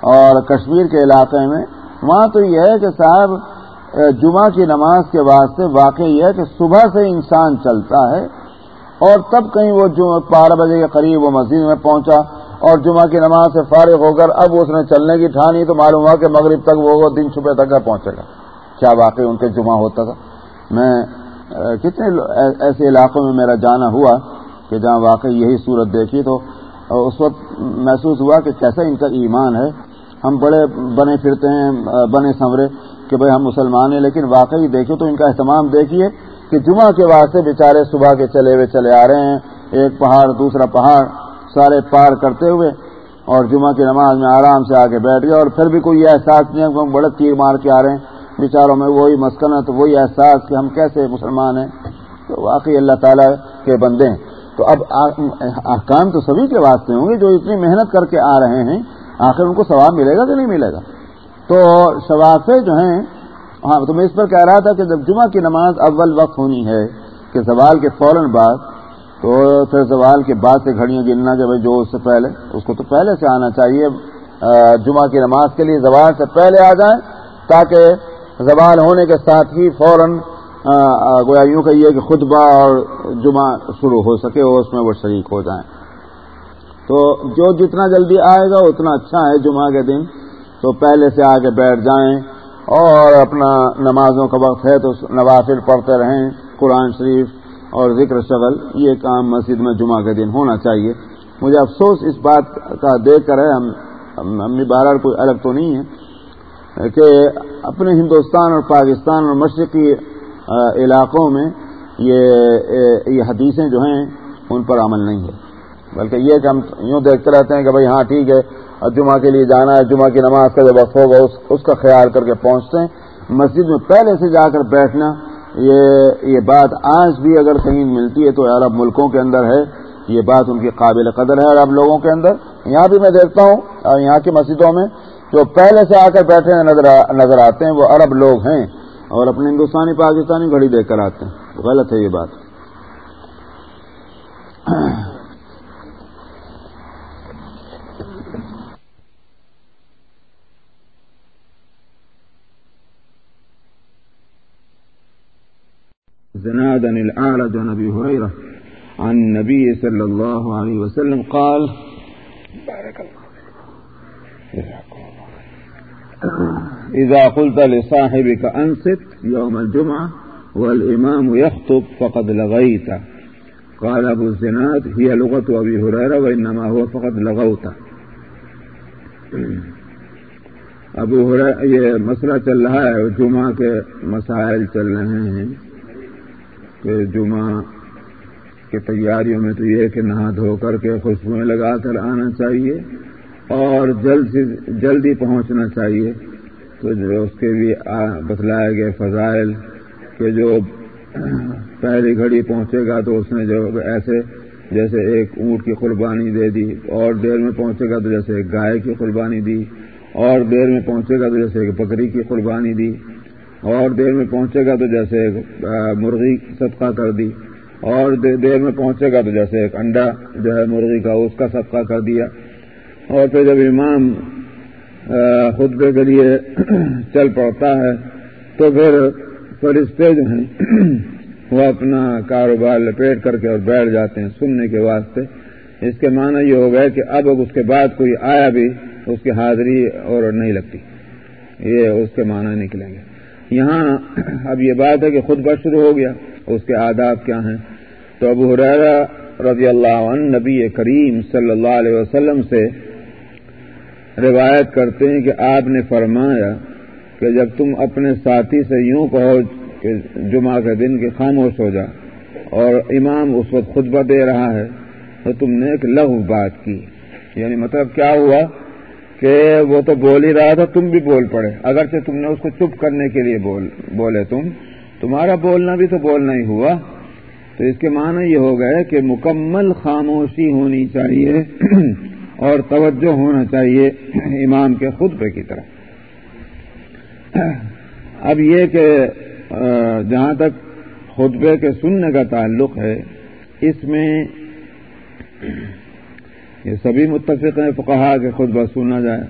اور کشمیر کے علاقے میں، وہاں تو یہ ہے کہ صاحب، جمعہ کی نماز کے واسطے واقع یہ ہے کہ صبح سے انسان چلتا ہے اور تب کہیں وہ بارہ بجے کے قریب وہ مسجد میں پہنچا اور جمعہ کی نماز سے فارغ ہو کر اب اس نے چلنے کی ٹھانی تو معلوم ہوا کہ مغرب تک وہ دن چھپے تک پہنچے گا۔ کیا واقعی ان کے جمعہ ہوتا تھا؟ میں، کتنے ایسے علاقوں میں میرا جانا ہوا کہ جہاں واقعی یہی صورت دیکھی تو اس وقت محسوس ہوا کہ کیسا ان کا ایمان ہے۔ ہم بڑے بنے پھرتے ہیں، بنے سنورے کہ بھائی ہم مسلمان ہیں، لیکن واقعی دیکھیں تو ان کا اہتمام دیکھیے کہ جمعہ کے واسطے بیچارے صبح کے چلے ہوئے چلے آ رہے ہیں۔ ایک پہاڑ، دوسرا پہاڑ، سارے پار کرتے ہوئے اور جمعہ کی نماز میں آرام سے آ کے بیٹھ گئے اور پھر بھی کوئی احساس نہیں ہے کہ ہم بڑے تیر مار کے آ رہے ہیں۔ بیچاروں میں وہی مسکنت، وہی احساس کہ ہم کیسے مسلمان ہیں۔ تو واقعی اللہ تعالیٰ کے بندے ہیں۔ تو اب احکام تو سبھی کے واسطے ہوں گے جو اتنی محنت کر کے آ رہے ہیں، آخر ان کو ثواب ملے گا کہ نہیں ملے گا؟ تو شوافے جو ہیں ہاں تو میں اس پر کہہ رہا تھا کہ جب جمعہ کی نماز اول وقت ہونی ہے کہ زوال کے فوراً بعد، تو پھر زوال کے بعد سے گھڑیاں گننا کہ بھائی جو اس سے پہلے، اس کو تو پہلے سے آنا چاہیے جمعہ کی نماز کے لیے زوال سے پہلے آ جائیں تاکہ زوال ہونے کے ساتھ ہی فوراً گویا یوں کہیے کہ خطبہ اور جمعہ شروع ہو سکے اور اس میں وہ شریک ہو جائیں۔ تو جو جتنا جلدی آئے گا اتنا اچھا ہے جمعہ کے دن۔ تو پہلے سے آ کے بیٹھ جائیں اور اپنا نمازوں کا وقت ہے تو نوافل پڑھتے رہیں، قرآن شریف اور ذکر شغل۔ یہ کام مسجد میں جمعہ کے دن ہونا چاہیے۔ مجھے افسوس اس بات کا دیکھ کر ہے، ہم امی بارہ کوئی الگ تو نہیں ہے کہ اپنے ہندوستان اور پاکستان اور مشرقی علاقوں میں یہ یہ حدیثیں جو ہیں، ان پر عمل نہیں ہے۔ بلکہ یہ کہ ہم یوں دیکھتے رہتے ہیں کہ بھائی ہاں ٹھیک ہے، جمعہ کے لیے جانا ہے، جمعہ کی نماز کا جو وقت ہوگا، اس اس کا خیال کر کے پہنچتے ہیں۔ مسجد میں پہلے سے جا کر بیٹھنا، یہ یہ بات آج بھی اگر کہیں ملتی ہے تو عرب ملکوں کے اندر ہے۔ یہ بات ان کی قابل قدر ہے عرب لوگوں کے اندر۔ یہاں بھی میں دیکھتا ہوں اور یہاں کی مسجدوں میں جو پہلے سے آ کر بیٹھے نظر نظر آتے ہیں، وہ عرب لوگ ہیں۔ اور اپنے ہندوستانی پاکستانی گھڑی دیکھ کر آتے ہیں۔ غلط ہے یہ بات۔ زناد عن الأعرج عن أبي هريرة عن النبي صلى الله عليه وسلم قال بارك الله إذا قلت لصاحبك أنصت يوم الجمعة والإمام يخطب فقد لغيت. قال أبو الزناد، هي لغة أبي هريرة وإنما هو فقد لغوت. ابو ہر یہ مسئلہ چل رہا ہے، جمعہ کے مسائل چل رہے ہیں کہ جمعہ کی تیاریوں میں تو یہ کہ نہا دھو کر کے خوشبوئیں لگا کر آنا چاہیے۔ اور جلد سے جلدی پہنچنا چاہیے۔ تو جو اس کے بھی بتلائے گئے فضائل کہ جو پہلی گھڑی پہنچے گا تو اس نے جو ایسے جیسے ایک اونٹ کی قربانی دے دی، اور دیر میں پہنچے گا تو جیسے ایک گائے کی قربانی دی، اور دیر میں پہنچے گا تو جیسے ایک بکری کی قربانی دی، اور دیر میں پہنچے گا تو جیسے مرغی صدقہ کر دی، اور دیر میں پہنچے گا تو جیسے ایک انڈا جو ہے مرغی کا اس کا صدقہ کر دیا۔ اور پھر جب امام خطبے کے لیے چل پڑتا ہے، تو پھر فرشتے جو ہیں، وہ اپنا کاروبار لپیٹ کر کے اور بیٹھ جاتے ہیں سننے کے واسطے۔ اس کے معنی یہ ہو گیا کہ اب اس کے بعد کوئی آیا بھی اس کی حاضری اور نہیں لگتی۔ یہ اس کے معنی نکلیں گے۔ یہاں اب یہ بات ہے کہ خود بس شروع ہو گیا۔ اس کے آداب کیا ہیں؟ تو ابو حریرا رضی اللہ عنہ نبی کریم صلی اللہ علیہ وسلم سے روایت کرتے ہیں کہ آپ نے فرمایا کہ جب تم اپنے ساتھی سے یوں کہو کہ جمعہ کے دن کے خاموش ہو جا اور امام اس وقت خطبہ دے رہا ہے، تو تم نے ایک لہو بات کی۔ یعنی مطلب کیا ہوا کہ وہ تو بول ہی رہا تھا، تم بھی بول پڑے۔ اگرچہ تم نے اس کو چپ کرنے کے لیے بول، بولے تم، تمہارا بولنا بھی تو بولنا ہی ہوا۔ تو اس کے معنی یہ ہو گئے کہ مکمل خاموشی ہونی چاہیے۔ اور توجہ ہونا چاہیے امام کے خطبے کی طرف۔ اب یہ کہ جہاں تک خطبے کے سننے کا تعلق ہے، اس میں یہ سبھی متفق ہیں فقہا کہ خطبہ سنا جائے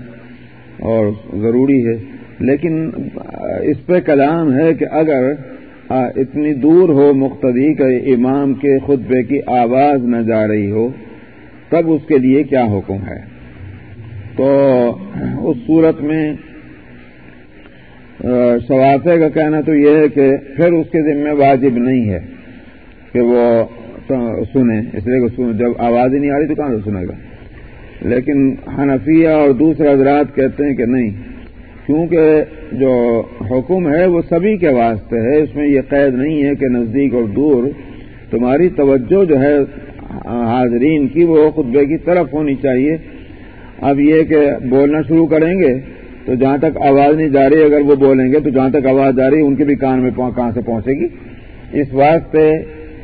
اور ضروری ہے۔ لیکن اس پہ کلام ہے کہ اگر اتنی دور ہو مقتدی کے امام کے خطبے کی آواز نہ جا رہی ہو تب اس کے لیے کیا حکم ہے؟ تو اس صورت میں شوافے کا کہنا تو یہ ہے کہ پھر اس کے ذمہ واجب نہیں ہے کہ وہ سنیں اس لیے کہ جب آواز ہی نہیں آ رہی تو کہاں سے سنے گا؟ لیکن حنفیہ اور دوسرے حضرات کہتے ہیں کہ نہیں، کیونکہ جو حکم ہے وہ سبھی کے واسطے ہے، اس میں یہ قید نہیں ہے کہ نزدیک اور دور تمہاری توجہ جو ہے حاضرین کی وہ خطبے کی طرف ہونی چاہیے۔ اب یہ کہ بولنا شروع کریں گے تو جہاں تک آواز نہیں جا رہی، اگر وہ بولیں گے تو جہاں تک آواز جا رہی، ان کے بھی کان میں کہاں سے پہنچے گی۔ اس واسطے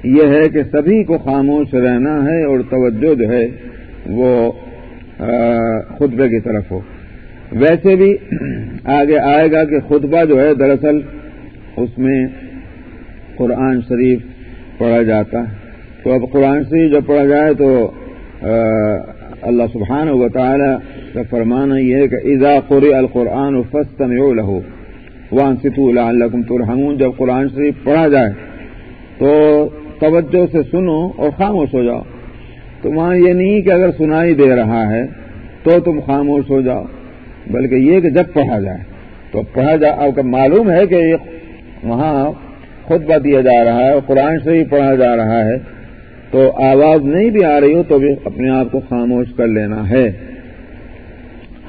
یہ ہے کہ سبھی کو خاموش رہنا ہے اور توجہ جو ہے وہ خطبے کی طرف ہو۔ ویسے بھی آگے آئے گا کہ خطبہ جو ہے، دراصل اس میں قرآن شریف پڑھا جاتا ہے۔ تو اب قرآن شریف جب پڑھا جائے تو اللہ سبحانہ و تعالی کا فرمانا یہ ہے کہ اذا قری القرآن فسطن لہو وان ستو ترحمون۔ جب قرآن شریف پڑھا جائے تو توجہ سے سنو اور خاموش ہو جاؤ۔ تو وہاں یہ نہیں کہ اگر سنائی دے رہا ہے تو تم خاموش ہو جاؤ، بلکہ یہ کہ جب پڑھا جائے تو پڑھا جا۔ آپ معلوم ہے کہ وہاں خطبہ دیا جا رہا ہے اور قرآن سے ہی پڑھا جا رہا ہے۔ تو آواز نہیں بھی آ رہی ہو تو بھی اپنے آپ کو خاموش کر لینا ہے۔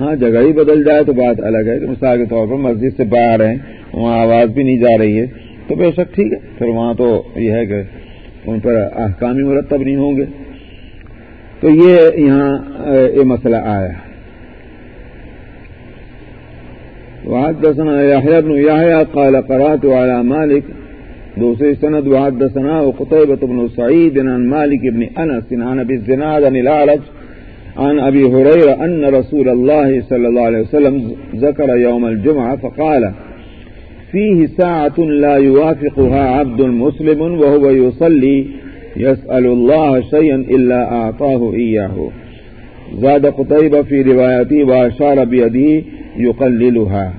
ہاں جگہ ہی بدل جائے تو بات الگ ہے۔ کہ مثال کے طور پر مسجد سے باہر ہیں، وہاں آواز بھی نہیں جا رہی ہے۔ تو بے شک ٹھیک ہے۔ پھر وہاں تو یہ ہے کہ ان پر احکامی مرتب نہیں ہوں گے۔ تو یہ یہاں، یہ مسئلہ آیا۔ وحدثنا يحيى بن يحيى قال قرات على مالك دوسري سند وحدثنا وقتيبة بن سعيد عن مالك بن أنس عن أبي الزناد، عن الأعرج عن أبي هريرة أن رسول الله صلى الله عليه وسلم ذكر يوم الجمعة فقال فيه ساعة لا يوافقها عبد مسلم وهو يصلي يسأل الله شيئا إلا أعطاه إياه زاد قطيبة في روايته وأشار بيده يقللها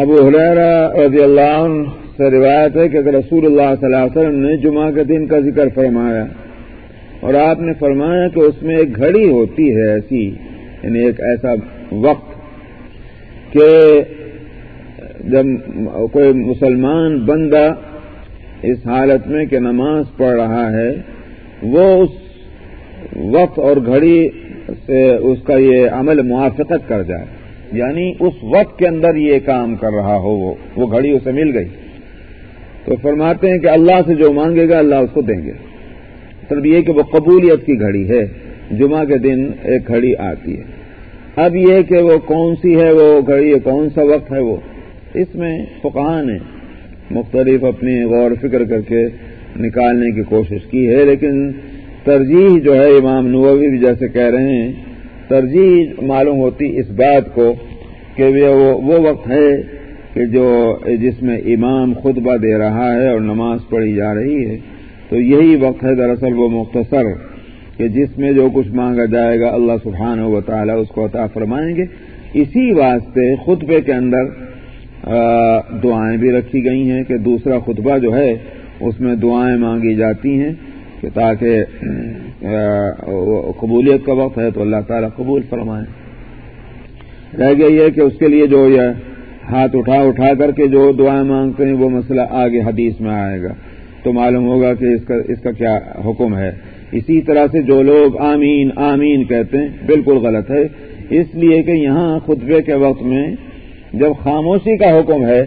ابو حلیرہ رضی اللہ عنہ سے روایت ہے کہ اگر رسول اللہ صلی اللہ علیہ وسلم نے جمعہ کے دن کا ذکر فرمایا اور آپ نے فرمایا کہ اس میں ایک گھڑی ہوتی ہے ایسی یعنی ایک ایسا وقت کہ جب کوئی مسلمان بندہ اس حالت میں کہ نماز پڑھ رہا ہے، وہ اس وقت اور گھڑی سے اس کا یہ عمل موافقت کر جائے۔ یعنی اس وقت کے اندر یہ کام کر رہا ہو وہ وہ گھڑی اسے مل گئی۔ تو فرماتے ہیں کہ اللہ سے جو مانگے گا، اللہ اس کو دیں گے۔ مطلب یہ کہ وہ قبولیت کی گھڑی ہے۔ جمعہ کے دن ایک گھڑی آتی ہے۔ اب یہ کہ وہ کون سی ہے، وہ گھڑی ہے کون سا وقت ہے وہ؟ اس میں فقان ہے مختلف اپنی غور فکر کر کے نکالنے کی کوشش کی ہے۔ لیکن ترجیح جو ہے امام نووی بھی جیسے کہہ رہے ہیں ترجیح معلوم ہوتی اس بات کو کہ وہ وقت ہے کہ جو جس میں امام خطبہ دے رہا ہے اور نماز پڑھی جا رہی ہے، تو یہی وقت ہے دراصل وہ مختصر کہ جس میں جو کچھ مانگا جائے گا اللہ سبحانہ و تعالیٰ اس کو عطا فرمائیں گے۔ اسی واسطے خطبے کے اندر دعائیں بھی رکھی گئی ہیں کہ دوسرا خطبہ جو ہے، اس میں دعائیں مانگی جاتی ہیں کہ تاکہ قبولیت کا وقت ہے تو اللہ تعالیٰ قبول فرمائیں رہ گیا یہ کہ اس کے لیے جو یہ ہاتھ اٹھا اٹھا کر کے جو دعائیں مانگتے ہیں وہ مسئلہ آگے حدیث میں آئے گا۔ تو معلوم ہوگا کہ اس کا اس کا کیا حکم ہے۔ اسی طرح سے جو لوگ آمین آمین کہتے ہیں، بالکل غلط ہے۔ اس لیے کہ یہاں خطبے کے وقت میں جب خاموشی کا حکم ہے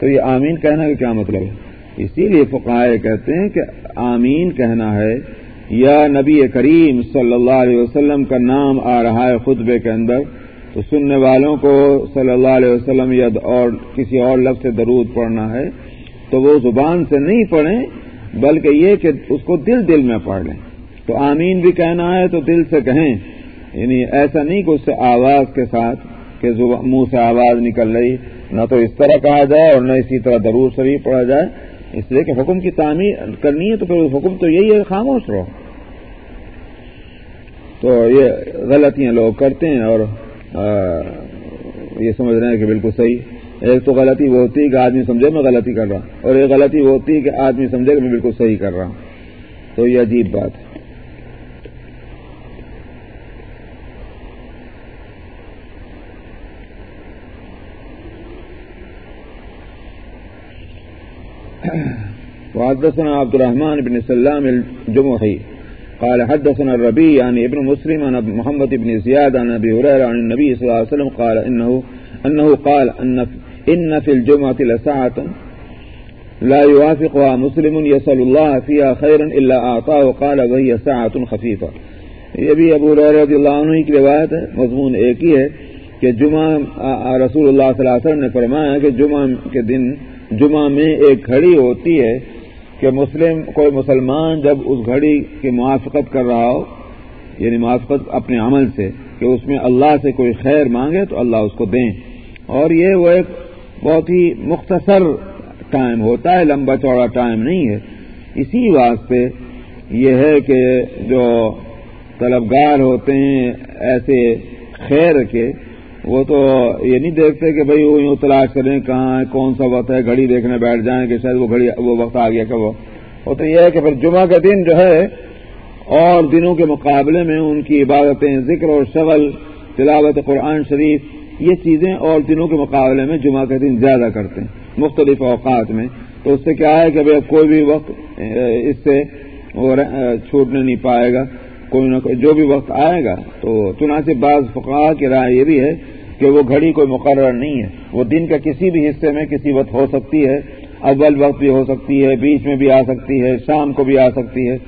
تو یہ آمین کہنا کا کیا مطلب ہے؟ اسی لیے فقائے کہتے ہیں کہ آمین کہنا ہے یا نبی کریم صلی اللہ علیہ وسلم کا نام آ رہا ہے خطبے کے اندر، تو سننے والوں کو صلی اللہ علیہ وسلم یا اور کسی اور لفظ سے درود پڑھنا ہے، تو وہ زبان سے نہیں پڑھیں، بلکہ یہ کہ اس کو دل دل میں پڑھ لیں۔ تو آمین بھی کہنا ہے تو دل سے کہیں۔ یعنی ایسا نہیں کہ اس سے آواز کے ساتھ کہ منہ سے آواز نکل رہی، نہ تو اس طرح کہا جائے اور نہ اسی طرح درور شریف پڑھا جائے۔ اس لیے کہ حکم کی تعمیر کرنی ہے تو پھر حکم تو یہی ہے، خاموش رہو۔ تو یہ غلطیاں لوگ کرتے ہیں اور یہ سمجھ رہے ہیں کہ بالکل صحیح۔ ایک تو غلطی وہ ہوتی ہے کہ آدمی سمجھے میں غلطی کر رہا ہوں، اور ایک غلطی وہ ہوتی ہے کہ آدمی سمجھے کہ میں بالکل صحیح کر رہا ہوں۔ تو یہ عجیب بات۔ ہے وحدثنا عبد الرحمن بن سلام الجمحي قال حدثنا الربيع عن ابن مسلم عن محمد بن زياد عن ابي هريره عن النبي صلى الله عليه وسلم قال انه انه قال ان ان في الجمعه لساعه لا يوافقها مسلم يسأل الله فيها خيرا الا اعطاه قال وهي ساعه خفيفه یہ بھی ابو رضی اللہ عنہ کی روایت ہے، مضمون ایک ہی ہے کہ جمعہ رسول اللہ صلی اللہ علیہ وسلم نے فرمایا کہ جمعہ کے دن جمعہ میں ایک گھڑی ہوتی ہے کہ مسلم، کوئی مسلمان جب اس گھڑی کی موافقت کر رہا ہو یعنی موافقت اپنے عمل سے، کہ اس میں اللہ سے کوئی خیر مانگے تو اللہ اس کو دیں۔ اور یہ وہ ایک بہت ہی مختصر ٹائم ہوتا ہے، لمبا چوڑا ٹائم نہیں ہے۔ اسی واسطے یہ ہے کہ جو طلبگار ہوتے ہیں ایسے خیر کے وہ تو یہ نہیں دیکھتے کہ بھائی وہ یوں تلاش کریں کہاں ہے، کون سا وقت ہے، گھڑی دیکھنے بیٹھ جائیں کہ شاید وہ گھڑی، وہ وقت آ گیا کہ وہ۔ تو یہ ہے کہ پھر جمعہ کا دن جو ہے، اور دنوں کے مقابلے میں ان کی عبادتیں، ذکر اور شغل، تلاوت قرآن شریف، یہ چیزیں اور دنوں کے مقابلے میں جمعہ کا دن زیادہ کرتے ہیں، مختلف اوقات میں۔ تو اس سے کیا ہے کہ بھائی کوئی بھی وقت، اس سے چھوٹنے نہیں پائے گا، کوئی نہ کوئی، جو بھی وقت آئے گا۔ تو چنانچہ بعض فقاہ کی رائے یہ بھی ہے کہ وہ گھڑی کوئی مقرر نہیں ہے۔ وہ دن کے کسی بھی حصے میں کسی وقت ہو سکتی ہے۔ اول وقت بھی ہو سکتی ہے، بیچ میں بھی آ سکتی ہے، شام کو بھی آ سکتی ہے۔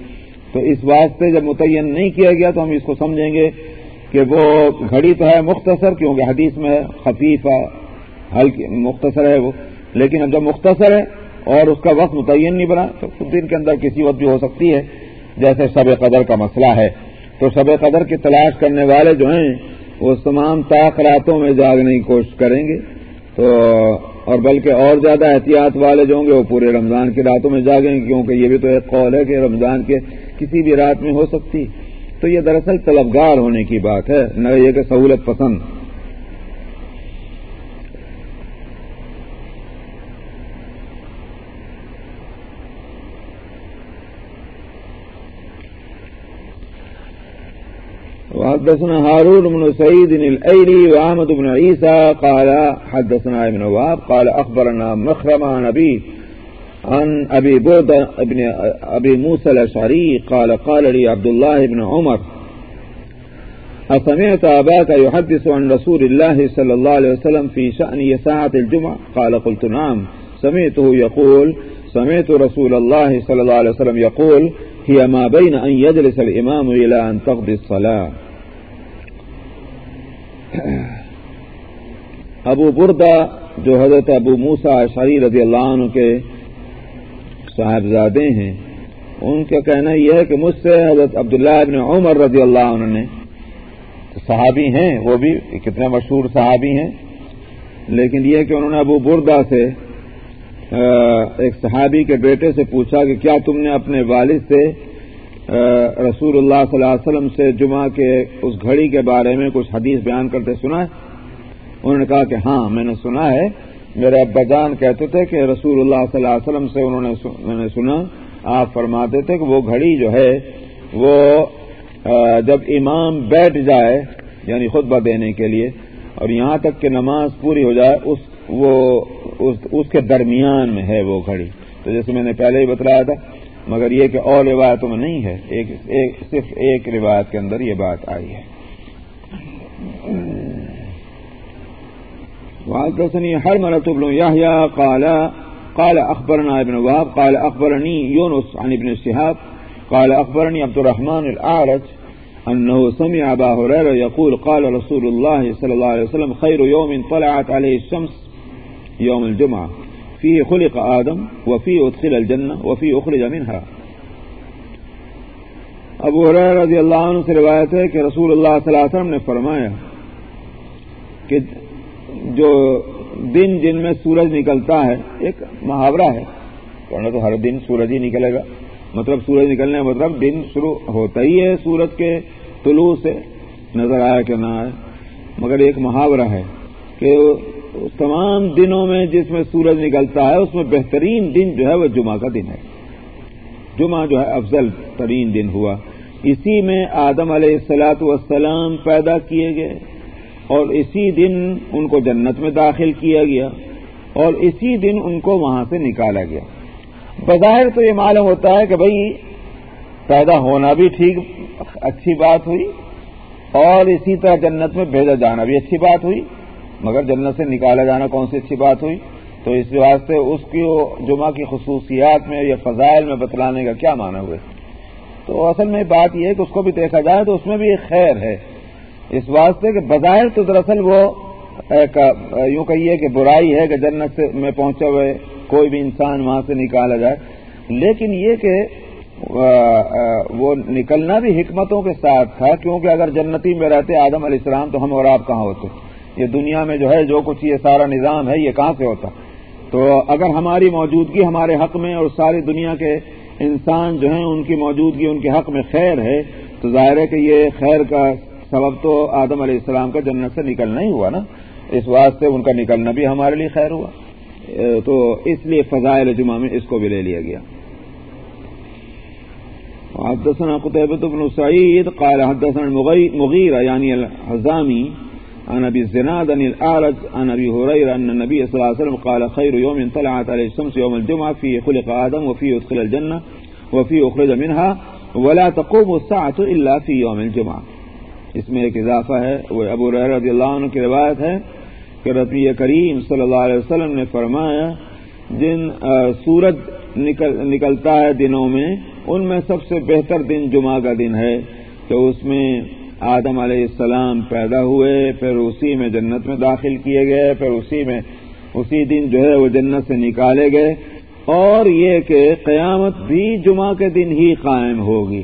تو اس واسطے جب متعین نہیں کیا گیا تو ہم اس کو سمجھیں گے کہ وہ گھڑی تو ہے مختصر، کیونکہ حدیث میں خفیفہ، ہلکی مختصر ہے وہ۔ لیکن اب جب مختصر ہے اور اس کا وقت متعین نہیں بنا تو دن کے اندر کسی وقت بھی ہو سکتی ہے۔ جیسے شب قدر کا مسئلہ ہے۔ تو شب قدر کی تلاش کرنے والے جو ہیں وہ تمام طاق راتوں میں جاگنے کی کوشش کریں گے تو اور بلکہ اور زیادہ احتیاط والے جو ہوں گے وہ پورے رمضان کی راتوں میں جاگیں گے، کیونکہ یہ بھی تو ایک قول ہے کہ رمضان کے کسی بھی رات میں ہو سکتی۔ تو یہ دراصل طلبگار ہونے کی بات ہے، نہ یہ کہ سہولت پسند۔ وحدثنا هارون بن سعيد الأيلي وعامد بن عيسى قال حدثنا ابن واب قال أخبرنا مخرم عن أبي عن أبي بودة ابن أبي موسى الأشعري قال قال لي عبد الله بن عمر أسمعت أباك يحدث عن رسول الله صلى الله عليه وسلم في شأن ساعة الجمعة قال قلت نعم سمعته يقول سمعت رسول الله صلى الله عليه وسلم يقول هي ما بين أن يجلس الإمام إلى أن تقضي الصلاة ابو بردہ جو حضرت ابو موسا شری رضی اللہ عنہ کے صاحبزادے ہیں، ان کا کہنا یہ ہے کہ مجھ سے حضرت عبداللہ ابن عمر رضی اللہ عنہ نے، صحابی ہیں، وہ بھی کتنے مشہور صحابی ہیں، لیکن یہ کہ انہوں نے ابو بردا سے ایک صحابی کے بیٹے سے پوچھا کہ کیا تم نے اپنے والد سے رسول اللہ صلی اللہ علیہ وسلم سے جمعہ کے اس گھڑی کے بارے میں کچھ حدیث بیان کرتے سنا ہے۔ انہوں نے کہا کہ ہاں میں نے سنا ہے۔ میرے ابا جان کہتے تھے کہ رسول اللہ صلی اللہ علیہ وسلم سے انہوں نے میں نے سنا۔ آپ فرماتے تھے کہ وہ گھڑی جو ہے وہ جب امام بیٹھ جائے یعنی خطبہ دینے کے لیے اور یہاں تک کہ نماز پوری ہو جائے اس وہ اس, اس کے درمیان میں ہے وہ گھڑی۔ تو جیسے میں نے پہلے ہی بتلایا تھا مگر یہ کہ اور روایتوں میں نہیں ہے، ایک ایک، صرف ایک روایت کے اندر یہ بات آئی ہے۔ وحدثني حرملة بن يحيى قال قال أخبرنا ابن وهب قال أخبرني يونس عن ابن الشهاب قال أخبرني عبد الرحمن الأعرج أنه سمع أبا هريرة يقول قال رسول الله صلى الله عليه وسلم خير يوم طلعت عليه الشمس يوم الجمعة فيه خلق آدم وفيه أدخل الجنة وفيه أخرج منها. ابو حریر رضی اللہ عنہ سے روایت ہے کہ رسول اللہ صلی اللہ علیہ وسلم نے فرمایا کہ جو دن جن میں سورج نکلتا ہے، ایک محاورہ ہے۔ ورنہ تو ہر دن سورج ہی نکلے گا۔ مطلب سورج نکلنے مطلب دن شروع ہوتا ہی ہے سورج کے طلوع سے۔ نظر آیا کہ نہ آئے مگر ایک محاورہ ہے کہ تمام دنوں میں جس میں سورج نکلتا ہے، اس میں بہترین دن جو ہے وہ جمعہ کا دن ہے۔ جمعہ جو ہے افضل ترین دن ہوا۔ اسی میں آدم علیہ السلاۃ والسلام پیدا کیے گئے اور اسی دن ان کو جنت میں داخل کیا گیا اور اسی دن ان کو وہاں سے نکالا گیا۔ بظاہر تو یہ معلوم ہوتا ہے کہ بھائی پیدا ہونا بھی ٹھیک اچھی بات ہوئی اور اسی طرح جنت میں بھیجا جانا بھی اچھی بات ہوئی۔ مگر جنت سے نکالا جانا کون سی اچھی بات ہوئی، تو اس واسطے اس کی جمعہ کی خصوصیات میں یا فضائل میں بتلانے کا کیا معنی ہوئے؟ تو اصل میں بات یہ ہے کہ اس کو بھی دیکھا جائے تو اس میں بھی ایک خیر ہے۔ اس واسطے کہ بظاہر تو دراصل وہ یوں کہیے کہ برائی ہے کہ جنت سے میں پہنچے ہوئے کوئی بھی انسان وہاں سے نکالا جائے۔ لیکن یہ کہ وہ نکلنا بھی حکمتوں کے ساتھ تھا، کیونکہ اگر جنتی میں رہتے آدم علیہ السلام تو ہم اور آپ کہاں ہوتے؟ یہ دنیا میں جو ہے جو کچھ یہ سارا نظام ہے یہ کہاں سے ہوتا؟ تو اگر ہماری موجودگی ہمارے حق میں اور ساری دنیا کے انسان جو ہیں ان کی موجودگی ان کے حق میں خیر ہے، تو ظاہر ہے کہ یہ خیر کا سبب تو آدم علیہ السلام کا جنت سے نکلنا ہی ہوا نا۔ اس واسطے ان کا نکلنا بھی ہمارے لیے خیر ہوا۔ تو اس لیے فضائل جمعہ میں اس کو بھی لے لیا گیا۔ حدثنا قتيبة بن سعيد قال حدثنا المغيرة یعنی يعني الحزامي عن أبي الزناد عن الأعرج عن أبي هريرة أن النبي صلى الله عليه وسلم قال خير يوم طلعت عليه الشمس يوم الجمعة فيه خلق آدم وفيه ادخل الجنة وفيه أخرج منها ولا تقوم الساعة إلا في يوم الجمعة اس میں ایک اضافہ ہے، وہ ابو رضی اللہ عنہ کی روایت ہے کہ ربی کریم صلی اللہ علیہ وسلم نے فرمایا، جن سورج نکل، نکلتا ہے دنوں میں، ان میں سب سے بہتر دن جمعہ کا دن ہے کہ اس میں آدم علیہ السلام پیدا ہوئے، پھر اسی میں جنت میں داخل کیے گئے، پھر اسی میں اسی دن جو ہے وہ جنت سے نکالے گئے۔ اور یہ کہ قیامت بھی جمعہ کے دن ہی قائم ہوگی۔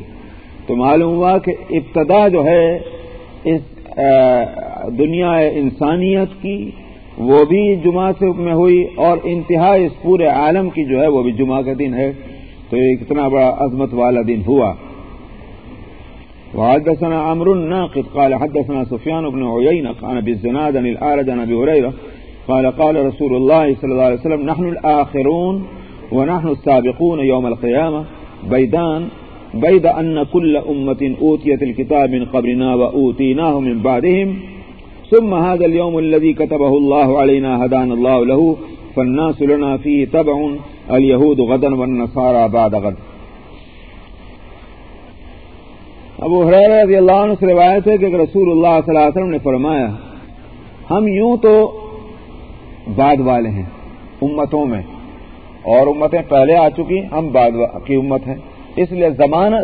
تو معلوم ہوا کہ ابتدا جو ہے اس دنیا انسانیت کی، وہ بھی جمعہ سے میں ہوئی اور انتہا اس پورے عالم کی جو ہے وہ بھی جمعہ کا دن ہے۔ تو یہ اتنا بڑا عظمت والا دن ہوا۔ وحدثنا عمرو الناقد قال حدثنا سفيان بن عيينة عن ابي الزناد عن الأعرج عن ابي هريرة قال قال رسول الله صلى الله عليه وسلم نحن الآخرون ونحن السابقون يوم القيامة بيدان بيد أن كل أمة أوتيت الكتاب من قبلنا وأوتيناه من بعدهم ثم هذا اليوم الذي كتبه الله علينا هدانا الله له فالناس لنا فيه تبع اليهود غدا والنصارى بعد غد ابو حریر رضی اللہ عنہ سے روایت ہے کہ رسول اللہ صلی اللہ علیہ وسلم نے فرمایا، ہم یوں تو بعد والے ہیں، امتوں میں، اور امتیں پہلے آ چکی، ہم بعد کی امت ہیں۔ اس لیے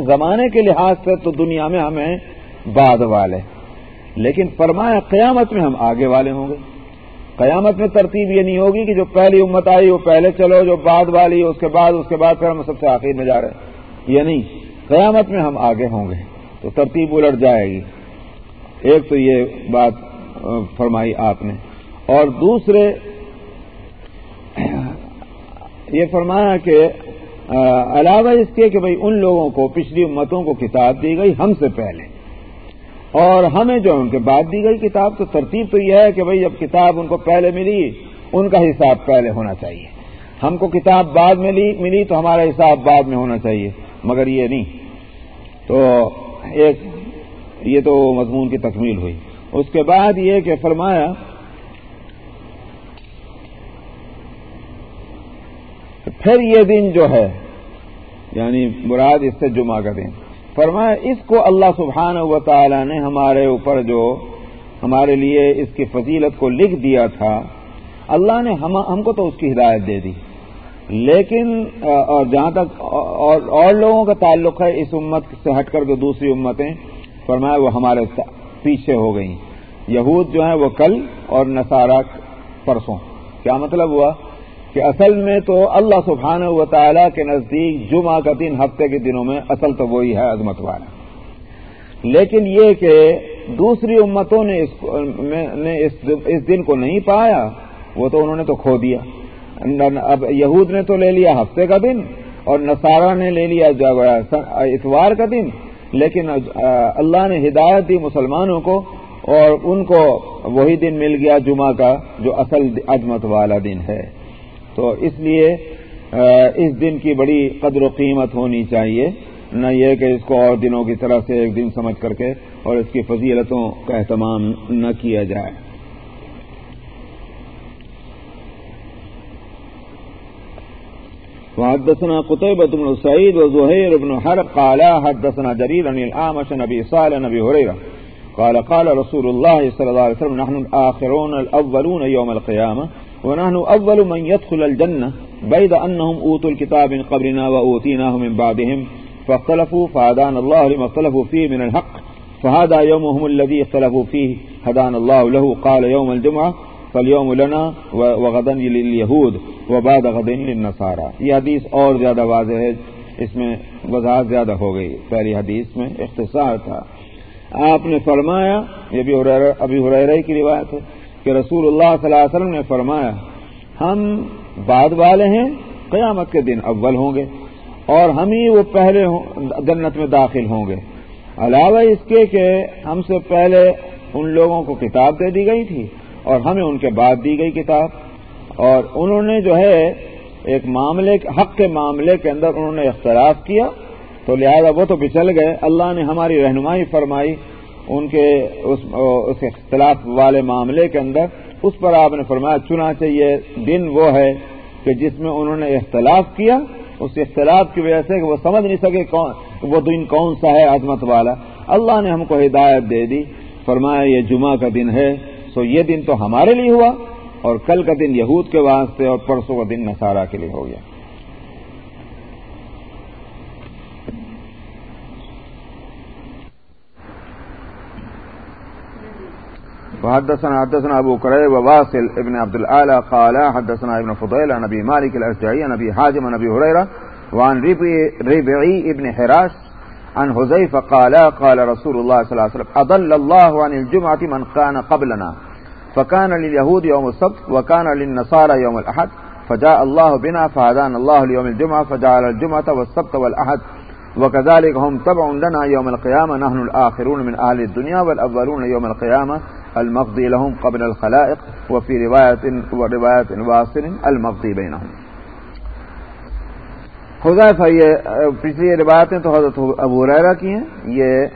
زمانے کے لحاظ سے تو دنیا میں ہمیں بعد والے لیکن فرمایا قیامت میں ہم آگے والے ہوں گے۔ قیامت میں ترتیب یہ نہیں ہوگی کہ جو پہلی امت آئی، وہ پہلے چلو، جو بعد والی، اس کے بعد اس کے بعد پھر ہم سب سے آخر میں جا رہے ہیں۔ یہ نہیں۔ قیامت میں ہم آگے ہوں گے۔ تو ترتیب الٹ جائے گی۔ ایک تو یہ بات فرمائی آپ نے۔ اور دوسرے، یہ فرمایا کہ علاوہ اس کے کہ بھئی ان لوگوں کو، پچھلی امتوں کو کتاب دی گئی ہم سے پہلے۔ اور ہمیں جو ان کے بعد دی گئی کتاب۔ تو ترتیب تو یہ ہے کہ بھئی جب کتاب ان کو پہلے ملی، ان کا حساب پہلے ہونا چاہیے۔ ہم کو کتاب بعد میں ملی تو ہمارا حساب بعد میں ہونا چاہیے، مگر یہ نہیں۔ تو ایک یہ تو مضمون کی تکمیل ہوئی۔ اس کے بعد یہ کہ فرمایا پھر یہ دن جو ہے یعنی مراد اس سے جمعہ کا دن، فرمایا اس کو اللہ سبحانہ و تعالی نے ہمارے اوپر جو ہمارے لیے اس کی فضیلت کو لکھ دیا تھا، اللہ نے ہم کو تو اس کی ہدایت دے دی۔ لیکن اور جہاں تک اور اور لوگوں کا تعلق ہے، اس امت سے ہٹ کر جو دوسری امتیں، فرمایا وہ ہمارے پیچھے ہو گئیں۔ یہود جو ہیں وہ کل اور نصارہ پرسوں۔ کیا مطلب ہوا؟ کہ اصل میں تو اللہ سبحانہ و تعالیٰ کے نزدیک جمعہ کا دن، ہفتے کے دنوں میں اصل تو وہی ہے، عظمت والا۔ لیکن یہ کہ دوسری امتوں نے اس دن کو نہیں پایا، وہ تو انہوں نے تو کھو دیا۔ اب یہود نے تو لے لیا ہفتے کا دن اور نصارہ نے لے لیا اتوار کا دن، لیکن اللہ نے ہدایت دی مسلمانوں کو اور ان کو وہی دن مل گیا جمعہ کا جو اصل عظمت والا دن ہے۔ تو اس لیے اس دن کی بڑی قدر و قیمت ہونی چاہیے۔ نہ یہ کہ اس کو اور دنوں کی طرح سے ایک دن سمجھ کر کے اور اس کی فضیلتوں کا اہتمام نہ کیا جائے۔ وحدثنا قطيبة بن سعيد وزهير بن حرب قال حدثنا جرير عن الأعمش نبي صالح نبي هريرة. قال قال رسول الله صلى الله عليه وسلم، نحن الآخرون الأولون يوم القيامة، ونحن أول من يدخل الجنة، بيد أنهم أوتوا الكتاب من قبلنا وأوتيناه من بعدهم، فاختلفوا، فهدانا الله لما اختلفوا فيه من الحق، فهذا يومهم الذي اختلفوا فيه، هدانا الله له، قال يوم الجمعة فاليوم لنا وغدا لليهود وبعد غدا للنصارى۔ یہ حدیث اور زیادہ واضح ہے، اس میں وضاحت زیادہ ہو گئی۔ پہلی حدیث میں اختصار تھا۔ آپ نے فرمایا، یہ بھی ابھی حریر کی روایت ہے، کہ رسول اللہ صلی اللہ علیہ وسلم نے فرمایا، ہم بعد والے ہیں، قیامت کے دن اول ہوں گے، اور ہم ہی وہ پہلے جنت میں داخل ہوں گے۔ علاوہ اس کے کہ ہم سے پہلے ان لوگوں کو کتاب دے دی گئی تھی۔ اور ہمیں ان کے بعد دی گئی کتاب اور انہوں نے جو ہے ایک معاملے حق کے معاملے کے اندر انہوں نے اختلاف کیا تو لہذا وہ تو بچل گئے۔ اللہ نے ہماری رہنمائی فرمائی ان کے اس اس اختلاف والے معاملے کے اندر۔ اس پر آپ نے فرمایا چنا چاہیے دن وہ ہے کہ جس میں انہوں نے اختلاف کیا۔ اس اختلاف کی وجہ سے کہ وہ سمجھ نہیں سکے کون وہ دن کون سا ہے عظمت والا۔ اللہ نے ہم کو ہدایت دے دی۔ فرمایا، یہ جمعہ کا دن ہے۔ سو یہ دن تو ہمارے لیے ہوا اور کل کا دن یہود کے واسطے اور پرسوں کا دن نصارہ کے لیے ہو گیا۔ وحدثنا حدثنا ابو كريب وواصل ابن عبد الاعلى قال حدثنا ابن فضيل عن ابي مالك الاشجعي عن ابي حازم عن ابي هريره وعن ربعي ابن حراش عن حذيفه قال قال رسول الله صلى الله عليه وسلم اضل الله عن الجمعه من كان قبلنا. فكان لليهود يوم السبت، وكان للنصارى يوم الاحد فجاء الله بنا، فهدانا الله ليوم الجمعه فجعل الجمعه والسبت والاحد وكذلك هم تبع لنا يوم القيامه نحن الاخرون من اهل الدنيا والاولون يوم القيامه المقضي لهم قبل الخلائق، وفي رواية ورواية واصل، المقضي بينهم. حضیفہ یہ پچھلی روایتیں تو حضرت ابو ریرا کی ہیں، یہ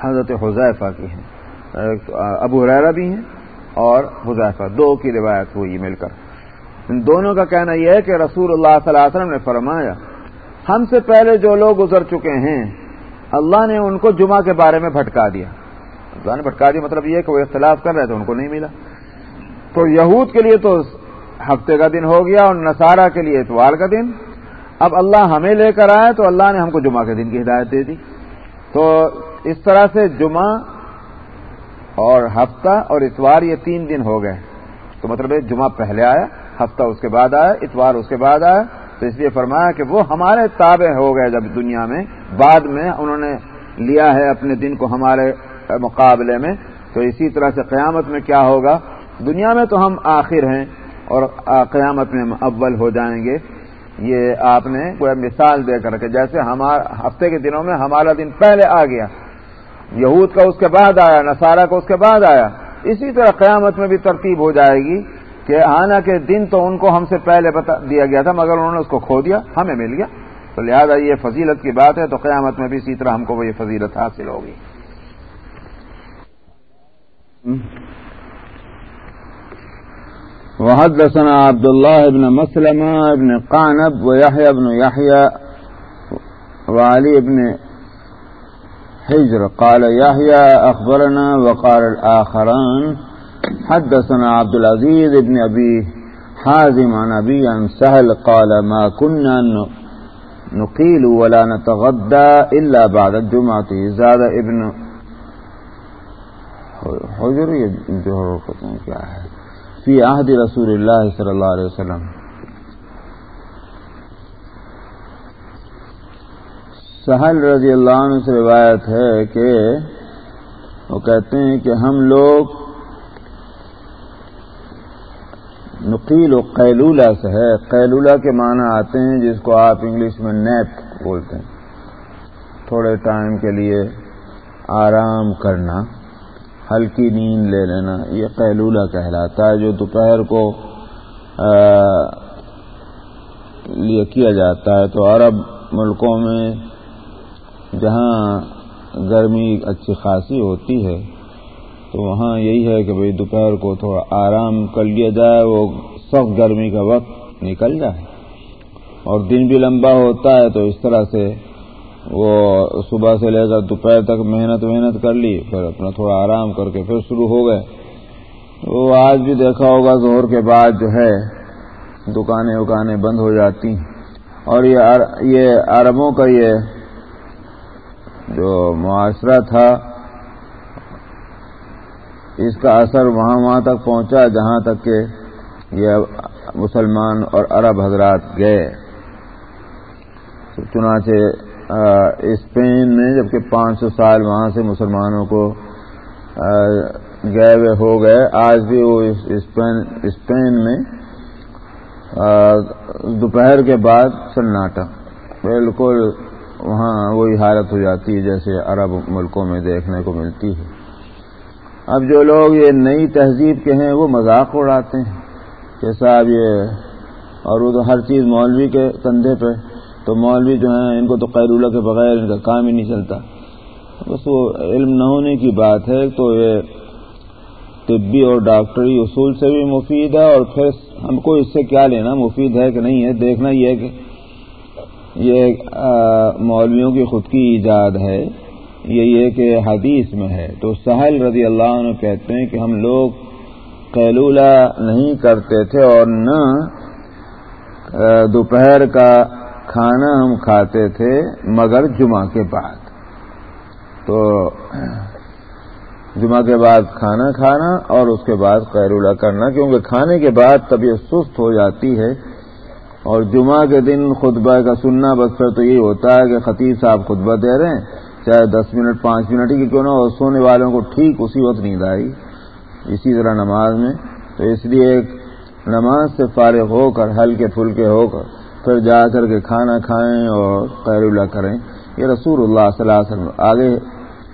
حضرت حضیفہ کی ہیں ابو ریرا بھی ہیں اور حضیفہ دو کی روایت ہوئی مل کر۔ ان دونوں کا کہنا یہ ہے کہ رسول اللہ صلی اللہ علیہ وسلم نے فرمایا، ہم سے پہلے جو لوگ گزر چکے ہیں، اللہ نے ان کو جمعہ کے بارے میں بھٹکا دیا۔ اللہ نے بھٹکا دی مطلب یہ کہ وہ اختلاف کر رہے تھے، ان کو نہیں ملا۔ تو یہود کے لیے تو ہفتے کا دن ہو گیا اور نصارہ کے لیے اتوار کا دن۔ اب اللہ ہمیں لے کر آئے تو اللہ نے ہم کو جمعہ کے دن کی ہدایت دے دی۔ تو اس طرح سے جمعہ اور ہفتہ اور اتوار یہ تین دن ہو گئے۔ تو مطلب جمعہ پہلے آیا، ہفتہ اس کے بعد آیا، اتوار اس کے بعد آیا۔ تو اس لیے فرمایا کہ وہ ہمارے تابع ہو گئے جب دنیا میں، بعد میں انہوں نے لیا ہے اپنے دن کو ہمارے مقابلے میں۔ تو اسی طرح سے قیامت میں کیا ہوگا؟ دنیا میں تو ہم آخر ہیں اور قیامت میں ہم اول ہو جائیں گے۔ یہ آپ نے کوئی مثال دے کر کے جیسے ہفتے کے دنوں میں ہمارا دن پہلے آ گیا۔ یہود کا اس کے بعد آیا، نصارہ کا اس کے بعد آیا۔ اسی طرح قیامت میں بھی ترتیب ہو جائے گی کہ آنا کے دن تو ان کو ہم سے پہلے بتا دیا گیا تھا، مگر انہوں نے اس کو کھو دیا، ہمیں مل گیا۔ تو لہذا یہ فضیلت کی بات ہے، تو قیامت میں بھی اسی طرح ہم کو وہ یہ فضیلت حاصل ہوگی۔ وحدثنا عبد الله بن مسلمة بن قعنب ويحيى بن يحيى وعلي بن حجر قال يحيى أخبرنا وقال الآخران حدثنا عبد العزيز بن أبي حازم عن أبي عن سهل قال ما كنا نقيل ولا نتغدى إلا بعد الجمعة. زاد ابن حجر جوہر کیا ہے؟ فی عہد رسول اللہ صلی اللہ علیہ وسلم۔ سہل رضی اللہ عنہ سے روایت ہے کہ وہ کہتے ہیں کہ ہم لوگ نقیل و قیلولہ سے ہے۔ قیلولہ کے معنی آتے ہیں جس کو آپ انگلش میں نیپ بولتے ہیں۔ تھوڑے ٹائم کے لیے آرام کرنا۔ ہلکی نیند لے لینا، یہ قیلولہ کہلاتا ہے، جو دوپہر کو لیے کیا جاتا ہے۔ تو عرب ملکوں میں جہاں گرمی اچھی خاصی ہوتی ہے، تو وہاں یہی ہے کہ بھئی دوپہر کو تھوڑا آرام کر لیا جائے، وہ سخت گرمی کا وقت نکل جائے۔ اور دن بھی لمبا ہوتا ہے، تو اس طرح سے وہ صبح سے لے کر دوپہر تک محنت محنت کر لی، پھر اپنا تھوڑا آرام کر کے پھر شروع ہو گئے۔ وہ آج بھی دیکھا ہوگا زہر کے بعد جو ہے، دکانیں وکانیں بند ہو جاتی۔ اور یہ عربوں کا یہ جو معاشرہ تھا، اس کا اثر وہاں وہاں تک پہنچا، جہاں تک کہ یہ مسلمان اور عرب حضرات گئے۔ چنانچہ اسپین میں جبکہ پانچ سو سال وہاں سے مسلمانوں کو گئے ہوئے ہو گئے۔ آج بھی وہ اسپین میں دوپہر کے بعد سناٹا۔ بالکل وہاں وہی حالت ہو جاتی ہے جیسے عرب ملکوں میں دیکھنے کو ملتی ہے۔ اب جو لوگ یہ نئی تہذیب کے ہیں، وہ مذاق اڑاتے ہیں کہ صاحب یہ اور وہ تو ہر چیز مولوی کے کندھے پہ۔ تو مولوی جو ہیں، ان کو تو قیرولہ کے بغیر ان کا کام ہی نہیں چلتا۔ بس وہ علم نہ ہونے کی بات ہے، تو یہ طبی اور ڈاکٹری اصول سے بھی مفید ہے اور پھر ہم کو اس سے کیا لینا؟ مفید ہے کہ نہیں ہے؟ دیکھنا یہ کہ یہ مولویوں کی خود کی ایجاد ہے۔ یہ یہ کہ حدیث میں ہے۔ تو سہل رضی اللہ عنہ کہتے ہیں کہ ہم لوگ قیلولہ نہیں کرتے تھے اور نہ دوپہر کا کھانا ہم کھاتے تھے مگر جمعہ کے بعد۔ تو جمعہ کے بعد کھانا کھانا اور اس کے بعد قیرولہ کرنا، کیونکہ کھانے کے بعد طبیعت سست ہو جاتی ہے۔ اور جمعہ کے دن خطبہ کا سننا بس تو یہی ہوتا ہے کہ خطیب صاحب خطبہ دے رہے ہیں۔ چاہے دس منٹ، پانچ منٹ ہی کیوں نہ سونے والوں کو ٹھیک اسی وقت نیند آئی۔ اسی طرح نماز میں۔ تو اس لیے نماز سے فارغ ہو کر، ہلکے پھلکے ہو کر پھر جا کر کے کھانا کھائیں اور خیر اللہ کریں۔ یہ رسول اللہ صلی اللہ علیہ وسلم آگے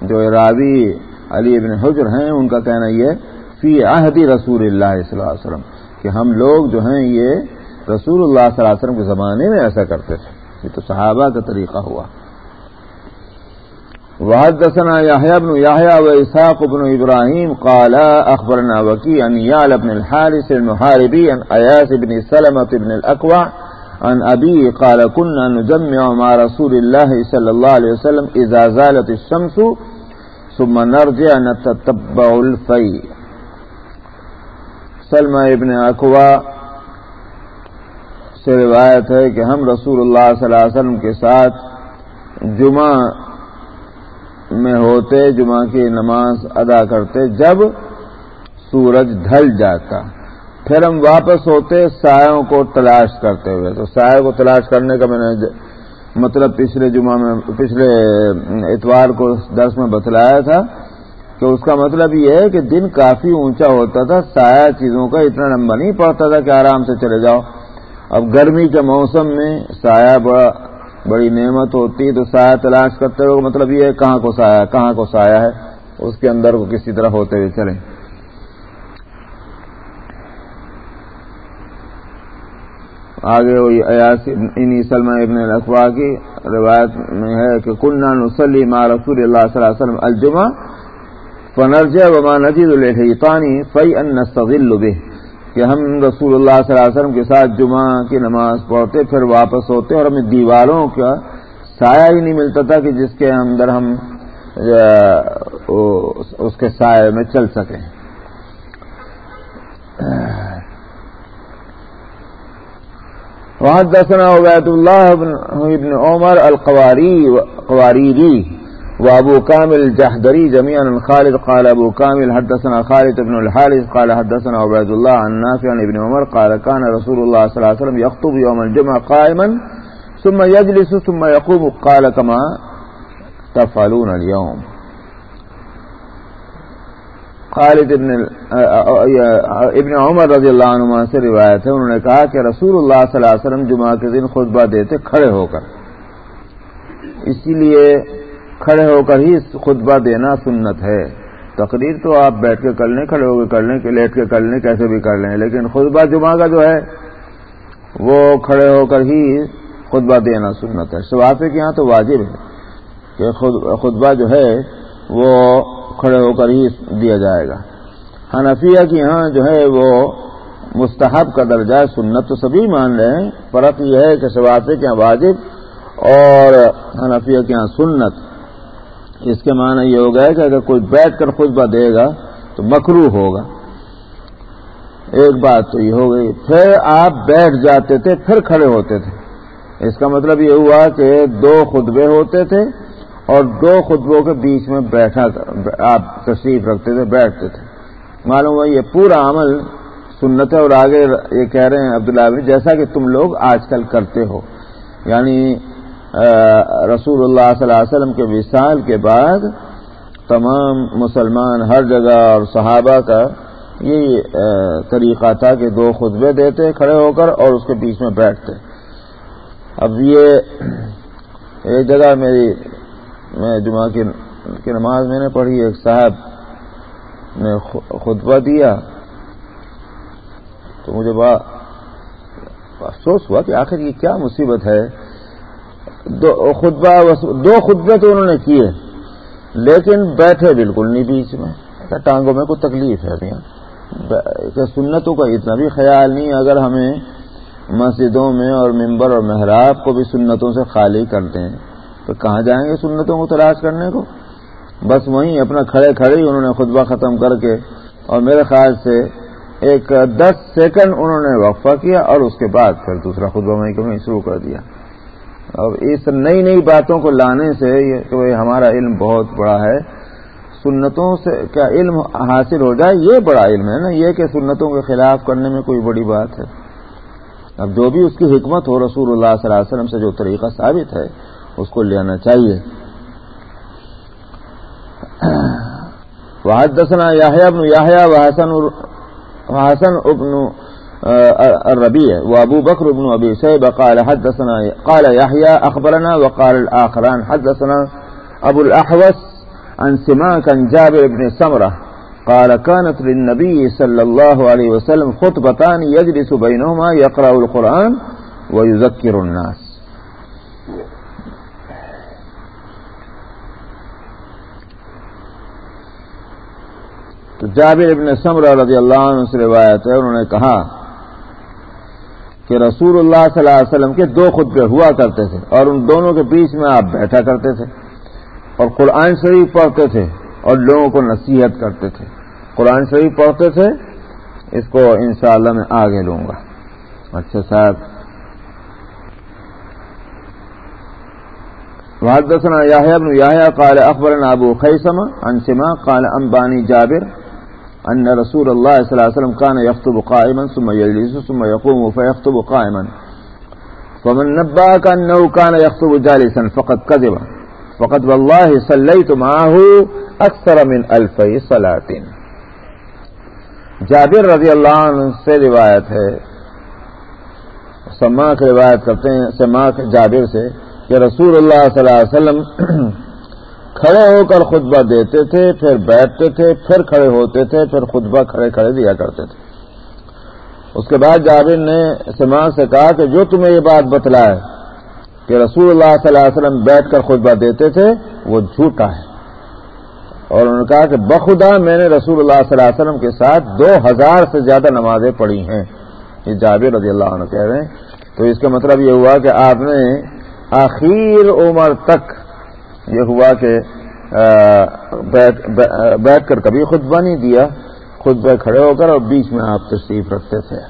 جو راوی علی ابن حجر ہیں، ان کا کہنا یہ فی عہدی رسول اللہ صلی اللہ علیہ وسلم، کہ ہم لوگ جو ہیں، یہ رسول اللہ صلی اللہ علیہ وسلم کے زمانے میں ایسا کرتے تھے۔ یہ تو صحابہ کا طریقہ ہوا۔ وحدثنا يحيى بن يحيى وإسحاق بن إبراهيم قال أخبرنا وكي أن يعلى بن الحارس المحاربي أن أياس بن سلمة بن الأكوع عن أبي قال كنا نجمع مع رسول الله صلى الله عليه وسلم إذا زالت الشمس ثم نرجع نتتبع الفي سلمہ ابن اقوا سے روایت ہے کہ ہم رسول اللہ صلی اللہ علیہ وسلم کے ساتھ جمعہ میں ہوتے، جمعہ کی نماز ادا کرتے جب سورج ڈھل جاتا۔ پھر ہم واپس ہوتے سایوں کو تلاش کرتے ہوئے۔ تو سایہ کو تلاش کرنے کا میں نے مطلب پچھلے جمعہ میں پچھلے اتوار کو درس میں بتلایا تھا کہ اس کا مطلب یہ ہے کہ دن کافی اونچا ہوتا تھا، سایہ چیزوں کا اتنا لمبا نہیں پڑتا تھا کہ آرام سے چلے جاؤ۔ اب گرمی کے موسم میں سایہ بڑا بڑی نعمت ہوتی ہے، تو سایہ تلاش کرتے ہو مطلب یہ ہے کہاں کو سایہ کہاں کو سایہ ہے؟ اس کے اندر کو کسی طرح ہوتے ہوئے چلیں۔ آگے وہی انہی سلم ابن الاقوا کی روایت میں ہے کہ کنہ نسلی ما رسول اللہ صلی اللہ علیہ وسلم الجمہ فنرج وما نجید الحیطانی فی ان نستغل به کہ ہم رسول اللہ صلی اللہ علیہ وسلم کے ساتھ جمعہ کی نماز پڑھتے پھر واپس ہوتے اور ہمیں دیواروں کا سایہ ہی نہیں ملتا تھا کہ جس کے اندر ہم اس کے سائے میں چل سکیں۔ وحدثنا عبید اللہ بن عمر القواری وابو كامل الجحدري جميعا خالد قال ابو كامل حدثنا خالد بن الحارث قال حدثنا عبيد الله عن نافع عن ابن عمر قال كان رسول الله صلى الله عليه وسلم يخطب يوم الجمعه قائما ثم يجلس ثم يقوم قال كما تفعلون اليوم خالد ابن ابن عمر رضی اللہ عنہ سے روایت ہے، انہوں نے کہا کہ رسول اللہ صلی اللہ علیہ وسلم جمعہ کے دن خطبہ دیتے کھڑے ہو کر۔ اسی لیے کھڑے ہو کر ہی خطبہ دینا سنت ہے۔ تقریر تو آپ بیٹھ کے کر لیں، کھڑے ہو کے کر لیں لیٹ کے کر لیں، کیسے بھی کر لیں، لیکن خطبہ جمعہ کا جو ہے، وہ کھڑے ہو کر ہی خطبہ دینا سنت ہے۔ شفافے کے یہاں تو واجب ہے کہ خطبہ جو ہے، وہ کھڑے ہو کر ہی دیا جائے گا۔ حنفیہ کی یہاں جو ہے وہ مستحب کا درجہ سنت تو سبھی مان رہے ہیں۔ فرق یہ ہے کہ شفافے کے یہاں واجب اور حنفیہ کے یہاں سنت۔ اس کے معنی یہ ہوگا کہ اگر کوئی بیٹھ کر خطبہ دے گا تو مکرو ہوگا۔ ایک بات تو یہ ہو گئی، پھر آپ بیٹھ جاتے تھے، پھر کھڑے ہوتے تھے۔ اس کا مطلب یہ ہوا کہ دو خطبے ہوتے تھے اور دو خطبوں کے بیچ میں بیٹھا آپ تشریف رکھتے تھے، بیٹھتے تھے۔ معلوم ہوا یہ پورا عمل سنت ہے، اور آگے یہ کہہ رہے ہیں عبداللہ جیسا کہ تم لوگ آج کل کرتے ہو۔ یعنی رسول اللہ صلی اللہ علیہ وسلم کے وصال کے بعد تمام مسلمان ہر جگہ اور صحابہ کا یہ طریقہ تھا کہ دو خطبے دیتے، کھڑے ہو کر اور اس کے بیچ میں بیٹھتے۔ اب یہ، ایک جگہ میری میں جمعہ کی نماز میں نے پڑھی، ایک صاحب نے خطبہ دیا۔ تو مجھے بڑا افسوس ہوا کہ آخر یہ کیا مصیبت ہے۔ دو خطبہ دو خطبے تو انہوں نے کیے، لیکن بیٹھے بالکل نہیں بیچ میں۔ اچھا، ٹانگوں میں کوئی تکلیف ہے کہ سنتوں کا اتنا بھی خیال نہیں، اگر ہمیں مسجدوں میں اور ممبر اور محراب کو بھی سنتوں سے خالی کرتے ہیں۔ تو کہاں جائیں گے سنتوں کو تلاش کرنے کو؟ بس وہیں اپنا کھڑے کھڑے ہی انہوں نے خطبہ ختم کر کے اور میرے خیال سے ایک دس سیکنڈ انہوں نے وقفہ کیا اور اس کے بعد پھر دوسرا خطبہ میں شروع کر دیا۔ اب اس نئی نئی باتوں کو لانے سے یہ ہمارا علم بہت بڑا ہے۔ سنتوں سے کیا علم حاصل ہو جائے؟ یہ بڑا علم ہے نا، یہ کہ سنتوں کے خلاف کرنے میں کوئی بڑی بات ہے۔ اب جو بھی اس کی حکمت ہو رسول اللہ صلی اللہ علیہ وسلم سے جو طریقہ ثابت ہے اس کو لینا چاہیے۔ واحد دسنا یاہیا ابن یاہیا وحسن ابن الربيع وابو بكر بن ابي شيبه قال حدثنا قال يحيى اخبرنا وقال الاخران، حدثنا ابو الاحوص عن سماك عن جابر بن سمره قال كانت للنبي صلى الله عليه وسلم خطبتان يجلس بينهما يقرا القران ويذكر الناس۔ تو جابر ابن سمرہ رضی اللہ عنہ سے روایت ہے، انہوں نے کہا کہ رسول اللہ صلی اللہ علیہ وسلم کے دو خطبے ہوا کرتے تھے اور ان دونوں کے بیچ میں آپ بیٹھا کرتے تھے اور قرآن شریف پڑھتے تھے اور لوگوں کو نصیحت کرتے تھے۔ قرآن شریف پڑھتے تھے، اس کو انشاءاللہ میں آگے لوں گا۔ اچھا صاحب۔ وحدثنا يحيى بن يحيى قال أخبرنا أبو خيسمة عن سما قال أنباني جابر أن رسول الله صلى الله عليه وسلم كان يخطب قائما ثم يجلس ثم يقوم فيخطب قائما. فمن نباك أنه كان يخطب جالسا فقد كذب. فقد والله صليت معه أكثر من ألفي صلاة. جابر رضی اللہ عنہ سے روایت ہے. سماک روایت کرتے ہیں سماک جابر سے کہ رسول اللہ صلی اللہ علیہ وسلم کھڑے ہو کر خطبہ دیتے تھے، پھر بیٹھتے تھے، پھر کھڑے ہوتے تھے، پھر خطبہ کھڑے کھڑے دیا کرتے تھے۔ اس کے بعد جابر نے سماج سے کہا کہ جو تمہیں یہ بات بتلائے کہ رسول اللہ صلی اللہ علیہ وسلم بیٹھ کر خطبہ دیتے تھے، وہ جھوٹا ہے۔ اور انہوں نے کہا کہ بخدا میں نے رسول اللہ صلی اللہ علیہ وسلم کے ساتھ دو ہزار سے زیادہ نمازیں پڑھی ہیں۔ یہ جابر رضی اللہ عنہ کہہ رہے ہیں۔ تو اس کا مطلب یہ ہوا کہ آپ نے آخر عمر تک یہ ہوا کہ بیٹھ کر کبھی خطبہ نہیں دیا، خود پہ کھڑے ہو کر اور بیچ میں آپ تشریف رکھتے تھے۔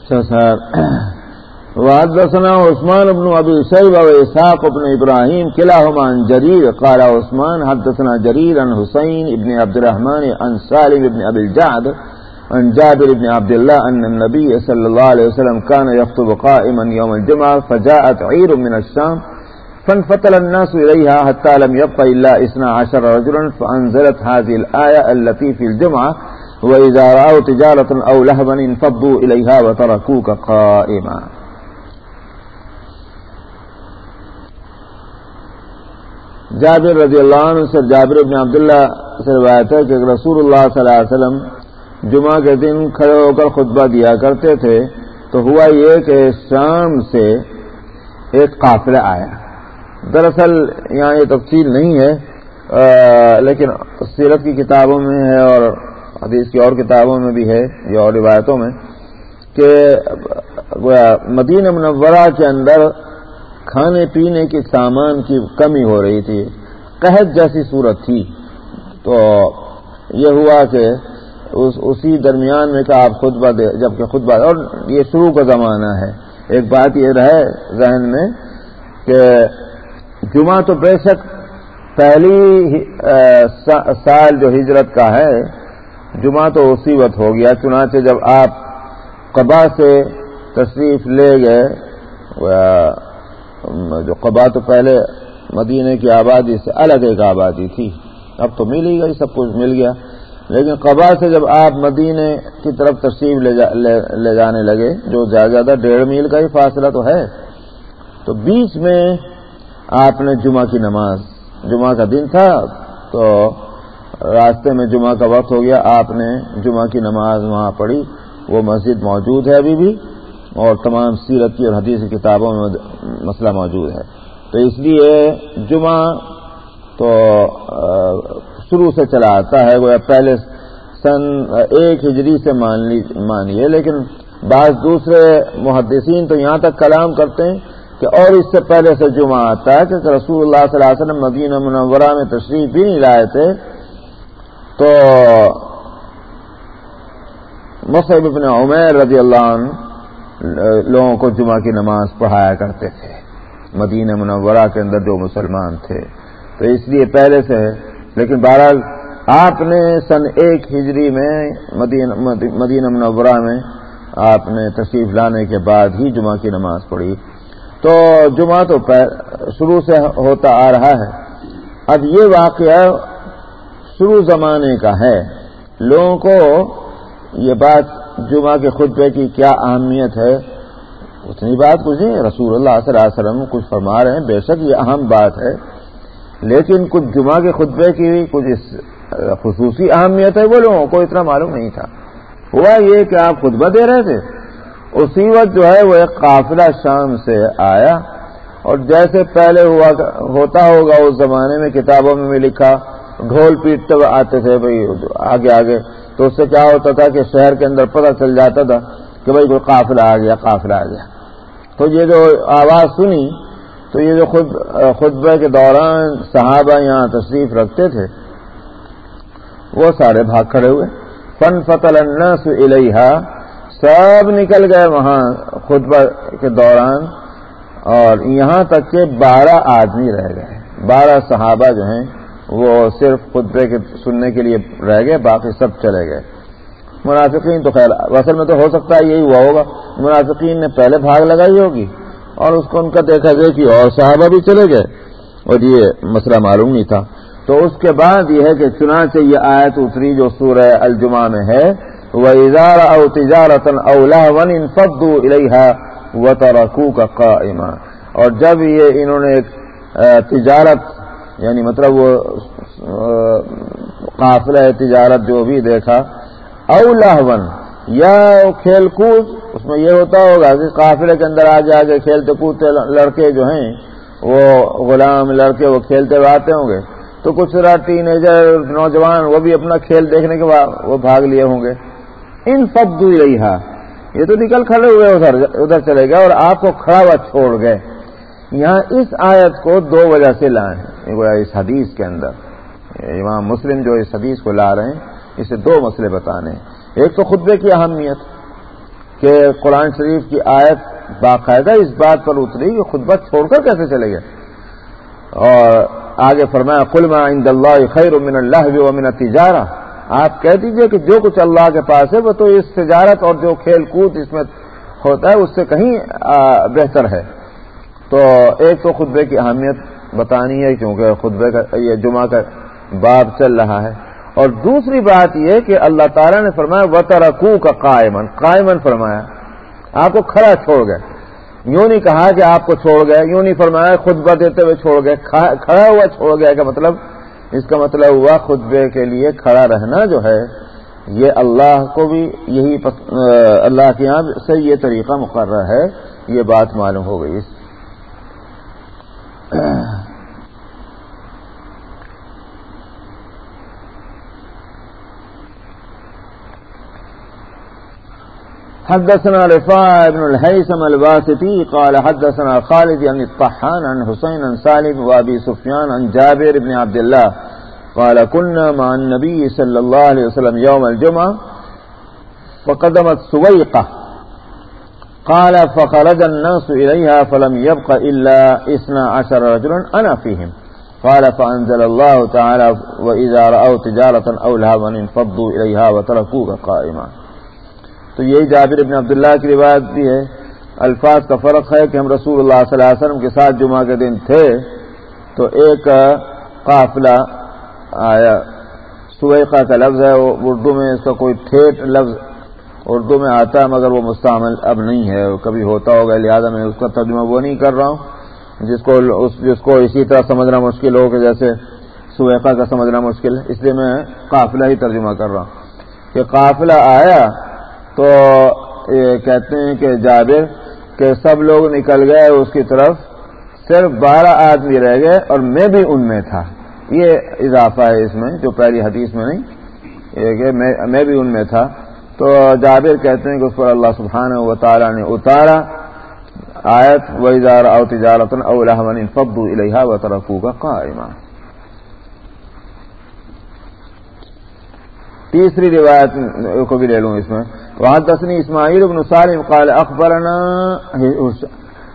اچھا سر وحدثنا عثمان ابن ابي شيبه واسحاق ابن ابراهيم كلاهما عن جرير قال عثمان حدثنا جرير عن حسين ابن عبد الرحمن عن سالم ابن ابي الجعد عن جابر ابن عبد الله ان النبي صلى الله عليه وسلم كان يخطب قائما يوم الجمعه فجاءت عير من الشام، فانفتل الناس إليها حتى لم يبق إلا إثنى عشر رجلا، فأنزلت هذه الآية التي في الجمعة، وإذا رأوا تجارة أو لهبا انفضوا إليها وتركوك قائما. جابر رضی اللہ عنہ سے جابر ابن عبداللہ سے روایت ہے کہ رسول اللہ صلی اللہ علیہ وسلم جمعہ کے دن کھڑے ہو کر خطبہ دیا کرتے تھے، تو ہوا یہ کہ شام سے ایک قافلہ آیا۔ دراصل یہاں یہ تفصیل نہیں ہے لیکن سیرت کی کتابوں میں ہے اور حدیث کی اور کتابوں میں بھی ہے، یا اور روایتوں میں، کہ مدینہ منورہ کے اندر کھانے پینے کے سامان کی کمی ہو رہی تھی، قحط جیسی صورت تھی۔ تو یہ ہوا کہ اس اسی درمیان میں کہ آپ خطبہ دے جبکہ خطبہ اور یہ شروع کا زمانہ ہے۔ ایک بات یہ رہے ذہن میں کہ جمعہ تو بے شک پہلی سال جو ہجرت کا ہے، جمعہ تو اسی وقت ہو گیا۔ چنانچہ جب آپ قبا سے تشریف لے گئے جو قبا تو پہلے مدینے کی آبادی سے الگ ایک آبادی تھی۔ اب تو مل ہی گئی، سب کچھ مل گیا۔ لیکن قبا سے جب آپ مدینے کی طرف تشریف لے, جا لے جانے لگے جو زیادہ زیادہ ڈیڑھ میل کا ہی فاصلہ تو ہے تو بیچ میں آپ نے جمعہ کی نماز جمعہ کا دن تھا تو راستے میں جمعہ کا وقت ہو گیا آپ نے جمعہ کی نماز وہاں پڑھی وہ مسجد موجود ہے ابھی بھی اور تمام سیرت کی اور حدیث کی کتابوں میں مسئلہ موجود ہے۔ تو اس لیے جمعہ تو شروع سے چلا آتا ہے، وہ پہلے سن ایک ہجری سے مانیے لیکن بعض دوسرے محدثین تو یہاں تک کلام کرتے ہیں کہ اور اس سے پہلے سے جمعہ آتا ہے کہ رسول اللہ صلی اللہ علیہ وسلم مدینہ منورہ میں تشریف بھی نہیں لائے تھے۔ تو مصحب ابن عمیر رضی اللہ عنہ لوگوں کو جمعہ کی نماز پڑھایا کرتے تھے۔ مدینہ منورہ کے اندر جو مسلمان تھے۔ تو اس لیے پہلے سے لیکن بہرحال آپ نے سن ایک ہجری میں مدینہ منورہ میں آپ نے تشریف لانے کے بعد ہی جمعہ کی نماز پڑھی۔ تو جمعہ تو شروع سے ہوتا آ رہا ہے۔ اب یہ واقعہ شروع زمانے کا ہے۔ لوگوں کو یہ بات جمعہ کے خطبے کی کیا اہمیت ہے؟ اتنی بات کچھ نہیں رسول اللہ صلی اللہ علیہ وسلم کچھ فرما رہے ہیں۔ بے شک یہ اہم بات ہے۔ لیکن کچھ جمعہ کے خطبے کی کچھ خصوصی اہمیت ہے وہ لوگوں کو اتنا معلوم نہیں تھا۔ ہوا یہ کہ آپ خطبہ دے رہے تھے۔ اسی وقت جو ہے وہ ایک قافلہ شام سے آیا اور جیسے پہلے ہوا ہوتا ہوگا اس زمانے میں کتابوں میں بھی لکھا، ڈھول پیٹتے ہوئے آتے تھے بھائی، آگے آگے۔ تو اس سے کیا ہوتا تھا کہ شہر کے اندر پتہ چل جاتا تھا کہ بھائی کوئی قافلہ آ گیا، قافلہ آ گیا۔ تو یہ جو آواز سنی تو یہ جو خود خطبے کے دوران صحابہ یہاں تشریف رکھتے تھے، وہ سارے بھاگ کھڑے ہوئے۔ فن فتل الناس الیہا سب نکل گئے وہاں خطبہ کے دوران۔ اور یہاں تک کہ بارہ آدمی رہ گئے۔ بارہ صحابہ جو ہیں، وہ صرف خطبے کے سننے کے لیے رہ گئے، باقی سب چلے گئے۔ منافقین تو خیر، اصل میں تو ہو سکتا ہے یہی ہوا ہوگا۔ منافقین نے پہلے بھاگ لگائی ہوگی۔ اور اس کو ان کا دیکھا گیا کہ اور صحابہ بھی چلے گئے اور یہ مسئلہ معلوم نہیں تھا۔ تو اس کے بعد یہ ہے کہ چنانچہ یہ آیت اتری جو سورہ الجمہ میں ہے وہ اظہار او تجارت اولا ون ان فدو الحا و ترقو کا قائمہ اور جب یہ انہوں نے تجارت یعنی مطلب وہ قافلہ تجارت جو بھی دیکھا اولا ون یا کھیل کود اس میں یہ ہوتا ہوگا کہ قافلے کے اندر آگے آگے کھیلتے کودتے لڑکے جو ہیں، وہ غلام لڑکے وہ کھیلتے ہوئے آتے ہوں گے۔ تو کچھ ٹین ایجر نوجوان، وہ بھی اپنا کھیل دیکھنے کے بعد وہ بھاگ لیے ہوں گے۔ ان سب دور رہی یہ تو نکل کھڑے ہوئے ادھر ادھر چلے گئے اور آپ کو کھڑا ہوا چھوڑ گئے۔ یہاں اس آیت کو دو وجہ سے لائیں۔ اس حدیث کے اندر۔ امام مسلم جو اس حدیث کو لا رہے ہیں، اسے دو مسئلے بتانے ہیں۔ ایک تو خطبے کی اہمیت کہ قرآن شریف کی آیت باقاعدہ اس بات پر اتری کہ خطبہ چھوڑ کر کیسے چلے گئے؟ اور آگے فرمایا قلما عند اللہ خیر من اللہ و من تجارہ آپ کہہ دیجیے کہ جو کچھ اللہ کے پاس ہے، وہ تو اس تجارت اور جو کھیل کود اس میں ہوتا ہے، اس سے کہیں بہتر ہے۔ تو ایک تو خطبے کی اہمیت بتانی ہے، کیونکہ خطبے کا، یہ جمعہ کا باب چل رہا ہے۔ اور دوسری بات یہ کہ اللہ تعالیٰ نے فرمایا وطرکو کا قائمن قائمن فرمایا. آپ کو کھڑا چھوڑ گئے. یوں نہیں کہا کہ آپ کو چھوڑ گئے. یوں نہیں فرمایا خطبہ دیتے ہوئے چھوڑ گئے. کھڑا ہوا چھوڑ گیا کا مطلب اس کا مطلب ہوا خطبے کے لیے کھڑا رہنا جو ہے، یہ اللہ کو بھی یہی اللہ کے یہاں سے یہ طریقہ مقرر ہے. یہ بات معلوم ہو گئی. حدثنا رفاع بن الحيثم الواسطي قال حدثنا خالد عن الطحان عن حسين عن سالم وابي سفيان عن جابر بن عبد الله. قال كنا مع النبي صلى الله عليه وسلم يوم الجمعة فقدمت سويقة. قال فخرج الناس إليها فلم يبق إلا إثنى عشر رجلا أنا فيهم. قال فأنزل الله تعالى وإذا رأوا تجارة أو لهوا انفضوا إليها وتركوك قائما. تو یہی جابر ابن عبداللہ کی روایت بھی ہے، الفاظ کا فرق ہے کہ ہم رسول اللہ صلی اللہ علیہ وسلم کے ساتھ جمعہ کے دن تھے، تو ایک قافلہ آیا، سویقہ کا لفظ ہے، وہ اردو میں اس کا کوئی ٹھیٹ لفظ اردو میں آتا ہے، مگر وہ مستعمل اب نہیں ہے، کبھی ہوتا ہوگا، لہٰذا میں اس کا ترجمہ وہ نہیں کر رہا ہوں، جس کو جس کو اسی طرح سمجھنا مشکل ہو کہ جیسے سویقہ کا سمجھنا مشکل ہے۔ اس لیے میں قافلہ ہی ترجمہ کر رہا ہوں۔ کہ قافلہ آیا تو یہ کہتے ہیں کہ جابر کہ سب لوگ نکل گئے اس کی طرف، صرف بارہ آدمی رہ گئے اور میں بھی ان میں تھا۔ یہ اضافہ ہے اس میں، جو پہلی حدیث میں نہیں کہ میں بھی ان میں تھا۔ تو جابر کہتے ہیں کہ اس پر اللہ سبحانہ و تعالیٰ نے اتارا آیت و اظہار او تجارت او فبو الحا و ترقو کا قائمہ تیسری روایت کو بھی لے لوں اس میں۔ وحدثني إسماعيل بن سالم قال أخبرنا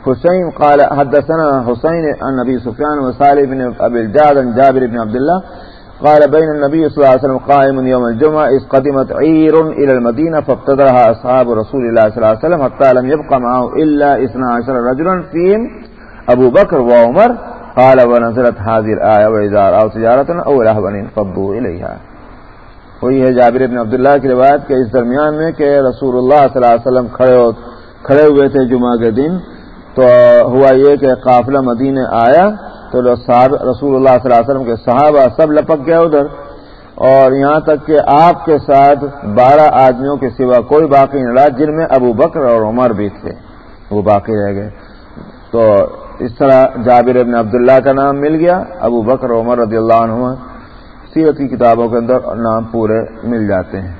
حسين قال حدثنا حسين عن نبي سفيان وسالم بن أبي الجاد عن جابر بن عبد الله قال بين النبي صلى الله عليه وسلم قائم يوم الجمعة إذ قدمت عير إلى المدينة فابتدرها أصحاب رسول الله صلى الله عليه وسلم حتى لم يبقى معه إلا إثنى عشر رجلا فيهم أبو بكر وعمر قال ونزلت هذه الآية وإذا رأوا تجارة أو لهبا فضوا إليها وہی ہے جابر ابن عبداللہ کی روایت کے اس درمیان میں کہ رسول اللہ صلی اللہ علیہ وسلم کھڑے کھڑے ہوئے تھے جمعہ کے دن، تو ہوا یہ کہ قافلہ مدینہ آیا، تو رسول اللہ صلی اللہ علیہ وسلم کے صحابہ سب لپک گئے ادھر۔ اور یہاں تک کہ آپ کے ساتھ بارہ آدمیوں کے سوا کوئی باقی نہیں رہا، جن میں ابو بکر اور عمر بھی تھے۔ وہ باقی رہ گئے۔ تو اس طرح جابر ابن عبداللہ کا نام مل گیا، ابو بکر عمر رضی اللہ عنہ سیرت کی کتابوں کے اندر نام پورے مل جاتے ہیں۔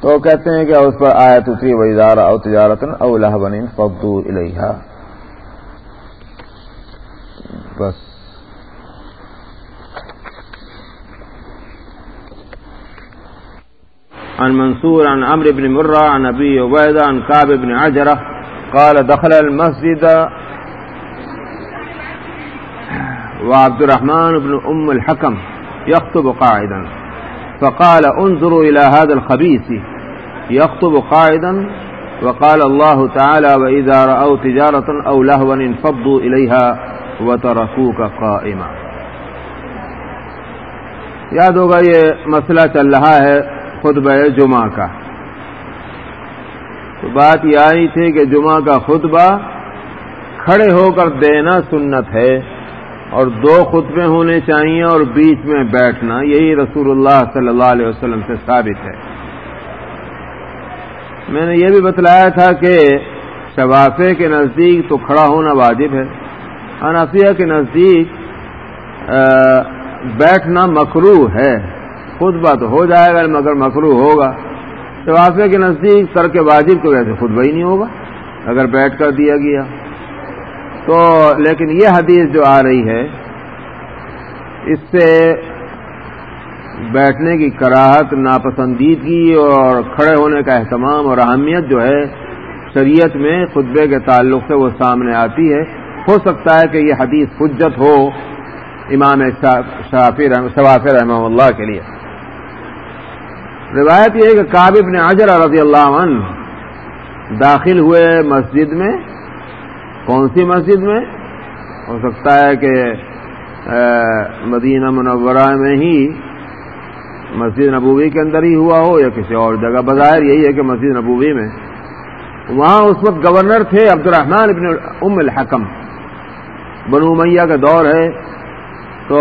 تو کہتے ہیں کہ اس پر آیت اتری وزار او تجارت او بن فبدو الحا بس۔ عن منصور، عن عمرو بن مرة، عن أبي عبيدة، عن كعب بن عجرة قال دخل المسجد وعبد الرحمن بن أم الحكم. يخطب قاعدا. فقال انظروا إلى هذا الخبيث. يخطب قاعدا. وقال الله تعالى وإذا رأوا تجارة أو لهوا انفضوا إليها وتركوك قائما. یاد ہوگا یہ مسئلہ چل رہا ہے خطبہ جمعہ کا. تو بات یہ آئی تھی کہ جمعہ کا خطبہ کھڑے ہو کر دینا سنت ہے. اور دو خطبے ہونے چاہیے اور بیچ میں بیٹھنا، یہی رسول اللہ صلی اللہ علیہ وسلم سے ثابت ہے۔ میں نے یہ بھی بتلایا تھا کہ شوافے کے نزدیک تو کھڑا ہونا واجب ہے۔ انافیہ کے نزدیک بیٹھنا مکرو ہے۔ خطبہ تو ہو جائے گا، مگر مکرو ہوگا۔ شوافے کے نزدیک ترک واجب کی وجہ سے خطبہ ہی نہیں ہوگا۔ اگر بیٹھ کر دیا گیا۔ تو لیکن یہ حدیث جو آ رہی ہے، اس سے بیٹھنے کی کراہت، ناپسندیدگی اور کھڑے ہونے کا اہتمام اور اہمیت جو ہے، شریعت میں خطبے کے تعلق سے وہ سامنے آتی ہے۔ ہو سکتا ہے کہ یہ حدیث حجت ہو امام شافی شواف رحمہ اللہ کے لیے۔ روایت یہ ہے کہ کابب نے اجر رضی اللہ عنہ داخل ہوئے مسجد میں کون سی مسجد میں؟ ہو سکتا ہے کہ مدینہ منورہ میں ہی مسجد نبوی کے اندر ہی ہوا ہو یا کسی اور جگہ۔ بظاہر یہی ہے کہ مسجد نبوی میں۔ وہاں اس وقت گورنر تھے عبد الرحمان ابن ام الحکم۔ بنو میاں کا دور ہے۔ تو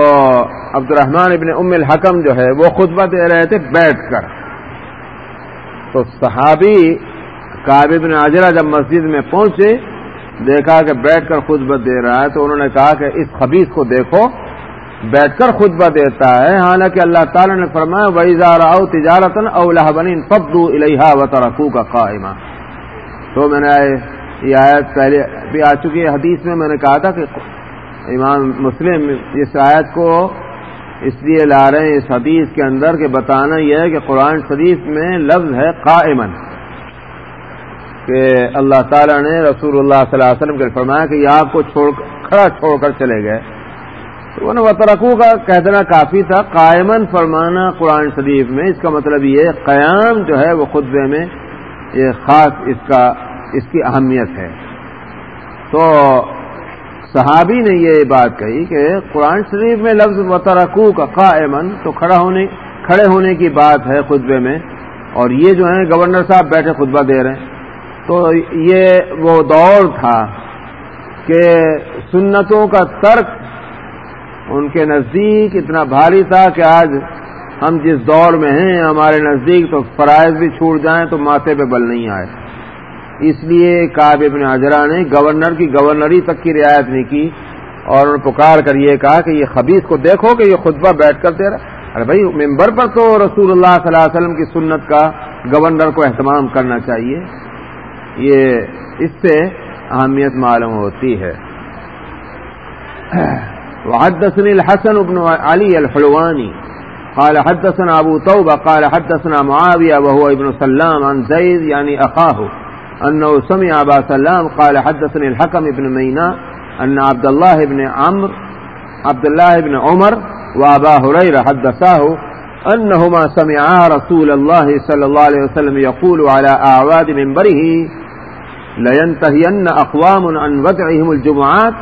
عبد الرحمان ابن ام الحکم جو ہے، وہ خطبہ دے رہے تھے بیٹھ کر۔ تو صحابی کابب ابن اجرا جب مسجد میں پہنچے دیکھا کہ بیٹھ کر خطبہ دے رہا ہے تو انہوں نے کہا کہ اس خبیص کو دیکھو، بیٹھ کر خطبہ دیتا ہے۔ حالانکہ اللہ تعالیٰ نے فرمایا ویزا راؤ تجارت اولا بنی فبدو الحا و ترقو کا قائمہ تو میں نے یہ آیت پہلے بھی آ چکی ہے، حدیث میں میں نے کہا تھا کہ امام مسلم اس آیت کو اس لیے لا رہے ہیں، اس حدیث کے اندر کہ بتانا یہ ہے کہ قرآن شریف میں لفظ ہے قائمن کہ اللہ تعالیٰ نے رسول اللہ صلی اللہ علیہ وسلم کے فرمایا کہ یہ آپ کو چھوڑ کھڑا چھوڑ کر چلے گئے۔ تو وہ وطرقو کا کہہ دینا کافی تھا قائمن فرمانا قرآن شریف میں۔ اس کا مطلب یہ قیام جو ہے وہ خطبے میں یہ خاص اس کا اس کی اہمیت ہے۔ تو صحابی نے یہ بات کہی کہ قرآن شریف میں لفظ وطرقو کا قائمن تو کھڑا ہونے کھڑے ہونے کی بات ہے خطبے میں۔ اور یہ جو ہے گورنر صاحب بیٹھے خطبہ دے رہے ہیں۔ تو یہ وہ دور تھا کہ سنتوں کا ترک ان کے نزدیک اتنا بھاری تھا کہ آج ہم جس دور میں ہیں، ہمارے نزدیک تو فرائض بھی چھوٹ جائیں تو ماتھے پہ بل نہیں آئے۔ اس لیے کاب ابن اجرا نے گورنر کی گورنری تک کی رعایت نہیں کی اور پکار کر یہ کہا کہ یہ خبیص کو دیکھو کہ یہ خطبہ بیٹھ کر دے رہا ارے بھائی ممبر پر تو رسول اللہ صلی اللہ علیہ وسلم کی سنت کا گورنر کو اہتمام کرنا چاہیے۔ یہ اس سے اہمیت معلوم ہوتی ہے۔ وحدثني الحسن بن علي الحلواني، قال حدثنا أبو توبة قال حدثنا معاوية وهو ابن سلام عن زيد يعني یعنی أخاه أنه سمع أبا سلام، قال حدثني الحكم بن مينا أن عبد الله بن عمر عبد الله بن عمر وأبا هريرة حدثاه أنهما سمعا رسول الله صلى الله عليه وسلم يقول على أعواد منبره لينتهين أقوام عن ودعهم الجمعات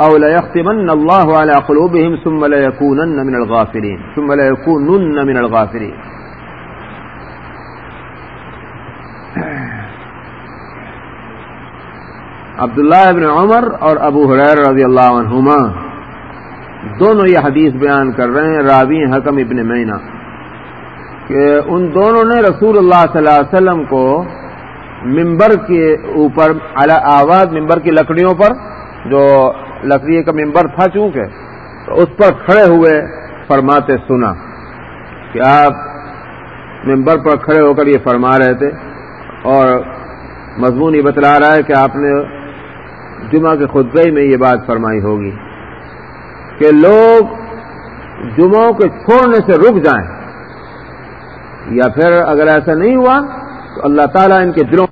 أو ليختمن الله على قلوبهم ثم ليكونن من الغافلين ثم ليكونن من الغافلين عبداللہ ابن عمر اور ابو حریر رضی اللہ عنہما دونوں یہ حدیث بیان کر رہے ہیں، راوی حکم ابن مینا، کہ ان دونوں نے رسول اللہ صلی اللہ علیہ وسلم کو ممبر کے اوپر آواز ممبر کی لکڑیوں پر، جو لکڑی کا ممبر تھا چونکہ، تو اس پر کھڑے ہوئے فرماتے، سنا کہ آپ ممبر پر کھڑے ہو کر یہ فرما رہے تھے اور مضمون یہ بتلا رہا ہے کہ آپ نے جمعہ کے خطبے میں یہ بات فرمائی ہوگی کہ لوگ جمعوں کے چھوڑنے سے رک جائیں۔ یا پھر اگر ایسا نہیں ہوا تو اللہ تعالیٰ ان کے دلوں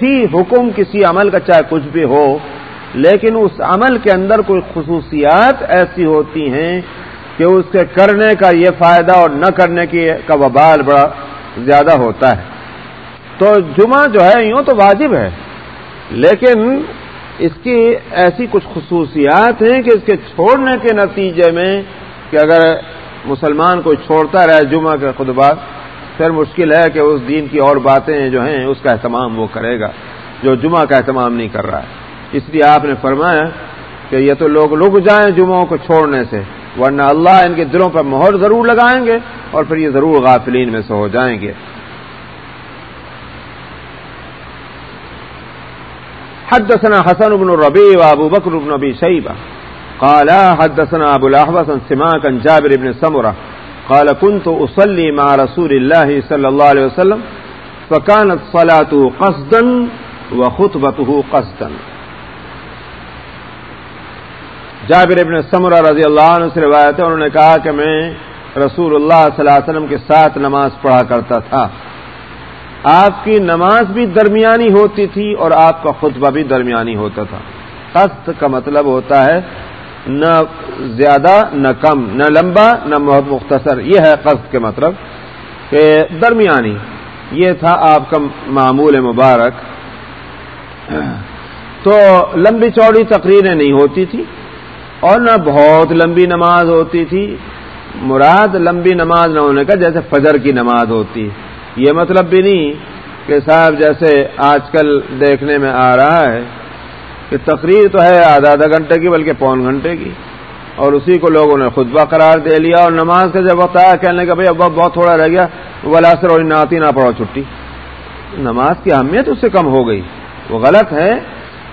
فقہی حکم، کسی عمل کا چاہے کچھ بھی ہو، لیکن اس عمل کے اندر کوئی خصوصیات ایسی ہوتی ہیں کہ اس کے کرنے کا یہ فائدہ اور نہ کرنے کی کا وبال بڑا زیادہ ہوتا ہے۔ تو جمعہ جو ہے، یوں تو واجب ہے، لیکن اس کی ایسی کچھ خصوصیات ہیں کہ اس کے چھوڑنے کے نتیجے میں کہ اگر مسلمان کوئی چھوڑتا رہے جمعہ کے خطبات پھر مشکل ہے کہ اس دین کی اور باتیں جو ہیں اس کا اہتمام وہ کرے گا، جو جمعہ کا اہتمام نہیں کر رہا ہے۔ اس لیے آپ نے فرمایا کہ یہ تو لوگ لگ جائیں جمعوں کو چھوڑنے سے، ورنہ اللہ ان کے دلوں پر مہر ضرور لگائیں گے اور پھر یہ ضرور غافلین میں سے ہو جائیں گے۔ حدثنا حسن بن الربيع وابو بكر بن ابي شيبه قال حدثنا ابو الاحوص عن سماك عن جابر بن سمره قال كنت اصلي مع رسول الله صلى الله عليه وسلم فكانت صلاته قصدا وخطبته قصدا. جابر ابن سمرہ رضی اللہ عنہ سے روایت ہے، انہوں نے کہا کہ میں رسول اللہ صلی اللہ علیہ وسلم کے ساتھ نماز پڑھا کرتا تھا۔ آپ کی نماز بھی درمیانی ہوتی تھی اور آپ کا خطبہ بھی درمیانی ہوتا تھا۔ قصد کا مطلب ہوتا ہے نہ زیادہ، نہ کم، نہ لمبا، نہ مختصر۔ یہ ہے قصد کے مطلب کہ درمیانی، یہ تھا آپ کا معمول مبارک۔ تو لمبی چوڑی تقریریں نہیں ہوتی تھی اور نہ بہت لمبی نماز ہوتی تھی۔ مراد لمبی نماز نہ ہونے کا، جیسے فجر کی نماز ہوتی۔ یہ مطلب بھی نہیں کہ صاحب جیسے آج کل دیکھنے میں آ رہا ہے کہ تقریر تو ہے آدھا آدھا گھنٹے کی بلکہ پون گھنٹے کی اور اسی کو لوگوں نے خطبہ قرار دے لیا اور نماز کا جب وقت آیا کہنے کا بھائی اب بہت تھوڑا رہ گیا ولاسر اور ناتی نہ پڑھو چھٹی۔ نماز کی اہمیت اس سے کم ہو گئی۔ وہ غلط ہے۔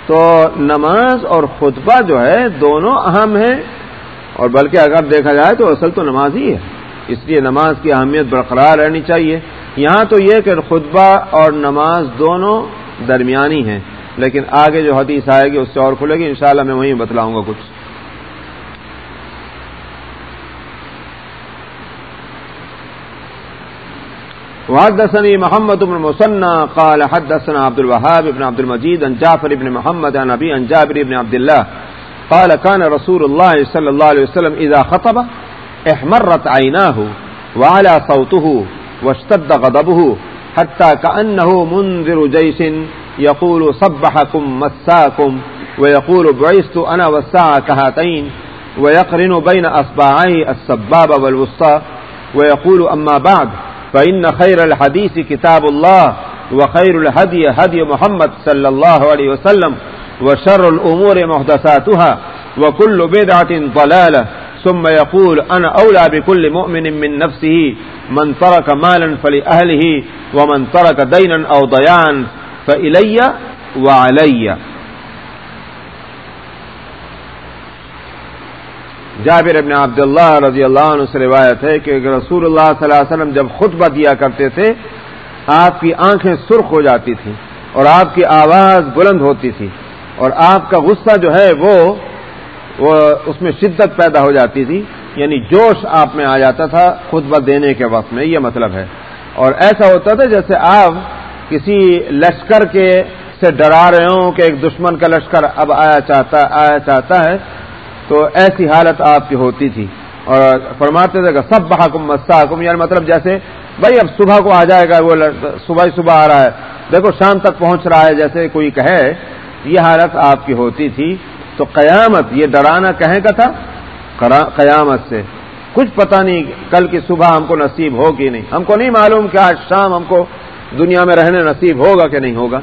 تو نماز اور خطبہ جو ہے دونوں اہم ہیں۔ اور بلکہ اگر دیکھا جائے تو اصل تو نماز ہی ہے۔ اس لیے نماز کی اہمیت برقرار رہنی چاہیے۔ یہاں تو یہ کہ خطبہ اور نماز دونوں درمیانی ہیں۔ لیکن آگے جو حدیث آئے گی اس سے اور کھلے گی، انشاءاللہ میں وہیں بتلاؤں گا کچھ۔ وحدثني محمد بن مسنى قال حدثنا عبد الوهاب بن عبد المجيد عن جعفر بن محمد عن أبي عن جابر بن عبد الله قال كان رسول الله صلى الله عليه وسلم إذا خطب احمرت عيناه وعلى صوته واشتد غضبه حتى كأنه منذر جيش يقول صبحكم مساكم ويقول بعثت أنا والساعة كهاتين ويقرن بين أصبعيه السباب والوسطى ويقول أما بعد فإن خير الحديث كتاب الله وخير الهدي هدي محمد صلى الله عليه وسلم وشر الأمور محدثاتها وكل بدعة ضلالة ثم يقول أنا أولى بكل مؤمن من نفسه من ترك مالا فلأهله ومن ترك دينا أو ضيعا فإلي وعلي جابر ابن عبداللہ رضی اللہ عنہ سے روایت ہے کہ رسول اللہ صلی اللہ علیہ وسلم جب خطبہ دیا کرتے تھے، آپ کی آنکھیں سرخ ہو جاتی تھیں اور آپ کی آواز بلند ہوتی تھی اور آپ کا غصہ جو ہے وہ وہ اس میں شدت پیدا ہو جاتی تھی یعنی جوش آپ میں آ جاتا تھا خطبہ دینے کے وقت میں، یہ مطلب ہے۔ اور ایسا ہوتا تھا جیسے آپ کسی لشکر کے سے ڈرا رہے ہوں کہ ایک دشمن کا لشکر اب آیا چاہتا آیا چاہتا ہے، تو ایسی حالت آپ کی ہوتی تھی۔ اور فرماتے تھے کہ سب بحکم مسا حکم یعنی مطلب جیسے بھائی اب صبح کو آ جائے گا، وہ صبح ہی صبح آ رہا ہے۔ دیکھو، شام تک پہنچ رہا ہے، جیسے کوئی کہے، یہ حالت آپ کی ہوتی تھی۔ تو قیامت، یہ ڈرانا کہیں کا تھا؟ قیامت سے۔ کچھ پتہ نہیں کل کی صبح ہم کو نصیب ہو کہ نہیں۔ ہم کو نہیں معلوم کہ آج شام ہم کو دنیا میں رہنے نصیب ہوگا کہ نہیں ہوگا؟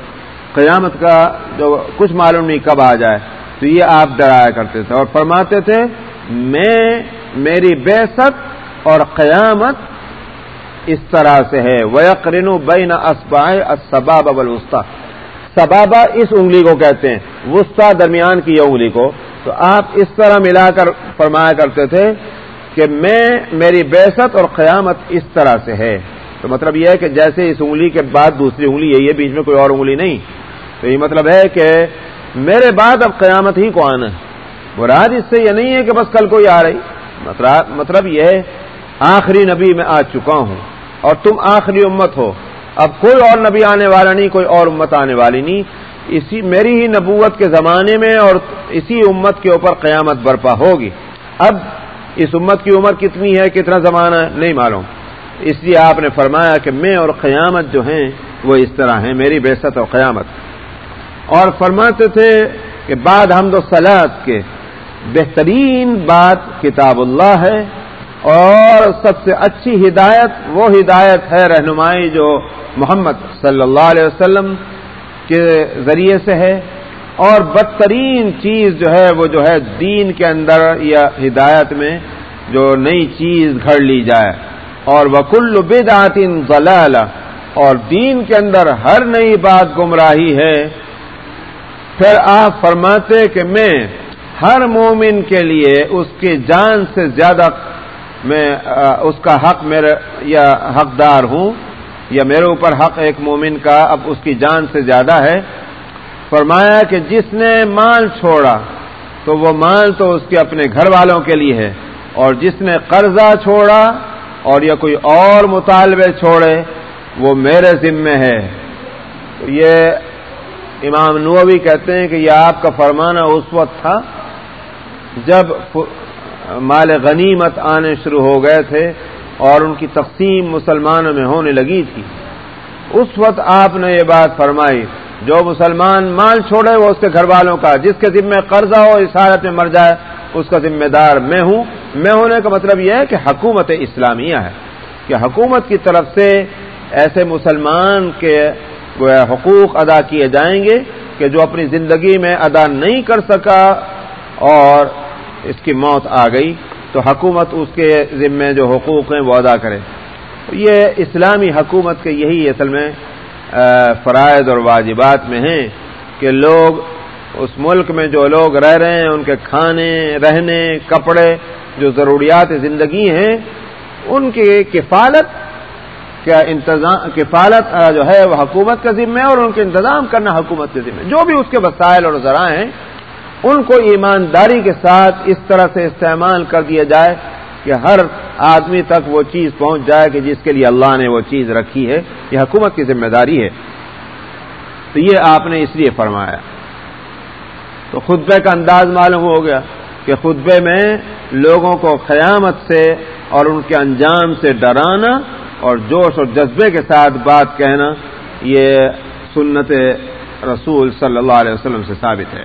قیامت کا جو کچھ معلوم نہیں کب آ جائے، تو یہ آپ ڈرایا کرتے تھے اور فرماتے تھے، میں میری بے اور قیامت اس طرح سے ہے۔ ویقرن بین اسبائے اسباب الوسطی سبابا اس انگلی کو کہتے ہیں، وسطی درمیان کی یہ انگلی کو۔ تو آپ اس طرح ملا کر فرمایا کرتے تھے کہ میں میری بیست اور قیامت اس طرح سے ہے۔ تو مطلب یہ ہے کہ جیسے اس انگلی کے بعد دوسری انگلی یہی ہے بیچ میں کوئی اور انگلی نہیں۔ تو یہ مطلب ہے کہ میرے بعد اب قیامت ہی کو آنا ہے مراد اس سے یہ نہیں ہے کہ بس کل کوئی آ رہی۔ مطلب, مطلب یہ آخری نبی میں آ چکا ہوں۔ اور تم آخری امت ہو۔ اب کوئی اور نبی آنے والا نہیں، کوئی اور امت آنے والی نہیں۔ اسی، میری ہی نبوت کے زمانے میں اور اسی امت کے اوپر قیامت برپا ہوگی۔ اب اس امت کی عمر کتنی ہے، کتنا زمانہ ہے، نہیں معلوم۔ اس لیے آپ نے فرمایا کہ میں اور قیامت جو ہیں وہ اس طرح ہیں، میری بےست اور قیامت۔ اور فرماتے تھے کہ بعد حمد و سلاد کے، بہترین بات کتاب اللہ ہے اور سب سے اچھی ہدایت، وہ ہدایت ہے رہنمائی جو محمد صلی اللہ علیہ وسلم کے ذریعے سے ہے۔ اور بدترین چیز جو ہے، وہ جو ہے دین کے اندر یا ہدایت میں جو نئی چیز گھڑ لی جائے۔ اور وکل بدعتن ضلال اور دین کے اندر ہر نئی بات گمراہی ہے۔ پھر آپ فرماتے کہ میں ہر مومن کے لیے اس کی جان سے زیادہ میں اس کا حق میرے، یا حقدار ہوں، یا میرے اوپر حق ایک مومن کا اب اس کی جان سے زیادہ ہے۔ فرمایا کہ جس نے مال چھوڑا تو وہ مال تو اس کے اپنے گھر والوں کے لیے ہے، اور جس نے قرضہ چھوڑا اور یا کوئی اور مطالبے چھوڑے، وہ میرے ذمے ہے۔ یہ امام نووی کہتے ہیں کہ یہ آپ کا فرمانا اس وقت تھا جب مال غنیمت آنے شروع ہو گئے تھے اور ان کی تقسیم مسلمانوں میں ہونے لگی تھی۔ اس وقت آپ نے یہ بات فرمائی، جو مسلمان مال چھوڑے وہ اس کے گھر والوں کا، جس کے ذمہ قرضہ ہو، اس حالت میں مر جائے، اس کا ذمہ دار میں ہوں۔ میں ہونے کا مطلب یہ ہے کہ حکومت اسلامیہ ہے کہ حکومت کی طرف سے ایسے مسلمان کے حقوق ادا کیے جائیں گے کہ جو اپنی زندگی میں ادا نہیں کر سکا اور اس کی موت آ گئی تو حکومت اس کے ذمے جو حقوق ہیں وہ ادا کرے۔ یہ اسلامی حکومت کے یہی اصل میں فرائض اور واجبات میں ہیں کہ لوگ اس ملک میں جو لوگ رہ رہے ہیں، ان کے کھانے، رہنے، کپڑے جو ضروریات زندگی ہیں، ان کی کفالت، کیا انتظام، کفالت جو ہے، وہ حکومت کا ذمہ ہے اور ان کے انتظام کرنا حکومت کے ذمہ جو بھی اس کے وسائل اور ذرائع ہیں، ان کو ایمانداری کے ساتھ اس طرح سے استعمال کر دیا جائے کہ ہر آدمی تک وہ چیز پہنچ جائے کہ جس کے لیے اللہ نے وہ چیز رکھی ہے، یہ حکومت کی ذمہ داری ہے۔ تو یہ آپ نے اس لیے فرمایا۔ تو خطبے کا انداز معلوم ہو گیا۔ کہ خطبے میں لوگوں کو قیامت سے اور ان کے انجام سے ڈرانا اور جوش اور جذبے کے ساتھ بات کہنا، یہ سنت رسول صلی اللہ علیہ وسلم سے ثابت ہے۔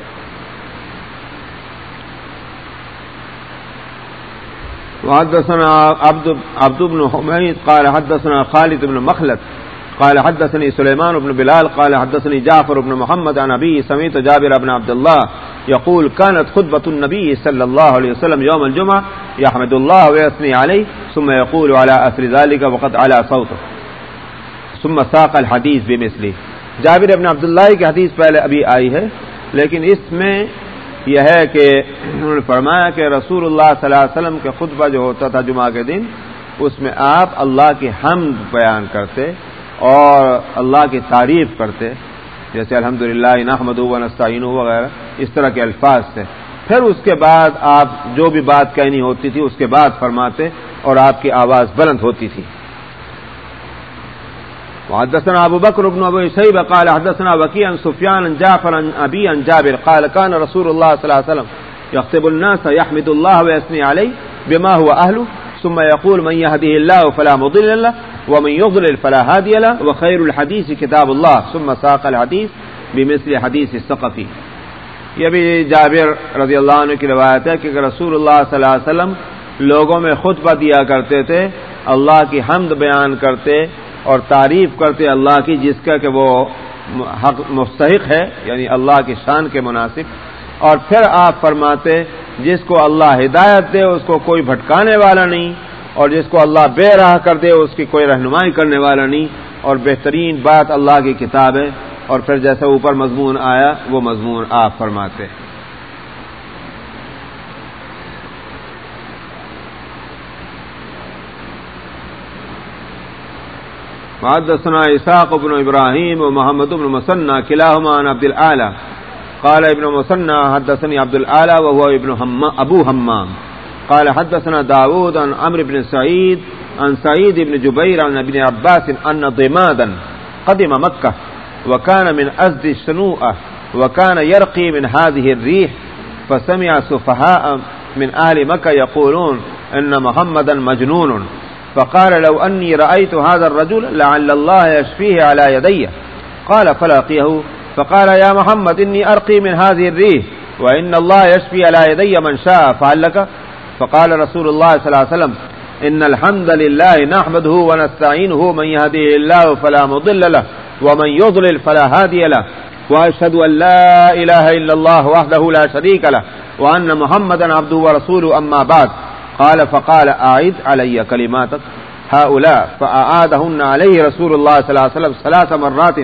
وحدثنا عبد عبد بن حميد قال حدثنا خالد بن مخلد قال حدثني سليمان بن بلال قال حدثني جعفر بن محمد عن أبي سميت جابر بن عبد الله يقول كانت خطبة النبي صلى الله عليه وسلم يوم الجمعة يحمد الله ويثني عليه، ثم يقول على أثر ذلك وقد على صوته. ثم ساق الحديث بمثله. جابر ابن عبداللہ کی حدیث پہلے ابھی آئی ہے، لیکن اس میں یہ ہے کہ انہوں نے فرمایا کہ رسول اللہ صلی اللہ علیہ وسلم کے خطبہ جو ہوتا تھا جمعہ کے دن، اس میں آپ اللہ کی حمد بیان کرتے اور اللہ کی تعریف کرتے، جیسے الحمد للہ انحمد نسطین وغیرہ، اس طرح کے الفاظ سے۔ پھر اس کے بعد آپ جو بھی بات کہنی ہوتی تھی، اس کے بعد فرماتے اور آپ کی آواز بلند ہوتی تھی۔ وحدثنا ابو بكر بن ابي شيبه قال حدثنا وكيع عن سفيان عن جعفر عن ابي عن جابر قال كان رسول الله صلى الله عليه وسلم يخطب الناس يحمد الله ويثني عليه بما هو اهله ثم يقول من يهده الله فلا مضل له، ومن يضلل فلا هادي له، وخير الحديث كتاب الله، ثم ساق الحديث بمثل حديث الثقفي یہ بھی جابر رضی اللہ عنہ کی روایت ہے کہ رسول اللہ صلی اللہ علیہ وسلم لوگوں میں خطبہ دیا کرتے تھے، اللہ کی حمد بیان کرتے اور تعریف کرتے اللہ کی، جس کا کہ وہ حق مستحق ہے یعنی اللہ کی شان کے مناسب اور پھر آپ فرماتے جس کو اللہ ہدایت دے، اس کو کوئی بھٹکانے والا نہیں، اور جس کو اللہ بے راہ کر دے، اس کی کوئی رہنمائی کرنے والا نہیں۔ اور بہترین بات اللہ کی کتاب ہے۔ اور پھر جیسے اوپر مضمون آیا، وہ مضمون آپ فرماتے ہیں۔ وحدثنا إساق بن إبراهيم ومحمد بن مسنى كلاهما عن عبد الآلة قال ابن مسنى حدثني عبد الآلة وهو ابن هم أبو همام قال حدثنا داود عن عمرو بن سعيد عن سعيد بن جبير عن ابن عباس أن ضمادا قدم مكة وكان من أزد الشنوءة وكان يرقي من هذه الريح فسمع سفهاء من أهل مكة يقولون إن محمدا مجنون. فقال لو أني رأيت هذا الرجل لعل الله يشفيه على يدي قال فلاقيه فقال يا محمد إني أرقي من هذه الريح وإن الله يشفي على يدي من شاء فعلك فقال رسول الله صلى الله عليه وسلم إن الحمد لله نحمده ونستعينه من يهديه الله فلا مضل له ومن يضلل فلا هادي له وأشهد أن لا إله إلا الله وحده لا شريك له وأن محمدا عبده ورسوله أما بعد قال فقال أعيد علي كلماتك هؤلاء فأعادهن عليه رسول الله صلى الله عليه وسلم ثلاث مرات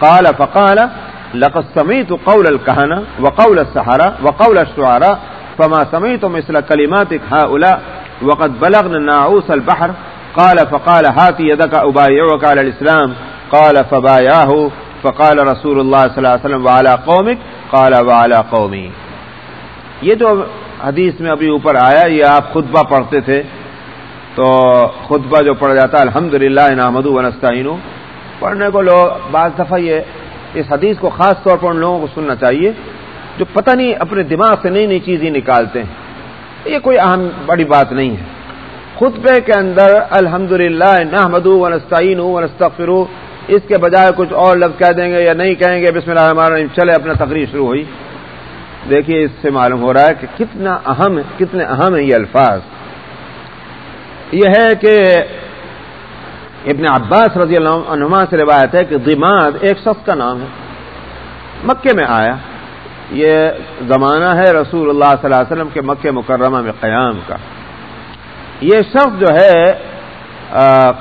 قال فقال، لقد سمعت قول الكهنة وقول السحرة وقول الشعراء، فما سمعت مثل كلماتك هؤلاء، وقد بلغنا ناعوس البحر. قال، فقال، هاتي يدك، أبايعك على الإسلام. قال، فبايعه. فقال رسول الله صلى الله عليه وسلم، وعلى قومك؟ قال، وعلى قومي. یہ جو حدیث میں ابھی اوپر آیا، یہ آپ خطبہ پڑھتے تھے، تو خطبہ جو پڑھ جاتا الحمد للہ نحمد ونستعین پڑھنے کو لوگ بعض دفعہ یہ اس حدیث کو خاص طور پر ان لوگوں کو سننا چاہیے جو پتہ نہیں اپنے دماغ سے نئی نئی چیزیں نکالتے ہیں۔ یہ کوئی اہم بڑی بات نہیں ہے۔ خطبے کے اندر الحمد للہ نحمد ونستعین ونستغفر اس کے بجائے کچھ اور لفظ کہہ دیں گے یا نہیں کہیں گے، بسم اللہ ہمارا چلے اپنا تقریر شروع ہوئی۔ دیکھیے اس سے معلوم ہو رہا ہے کہ کتنا اہم، کتنے اہم ہیں یہ الفاظ۔ یہ ہے کہ ابن عباس رضی اللہ عنما سے روایت ہے کہ دماغ ایک شخص کا نام ہے۔ مکے میں آیا۔ یہ زمانہ ہے رسول اللہ صلی اللہ علیہ وسلم کے مکہ مکرمہ میں قیام کا۔ یہ شخص جو ہے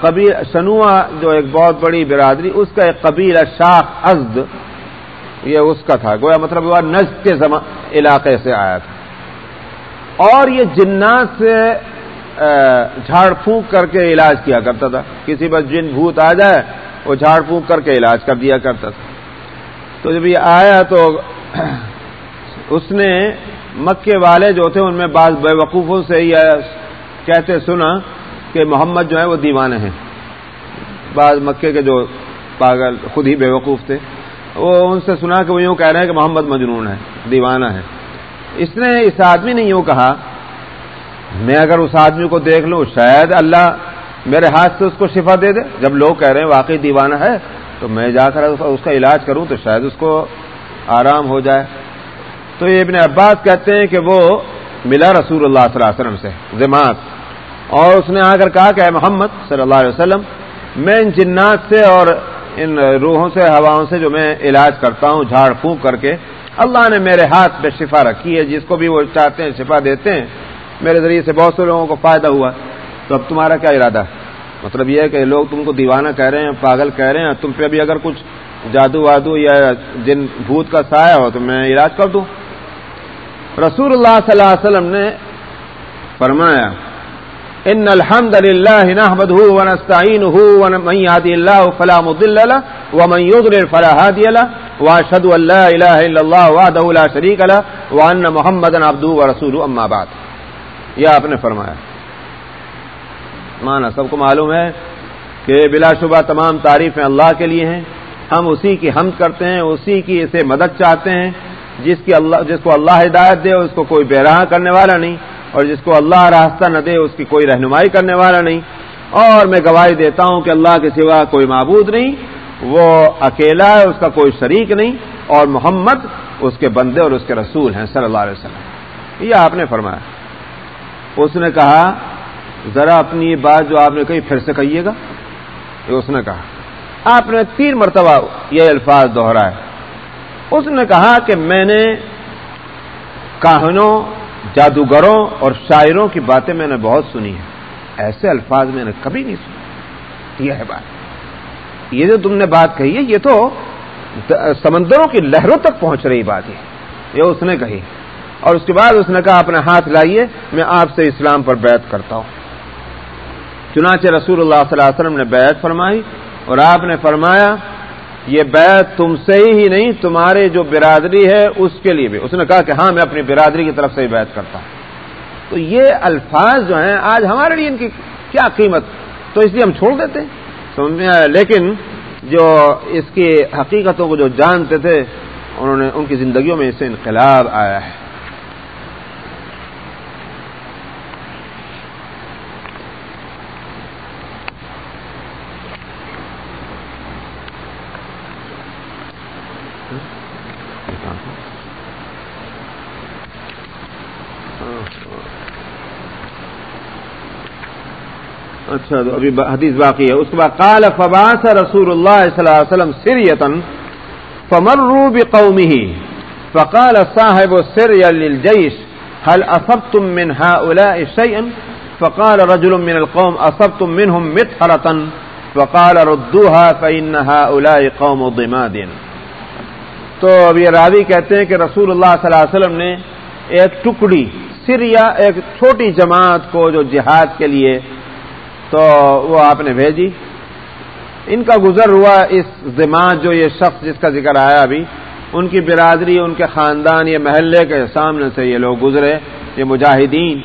قبیل شنوا جو ایک بہت بڑی برادری، اس کا ایک قبیلہ شاخ ازد، یہ اس کا تھا۔ گویا مطلب وہ نجد کے علاقے سے آیا تھا۔ اور یہ جنات سے جھاڑ پھونک کر کے علاج کیا کرتا تھا۔ کسی پر جن بھوت آ جائے، وہ جھاڑ پھونک کر کے علاج کر دیا کرتا تھا۔ تو جب یہ آیا تو اس نے مکے والے جو تھے، ان میں بعض بے وقوفوں سے یہ کہتے سنا کہ محمد جو ہے، وہ دیوانے ہیں۔ بعض مکے کے جو پاگل، خود ہی بے وقوف تھے۔ وہ ان سے سنا کہ وہ یوں کہہ رہے ہیں کہ محمد مجنون ہے، دیوانہ ہے۔ اس نے، اس آدمی نے یوں کہا میں اگر اس آدمی کو دیکھ لوں، شاید اللہ میرے ہاتھ سے اس کو شفا دے دے۔ جب لوگ کہہ رہے ہیں واقعی دیوانہ ہے، تو میں جا کر اس کا علاج کروں تو شاید اس کو آرام ہو جائے۔ تو یہ ابن عباس کہتے ہیں کہ وہ ملا رسول اللہ صلی اللہ علیہ وسلم سے دماغ اور اس نے آ کر کہا کہ اے محمد صلی اللہ علیہ وسلم، میں ان جنات سے اور ان روحوں سے، ہواؤں سے جو میں علاج کرتا ہوں، جھاڑ پھونک کر کے، اللہ نے میرے ہاتھ پہ شفا رکھی ہے۔ جس کو بھی وہ چاہتے ہیں، شفا دیتے ہیں میرے ذریعے سے بہت سے لوگوں کو فائدہ ہوا تو اب تمہارا کیا ارادہ مطلب یہ ہے کہ لوگ تم کو دیوانہ کہہ رہے ہیں، پاگل کہہ رہے ہیں، تم پہ ابھی اگر کچھ جادو وادو یا جن بھوت کا سایہ ہو تو میں علاج کر دوں۔ رسول اللہ صلی اللہ علیہ وسلم نے فرمایا، ان الحمد لله نحمده ونستعينه ومن يهدي الله فلا مضل له ومن يضلل فلا هادي له واشهد ان لا اله الا الله وحده لا شريك له وان محمدا عبده ورسوله اما بعد۔ یہ آپ نے فرمایا۔ مانا سب کو معلوم ہے کہ بلا شبہ تمام تعریفیں اللہ کے لیے ہیں۔ ہم اسی کی حمد کرتے ہیں، اسی کی اسے مدد چاہتے ہیں۔ جس کی اللہ، جس کو اللہ ہدایت دے، اس کو کوئی بےراہ کرنے والا نہیں۔ اور جس کو اللہ راستہ نہ دے، اس کی کوئی رہنمائی کرنے والا نہیں۔ اور میں گواہی دیتا ہوں کہ اللہ کے سوا کوئی معبود نہیں۔ وہ اکیلا ہے، اس کا کوئی شریک نہیں۔ اور محمد اس کے بندے اور اس کے رسول ہیں، صلی اللہ علیہ وسلم۔ یہ آپ نے فرمایا۔ اس نے کہا، ذرا اپنی یہ بات جو آپ نے کہی پھر سے کہیے گا؟ یہ اس نے کہا، آپ نے تین مرتبہ یہ الفاظ دوہرائے اس نے کہا کہ میں نے کہانوں جادوگروں اور شاعروں کی باتیں میں نے بہت سنی ہیں۔ ایسے الفاظ میں نے کبھی نہیں سنی یہ ہے بات۔ یہ جو تم نے بات کہی ہے، یہ تو سمندروں کی لہروں تک پہنچ رہی بات ہے۔ یہ اس نے کہی۔ اور اس کے بعد اس نے کہا، اپنا ہاتھ لائیے، میں آپ سے اسلام پر بیعت کرتا ہوں۔ چنانچہ رسول اللہ صلی اللہ علیہ وسلم نے بیعت فرمائی اور آپ نے فرمایا، یہ بیعت تم سے ہی نہیں، تمہارے جو برادری ہے اس کے لیے بھی۔ اس نے کہا کہ ہاں میں اپنی برادری کی طرف سے ہی بیعت کرتا ہوں۔ تو یہ الفاظ جو ہیں، آج ہمارے لیے ان کی کیا قیمت؟ تو اس لیے ہم چھوڑ دیتے لیکن جو اس کی حقیقتوں کو جو جانتے تھے، انہوں نے ان کی زندگیوں میں اس سے انقلاب آیا ہے۔ اچھا تو ابھی حدیث باقی ہے۔ اس کے بعد قال فباس رسول اللہ صلی اللہ علیہ وسلم سریتن فمروا بقومه فقال صاحب السرية للجيش، هل أصبتم من هؤلاء شيئا؟ فقال رجل من القوم، أصبتم منهم مطهرة فقال، ردوها، فإن هؤلاء قوم ضماد. تو اب یہ راوی کہتے ہیں کہ رسول اللہ صلی اللہ علیہ وسلم نے ایک ٹکڑی، سریا، ایک چھوٹی جماعت کو جو جہاد کے لیے تو وہ آپ نے بھیجی۔ ان کا گزر ہوا اس دماغ جو یہ شخص جس کا ذکر آیا ابھی، ان کی برادری، ان کے خاندان، یہ محلے کے سامنے سے یہ لوگ گزرے، یہ مجاہدین۔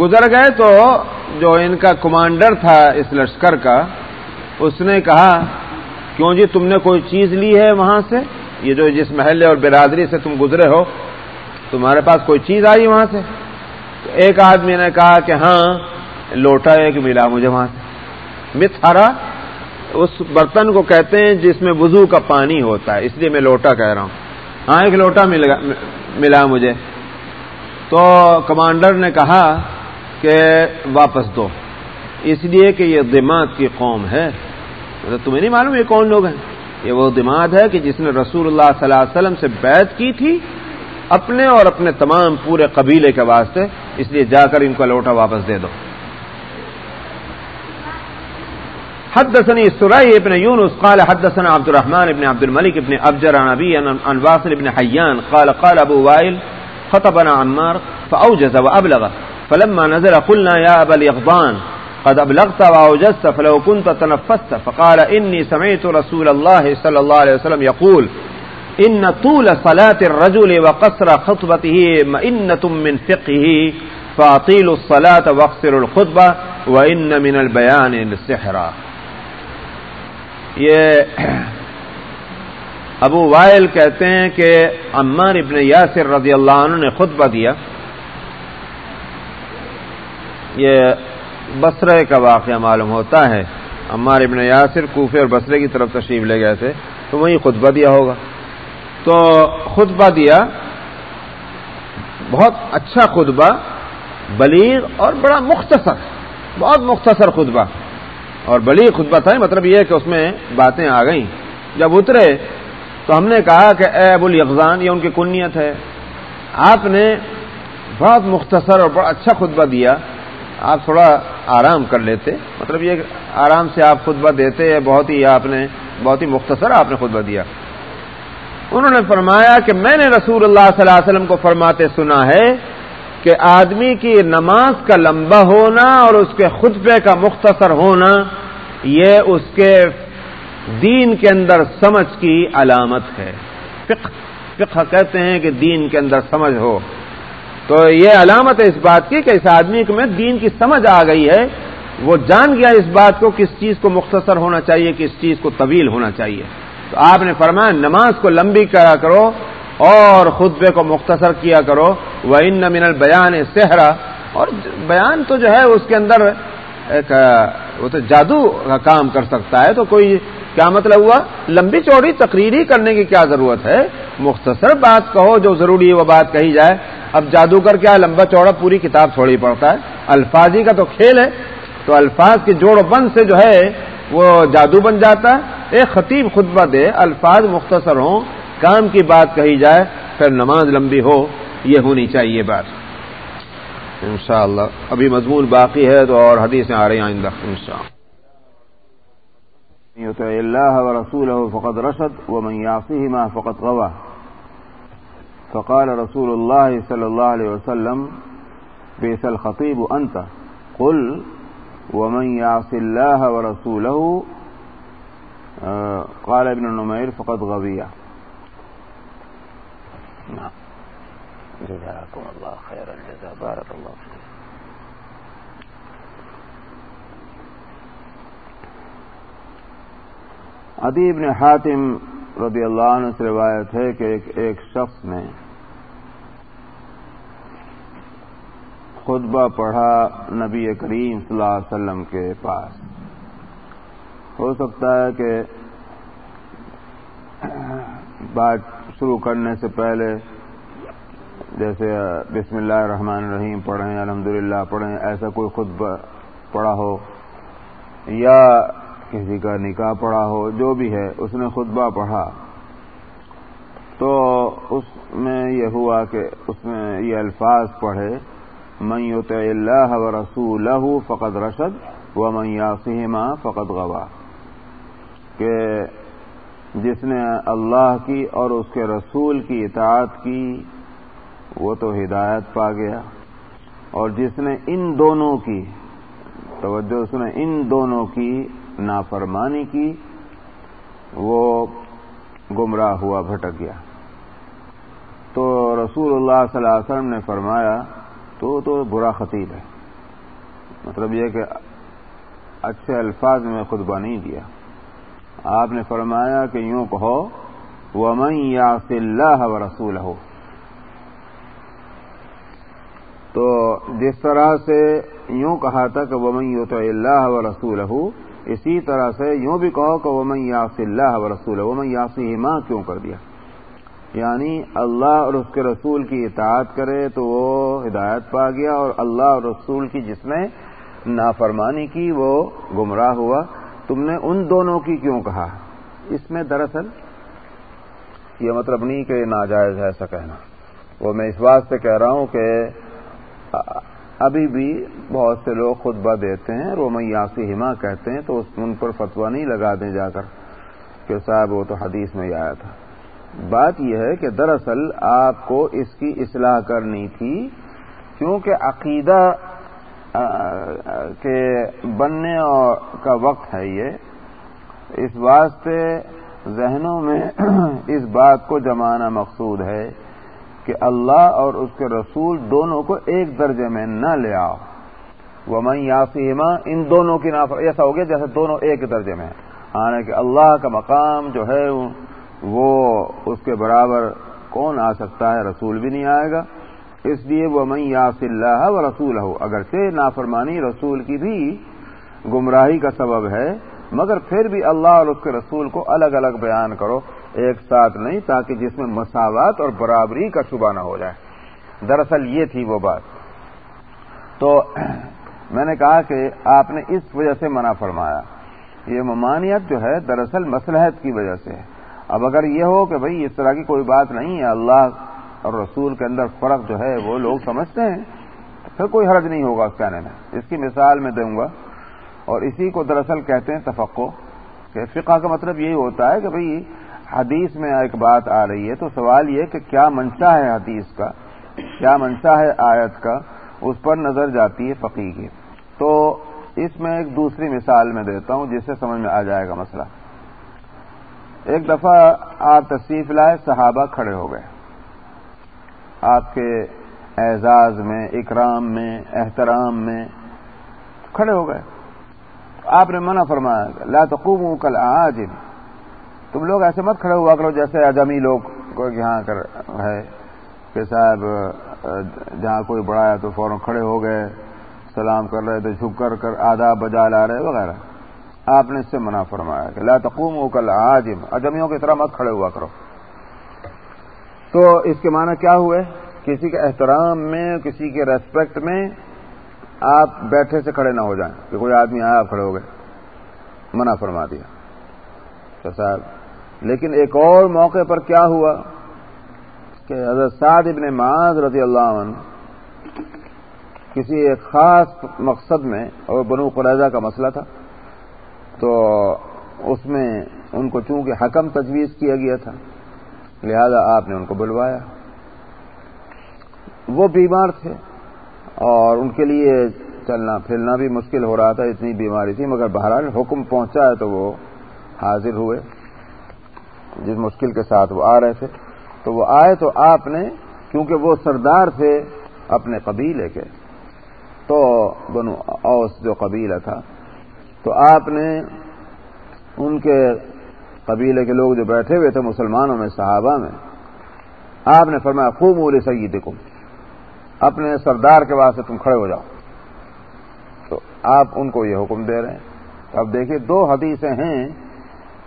گزر گئے تو جو ان کا کمانڈر تھا اس لشکر کا، اس نے کہا، کیوں جی تم نے کوئی چیز لی ہے وہاں سے؟ یہ جو جس محلے اور برادری سے تم گزرے ہو، تمہارے پاس کوئی چیز آئی وہاں سے؟ تو ایک آدمی نے کہا کہ ہاں لوٹا ایک ملا مجھے وہاں سے۔ مت اس برتن کو کہتے ہیں جس میں وضو کا پانی ہوتا ہے، اس لیے میں لوٹا کہہ رہا ہوں۔ ہاں ایک لوٹا ملا مجھے۔ تو کمانڈر نے کہا کہ واپس دو۔ اس لیے کہ یہ دماغ کی قوم ہے۔ مطلب تمہیں نہیں معلوم یہ کون لوگ ہیں؟ یہ وہ دماغ ہے کہ جس نے رسول اللہ صلی اللہ علیہ وسلم سے بیعت کی تھی، اپنے اور اپنے تمام پورے قبیلے کے واسطے، اس لیے جا کر ان کا لوٹا واپس دے دو۔ حدثني السرائي بن يونس قال حدثنا عبد الرحمن بن عبد الملك بن أبجر عن أبي عن واصل بن حيان قال قال أبو وائل خطبنا عمار فأوجز وأبلغ فلما نزل قلنا يا أبا اليغضان قد أبلغت وأوجزت فلو كنت تنفست فقال إني سمعت رسول الله صلى الله عليه وسلم يقول إن طول صلاة الرجل وقصر خطبته مئنة من فقه فأطيلوا الصلاة واقصروا الخطبة وإن من البيان للسحرة یہ ابو وائل کہتے ہیں کہ عمار ابن یاسر رضی اللہ عنہ نے خطبہ دیا۔ یہ بسرے کا واقعہ معلوم ہوتا ہے۔ عمار ابن یاسر کوفے اور بسرے کی طرف تشریف لے گئے تھے، تو وہیں خطبہ دیا ہوگا۔ تو خطبہ دیا، بہت اچھا خطبہ، بلیغ اور بڑا مختصر، بہت مختصر خطبہ۔ اور بلی خطبہ تھا مطلب یہ کہ اس میں باتیں آ گئیں۔ جب اترے تو ہم نے کہا کہ اے ابو الیغزان، یہ ان کی کنیت ہے۔ آپ نے بہت مختصر اور بڑا اچھا خطبہ دیا۔ آپ تھوڑا آرام کر لیتے۔ مطلب یہ آرام سے آپ خطبہ دیتے، بہت ہی آپ نے، بہت ہی مختصر آپ نے خطبہ دیا۔ انہوں نے فرمایا کہ میں نے رسول اللہ صلی اللہ علیہ وسلم کو فرماتے سنا ہے کہ آدمی کی نماز کا لمبا ہونا اور اس کے خطبے کا مختصر ہونا، یہ اس کے دین کے اندر سمجھ کی علامت ہے۔ فقہ فقہ کہتے ہیں کہ دین کے اندر سمجھ ہو۔ تو یہ علامت ہے اس بات کی کہ اس آدمی میں دین کی سمجھ آ گئی ہے۔ وہ جان گیا اس بات کو کس چیز کو مختصر ہونا چاہیے، کس چیز کو طویل ہونا چاہیے۔ تو آپ نے فرمایا نماز کو لمبی کرا کرو اور خطبے کو مختصر کیا کرو۔ وہ ان من البیان صحرا اور بیان تو جو ہے اس کے اندر ایک، وہ تو جادو کا کام کر سکتا ہے۔ تو کوئی کیا مطلب ہوا؟ لمبی چوڑی تقریری کرنے کی کیا ضرورت ہے؟ مختصر بات کہو جو ضروری ہے وہ بات کہی جائے۔ اب جادو کر کیا لمبا چوڑا پوری کتاب تھوڑی پڑتا ہے۔ الفاظی کا تو کھیل ہے۔ تو الفاظ کے جوڑ بند سے جو ہے وہ جادو بن جاتا ہے۔ ایک خطیب خطبہ دے، الفاظ مختصر ہوں۔ کام کی بات کہی جائے، پھر نماز لمبی ہو، یہ ہونی چاہیے بات۔ انشاءاللہ، ابھی مضمون باقی ہے تو اور حدیثیں آ رہی ہیں آئندہ ان شاء اللہ رسول فقط رشد و میاسی ما فقط غوا فقال رسول اللہ صلی اللہ علیہ وسلم بیس الخطیب انت قل، ومن يعص الله ورسوله قال ابن النمير فقد غويه نعم. جزاكم الله خير الجزاء بارك الله فيك. عدی ابن حاتم رضی اللہ عنہ سے روایت ہے کہ ایک, ایک شخص نے خطبہ پڑھا نبی کریم صلی اللہ علیہ وسلم کے پاس۔ ہو سکتا ہے کہ بات شروع کرنے سے پہلے جیسے بسم اللہ الرحمن الرحیم پڑھیں الحمد للہ پڑھیں، ایسا کوئی خطبہ پڑا ہو یا کسی کا نکاح پڑا ہو، جو بھی ہے، اس نے خطبہ پڑھا تو اس میں یہ ہوا کہ اس میں یہ الفاظ پڑھے، من یوت اللہ و رسول فقط رشد و من یاسما فقط گواہ کہ جس نے اللہ کی اور اس کے رسول کی اطاعت کی، وہ تو ہدایت پا گیا۔ اور جس نے ان دونوں کی، توجہ اس نے ان دونوں کی نافرمانی کی، وہ گمراہ ہوا، بھٹک گیا۔ تو رسول اللہ صلی اللہ علیہ وسلم نے فرمایا، تو تو برا خطیب ہے۔ مطلب یہ کہ اچھے الفاظ میں خطبہ نہیں دیا آپ نے فرمایا کہ یوں کہو وہ یاس اللہ و رسول ہو تو جس طرح سے یوں کہا تھا کہ وہ من تو اللہ و رسول اسی طرح سے یوں بھی کہو کہ وہ من یاس اللہ و رسول وہ من یاسی ماں کیوں کر دیا؟ یعنی اللہ اور اس کے رسول کی اطاعت کرے تو وہ ہدایت پا گیا اور اللہ اور رسول کی جس نے نافرمانی کی وہ گمراہ ہوا۔ تم نے ان دونوں کی کیوں کہا؟ اس میں دراصل یہ مطلب نہیں کہ ناجائز ہے ایسا کہنا۔ وہ میں اس بات سے کہہ رہا ہوں کہ ابھی بھی بہت سے لوگ خطبہ دیتے ہیں رومی یاسی ہما کہتے ہیں، تو ان پر فتوا نہیں لگا دیں جا کر کہ صاحب وہ تو حدیث میں ہی آیا تھا۔ بات یہ ہے کہ دراصل آپ کو اس کی اصلاح کرنی تھی، کیونکہ عقیدہ کے بننے کا وقت ہے یہ۔ اس واسطے ذہنوں میں اس بات کو جمانا مقصود ہے کہ اللہ اور اس کے رسول دونوں کو ایک درجے میں نہ لے آؤ۔ وہ میں یاسیما ان دونوں کی نافر، ایسا ہو گیا جیسے دونوں ایک درجے میں آنے کہ اللہ کا مقام جو ہے وہ اس کے برابر کون آ سکتا ہے؟ رسول بھی نہیں آئے گا۔ اس لیے وہ میں یاس اللہ و رسول ہو اگرچہ نافرمانی رسول کی بھی گمراہی کا سبب ہے، مگر پھر بھی اللہ اور اس کے رسول کو الگ الگ بیان کرو، ایک ساتھ نہیں، تاکہ جس میں مساوات اور برابری کا شبہ نہ ہو جائے۔ دراصل یہ تھی وہ بات۔ تو میں نے کہا کہ آپ نے اس وجہ سے منع فرمایا۔ یہ ممانعت جو ہے، دراصل مسلحت کی وجہ سے۔ اب اگر یہ ہو کہ بھئی اس طرح کی کوئی بات نہیں ہے، اللہ اور رسول کے اندر فرق جو ہے وہ لوگ سمجھتے ہیں، پھر کوئی حرج نہیں ہوگا اس کہنے میں۔ اس کی مثال میں دوں گا۔ اور اسی کو دراصل کہتے ہیں تفقو کہ فقہ کا مطلب یہی ہوتا ہے کہ بھئی حدیث میں ایک بات آ رہی ہے تو سوال یہ کہ کیا منشا ہے حدیث کا؟ کیا منشا ہے آیت کا؟ اس پر نظر جاتی ہے فقی کی۔ تو اس میں ایک دوسری مثال میں دیتا ہوں جس سے سمجھ میں آ جائے گا مسئلہ۔ ایک دفعہ آپ تشریف لائے، صحابہ کھڑے ہو گئے۔ آپ کے اعزاز میں، اکرام میں، احترام میں کھڑے ہو گئے۔ آپ نے منع فرمایا لا تقوموا کل آج تم لوگ ایسے مت کھڑے ہوا کرو جیسے اجمی لوگ کو یہاں کر ہے کہ صاحب، جہاں کوئی بڑا ہے تو فوراً کھڑے ہو گئے، سلام کر رہے تھے جھک کر کر آداب بجا لا رہے، وغیرہ۔ آپ نے اس سے منع فرمایا کہ لا تقوم کل آجم اجمیوں کی طرح مت کھڑے ہوا کرو۔ تو اس کے معنی کیا ہوئے؟ کسی کے احترام میں، کسی کے ریسپیکٹ میں آپ بیٹھے سے کھڑے نہ ہو جائیں، کہ کوئی آدمی آیا، آپ کھڑے ہو گئے۔ منع فرما دیا۔ تو صاحب، لیکن ایک اور موقع پر کیا ہوا؟ کہ حضرت سعد ابن معاذ رضی اللہ عنہ کسی ایک خاص مقصد میں، اور بنو قریضہ کا مسئلہ تھا، تو اس میں ان کو چونکہ حکم تجویز کیا گیا تھا لہذا آپ نے ان کو بلوایا۔ وہ بیمار تھے اور ان کے لیے چلنا پھرنا بھی مشکل ہو رہا تھا، اتنی بیماری تھی، مگر بہرحال حکم پہنچا ہے تو وہ حاضر ہوئے۔ جس مشکل کے ساتھ وہ آ رہے تھے۔ تو وہ آئے تو آپ نے، کیونکہ وہ سردار تھے، اپنے قبیلے کے۔ تو بنو اوس جو قبیلہ تھا، تو آپ نے ان کے قبیلے کے لوگ جو بیٹھے ہوئے تھے مسلمانوں میں، صحابہ میں۔ آپ نے فرمایا خوب مول سید اپنے سردار کے واسطے تم کھڑے ہو جاؤ۔ تو آپ ان کو یہ حکم دے رہے ہیں۔ اب دیکھیے، دو حدیثیں ہیں۔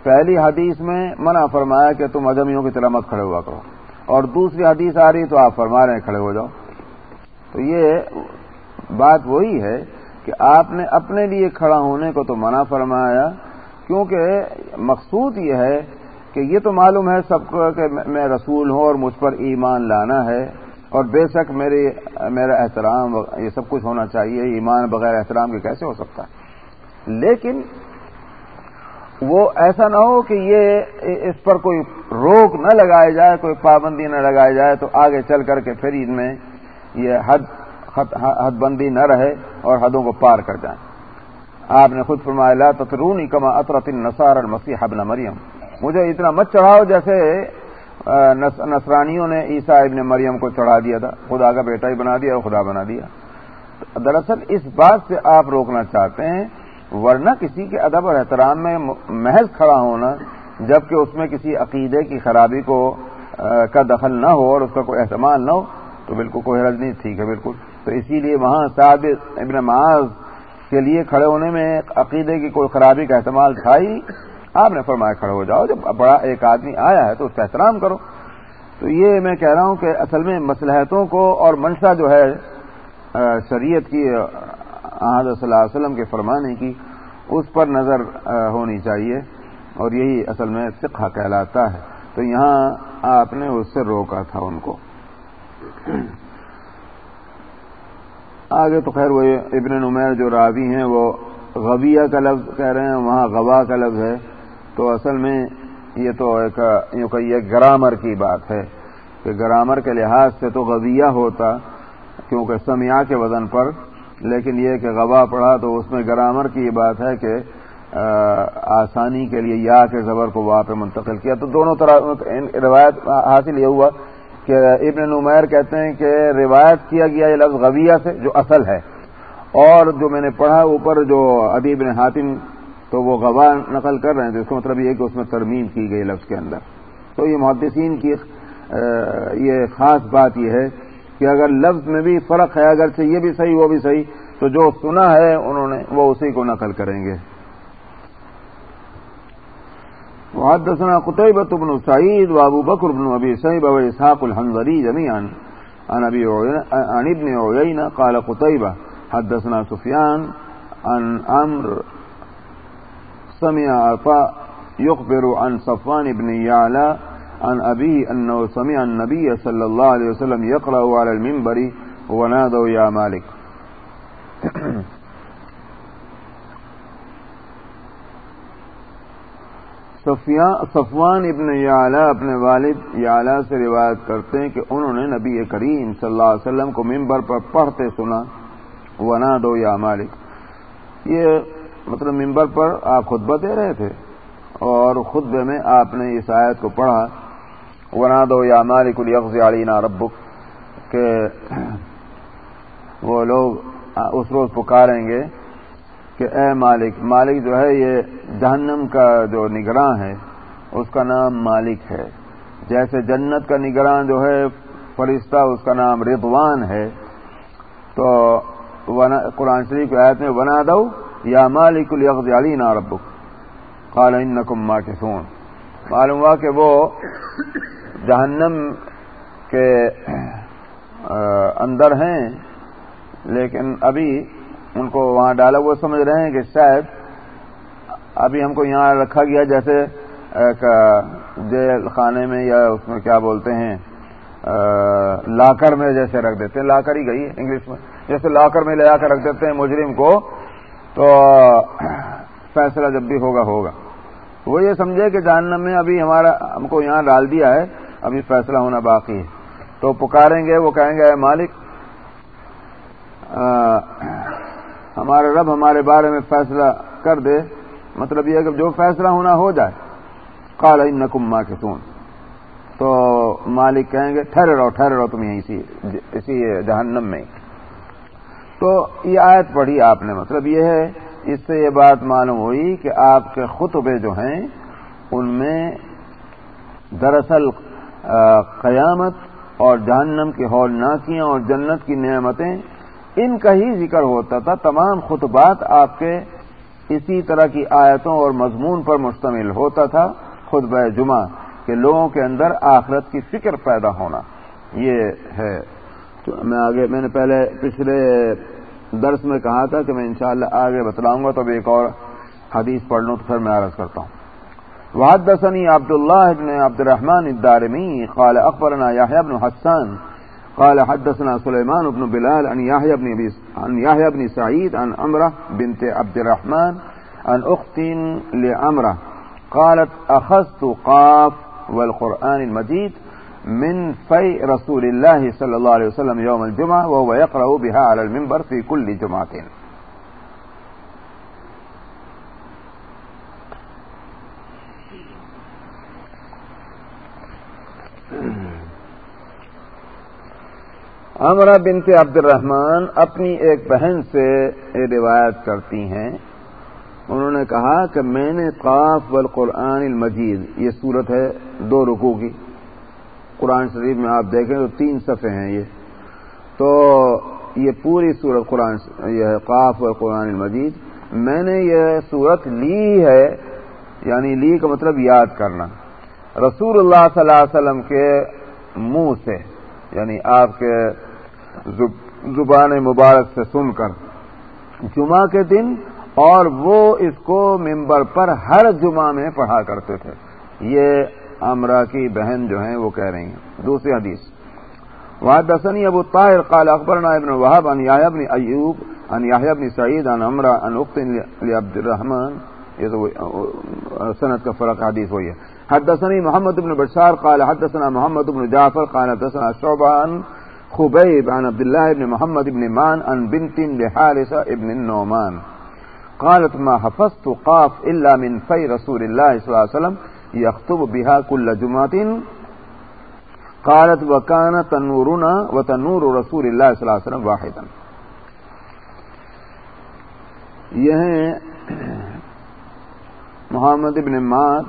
پہلی حدیث میں منع فرمایا کہ تم اجمیوں کی طرح مت کھڑے ہوا کرو۔ اور دوسری حدیث آ رہی تو آپ فرما رہے ہیں کھڑے ہو جاؤ۔ تو یہ بات وہی ہے کہ آپ نے اپنے لیے کھڑا ہونے کو تو منع فرمایا کیونکہ مقصود یہ ہے کہ یہ تو معلوم ہے سب کو کہ میں رسول ہوں اور مجھ پر ایمان لانا ہے اور بے شک میری میرا احترام یہ سب کچھ ہونا چاہیے، ایمان بغیر احترام کے کیسے ہو سکتا ہے؟ لیکن وہ ایسا نہ ہو کہ یہ اس پر کوئی روک نہ لگائی جائے، کوئی پابندی نہ لگائی جائے تو آگے چل کر کے پھر ان میں یہ حد حد بندی نہ رہے اور حدوں کو پار کر جائیں۔ آپ نے خود فرمایا، لا تترونی کما اطرت النصار المسیح ابن مریم. مجھے اتنا مت چڑھاؤ جیسے نصرانیوں نے عیسیٰ ابن مریم کو چڑھا دیا تھا۔ خدا کا بیٹا ہی بنا دیا اور خدا بنا دیا۔ دراصل اس بات سے آپ روکنا چاہتے ہیں، ورنہ کسی کے ادب اور احترام میں محض کھڑا ہونا، جبکہ اس میں کسی عقیدے کی خرابی کو کا دخل نہ ہو اور اس کا کوئی احتمال نہ ہو، تو بالکل کوئی حرض نہیں، ٹھیک ہے، بالکل۔ تو اسی لیے وہاں صاحب ابن معاذ کے لیے کھڑے ہونے میں عقیدے کی کوئی خرابی کا احتمال تھا ہی آپ نے فرمایا کھڑے ہو جاؤ، جب بڑا ایک آدمی آیا ہے تو اس کا احترام کرو۔ تو یہ میں کہہ رہا ہوں کہ اصل میں مسلحتوں کو اور منشا جو ہے شریعت کی احمد صلی اللہ علیہ وسلم کے فرمانے کی، اس پر نظر ہونی چاہیے۔ اور یہی اصل میں سکھا کہلاتا ہے۔ تو یہاں آپ نے اس سے روکا تھا ان کو۔ آگے تو خیر وہ ابن نمیر جو راوی ہیں وہ غبیہ کا لفظ کہہ رہے ہیں، وہاں غوا کا لفظ ہے۔ تو اصل میں یہ تو ایک یوں کہیے گرامر کی بات ہے کہ گرامر کے لحاظ سے تو غویہ ہوتا کیونکہ سمیا کے وزن پر، لیکن یہ کہ غوا پڑھا تو اس میں گرامر کی یہ بات ہے کہ آسانی کے لیے یا کے زبر کو وہاں پہ منتقل کیا۔ تو دونوں طرح روایت حاصل یہ ہوا کہ ابن نمیر کہتے ہیں کہ روایت کیا گیا یہ لفظ غویہ سے، جو اصل ہے۔ اور جو میں نے پڑھا اوپر جو ادیب نے حاتم تو وہ گواہ نقل کر رہے ہیں، تو اس کا مطلب یہ ہے کہ اس میں ترمیم کی گئی لفظ کے اندر۔ تو یہ محدثین کی یہ خاص بات یہ ہے کہ اگر لفظ میں بھی فرق ہے اگر یہ بھی صحیح، وہ بھی صحیح، تو جو سنا ہے انہوں نے، وہ اسی کو نقل کریں گے۔ حدثنا قطيبة بن سعيد وابو بكر بن ابي شيبة واسحاق الحنظري جميعا. عن ابي عن ابن عيينة قال قطيبة حدثنا سفيان عن عمرو، سمع عطاء يخبر عن صفوان بن يعلى عن أبيه أنه سمع النبي صلى الله عليه وسلم يقرأ على المنبر، ونادوا يا مالك. صفوان ابن یعلا اپنے والد یعلا سے روایت کرتے ہیں کہ انہوں نے نبی کریم صلی اللہ علیہ وسلم کو ممبر پر پڑھتے سنا، ونا دو یا مالک۔ یہ مطلب ممبر پر آپ خطبہ دے رہے تھے اور خطبے میں آپ نے اس آیت کو پڑھا۔ ونا دو یا مالک الفظ علینا ربک کہ وہ لوگ اس روز پکاریں گے۔ کہ اے مالک مالک جو ہے یہ جہنم کا جو نگراں ہے، اس کا نام مالک ہے۔ جیسے جنت کا نگراں جو ہے، فرشتہ اس کا نام رضوان ہے۔ تو قرآن شریف کی آیت میں بنا دو، یا مالک الغ علی نا ربک۔ قال انکم ماکثون۔ معلوم ہوا کہ وہ جہنم کے اندر ہیں، لیکن ابھی ان کو وہاں ڈالا وہ سمجھ رہے ہیں کہ شاید ابھی ہم کو یہاں رکھا گیا جیسے جیل خانے میں یا اس میں کیا بولتے ہیں لاکر میں جیسے رکھ دیتے ہیں، لاکر ہی گئی انگلش میں، جیسے لاکر میں لے آ کر رکھ دیتے ہیں مجرم کو، تو فیصلہ جب بھی ہوگا ہوگا۔ وہ یہ سمجھے کہ جہنم میں ابھی ہمارا، ہم کو یہاں ڈال دیا ہے، ابھی فیصلہ ہونا باقی ہے۔ تو پکاریں گے، وہ کہیں گے، اے مالک ہمارا رب ہمارے بارے میں فیصلہ کر دے۔ مطلب یہ کہ جو فیصلہ ہونا ہو جائے۔ کال نکما کے سون تو مالک کہیں گے، ٹھہرے رہو ٹھہرے رہو تم یہیں اسی جہنم میں۔ تو یہ آیت پڑھی آپ نے۔ مطلب یہ ہے، اس سے یہ بات معلوم ہوئی کہ آپ کے خطبے جو ہیں، ان میں دراصل قیامت اور جہنم کی ہولناکیاں اور جنت کی نعمتیں ان کا ہی ذکر ہوتا تھا، تمام خطبات آپ کے اسی طرح کی آیتوں اور مضمون پر مشتمل ہوتا تھا خطبہ جمعہ، کہ لوگوں کے اندر آخرت کی فکر پیدا ہونا۔ یہ ہے۔ تو میں آگے، میں نے پہلے پچھلے درس میں کہا تھا کہ میں انشاءاللہ آگے بتلاؤں گا تو اب ایک اور حدیث پڑھ لوں تو پھر میں عرض کرتا ہوں۔ وحدثني عبد الله بن عبد الرحمن الدارمي قال أخبرنا يحيى بن حسان قال حدثنا سليمان بن بلال عن يحيى بن عن يحيى بن سعيد عن أمرة بنت عبد الرحمن عن أخت لأمرة قالت أخذت قاف والقرآن المجيد من في رسول الله صلى الله عليه وسلم يوم الجمعة وهو يقرأ بها على المنبر في كل جمعة. امرا بنت عبد الرحمان اپنی ایک بہن سے روایت کرتی ہیں۔ انہوں نے کہا کہ میں نے قاف والقرآن المجید، یہ صورت ہے دو رکو کی۔ قرآن شریف میں آپ دیکھیں تو تین صفحے ہیں یہ۔ تو یہ پوری صورت قرآن یہ ہے قاف والقرآن المجید۔ میں نے یہ صورت لی ہے یعنی لی کا مطلب یاد کرنا۔ رسول اللہ صلی اللہ علیہ وسلم کے منہ سے یعنی آپ کے زبان مبارک سے سن کر جمعہ کے دن اور وہ اس کو ممبر پر ہر جمعہ میں پڑھا کرتے تھے۔ یہ امرا کی بہن جو ہیں وہ کہہ رہی ہیں۔ دوسری حدیث۔ وحد دسنی ابو طاہر قال اخبرنا ابن وهب ان يحيى بن ایوب ان يحيى بن سعید ان امرا ان اخت لعبد الرحمن یہ تو سند کا فرق حدیث ہوئی ہے۔ حدثني محمد بن بشار قال حدثنا محمد بن جعفر قال حدثنا شعبہ خبيب عن عبد الله بن محمد بن مان عن بنت لحارثة ابن النومان قالت ما حفظت قاف إلا من في رسول الله صلى الله عليه وسلم يخطب بها كل جمعة قالت وكان تنورنا وتنور رسول الله صلى الله عليه وسلم واحدا. یہ محمد ابن مار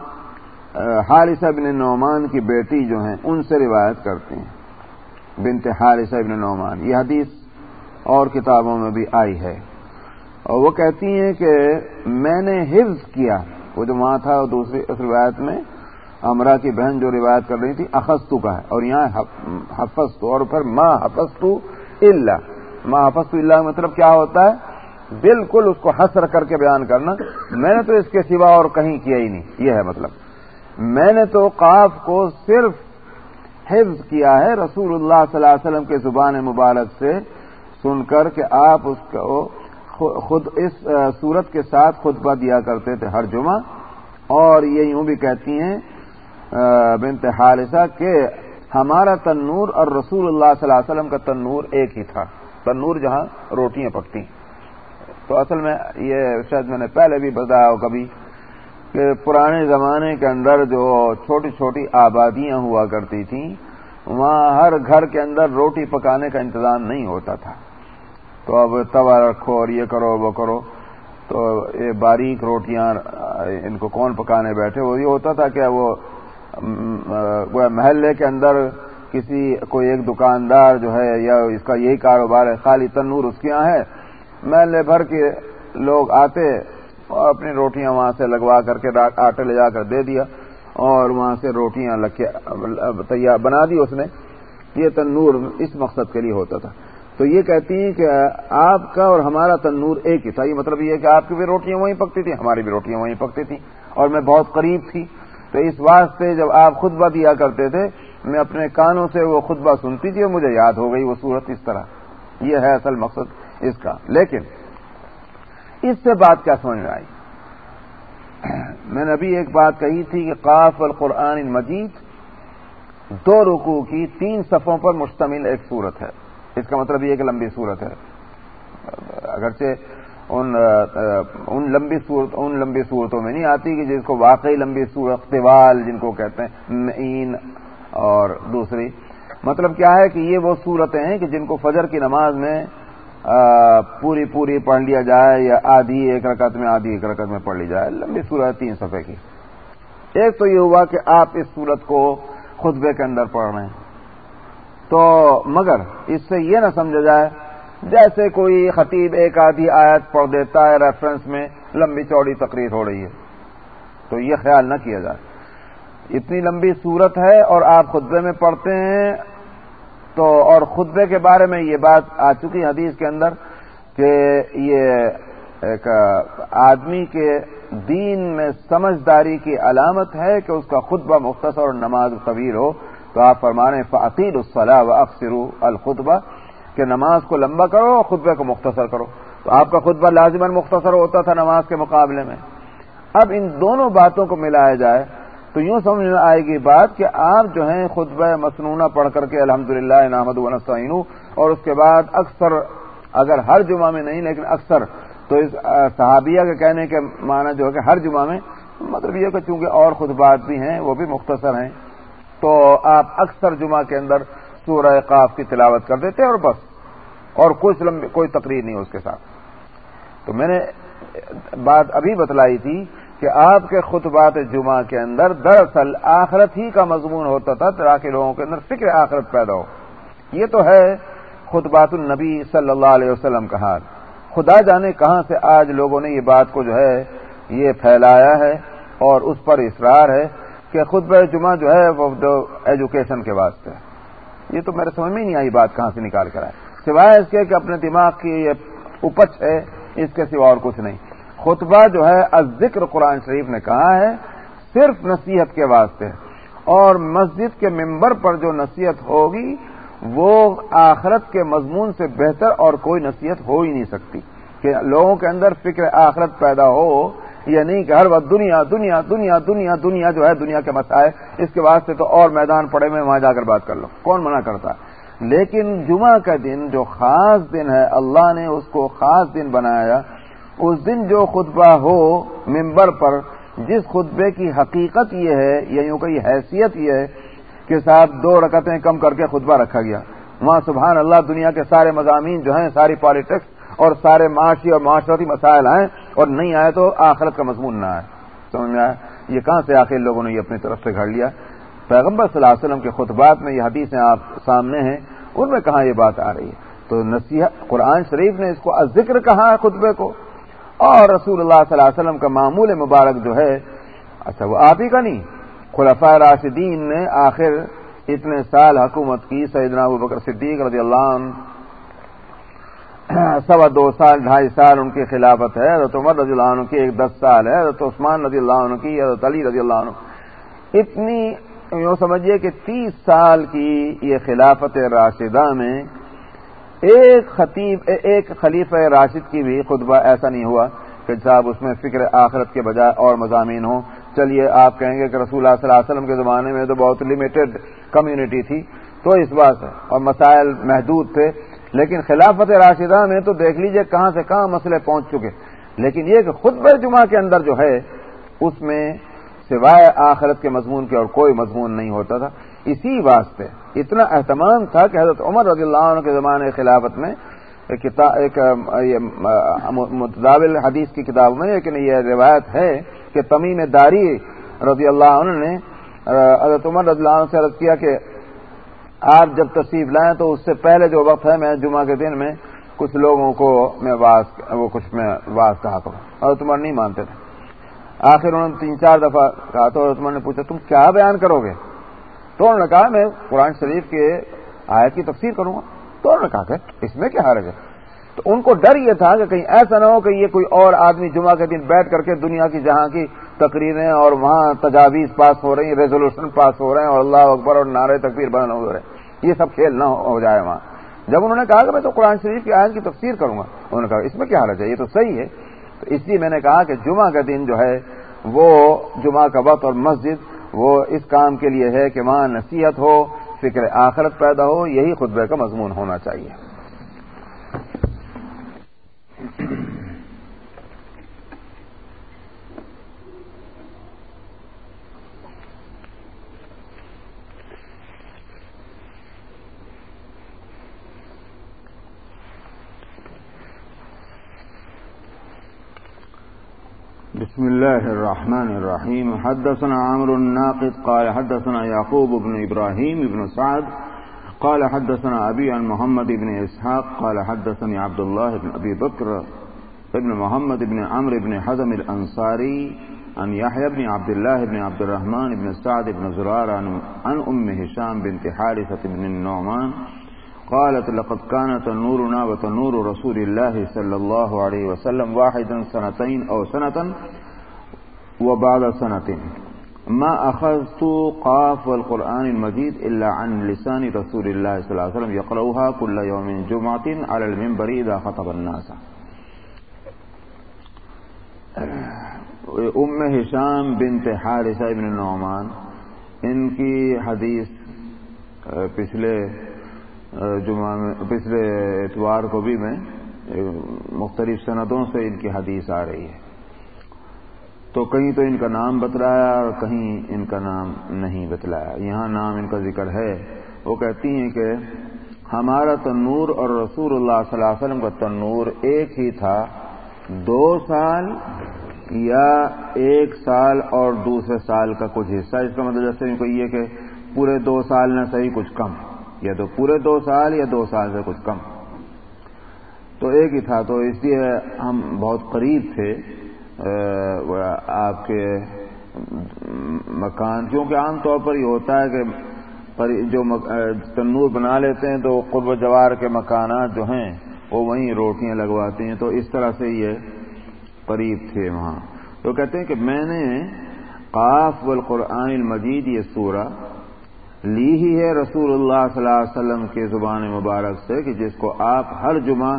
حارثہ بن نعمان کی بیٹی جو ہیں، ان سے روایت کرتے ہیں۔ بنت حارث ابن نعمان۔ یہ حدیث اور کتابوں میں بھی آئی ہے۔ اور وہ کہتی ہیں کہ میں نے حفظ کیا۔ وہ جو وہاں تھا اور دوسری اس روایت میں امرا کی بہن جو روایت کر رہی تھی اخستو کا ہے۔ اور یہاں حفظتو، اور پھر ماں حفظتو اللہ ماں حفظتو اللہ مطلب کیا ہوتا ہے؟ بالکل اس کو حسر کر کے بیان کرنا۔ میں نے تو اس کے سوا اور کہیں کیا ہی نہیں۔ یہ ہے مطلب۔ میں نے تو قاف کو صرف حفظ کیا ہے رسول اللہ صلی اللہ علیہ وسلم کے زبان مبارک سے سن کر کہ آپ اس کو خود اس صورت کے ساتھ خطبہ دیا کرتے تھے ہر جمعہ۔ اور یہ یوں بھی کہتی ہیں بنت حالثہ کہ ہمارا تنور اور رسول اللہ صلی اللہ علیہ وسلم کا تنور ایک ہی تھا۔ تنور جہاں روٹیاں پکتی۔ تو اصل میں یہ شاید میں نے پہلے بھی بتایا ہو کبھی۔ کہ پرانے زمانے کے اندر جو چھوٹی چھوٹی آبادیاں ہوا کرتی تھیں، وہاں ہر گھر کے اندر روٹی پکانے کا انتظام نہیں ہوتا تھا۔ تو اب توا رکھو اور یہ کرو، وہ کرو۔ تو یہ باریک روٹیاں، ان کو کون پکانے بیٹھے؟ وہ یہ ہوتا تھا کہ وہ محلے کے اندر کسی، کوئی ایک دکاندار جو ہے، یا اس کا یہی کاروبار ہے، خالی تنور اس کے یہاں ہے۔ محلے بھر کے لوگ آتے اور اپنی روٹیاں وہاں سے لگوا کر کے آٹے لے جا کر دے دیا اور وہاں سے روٹیاں تیار بنا دی اس نے۔ یہ تنور اس مقصد کے لیے ہوتا تھا۔ تو یہ کہتی ہیں کہ آپ کا اور ہمارا تنور ایک ہی تھا۔ یہ مطلب یہ کہ آپ کی بھی روٹیاں وہیں پکتی تھیں، ہماری بھی روٹیاں وہیں پکتی تھیں۔ اور میں بہت قریب تھی۔ تو اس واسطے جب آپ خطبہ دیا کرتے تھے، میں اپنے کانوں سے وہ خطبہ سنتی تھی اور مجھے یاد ہو گئی وہ صورت اس طرح۔ یہ ہے اصل مقصد اس کا۔ لیکن اس سے بات کیا سمجھ میں آئی؟ میں نے ابھی ایک بات کہی تھی کہ قاف القرآن المجید دو رکو کی تین صفوں پر مشتمل ایک صورت ہے۔ اس کا مطلب یہ کہ لمبی صورت ہے۔ اگرچہ ان ان لمبی صورت ان لمبی صورتوں میں نہیں آتی کہ جس کو واقعی لمبی صورت طوال جن کو کہتے ہیں، معین اور دوسری۔ مطلب کیا ہے کہ یہ وہ صورتیں ہیں کہ جن کو فجر کی نماز میں پوری پوری پڑھ لیا جائے یا آدھی ایک رکعت میں، آدھی ایک رکعت میں پڑھ لی جائے، لمبی صورت تین صفحے کی۔ ایک تو یہ ہوا کہ آپ اس صورت کو خطبے کے اندر پڑھ رہے ہیں۔ تو مگر اس سے یہ نہ سمجھا جائے، جیسے کوئی خطیب ایک آدھی آیت پڑھ دیتا ہے ریفرنس میں لمبی چوڑی تقریر ہو رہی ہے۔ تو یہ خیال نہ کیا جائے۔ اتنی لمبی صورت ہے اور آپ خطبے میں پڑھتے ہیں تو اور خطبے کے بارے میں یہ بات آ چکی حدیث کے اندر کہ یہ ایک آدمی کے دین میں سمجھداری کی علامت ہے کہ اس کا خطبہ مختصر اور نماز طویل ہو۔ تو آپ فرمانے فعقید الصلاح و اکثر الخطبہ کہ نماز کو لمبا کرو اور خطبے کو مختصر کرو۔ تو آپ کا خطبہ لازمن مختصر ہوتا تھا نماز کے مقابلے میں۔ اب ان دونوں باتوں کو ملایا جائے تو یوں سمجھ میں آئے گی بات کہ آپ جو ہیں خطبہ مصنوعہ پڑھ کر کے الحمد للہ نحمد ونسعین اور اس کے بعد اکثر اگر ہر جمعہ میں نہیں لیکن اکثر تو اس صحابیہ کے کہنے کے معنی جو ہے کہ ہر جمعہ میں مطلب یہ کہ چونکہ اور خطبات بھی ہیں وہ بھی مختصر ہیں تو آپ اکثر جمعہ کے اندر سورہ قاف کی تلاوت کر دیتے اور بس اور کچھ لمبی کوئی تقریر نہیں اس کے ساتھ تو میں نے بات ابھی بتلائی تھی کہ آپ کے خطبات جمعہ کے اندر دراصل آخرت ہی کا مضمون ہوتا تھا، تاکہ لوگوں کے اندر فکر آخرت پیدا ہو۔ یہ تو ہے خطبات النبی صلی اللہ علیہ وسلم کا حال۔ خدا جانے کہاں سے آج لوگوں نے یہ بات کو جو ہے، یہ پھیلایا ہے اور اس پر اصرار ہے کہ خطبہ جمعہ جو ہے، وہ ایجوکیشن کے واسطے یہ تو میرے سمجھ میں نہیں آئی بات کہاں سے نکال کر آئے۔ سوائے اس کے کہ اپنے دماغ کی یہ اپچ ہے، اس کے سوا اور کچھ نہیں۔ خطبہ جو ہے ذکر قرآن شریف نے کہا ہے، صرف نصیحت کے واسطے۔ اور مسجد کے ممبر پر جو نصیحت ہوگی، وہ آخرت کے مضمون سے بہتر اور کوئی نصیحت ہو ہی نہیں سکتی۔ کہ لوگوں کے اندر فکر آخرت پیدا ہو یا نہیں کہ ہر وقت دنیا دنیا دنیا دنیا دنیا جو ہے، دنیا کے مسائل، اس کے واسطے تو اور میدان پڑے میں، وہاں جا کر بات کر لو۔ کون منع کرتا ہے؟ لیکن جمعہ کا دن، جو خاص دن ہے، اللہ نے اس کو خاص دن بنایا۔ اس دن جو خطبہ ہو ممبر پر، جس خطبے کی حقیقت یہ ہے، یا یوں کہ حیثیت یہ ہے، کہ صاحب دو رکعتیں کم کر کے خطبہ رکھا گیا۔ وہاں سبحان اللہ دنیا کے سارے مضامین جو ہیں، ساری پالیٹکس اور سارے معاشی اور معاشرتی مسائل آئے اور نہیں آئے تو آخرت کا مضمون نہ آئے۔ سمجھ میں آیا؟ یہ کہاں سے آخر لوگوں نے یہ اپنی طرف سے گھڑ لیا؟ پیغمبر صلی اللہ علیہ وسلم کے خطبات میں یہ حدیثیں آپ سامنے ہیں، ان میں کہاں یہ بات آ رہی ہے؟ تو نصیحت، قرآن شریف نے اس کو ذکر کہا ہے خطبے کو۔ اور رسول اللہ صلی اللہ علیہ وسلم کا معمول مبارک جو ہے اچھا وہ آپ ہی کا نہیں۔ خلفۂ راشدین نے آخر اتنے سال حکومت کی، سیدنا ابو بکر صدیق رضی اللہ عنہ۔ سوا دو سال، ڈھائی سال ان کی خلافت ہے، حضرت عمر رضی اللہ عنہ کی ایک دس سال ہے، حضرت عثمان رضی اللہ عنہ کی، حضرت علی رضی اللہ عنہ۔ اتنی، یوں سمجھیے کہ تیس سال کی یہ خلافت راشدہ میں ایک خطیب، ایک خلیفہ راشد کی بھی خطبہ ایسا نہیں ہوا کہ صاحب اس میں فکر آخرت کے بجائے اور مضامین ہوں۔ چلیے، آپ کہیں گے کہ رسول اللہ صلی اللہ علیہ وسلم کے زمانے میں تو بہت لمیٹڈ کمیونٹی تھی۔ تو اس بات سے اور مسائل محدود تھے۔ لیکن خلافت راشدہ میں تو دیکھ لیجیے کہاں سے کہاں مسئلے پہنچ چکے۔ لیکن یہ کہ خطبہ جمعہ کے اندر جو ہے، اس میں سوائے آخرت کے مضمون کے اور کوئی مضمون نہیں ہوتا تھا۔ اسی واسطے اتنا اہتمام تھا کہ حضرت عمر رضی اللہ عنہ کے زمانے خلافت میں ایک متداول حدیث کی کتاب میں، لیکن یہ روایت ہے کہ تمیم داری رضی اللہ عنہ نے حضرت عمر رضی اللہ عنہ سے عرض کیا کہ آپ جب تشریف لائیں تو اس سے پہلے جو وقت ہے، میں جمعہ کے دن میں کچھ لوگوں کو میں واس، وہ کچھ میں واس کہا کروں۔ حضرت عمر نہیں مانتے تھے۔ آخر انہوں نے تین چار دفعہ کہا تو حضرت عمر نے پوچھا، تم کیا بیان کرو گے؟ تو انہوں نے کہا میں قرآن شریف کے آیت کی تفسیر کروں گا۔ تو انہوں نے کہا کہ اس میں کیا حرج ہے؟ تو ان کو ڈر یہ تھا کہ کہیں ایسا نہ ہو کہ یہ کوئی اور آدمی جمعہ کے دن بیٹھ کر کے دنیا کی جہاں کی تقریریں اور وہاں تجاویز پاس ہو رہی ہیں ریزولوشن پاس ہو رہے ہیں اور اللہ اکبر اور نعرے تقریر بنا ہو رہے ہیں۔ یہ سب کھیل نہ ہو جائے وہاں۔ جب انہوں نے کہا کہ میں تو قرآن شریف کی آیت کی تفسیر کروں گا، انہوں نے کہا اس میں کیا حرج ہے؟ یہ تو صحیح ہے۔ تو اس لیے میں نے کہا کہ جمعہ کا دن جو ہے وہ جمعہ کا وقت اور مسجد وہ اس کام کے لیے ہے کہ وہاں نصیحت ہو، فکر آخرت پیدا ہو، یہی خطبے کا مضمون ہونا چاہیے۔ بسم الله الرحمن الرحيم حدثنا عمرو الناقد، قال حدثنا يعقوب بن إبراهيم بن سعد، قال حدثنا أبي عن محمد بن إسحاق قال حدثني عبد الله بن أبي بكر بن محمد بن عمرو بن حزم الأنصاري عن يحيى بن عبد الله بن عبد الرحمن بن سعد بن زرار عن أم هشام بنت حارثة بن النعمان قالت لقد كان تنورنا وتنور رسول الله صلى الله عليه وسلم واحدا سنتين أو سنة وبعد سنة ما أخذت قاف والقرآن المجيد إلا عن لسان رسول الله صلى الله عليه وسلم يقرأها كل يوم جمعة على المنبر إذا خطب الناس. ام ہشام بنت حارثہ ابن نعمان، ان کی حدیث پچھلے جمعہ میں، پچھلے اتوار کو بھی میں مختلف سندوں سے ان کی حدیث آ رہی ہے۔ تو کہیں تو ان کا نام بتلایا اور کہیں ان کا نام نہیں بتلایا۔ یہاں نام ان کا ذکر ہے۔ وہ کہتی ہیں کہ ہمارا تنور اور رسول اللہ صلی اللہ علیہ وسلم کا تنور ایک ہی تھا۔ دو سال یا ایک سال اور دوسرے سال کا کچھ حصہ۔ اس کا مطلب جیسے ان کو یہ کہ پورے دو سال نہ صحیح، کچھ کم۔ یا تو پورے دو سال یا دو سال سے کچھ کم۔ تو ایک ہی تھا، تو اس لیے ہم بہت قریب تھے آپ کے مکان۔ کیونکہ عام طور پر یہ ہوتا ہے کہ جو تنور بنا لیتے ہیں تو قرب جوار کے مکانات جو ہیں، وہ وہیں روٹیاں لگواتے ہیں۔ تو اس طرح سے یہ قریب تھے وہاں۔ تو کہتے ہیں کہ میں نے قاف والقرآن المجید یہ سورہ لی ہی ہے رسول اللہ صلی اللہ علیہ وسلم کے زبان مبارک سے کہ جس کو آپ ہر جمعہ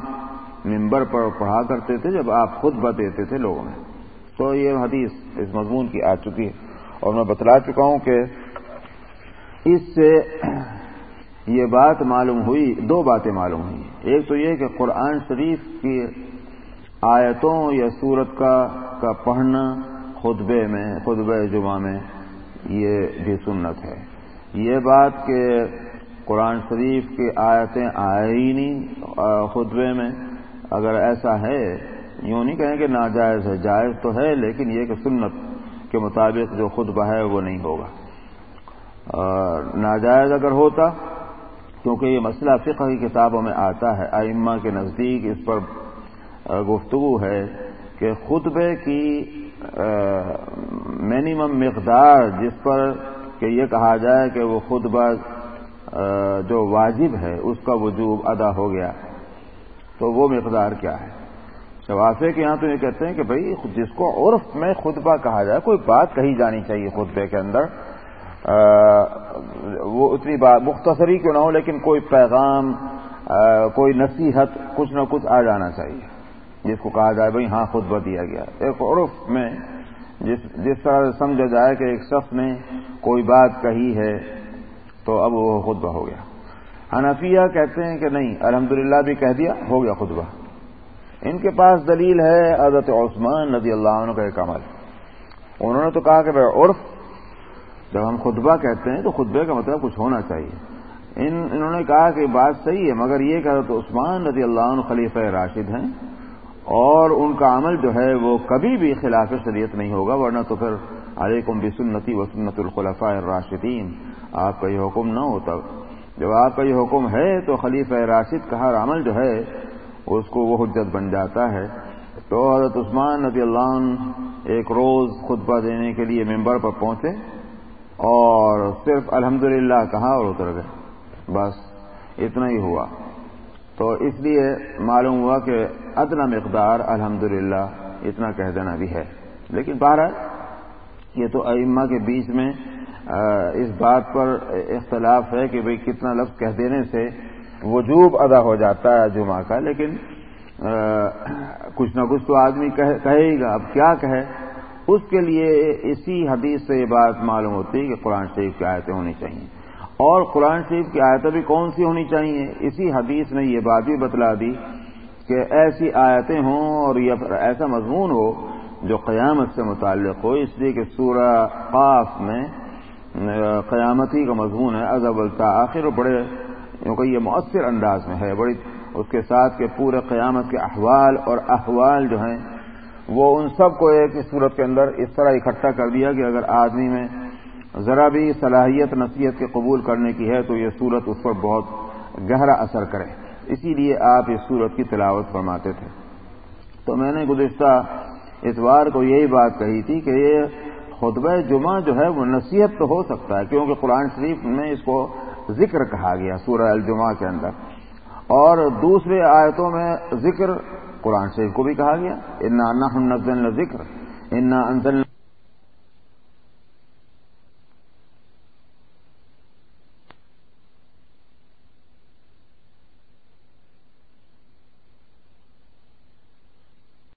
ممبر پر پڑھا کرتے تھے جب آپ خود بتےتے تھے لوگوں میں۔ تو یہ حدیث اس مضمون کی آ چکی ہے۔ اور میں بتلا چکا ہوں کہ اس سے یہ بات معلوم ہوئی، دو باتیں معلوم ہوئی۔ ایک تو یہ کہ قرآن شریف کی آیتوں یا سورت کا کا پڑھنا خطبے میں، خطبہ جمعہ میں یہ بھی سنت ہے۔ یہ بات کہ قرآن شریف کی آیتیں آئے ہی نہیں خطبے میں۔ اگر ایسا ہے، یوں نہیں کہیں کہ ناجائز ہے، جائز تو ہے، لیکن یہ کہ سنت کے مطابق جو خطبہ ہے وہ نہیں ہوگا۔ ناجائز اگر ہوتا، کیونکہ یہ مسئلہ فقہ کی کتابوں میں آتا ہے، ائمہ کے نزدیک اس پر گفتگو ہے کہ خطبے کی منیمم مقدار جس پر کہ یہ کہا جائے کہ وہ خطبہ جو واجب ہے، اس کا وجوب ادا ہو گیا۔ تو وہ مقدار کیا ہے؟ شوافے کے یہاں تو یہ کہتے ہیں کہ بھائی، جس کو عرف میں خطبہ کہا جائے، کوئی بات کہی جانی چاہیے خطبے کے اندر۔ وہ اتنی بات مختصری کیوں نہ ہو، لیکن کوئی پیغام کوئی نصیحت کچھ نہ کچھ آ جانا چاہیے۔ جس کو کہا جائے، بھائی ہاں خطبہ دیا گیا۔ ایک عرف میں جس جس طرح سے سمجھا جائے کہ ایک شخص نے کوئی بات کہی ہے، تو اب وہ خطبہ ہو گیا۔ حنفیہ کہتے ہیں کہ نہیں، الحمدللہ بھی کہہ دیا، ہو گیا خطبہ۔ ان کے پاس دلیل ہے حضرت عثمان نبی اللہ عنہ کا ایک عمل۔ انہوں نے تو کہا کہ بھائی عرف، جب ہم خطبہ کہتے ہیں تو خطبے کا مطلب کچھ ہونا چاہیے۔ ان، انہوں نے کہا کہ بات صحیح ہے، مگر یہ کہ حضرت عثمان رضی اللہ عنہ خلیفہ راشد ہیں۔ اور ان کا عمل جو ہے وہ کبھی بھی خلاف شریعت نہیں ہوگا، ورنہ تو پھر علیکم بسنتی و سنت الخلفاء الراشدین۔ آپ کا یہ حکم نہ ہوتا۔ جب آپ کا یہ حکم ہے تو خلیفہ راشد کا ہر عمل جو ہے اس کو وہ حجت بن جاتا ہے۔ تو حضرت عثمان نبی اللہ عنہ ایک روز خطبہ دینے کے لیے ممبر پر پہنچے اور صرف الحمد کہا اور اتر گئے۔ بس اتنا ہی ہوا۔ تو اس لیے معلوم ہوا کہ ادنا مقدار الحمد اتنا کہہ دینا بھی ہے۔ لیکن بہرحال یہ تو ائمہ کے بیچ میں اس بات پر اختلاف ہے کہ بھئی کتنا لفظ کہہ دینے سے وجوب ادا ہو جاتا ہے جمعہ کا، لیکن کچھ نہ کچھ تو آدمی کہے گا۔ اب کیا کہے؟ اس کے لیے اسی حدیث سے یہ بات معلوم ہوتی ہے کہ قرآن شریف کی آیتیں ہونی چاہیے۔ اور قرآن شریف کی آیتیں بھی کون سی ہونی چاہیے؟ اسی حدیث نے یہ بات بھی بتلا دی کہ ایسی آیتیں ہوں اور یہ ایسا مضمون ہو جو قیامت سے متعلق ہو، اس لیے کہ سورہ قاف میں، قیامتی کا مضمون ہے ازب التا آخر بڑے کیونکہ یہ مؤثر انداز میں ہے، بڑی اس کے ساتھ کے پورے قیامت کے احوال اور احوال جو ہیں، وہ ان سب کو ایک صورت کے اندر اس طرح اکٹھا کر دیا کہ اگر آدمی میں ذرا بھی صلاحیت نصیحت کے قبول کرنے کی ہے تو یہ صورت اس پر بہت گہرا اثر کرے۔ اسی لیے آپ اس صورت کی تلاوت فرماتے تھے۔ تو میں نے گزشتہ اتوار کو یہی بات کہی تھی کہ یہ خطبہ جمعہ جو ہے وہ نصیحت تو ہو سکتا ہے، کیونکہ قرآن شریف میں اس کو ذکر کہا گیا سورہ الجمعہ کے اندر۔ اور دوسرے آیتوں میں ذکر قرآن شریف کو بھی کہا گیا۔ انا نحن نزلنا ذکر انا انزلنا